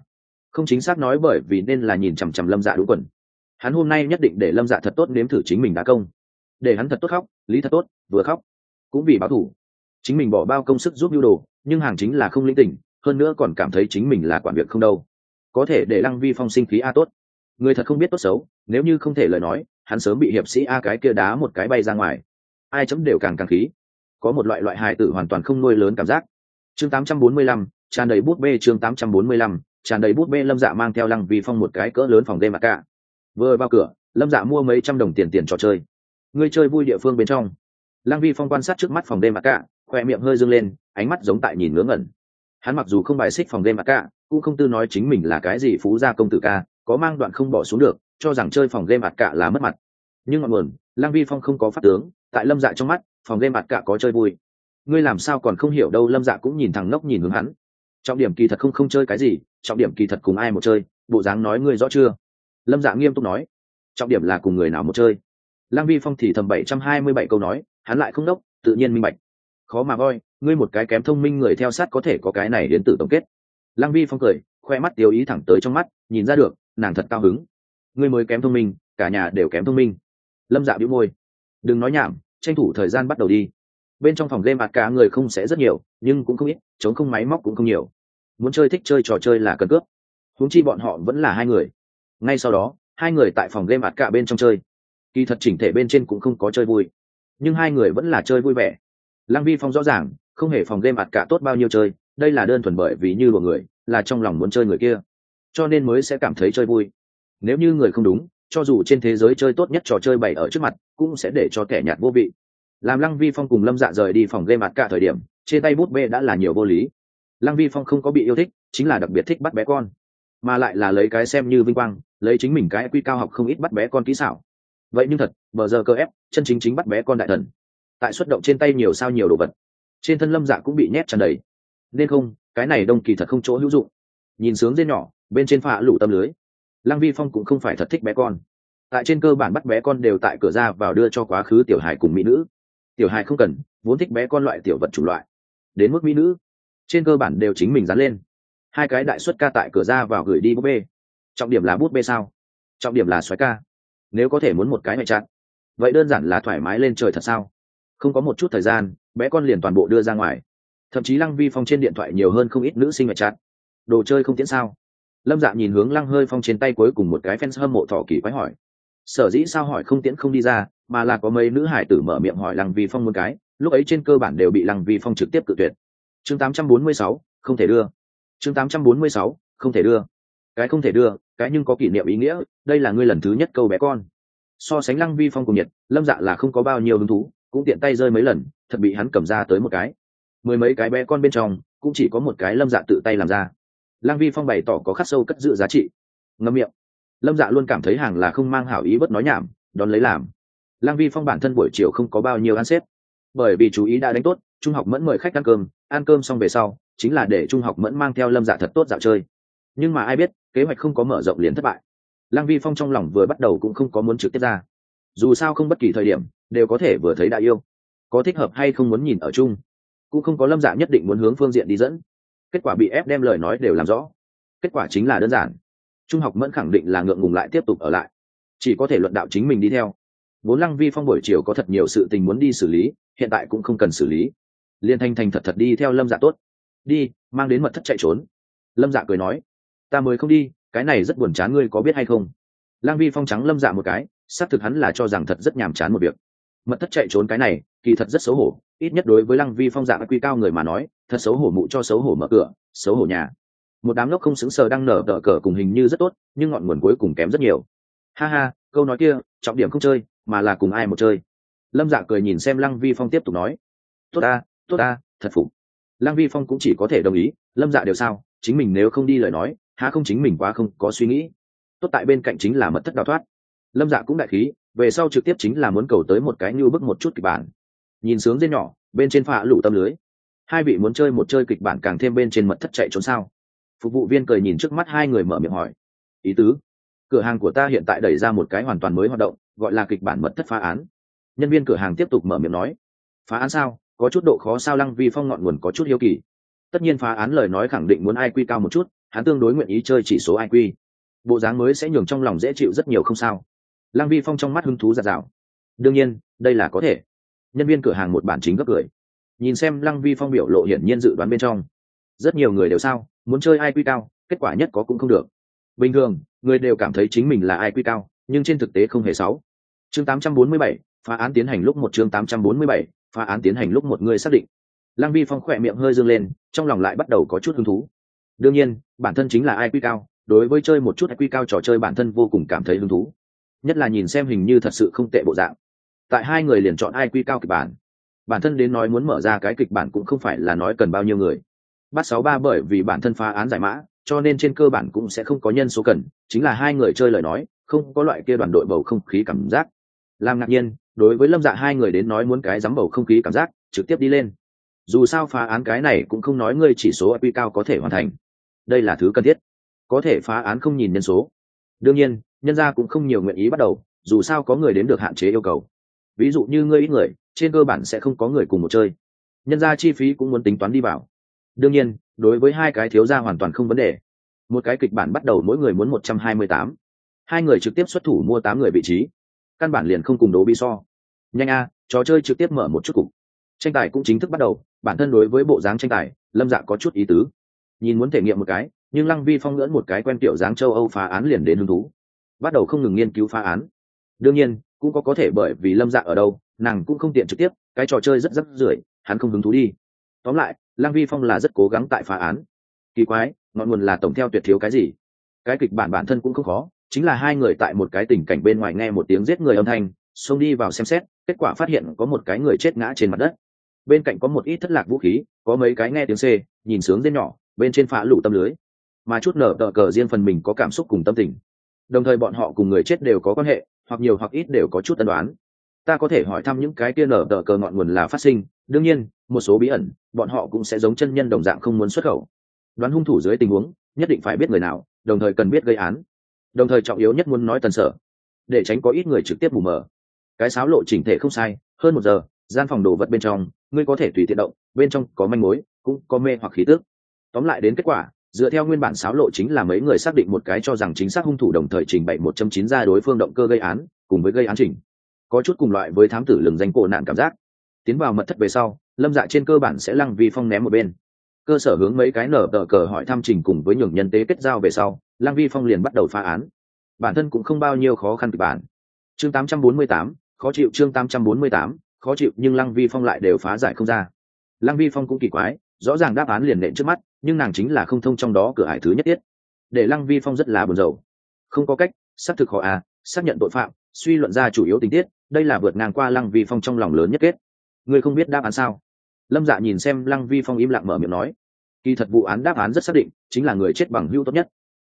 Không chính xác nói bởi vì nên là nhìn chằm chằm lâm dạ đúng quần. Hắn hôm nay nhất định để lâm dạ thật tốt nếm thử chính mình đã công. Để hắn thật tốt khóc, lý thật tốt, vừa khóc. Cũng vì báo thủ. Chính mình bỏ bao công sức giúp nhu đồ, nhưng hàng chính là không linh tình hơn nữa còn cảm thấy chính mình là quản việc không đâu. Có thể để lăng vi phong sinh khí a tốt. Người thật không biết tốt xấu, nếu như không thể lời nói, hắn sớm bị hiệp sĩ a cái kia đá một cái bay ra ngoài. Ai chấm đều càng càng khí có một loại loại hài tử hoàn toàn không nuôi lớn cảm giác. Chương 845, tràn đầy bút bê chương 845, tràn đầy bút bê lâm dạ mang theo lăng vi phong một cái cỡ lớn phòng game mà cả. Vừa vào cửa lâm dạ mua mấy trăm đồng tiền tiền trò chơi. Ngươi chơi vui địa phương bên trong. Lăng vi phong quan sát trước mắt phòng game mà cả khoe miệng hơi dâng lên ánh mắt giống tại nhìn ngớ ngẩn. Hắn mặc dù không bài xích phòng game mà cả cũng không tư nói chính mình là cái gì phú gia công tử ca có mang đoạn không bỏ xuống được cho rằng chơi phòng game ạt cả là mất mặt. Nhưng ngọn nguồn lăng vi phong không có phát tướng tại lâm dạ trong mắt phòng game mặt cả có chơi vui. Ngươi làm sao còn không hiểu đâu, lâm dạ cũng nhìn thằng ngốc nhìn hướng hắn. Trọng điểm kỳ thật không không chơi cái gì, trọng điểm kỳ thật cùng ai một chơi, bộ dáng nói ngươi rõ chưa? Lâm dạ nghiêm túc nói. Trọng điểm là cùng người nào một chơi. Lăng vi phong thì thầm bảy trăm hai mươi bảy câu nói, hắn lại không đốc tự nhiên minh bạch. Khó mà voi, ngươi một cái kém thông minh người theo sát có thể có cái này đến từ tổng kết. Lăng vi phong cười, khoe mắt tiêu ý thẳng tới trong mắt, nhìn ra được, nàng thật cao hứng. Ngươi mới kém thông minh, cả nhà đều kém thông minh. Lâm dạ bĩu môi. Đừng nói nhảm tranh thủ thời gian bắt đầu đi. Bên trong phòng game mặt cá người không sẽ rất nhiều, nhưng cũng không ít, chống không máy móc cũng không nhiều. Muốn chơi thích chơi trò chơi là cần cướp. Huống chi bọn họ vẫn là hai người. Ngay sau đó, hai người tại phòng game mặt cả bên trong chơi. Kỳ thật chỉnh thể bên trên cũng không có chơi vui. Nhưng hai người vẫn là chơi vui vẻ. Lăng vi phong rõ ràng, không hề phòng game mặt cả tốt bao nhiêu chơi, đây là đơn thuần bởi vì như của người, là trong lòng muốn chơi người kia. Cho nên mới sẽ cảm thấy chơi vui. Nếu như người không đúng cho dù trên thế giới chơi tốt nhất trò chơi bày ở trước mặt, cũng sẽ để cho kẻ nhạt vô vị. Làm lăng vi phong cùng lâm dạ rời đi phòng game mặt cả thời điểm, trên tay bút bê đã là nhiều vô lý. Lăng vi phong không có bị yêu thích, chính là đặc biệt thích bắt bé con, mà lại là lấy cái xem như vinh quang, lấy chính mình cái quy cao học không ít bắt bé con kỹ xảo. Vậy nhưng thật, bờ giờ cơ ép, chân chính chính bắt bé con đại thần. Tại xuất động trên tay nhiều sao nhiều đồ vật, trên thân lâm dạ cũng bị nhét tràn đầy. Nên không, cái này đông kỳ thật không chỗ hữu dụng. Nhìn sướng dê nhỏ, bên trên phạ lũ tâm lưới lăng vi phong cũng không phải thật thích bé con. Tại trên cơ bản bắt bé con đều tại cửa ra vào đưa cho quá khứ tiểu hài cùng mỹ nữ. Tiểu hài không cần, vốn thích bé con loại tiểu vật chủng loại. Đến mức mỹ nữ, trên cơ bản đều chính mình dán lên. Hai cái đại xuất ca tại cửa ra vào gửi đi bút bê. Trọng điểm là bút bê sao? Trọng điểm là xoáy ca. Nếu có thể muốn một cái mẹ chặn vậy đơn giản là thoải mái lên trời thật sao? Không có một chút thời gian, bé con liền toàn bộ đưa ra ngoài. Thậm chí lăng vi phong trên điện thoại nhiều hơn không ít nữ sinh mẹ chặn đồ chơi không tiễn sao? Lâm dạ nhìn hướng lăng hơi phong trên tay cuối cùng một cái fans hâm mộ thọ kỳ quái hỏi. Sở dĩ sao hỏi không tiễn không đi ra mà là có mấy nữ hải tử mở miệng hỏi lăng vi phong một cái lúc ấy trên cơ bản đều bị lăng vi phong trực tiếp cự tuyệt. Chương 846, không thể đưa. Chương 846, không thể đưa. Cái không thể đưa cái nhưng có kỷ niệm ý nghĩa đây là ngươi lần thứ nhất câu bé con. So sánh lăng vi phong cùng nhiệt lâm dạ là không có bao nhiêu hứng thú cũng tiện tay rơi mấy lần thật bị hắn cầm ra tới một cái. Mười mấy cái bé con bên trong cũng chỉ có một cái lâm dạ tự tay làm ra. Lang vi phong bày tỏ có khắc sâu cất giữ giá trị. Ngâm miệng. Lâm dạ luôn cảm thấy hàng là không mang hảo ý bất nói nhảm, đón lấy làm. Lang vi phong bản thân buổi chiều không có bao nhiêu ăn xếp. Bởi vì chú ý đã đánh tốt, trung học mẫn mời khách ăn cơm ăn cơm xong về sau, chính là để trung học mẫn mang theo lâm dạ thật tốt dạo chơi. Nhưng mà ai biết, kế hoạch không có mở rộng liền thất bại. Lang vi phong trong lòng vừa bắt đầu cũng không có muốn trực tiếp ra. Dù sao không bất kỳ thời điểm, đều có thể vừa thấy đại yêu. Có thích hợp hay không muốn nhìn ở chung. Cũng không có lâm dạ nhất định muốn hướng phương diện đi dẫn kết quả bị ép đem lời nói đều làm rõ. Kết quả chính là đơn giản. Trung học mẫn khẳng định là ngượng ngùng lại tiếp tục ở lại. Chỉ có thể luận đạo chính mình đi theo. Vốn lăng vi phong buổi chiều có thật nhiều sự tình muốn đi xử lý, hiện tại cũng không cần xử lý. Liên thanh thành thật thật đi theo lâm dạ tốt. Đi, mang đến mật thất chạy trốn. Lâm dạ cười nói, ta mới không đi, cái này rất buồn chán ngươi có biết hay không? Lang vi phong trắng lâm dạ một cái, xác thực hắn là cho rằng thật rất nhàm chán một việc. Mật thất chạy trốn cái này, kỳ thật rất xấu hổ ít nhất đối với lăng vi phong dạng quy cao người mà nói, thật xấu hổ mụ cho xấu hổ mở cửa, xấu hổ nhà. Một đám lốc không xứng sờ đang nở đỡ cờ cùng hình như rất tốt, nhưng ngọn nguồn cuối cùng kém rất nhiều. Ha ha, câu nói kia, trọng điểm không chơi, mà là cùng ai một chơi. Lâm dạ cười nhìn xem lăng vi phong tiếp tục nói. Tốt ta tốt ta, thật phục. Lăng vi phong cũng chỉ có thể đồng ý, lâm dạ đều sao, chính mình nếu không đi lời nói, há không chính mình quá không có suy nghĩ. Tốt tại bên cạnh chính là mật thất đào thoát. Lâm dạ cũng đại khí, về sau trực tiếp chính là muốn cầu tới một cái như bức một chút kịch bản nhìn sướng dên nhỏ, bên trên phạ lũ tâm lưới. Hai vị muốn chơi một chơi kịch bản càng thêm bên trên mật thất chạy trốn sao? Phục vụ viên cười nhìn trước mắt hai người mở miệng hỏi. Ý tứ, cửa hàng của ta hiện tại đẩy ra một cái hoàn toàn mới hoạt động, gọi là kịch bản mật thất phá án. Nhân viên cửa hàng tiếp tục mở miệng nói. Phá án sao? Có chút độ khó sao lăng vi phong ngọn nguồn có chút hiếu kỳ. Tất nhiên phá án lời nói khẳng định muốn ai quy cao một chút, hắn tương đối nguyện ý chơi chỉ số ai quy. Bộ dáng mới sẽ nhường trong lòng dễ chịu rất nhiều không sao. Lăng vi phong trong mắt hứng thú giạt rào đương nhiên, đây là có thể nhân viên cửa hàng một bản chính gấp cười. Nhìn xem lăng vi phong biểu lộ hiển nhiên dự đoán bên trong. Rất nhiều người đều sao muốn chơi ai quy cao kết quả nhất có cũng không được. Bình thường người đều cảm thấy chính mình là ai quy cao nhưng trên thực tế không hề sáu chương 847, phá án tiến hành lúc một chương 847, phá án tiến hành lúc một người xác định. Lăng vi phong khỏe miệng hơi dương lên trong lòng lại bắt đầu có chút hứng thú. Đương nhiên bản thân chính là ai quy cao đối với chơi một chút ai quy cao trò chơi bản thân vô cùng cảm thấy hứng thú. Nhất là nhìn xem hình như thật sự không tệ bộ dạng tại hai người liền chọn ai quy cao kịch bản. Bản thân đến nói muốn mở ra cái kịch bản cũng không phải là nói cần bao nhiêu người. Bắt sáu ba bởi vì bản thân phá án giải mã, cho nên trên cơ bản cũng sẽ không có nhân số cần, chính là hai người chơi lời nói, không có loại kia đoàn đội bầu không khí cảm giác. Làm ngạc nhiên, đối với lâm dạ hai người đến nói muốn cái dám bầu không khí cảm giác, trực tiếp đi lên. Dù sao phá án cái này cũng không nói ngươi chỉ số ip cao có thể hoàn thành. Đây là thứ cần thiết. Có thể phá án không nhìn nhân số. Đương nhiên, nhân gia cũng không nhiều nguyện ý bắt đầu, dù sao có người đến được hạn chế yêu cầu ví dụ như ngươi ít người, trên cơ bản sẽ không có người cùng một chơi. Nhân gia chi phí cũng muốn tính toán đi vào. Đương nhiên, đối với hai cái thiếu gia hoàn toàn không vấn đề. Một cái kịch bản bắt đầu mỗi người muốn một trăm hai mươi tám. Hai người trực tiếp xuất thủ mua tám người vị trí. Căn bản liền không cùng đố bi so. Nhanh a, trò chơi trực tiếp mở một chút cục. Tranh tài cũng chính thức bắt đầu, bản thân đối với bộ dáng tranh tài, lâm dạ có chút ý tứ. Nhìn muốn thể nghiệm một cái, nhưng lăng vi phong ngưỡng một cái quen tiểu dáng châu âu phá án liền đến hứng thú. Bắt đầu không ngừng nghiên cứu phá án. Đương nhiên cũng có có thể bởi vì lâm dạ ở đâu, nàng cũng không tiện trực tiếp, cái trò chơi rất rất rưởi, hắn không hứng thú đi. Tóm lại, lăng vi phong là rất cố gắng tại phá án. Kỳ quái, ngọn nguồn là tổng theo tuyệt thiếu cái gì? Cái kịch bản bản thân cũng không khó, chính là hai người tại một cái tình cảnh bên ngoài nghe một tiếng giết người âm thanh, xông đi vào xem xét, kết quả phát hiện có một cái người chết ngã trên mặt đất. Bên cạnh có một ít thất lạc vũ khí, có mấy cái nghe tiếng c, nhìn sướng đến nhỏ, bên trên phá lũ tâm lưới. Mà chút nở tờ cờ riêng phần mình có cảm xúc cùng tâm tình. Đồng thời bọn họ cùng người chết đều có quan hệ hoặc nhiều hoặc ít đều có chút tân đoán. Ta có thể hỏi thăm những cái kia nở tờ cờ ngọn nguồn là phát sinh, đương nhiên, một số bí ẩn, bọn họ cũng sẽ giống chân nhân đồng dạng không muốn xuất khẩu. Đoán hung thủ dưới tình huống, nhất định phải biết người nào, đồng thời cần biết gây án. Đồng thời trọng yếu nhất muốn nói tần sở, để tránh có ít người trực tiếp mù mờ. Cái sáo lộ chỉnh thể không sai, hơn một giờ, gian phòng đồ vật bên trong, ngươi có thể tùy tiện động, bên trong có manh mối, cũng có mê hoặc khí tước tóm lại đến kết quả dựa theo nguyên bản xáo lộ chính là mấy người xác định một cái cho rằng chính xác hung thủ đồng thời trình bày một trăm chín ra đối phương động cơ gây án cùng với gây án trình. Có chút cùng loại với thám tử lừng danh cổ nạn cảm giác. Tiến vào mật thất về sau lâm dạ trên cơ bản sẽ lăng vi phong ném một bên. Cơ sở hướng mấy cái nở tờ cờ hỏi thăm trình cùng với nhường nhân tế kết giao về sau lăng vi phong liền bắt đầu phá án. Bản thân cũng không bao nhiêu khó khăn kịch bản. Chương 848, khó chịu chương 848, khó chịu nhưng lăng vi phong lại đều phá giải không ra. Lăng vi phong cũng kỳ quái rõ ràng đáp án liền nện trước mắt nhưng nàng chính là không thông trong đó cửa hải thứ nhất tiết. Để lăng vi phong rất là buồn rầu. Không có cách, xác thực họ à xác nhận tội phạm, suy luận ra chủ yếu tình tiết, đây là vượt ngang qua lăng vi phong trong lòng lớn nhất kết. Ngươi không biết đáp án sao? Lâm dạ nhìn xem lăng vi phong im lặng mở miệng nói. Kỳ thật vụ án đáp án rất xác định, chính là người chết bằng hữu tốt nhất.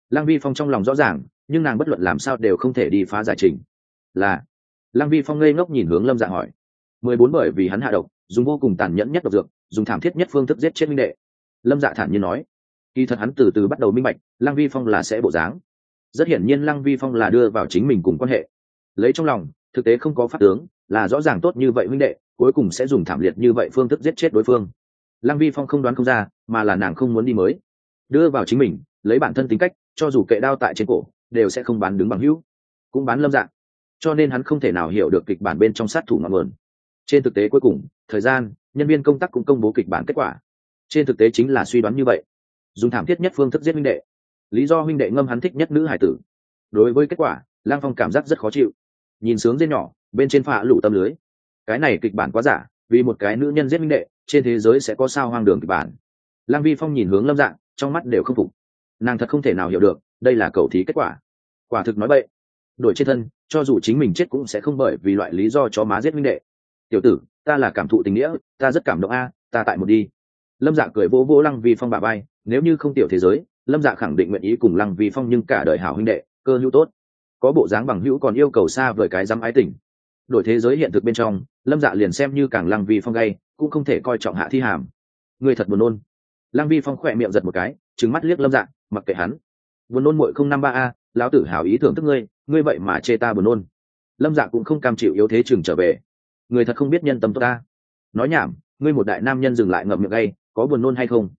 Lăng vi phong trong lòng rõ ràng, nhưng nàng bất luận làm sao đều không thể đi phá giải trình. Là, lăng vi phong ngây ngốc nhìn hướng lâm dạ hỏi. Mười bốn bởi vì hắn hạ độc, dùng vô cùng tàn nhẫn nhất độc dược, dùng thảm thiết nhất phương thức giết chết minh đệ lâm dạ thản nhiên nói. Kỳ thật hắn từ từ bắt đầu minh bạch, lăng vi phong là sẽ bộ dáng. Rất hiển nhiên lăng vi phong là đưa vào chính mình cùng quan hệ. Lấy trong lòng, thực tế không có phát tướng, là rõ ràng tốt như vậy huynh đệ, cuối cùng sẽ dùng thảm liệt như vậy phương thức giết chết đối phương. Lăng vi phong không đoán không ra, mà là nàng không muốn đi mới. Đưa vào chính mình, lấy bản thân tính cách, cho dù kệ đao tại trên cổ, đều sẽ không bán đứng bằng hữu. Cũng bán lâm dạng cho nên hắn không thể nào hiểu được kịch bản bên trong sát thủ ngọn nguồn. Trên thực tế cuối cùng, thời gian, nhân viên công tác cũng công bố kịch bản kết quả trên thực tế chính là suy đoán như vậy. Dùng thảm thiết nhất phương thức giết huynh đệ. Lý do huynh đệ ngâm hắn thích nhất nữ hải tử. Đối với kết quả, lang phong cảm giác rất khó chịu. Nhìn sướng dên nhỏ, bên trên phạ lụ tâm lưới. Cái này kịch bản quá giả, vì một cái nữ nhân giết huynh đệ, trên thế giới sẽ có sao hoang đường kịch bản. Lang vi phong nhìn hướng lâm dạng, trong mắt đều không phục. Nàng thật không thể nào hiểu được, đây là cầu thí kết quả. Quả thực nói vậy đổi trên thân, cho dù chính mình chết cũng sẽ không bởi vì loại lý do cho má giết huynh đệ. Tiểu tử, ta là cảm thụ tình nghĩa, ta rất cảm động a, ta tại một đi lâm dạ cười vỗ vỗ lăng vi phong bà bay nếu như không tiểu thế giới, lâm dạ khẳng định nguyện ý cùng lăng vi phong nhưng cả đời hảo huynh đệ, cơ hữu tốt. Có bộ dáng bằng hữu còn yêu cầu xa vời cái dám ái tình. Đổi thế giới hiện thực bên trong, lâm dạ liền xem như càng lăng vi phong gay, cũng không thể coi trọng hạ thi hàm. Người thật buồn nôn. Lăng vi phong khỏe miệng giật một cái trứng mắt liếc lâm dạ mặc kệ hắn. Buồn nôn muội không năm ba a, lão tử hảo ý thưởng thức ngươi ngươi vậy mà chê ta buồn nôn. Lâm dạ cũng không cam chịu yếu thế chừng trở về. Người thật không biết nhân tâm tốt ta. Nói nhảm, ngươi một đại nam nhân dừng lại ngậm miệng gay có buồn nôn hay không?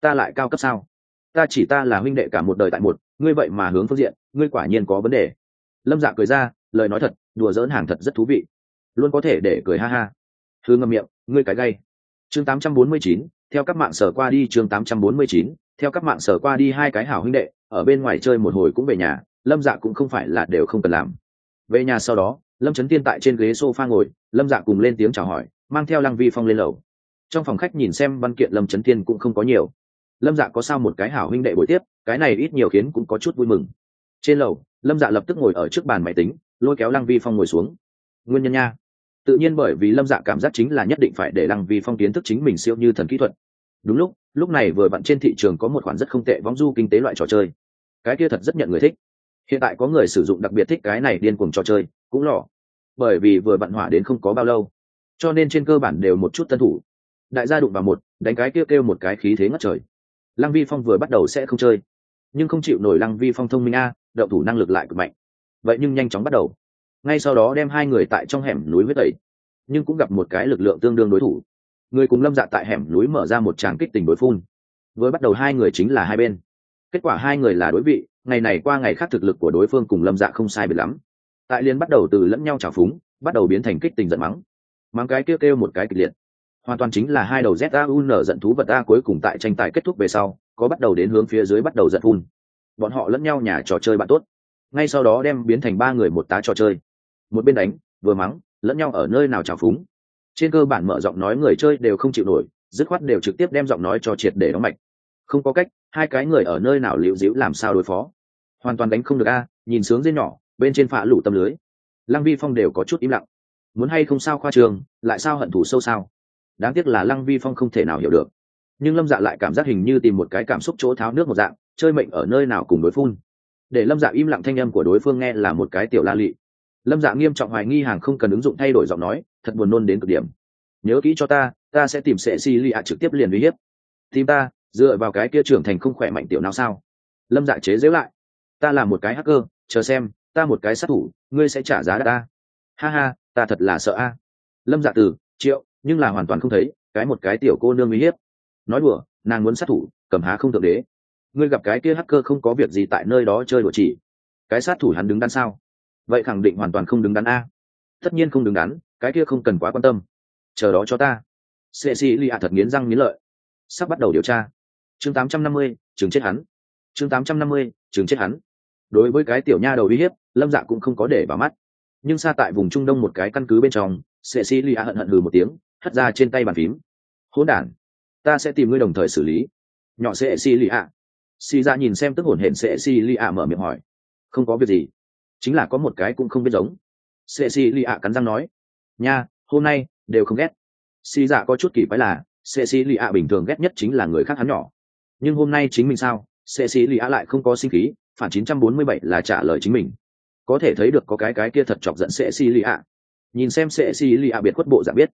Ta lại cao cấp sao? Ta chỉ ta là huynh đệ cả một đời tại một ngươi vậy mà hướng phương diện ngươi quả nhiên có vấn đề. Lâm dạ cười ra lời nói thật đùa dỡn hàng thật rất thú vị. Luôn có thể để cười ha ha. Thư ngâm miệng ngươi cái gay. Chương 849, theo các mạng sở qua đi chương 849, theo các mạng sở qua đi hai cái hảo huynh đệ ở bên ngoài chơi một hồi cũng về nhà lâm dạ cũng không phải là đều không cần làm. Về nhà sau đó lâm trấn tiên tại trên ghế s o f a ngồi lâm dạ cùng lên tiếng chào hỏi mang theo lăng vi phong lên lầu trong phòng khách nhìn xem văn kiện lâm trấn tiên cũng không có nhiều. Lâm dạ có sao một cái hảo huynh đệ buổi tiếp, cái này ít nhiều khiến cũng có chút vui mừng. Trên lầu, lâm dạ lập tức ngồi ở trước bàn máy tính, lôi kéo lăng vi phong ngồi xuống. Nguyên nhân nha. Tự nhiên bởi vì lâm dạ cảm giác chính là nhất định phải để lăng vi phong kiến thức chính mình siêu như thần kỹ thuật. Đúng lúc lúc này vừa vặn trên thị trường có một khoản rất không tệ vong du kinh tế loại trò chơi. Cái kia thật rất nhận người thích. Hiện tại có người sử dụng đặc biệt thích cái này điên cuồng trò chơi, cũng lỏ bởi vì vừa vặn hỏa đến không có bao lâu, cho nên trên cơ bản đều một chút tân thủ đại gia đụng vào một, đánh cái kêu kêu một cái khí thế ngất trời. Lăng vi phong vừa bắt đầu sẽ không chơi, nhưng không chịu nổi lăng vi phong thông minh a đậu thủ năng lực lại cực mạnh. Vậy nhưng nhanh chóng bắt đầu. Ngay sau đó đem hai người tại trong hẻm núi huyết tẩy, nhưng cũng gặp một cái lực lượng tương đương đối thủ. Người cùng lâm dạ tại hẻm núi mở ra một tràng kích tình đối phun. Vừa bắt đầu hai người chính là hai bên. Kết quả hai người là đối vị, ngày này qua ngày khác thực lực của đối phương cùng lâm dạ không sai biệt lắm. Tại liên bắt đầu từ lẫn nhau trào phúng, bắt đầu biến thành kích tình giận mắng. Mắng cái kêu kêu một cái kịch liệt hoàn toàn chính là hai đầu ZAUN giận thú vật a cuối cùng tại tranh tài kết thúc về sau, có bắt đầu đến hướng phía dưới bắt đầu giận phun. Bọn họ lẫn nhau nhà trò chơi bạn tốt. Ngay sau đó đem biến thành ba người một tá trò chơi. Một bên đánh, vừa mắng, lẫn nhau ở nơi nào trào phúng. Trên cơ bản mở giọng nói người chơi đều không chịu nổi, dứt khoát đều trực tiếp đem giọng nói cho triệt để đóng mạch. Không có cách, hai cái người ở nơi nào liễu dĩu làm sao đối phó. Hoàn toàn đánh không được a, nhìn sướng dây nhỏ, bên trên phạ lũ tâm lưới. Lăng vi phong đều có chút im lặng. Muốn hay không sao khoa trường, lại sao hận thù sâu sao? Đáng tiếc là lăng vi phong không thể nào hiểu được. Nhưng lâm dạ lại cảm giác hình như tìm một cái cảm xúc chỗ tháo nước một dạng, chơi mệnh ở nơi nào cùng đối phun để lâm dạ im lặng thanh âm của đối phương nghe là một cái tiểu la lị. Lâm dạ nghiêm trọng hoài nghi hàng không cần ứng dụng thay đổi giọng nói, thật buồn nôn đến cực điểm. Nhớ kỹ cho ta ta sẽ tìm sệ si lì ạ trực tiếp liền uy hiếp. Tìm ta, dựa vào cái kia trưởng thành không khỏe mạnh tiểu nào sao? Lâm dạ chế giễu lại. Ta là một cái hacker, chờ xem, ta một cái sát thủ, ngươi sẽ trả giá ta. Ha ha, ta thật là sợ a. Lâm dạ từ, triệu nhưng là hoàn toàn không thấy cái một cái tiểu cô nương uy hiếp. Nói đùa nàng muốn sát thủ cầm há không thượng đế. Ngươi gặp cái kia hacker không có việc gì tại nơi đó chơi đùa chỉ. Cái sát thủ hắn đứng đắn sao? Vậy khẳng định hoàn toàn không đứng đắn a. Tất nhiên không đứng đắn cái kia không cần quá quan tâm. Chờ đó cho ta. Sệ sĩ lì ạ thật nghiến răng nghiến lợi. Sắp bắt đầu điều tra. Chương 850, chừng chết hắn. Chương 850, chừng chết hắn. Đối với cái tiểu nha đầu uy hiếp lâm dạ cũng không có để vào mắt. Nhưng xa tại vùng trung đông một cái căn cứ bên trong sệ sĩ lì ạ hận hận hừ một tiếng hất ra trên tay bàn phím. Hỗn đản, ta sẽ tìm ngươi đồng thời xử lý. Nhỏ sệ si lì ạ. Si ra dạ nhìn xem tức hổn hển sệ si lì ạ mở miệng hỏi. Không có việc gì. Chính là có một cái cũng không biết giống. Sệ si lì ạ cắn răng nói. Nha, hôm nay, đều không ghét. Si dạ có chút kỳ quái là sệ si lì ạ bình thường ghét nhất chính là người khác hắn nhỏ. Nhưng hôm nay chính mình sao? Sệ xì lì ạ lại không có sinh khí, phản 947 là trả lời chính mình. Có thể thấy được có cái cái kia thật chọc giận sệ xì lì ạ. Nhìn xem sệ xì lì ạ biệt khuất bộ giả biết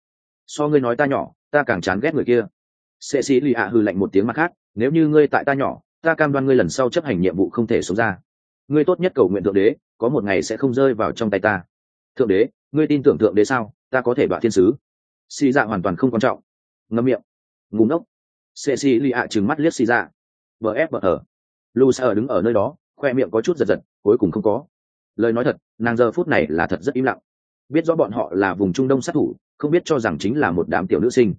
so ngươi nói ta nhỏ, ta càng chán ghét người kia. Sệ xì lì ạ hư lạnh một tiếng mặt khác, nếu như ngươi tại ta nhỏ, ta cam đoan ngươi lần sau chấp hành nhiệm vụ không thể sống ra. Ngươi tốt nhất cầu nguyện thượng đế, có một ngày sẽ không rơi vào trong tay ta. Thượng đế, ngươi tin tưởng thượng đế sao? Ta có thể đoạn thiên sứ. Xì dạ hoàn toàn không quan trọng. Ngâm miệng. Ngủ ngốc. Sệ xì lì ạ trừng mắt liếc xì dạ. Vờ ép vợ ở lu sa ở đứng ở nơi đó, khoe miệng có chút giật giật, cuối cùng không có. Lời nói thật, nàng giờ phút này là thật rất im lặng biết rõ bọn họ là vùng trung đông sát thủ không biết cho rằng chính là một đám tiểu nữ sinh.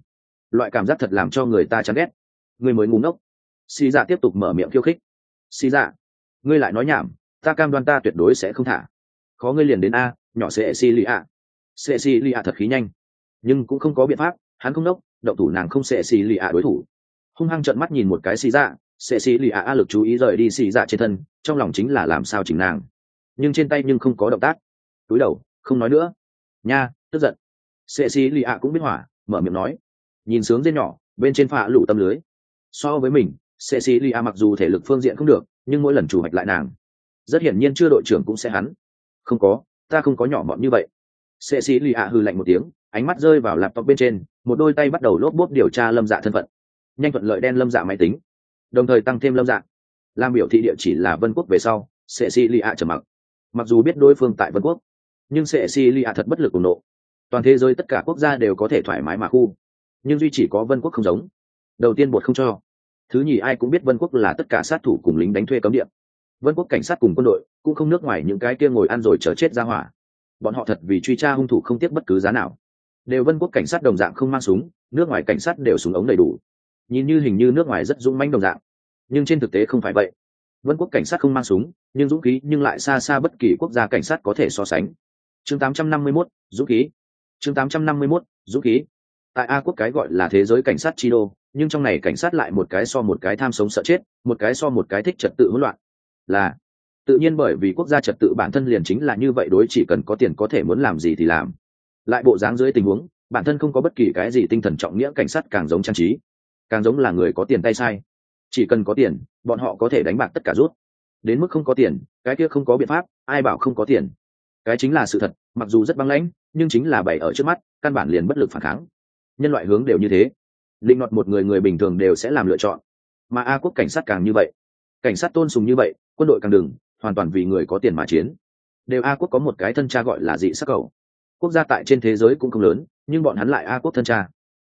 Loại cảm giác thật làm cho người ta chán ghét. Người mới ngủ ngốc. Xì dạ tiếp tục mở miệng khiêu khích. Xì dạ ngươi lại nói nhảm ta cam đoan ta tuyệt đối sẽ không thả. Khó ngươi liền đến a nhỏ sệ xì lì ạ. Sệ xì lì ạ thật khí nhanh. Nhưng cũng không có biện pháp hắn không nốc, động thủ nàng không sệ xì lì ạ đối thủ. Hung hăng trợn mắt nhìn một cái xì dạ sệ xì lì ạ a lực chú ý rời đi xì dạ trên thân trong lòng chính là làm sao chỉnh nàng. Nhưng trên tay nhưng không có động tác. Túi đầu không nói nữa nha, tức giận. Sệ xì lì ạ cũng biết hỏa, mở miệng nói. Nhìn sướng dây nhỏ, bên trên phạ lụ tâm lưới. So với mình sệ xì lì ạ mặc dù thể lực phương diện không được, nhưng mỗi lần chủ hoạch lại nàng, rất hiển nhiên chưa đội trưởng cũng sẽ hắn. Không có, ta không có nhỏ mọn như vậy. Sệ xì lì ạ hư lạnh một tiếng, ánh mắt rơi vào laptop bên trên, một đôi tay bắt đầu lốp bốp điều tra lâm dạ thân phận. Nhanh thuận lợi đen lâm dạ máy tính, đồng thời tăng thêm lâm dạ. Làm biểu thị địa chỉ là vân quốc về sau sệ xì lì ạ trầm mặc. Mặc dù biết đối phương tại vân quốc nhưng sẽ si lì thật bất lực ủng nộ. Toàn thế giới tất cả quốc gia đều có thể thoải mái mà khu, nhưng duy chỉ có vân quốc không giống. Đầu tiên bột không cho. Thứ nhì, ai cũng biết vân quốc là tất cả sát thủ cùng lính đánh thuê cấm địa. Vân quốc cảnh sát cùng quân đội cũng không nước ngoài những cái kia ngồi ăn rồi chờ chết ra hỏa. Bọn họ thật vì truy tra hung thủ không tiếc bất cứ giá nào. Đều vân quốc cảnh sát đồng dạng không mang súng, nước ngoài cảnh sát đều súng ống đầy đủ. Nhìn như hình như nước ngoài rất dũng mãnh đồng dạng, nhưng trên thực tế không phải vậy. Vân quốc cảnh sát không mang súng, nhưng dũng khí nhưng lại xa xa bất kỳ quốc gia cảnh sát có thể so sánh chương 851, dũng khí. Chương 851, dũng khí. Tại a quốc cái gọi là thế giới cảnh sát chi đô nhưng trong này cảnh sát lại một cái so một cái tham sống sợ chết một cái so một cái thích trật tự hỗn loạn. Là tự nhiên bởi vì quốc gia trật tự bản thân liền chính là như vậy đối chỉ cần có tiền có thể muốn làm gì thì làm. Lại bộ dáng dưới tình huống bản thân không có bất kỳ cái gì tinh thần trọng nghĩa cảnh sát càng giống trang trí. Càng giống là người có tiền tay sai. Chỉ cần có tiền bọn họ có thể đánh bạc tất cả rút. Đến mức không có tiền cái kia không có biện pháp ai bảo không có tiền cái chính là sự thật, mặc dù rất băng lãnh, nhưng chính là bày ở trước mắt, căn bản liền bất lực phản kháng. Nhân loại hướng đều như thế. Định đoạt một người người bình thường đều sẽ làm lựa chọn. Mà a quốc cảnh sát càng như vậy. Cảnh sát tôn sùng như vậy, quân đội càng đừng, hoàn toàn vì người có tiền mà chiến. Đều a quốc có một cái thân cha gọi là dị sắc cầu. Quốc gia tại trên thế giới cũng không lớn, nhưng bọn hắn lại a quốc thân cha.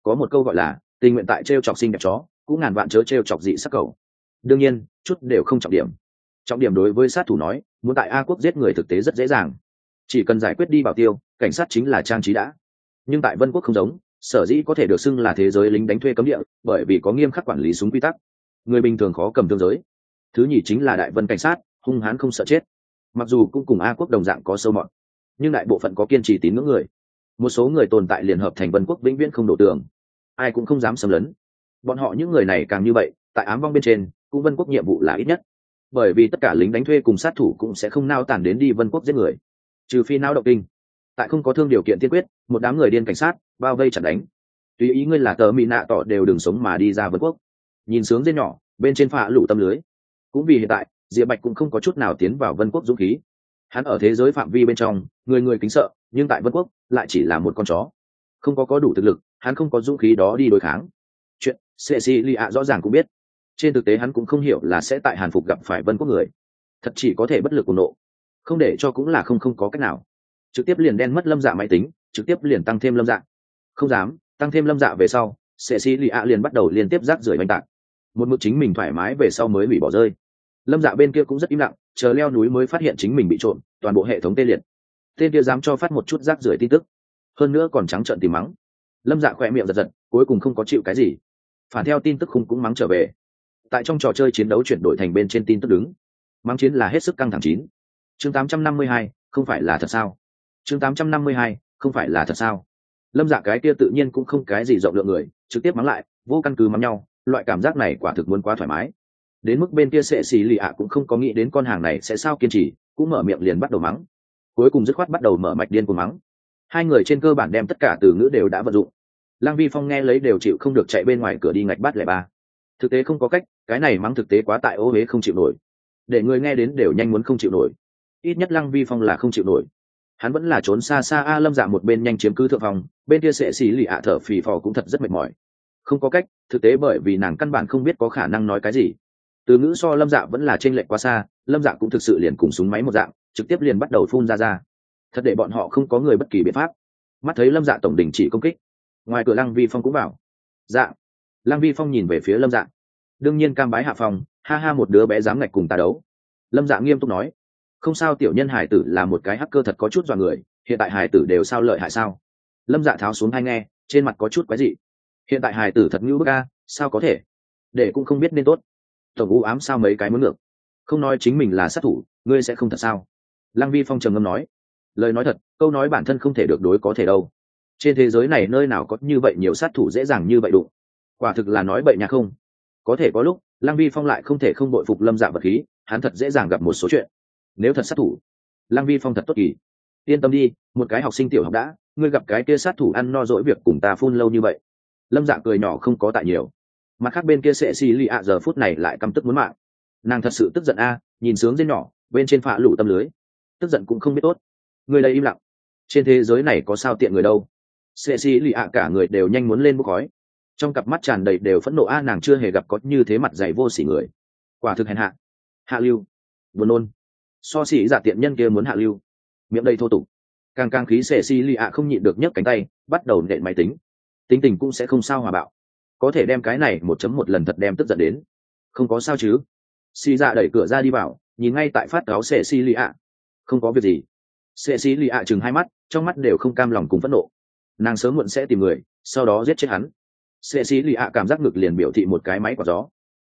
Có một câu gọi là, tình nguyện tại t r e o chọc sinh đẹp chó, cũng ngàn vạn chớ t r e o chọc dị sắc cầu. Đương nhiên, chút đều không trọng điểm. Trọng điểm đối với sát thủ nói, muốn tại a quốc giết người thực tế rất dễ dàng chỉ cần giải quyết đi bảo tiêu, cảnh sát chính là trang trí đã. Nhưng tại vân quốc không giống, sở dĩ có thể được xưng là thế giới lính đánh thuê cấm địa, bởi vì có nghiêm khắc quản lý súng quy tắc. Người bình thường khó cầm thương giới. Thứ nhì chính là đại vân cảnh sát, hung hãn không sợ chết. Mặc dù cũng cùng a quốc đồng dạng có sâu mọt, nhưng đại bộ phận có kiên trì tín ngưỡng người. Một số người tồn tại liên hợp thành vân quốc vĩnh viễn không đổ tường. Ai cũng không dám xâm lấn. Bọn họ những người này càng như vậy, tại ám vong bên trên, cũng vân quốc nhiệm vụ là ít nhất. Bởi vì tất cả lính đánh thuê cùng sát thủ cũng sẽ không nao tản đến đi vân quốc giết người trừ phi não động kinh. Tại không có thương điều kiện tiên quyết, một đám người điên cảnh sát, bao vây chặt đánh. Tùy ý ngươi là tờ mỹ nạ tỏ đều đừng sống mà đi ra vân quốc. Nhìn sướng dê nhỏ, bên trên phạ lũ tâm lưới. Cũng vì hiện tại, diệp bạch cũng không có chút nào tiến vào vân quốc dũng khí. Hắn ở thế giới phạm vi bên trong, người người kính sợ, nhưng tại vân quốc, lại chỉ là một con chó. Không có có đủ thực lực, hắn không có dũng khí đó đi đối kháng. Chuyện sệ si lì ạ rõ ràng cũng biết. Trên thực tế hắn cũng không hiểu là sẽ tại hàn phục gặp phải vân quốc người. Thật chỉ có thể bất lực của nộ không để cho cũng là không không có cách nào. Trực tiếp liền đen mất lâm dạ máy tính, trực tiếp liền tăng thêm lâm dạ. Không dám, tăng thêm lâm dạ về sau, sệ xì lì ạ liền bắt đầu liên tiếp rác rưởi oanh tạc. Một mực chính mình thoải mái về sau mới hủy bỏ rơi. Lâm dạ bên kia cũng rất im lặng, chờ leo núi mới phát hiện chính mình bị trộm, toàn bộ hệ thống tê liệt. Tên kia dám cho phát một chút rác rưởi tin tức. Hơn nữa còn trắng trợn tìm mắng. Lâm dạ khỏe miệng giật giật, cuối cùng không có chịu cái gì. Phản theo tin tức khung cũng mắng trở về. Tại trong trò chơi chiến đấu chuyển đổi thành bên trên tin tức đứng. Mắng chiến là hết sức căng thẳng chín chương 852, không phải là thật sao? Chương 852, không phải là thật sao? Lâm dạ cái kia tự nhiên cũng không cái gì rộng lượng người trực tiếp mắng lại vô căn cứ mắng nhau loại cảm giác này quả thực muốn quá thoải mái. Đến mức bên kia sệ xì lì ạ cũng không có nghĩ đến con hàng này sẽ sao kiên trì cũng mở miệng liền bắt đầu mắng. Cuối cùng dứt khoát bắt đầu mở mạch điên của mắng. Hai người trên cơ bản đem tất cả từ ngữ đều đã vận dụng. Lăng vi phong nghe lấy đều chịu không được chạy bên ngoài cửa đi ngạch bắt lẻ ba. Thực tế không có cách cái này mắng thực tế quá tại ô huế không chịu nổi. Để người nghe đến đều nhanh muốn không chịu nổi ít nhất lăng vi phong là không chịu nổi. Hắn vẫn là trốn xa xa a lâm dạ một bên nhanh chiếm cứ thượng phòng bên kia sệ xì lì ạ thở phì phò cũng thật rất mệt mỏi. Không có cách thực tế bởi vì nàng căn bản không biết có khả năng nói cái gì. Từ ngữ so lâm dạ vẫn là t r ê n lệch quá xa lâm dạ cũng thực sự liền cùng súng máy một dạng trực tiếp liền bắt đầu phun ra ra. Thật để bọn họ không có người bất kỳ biện pháp. Mắt thấy lâm dạ tổng đình chỉ công kích ngoài cửa lăng vi phong cũng vào. Dạ. Lăng vi phong nhìn về phía lâm dạ. Đương nhiên cam bái hạ phòng, ha ha một đứa bé dám ngạch cùng ta đấu. Lâm dạ nghiêm túc nói không sao, tiểu nhân hải tử là một cái hacker thật có chút dọa người, hiện tại hải tử đều sao lợi hại sao? Lâm dạ tháo xuống hay nghe, trên mặt có chút quái dị. Hiện tại hải tử thật ngữ bức a, sao có thể? Để cũng không biết nên tốt. Tổng u ám sao mấy cái muốn ngược? Không nói chính mình là sát thủ, ngươi sẽ không thật sao? Lăng vi phong trầm ngâm nói. Lời nói thật, câu nói bản thân không thể được đối có thể đâu. Trên thế giới này nơi nào có như vậy nhiều sát thủ dễ dàng như vậy đụng? Quả thực là nói bậy nhà không. Có thể có lúc, lăng vi phong lại không thể không bội phục lâm dạ vật khí, hắn thật dễ dàng gặp một số chuyện nếu thật sát thủ lăng vi phong thật tốt kỳ. Yên tâm đi, một cái học sinh tiểu học đã, ngươi gặp cái kia sát thủ ăn no dỗi việc cùng ta phun lâu như vậy. Lâm dạ cười nhỏ không có tại nhiều. Mặt khác bên kia sệ xì lì ạ, giờ phút này lại căm tức muốn mạng. Nàng thật sự tức giận a, nhìn sướng dây nhỏ, bên trên phạ lủ tâm lưới. Tức giận cũng không biết tốt. Người đây im lặng. Trên thế giới này có sao tiện người đâu? Sệ xì lì ạ cả người đều nhanh muốn lên bốc khói. Trong cặp mắt tràn đầy đều phẫn nộ a, nàng chưa hề gặp có như thế mặt dày vô s ỉ người. Quả thực hèn hạ. Hạ lưu. Buồn nôn so xỉ giả tiện nhân kia muốn hạ lưu. Miệng đây thô tục. Càng càng khí sệ xì lì ạ không nhịn được nhấc cánh tay, bắt đầu nện máy tính. Tính tình cũng sẽ không sao hòa bạo. Có thể đem cái này một chấm một lần thật đem tức giận đến. Không có sao chứ. Xì dạ đẩy cửa ra đi vào, nhìn ngay tại phát cáo sệ xì lì ạ. Không có việc gì. Sệ xì lì ạ chừng hai mắt, trong mắt đều không cam lòng cùng phẫn nộ. Nàng sớm muộn sẽ tìm người, sau đó giết chết hắn. Sệ xì lì ạ cảm giác ngực liền biểu thị một cái máy quả gió.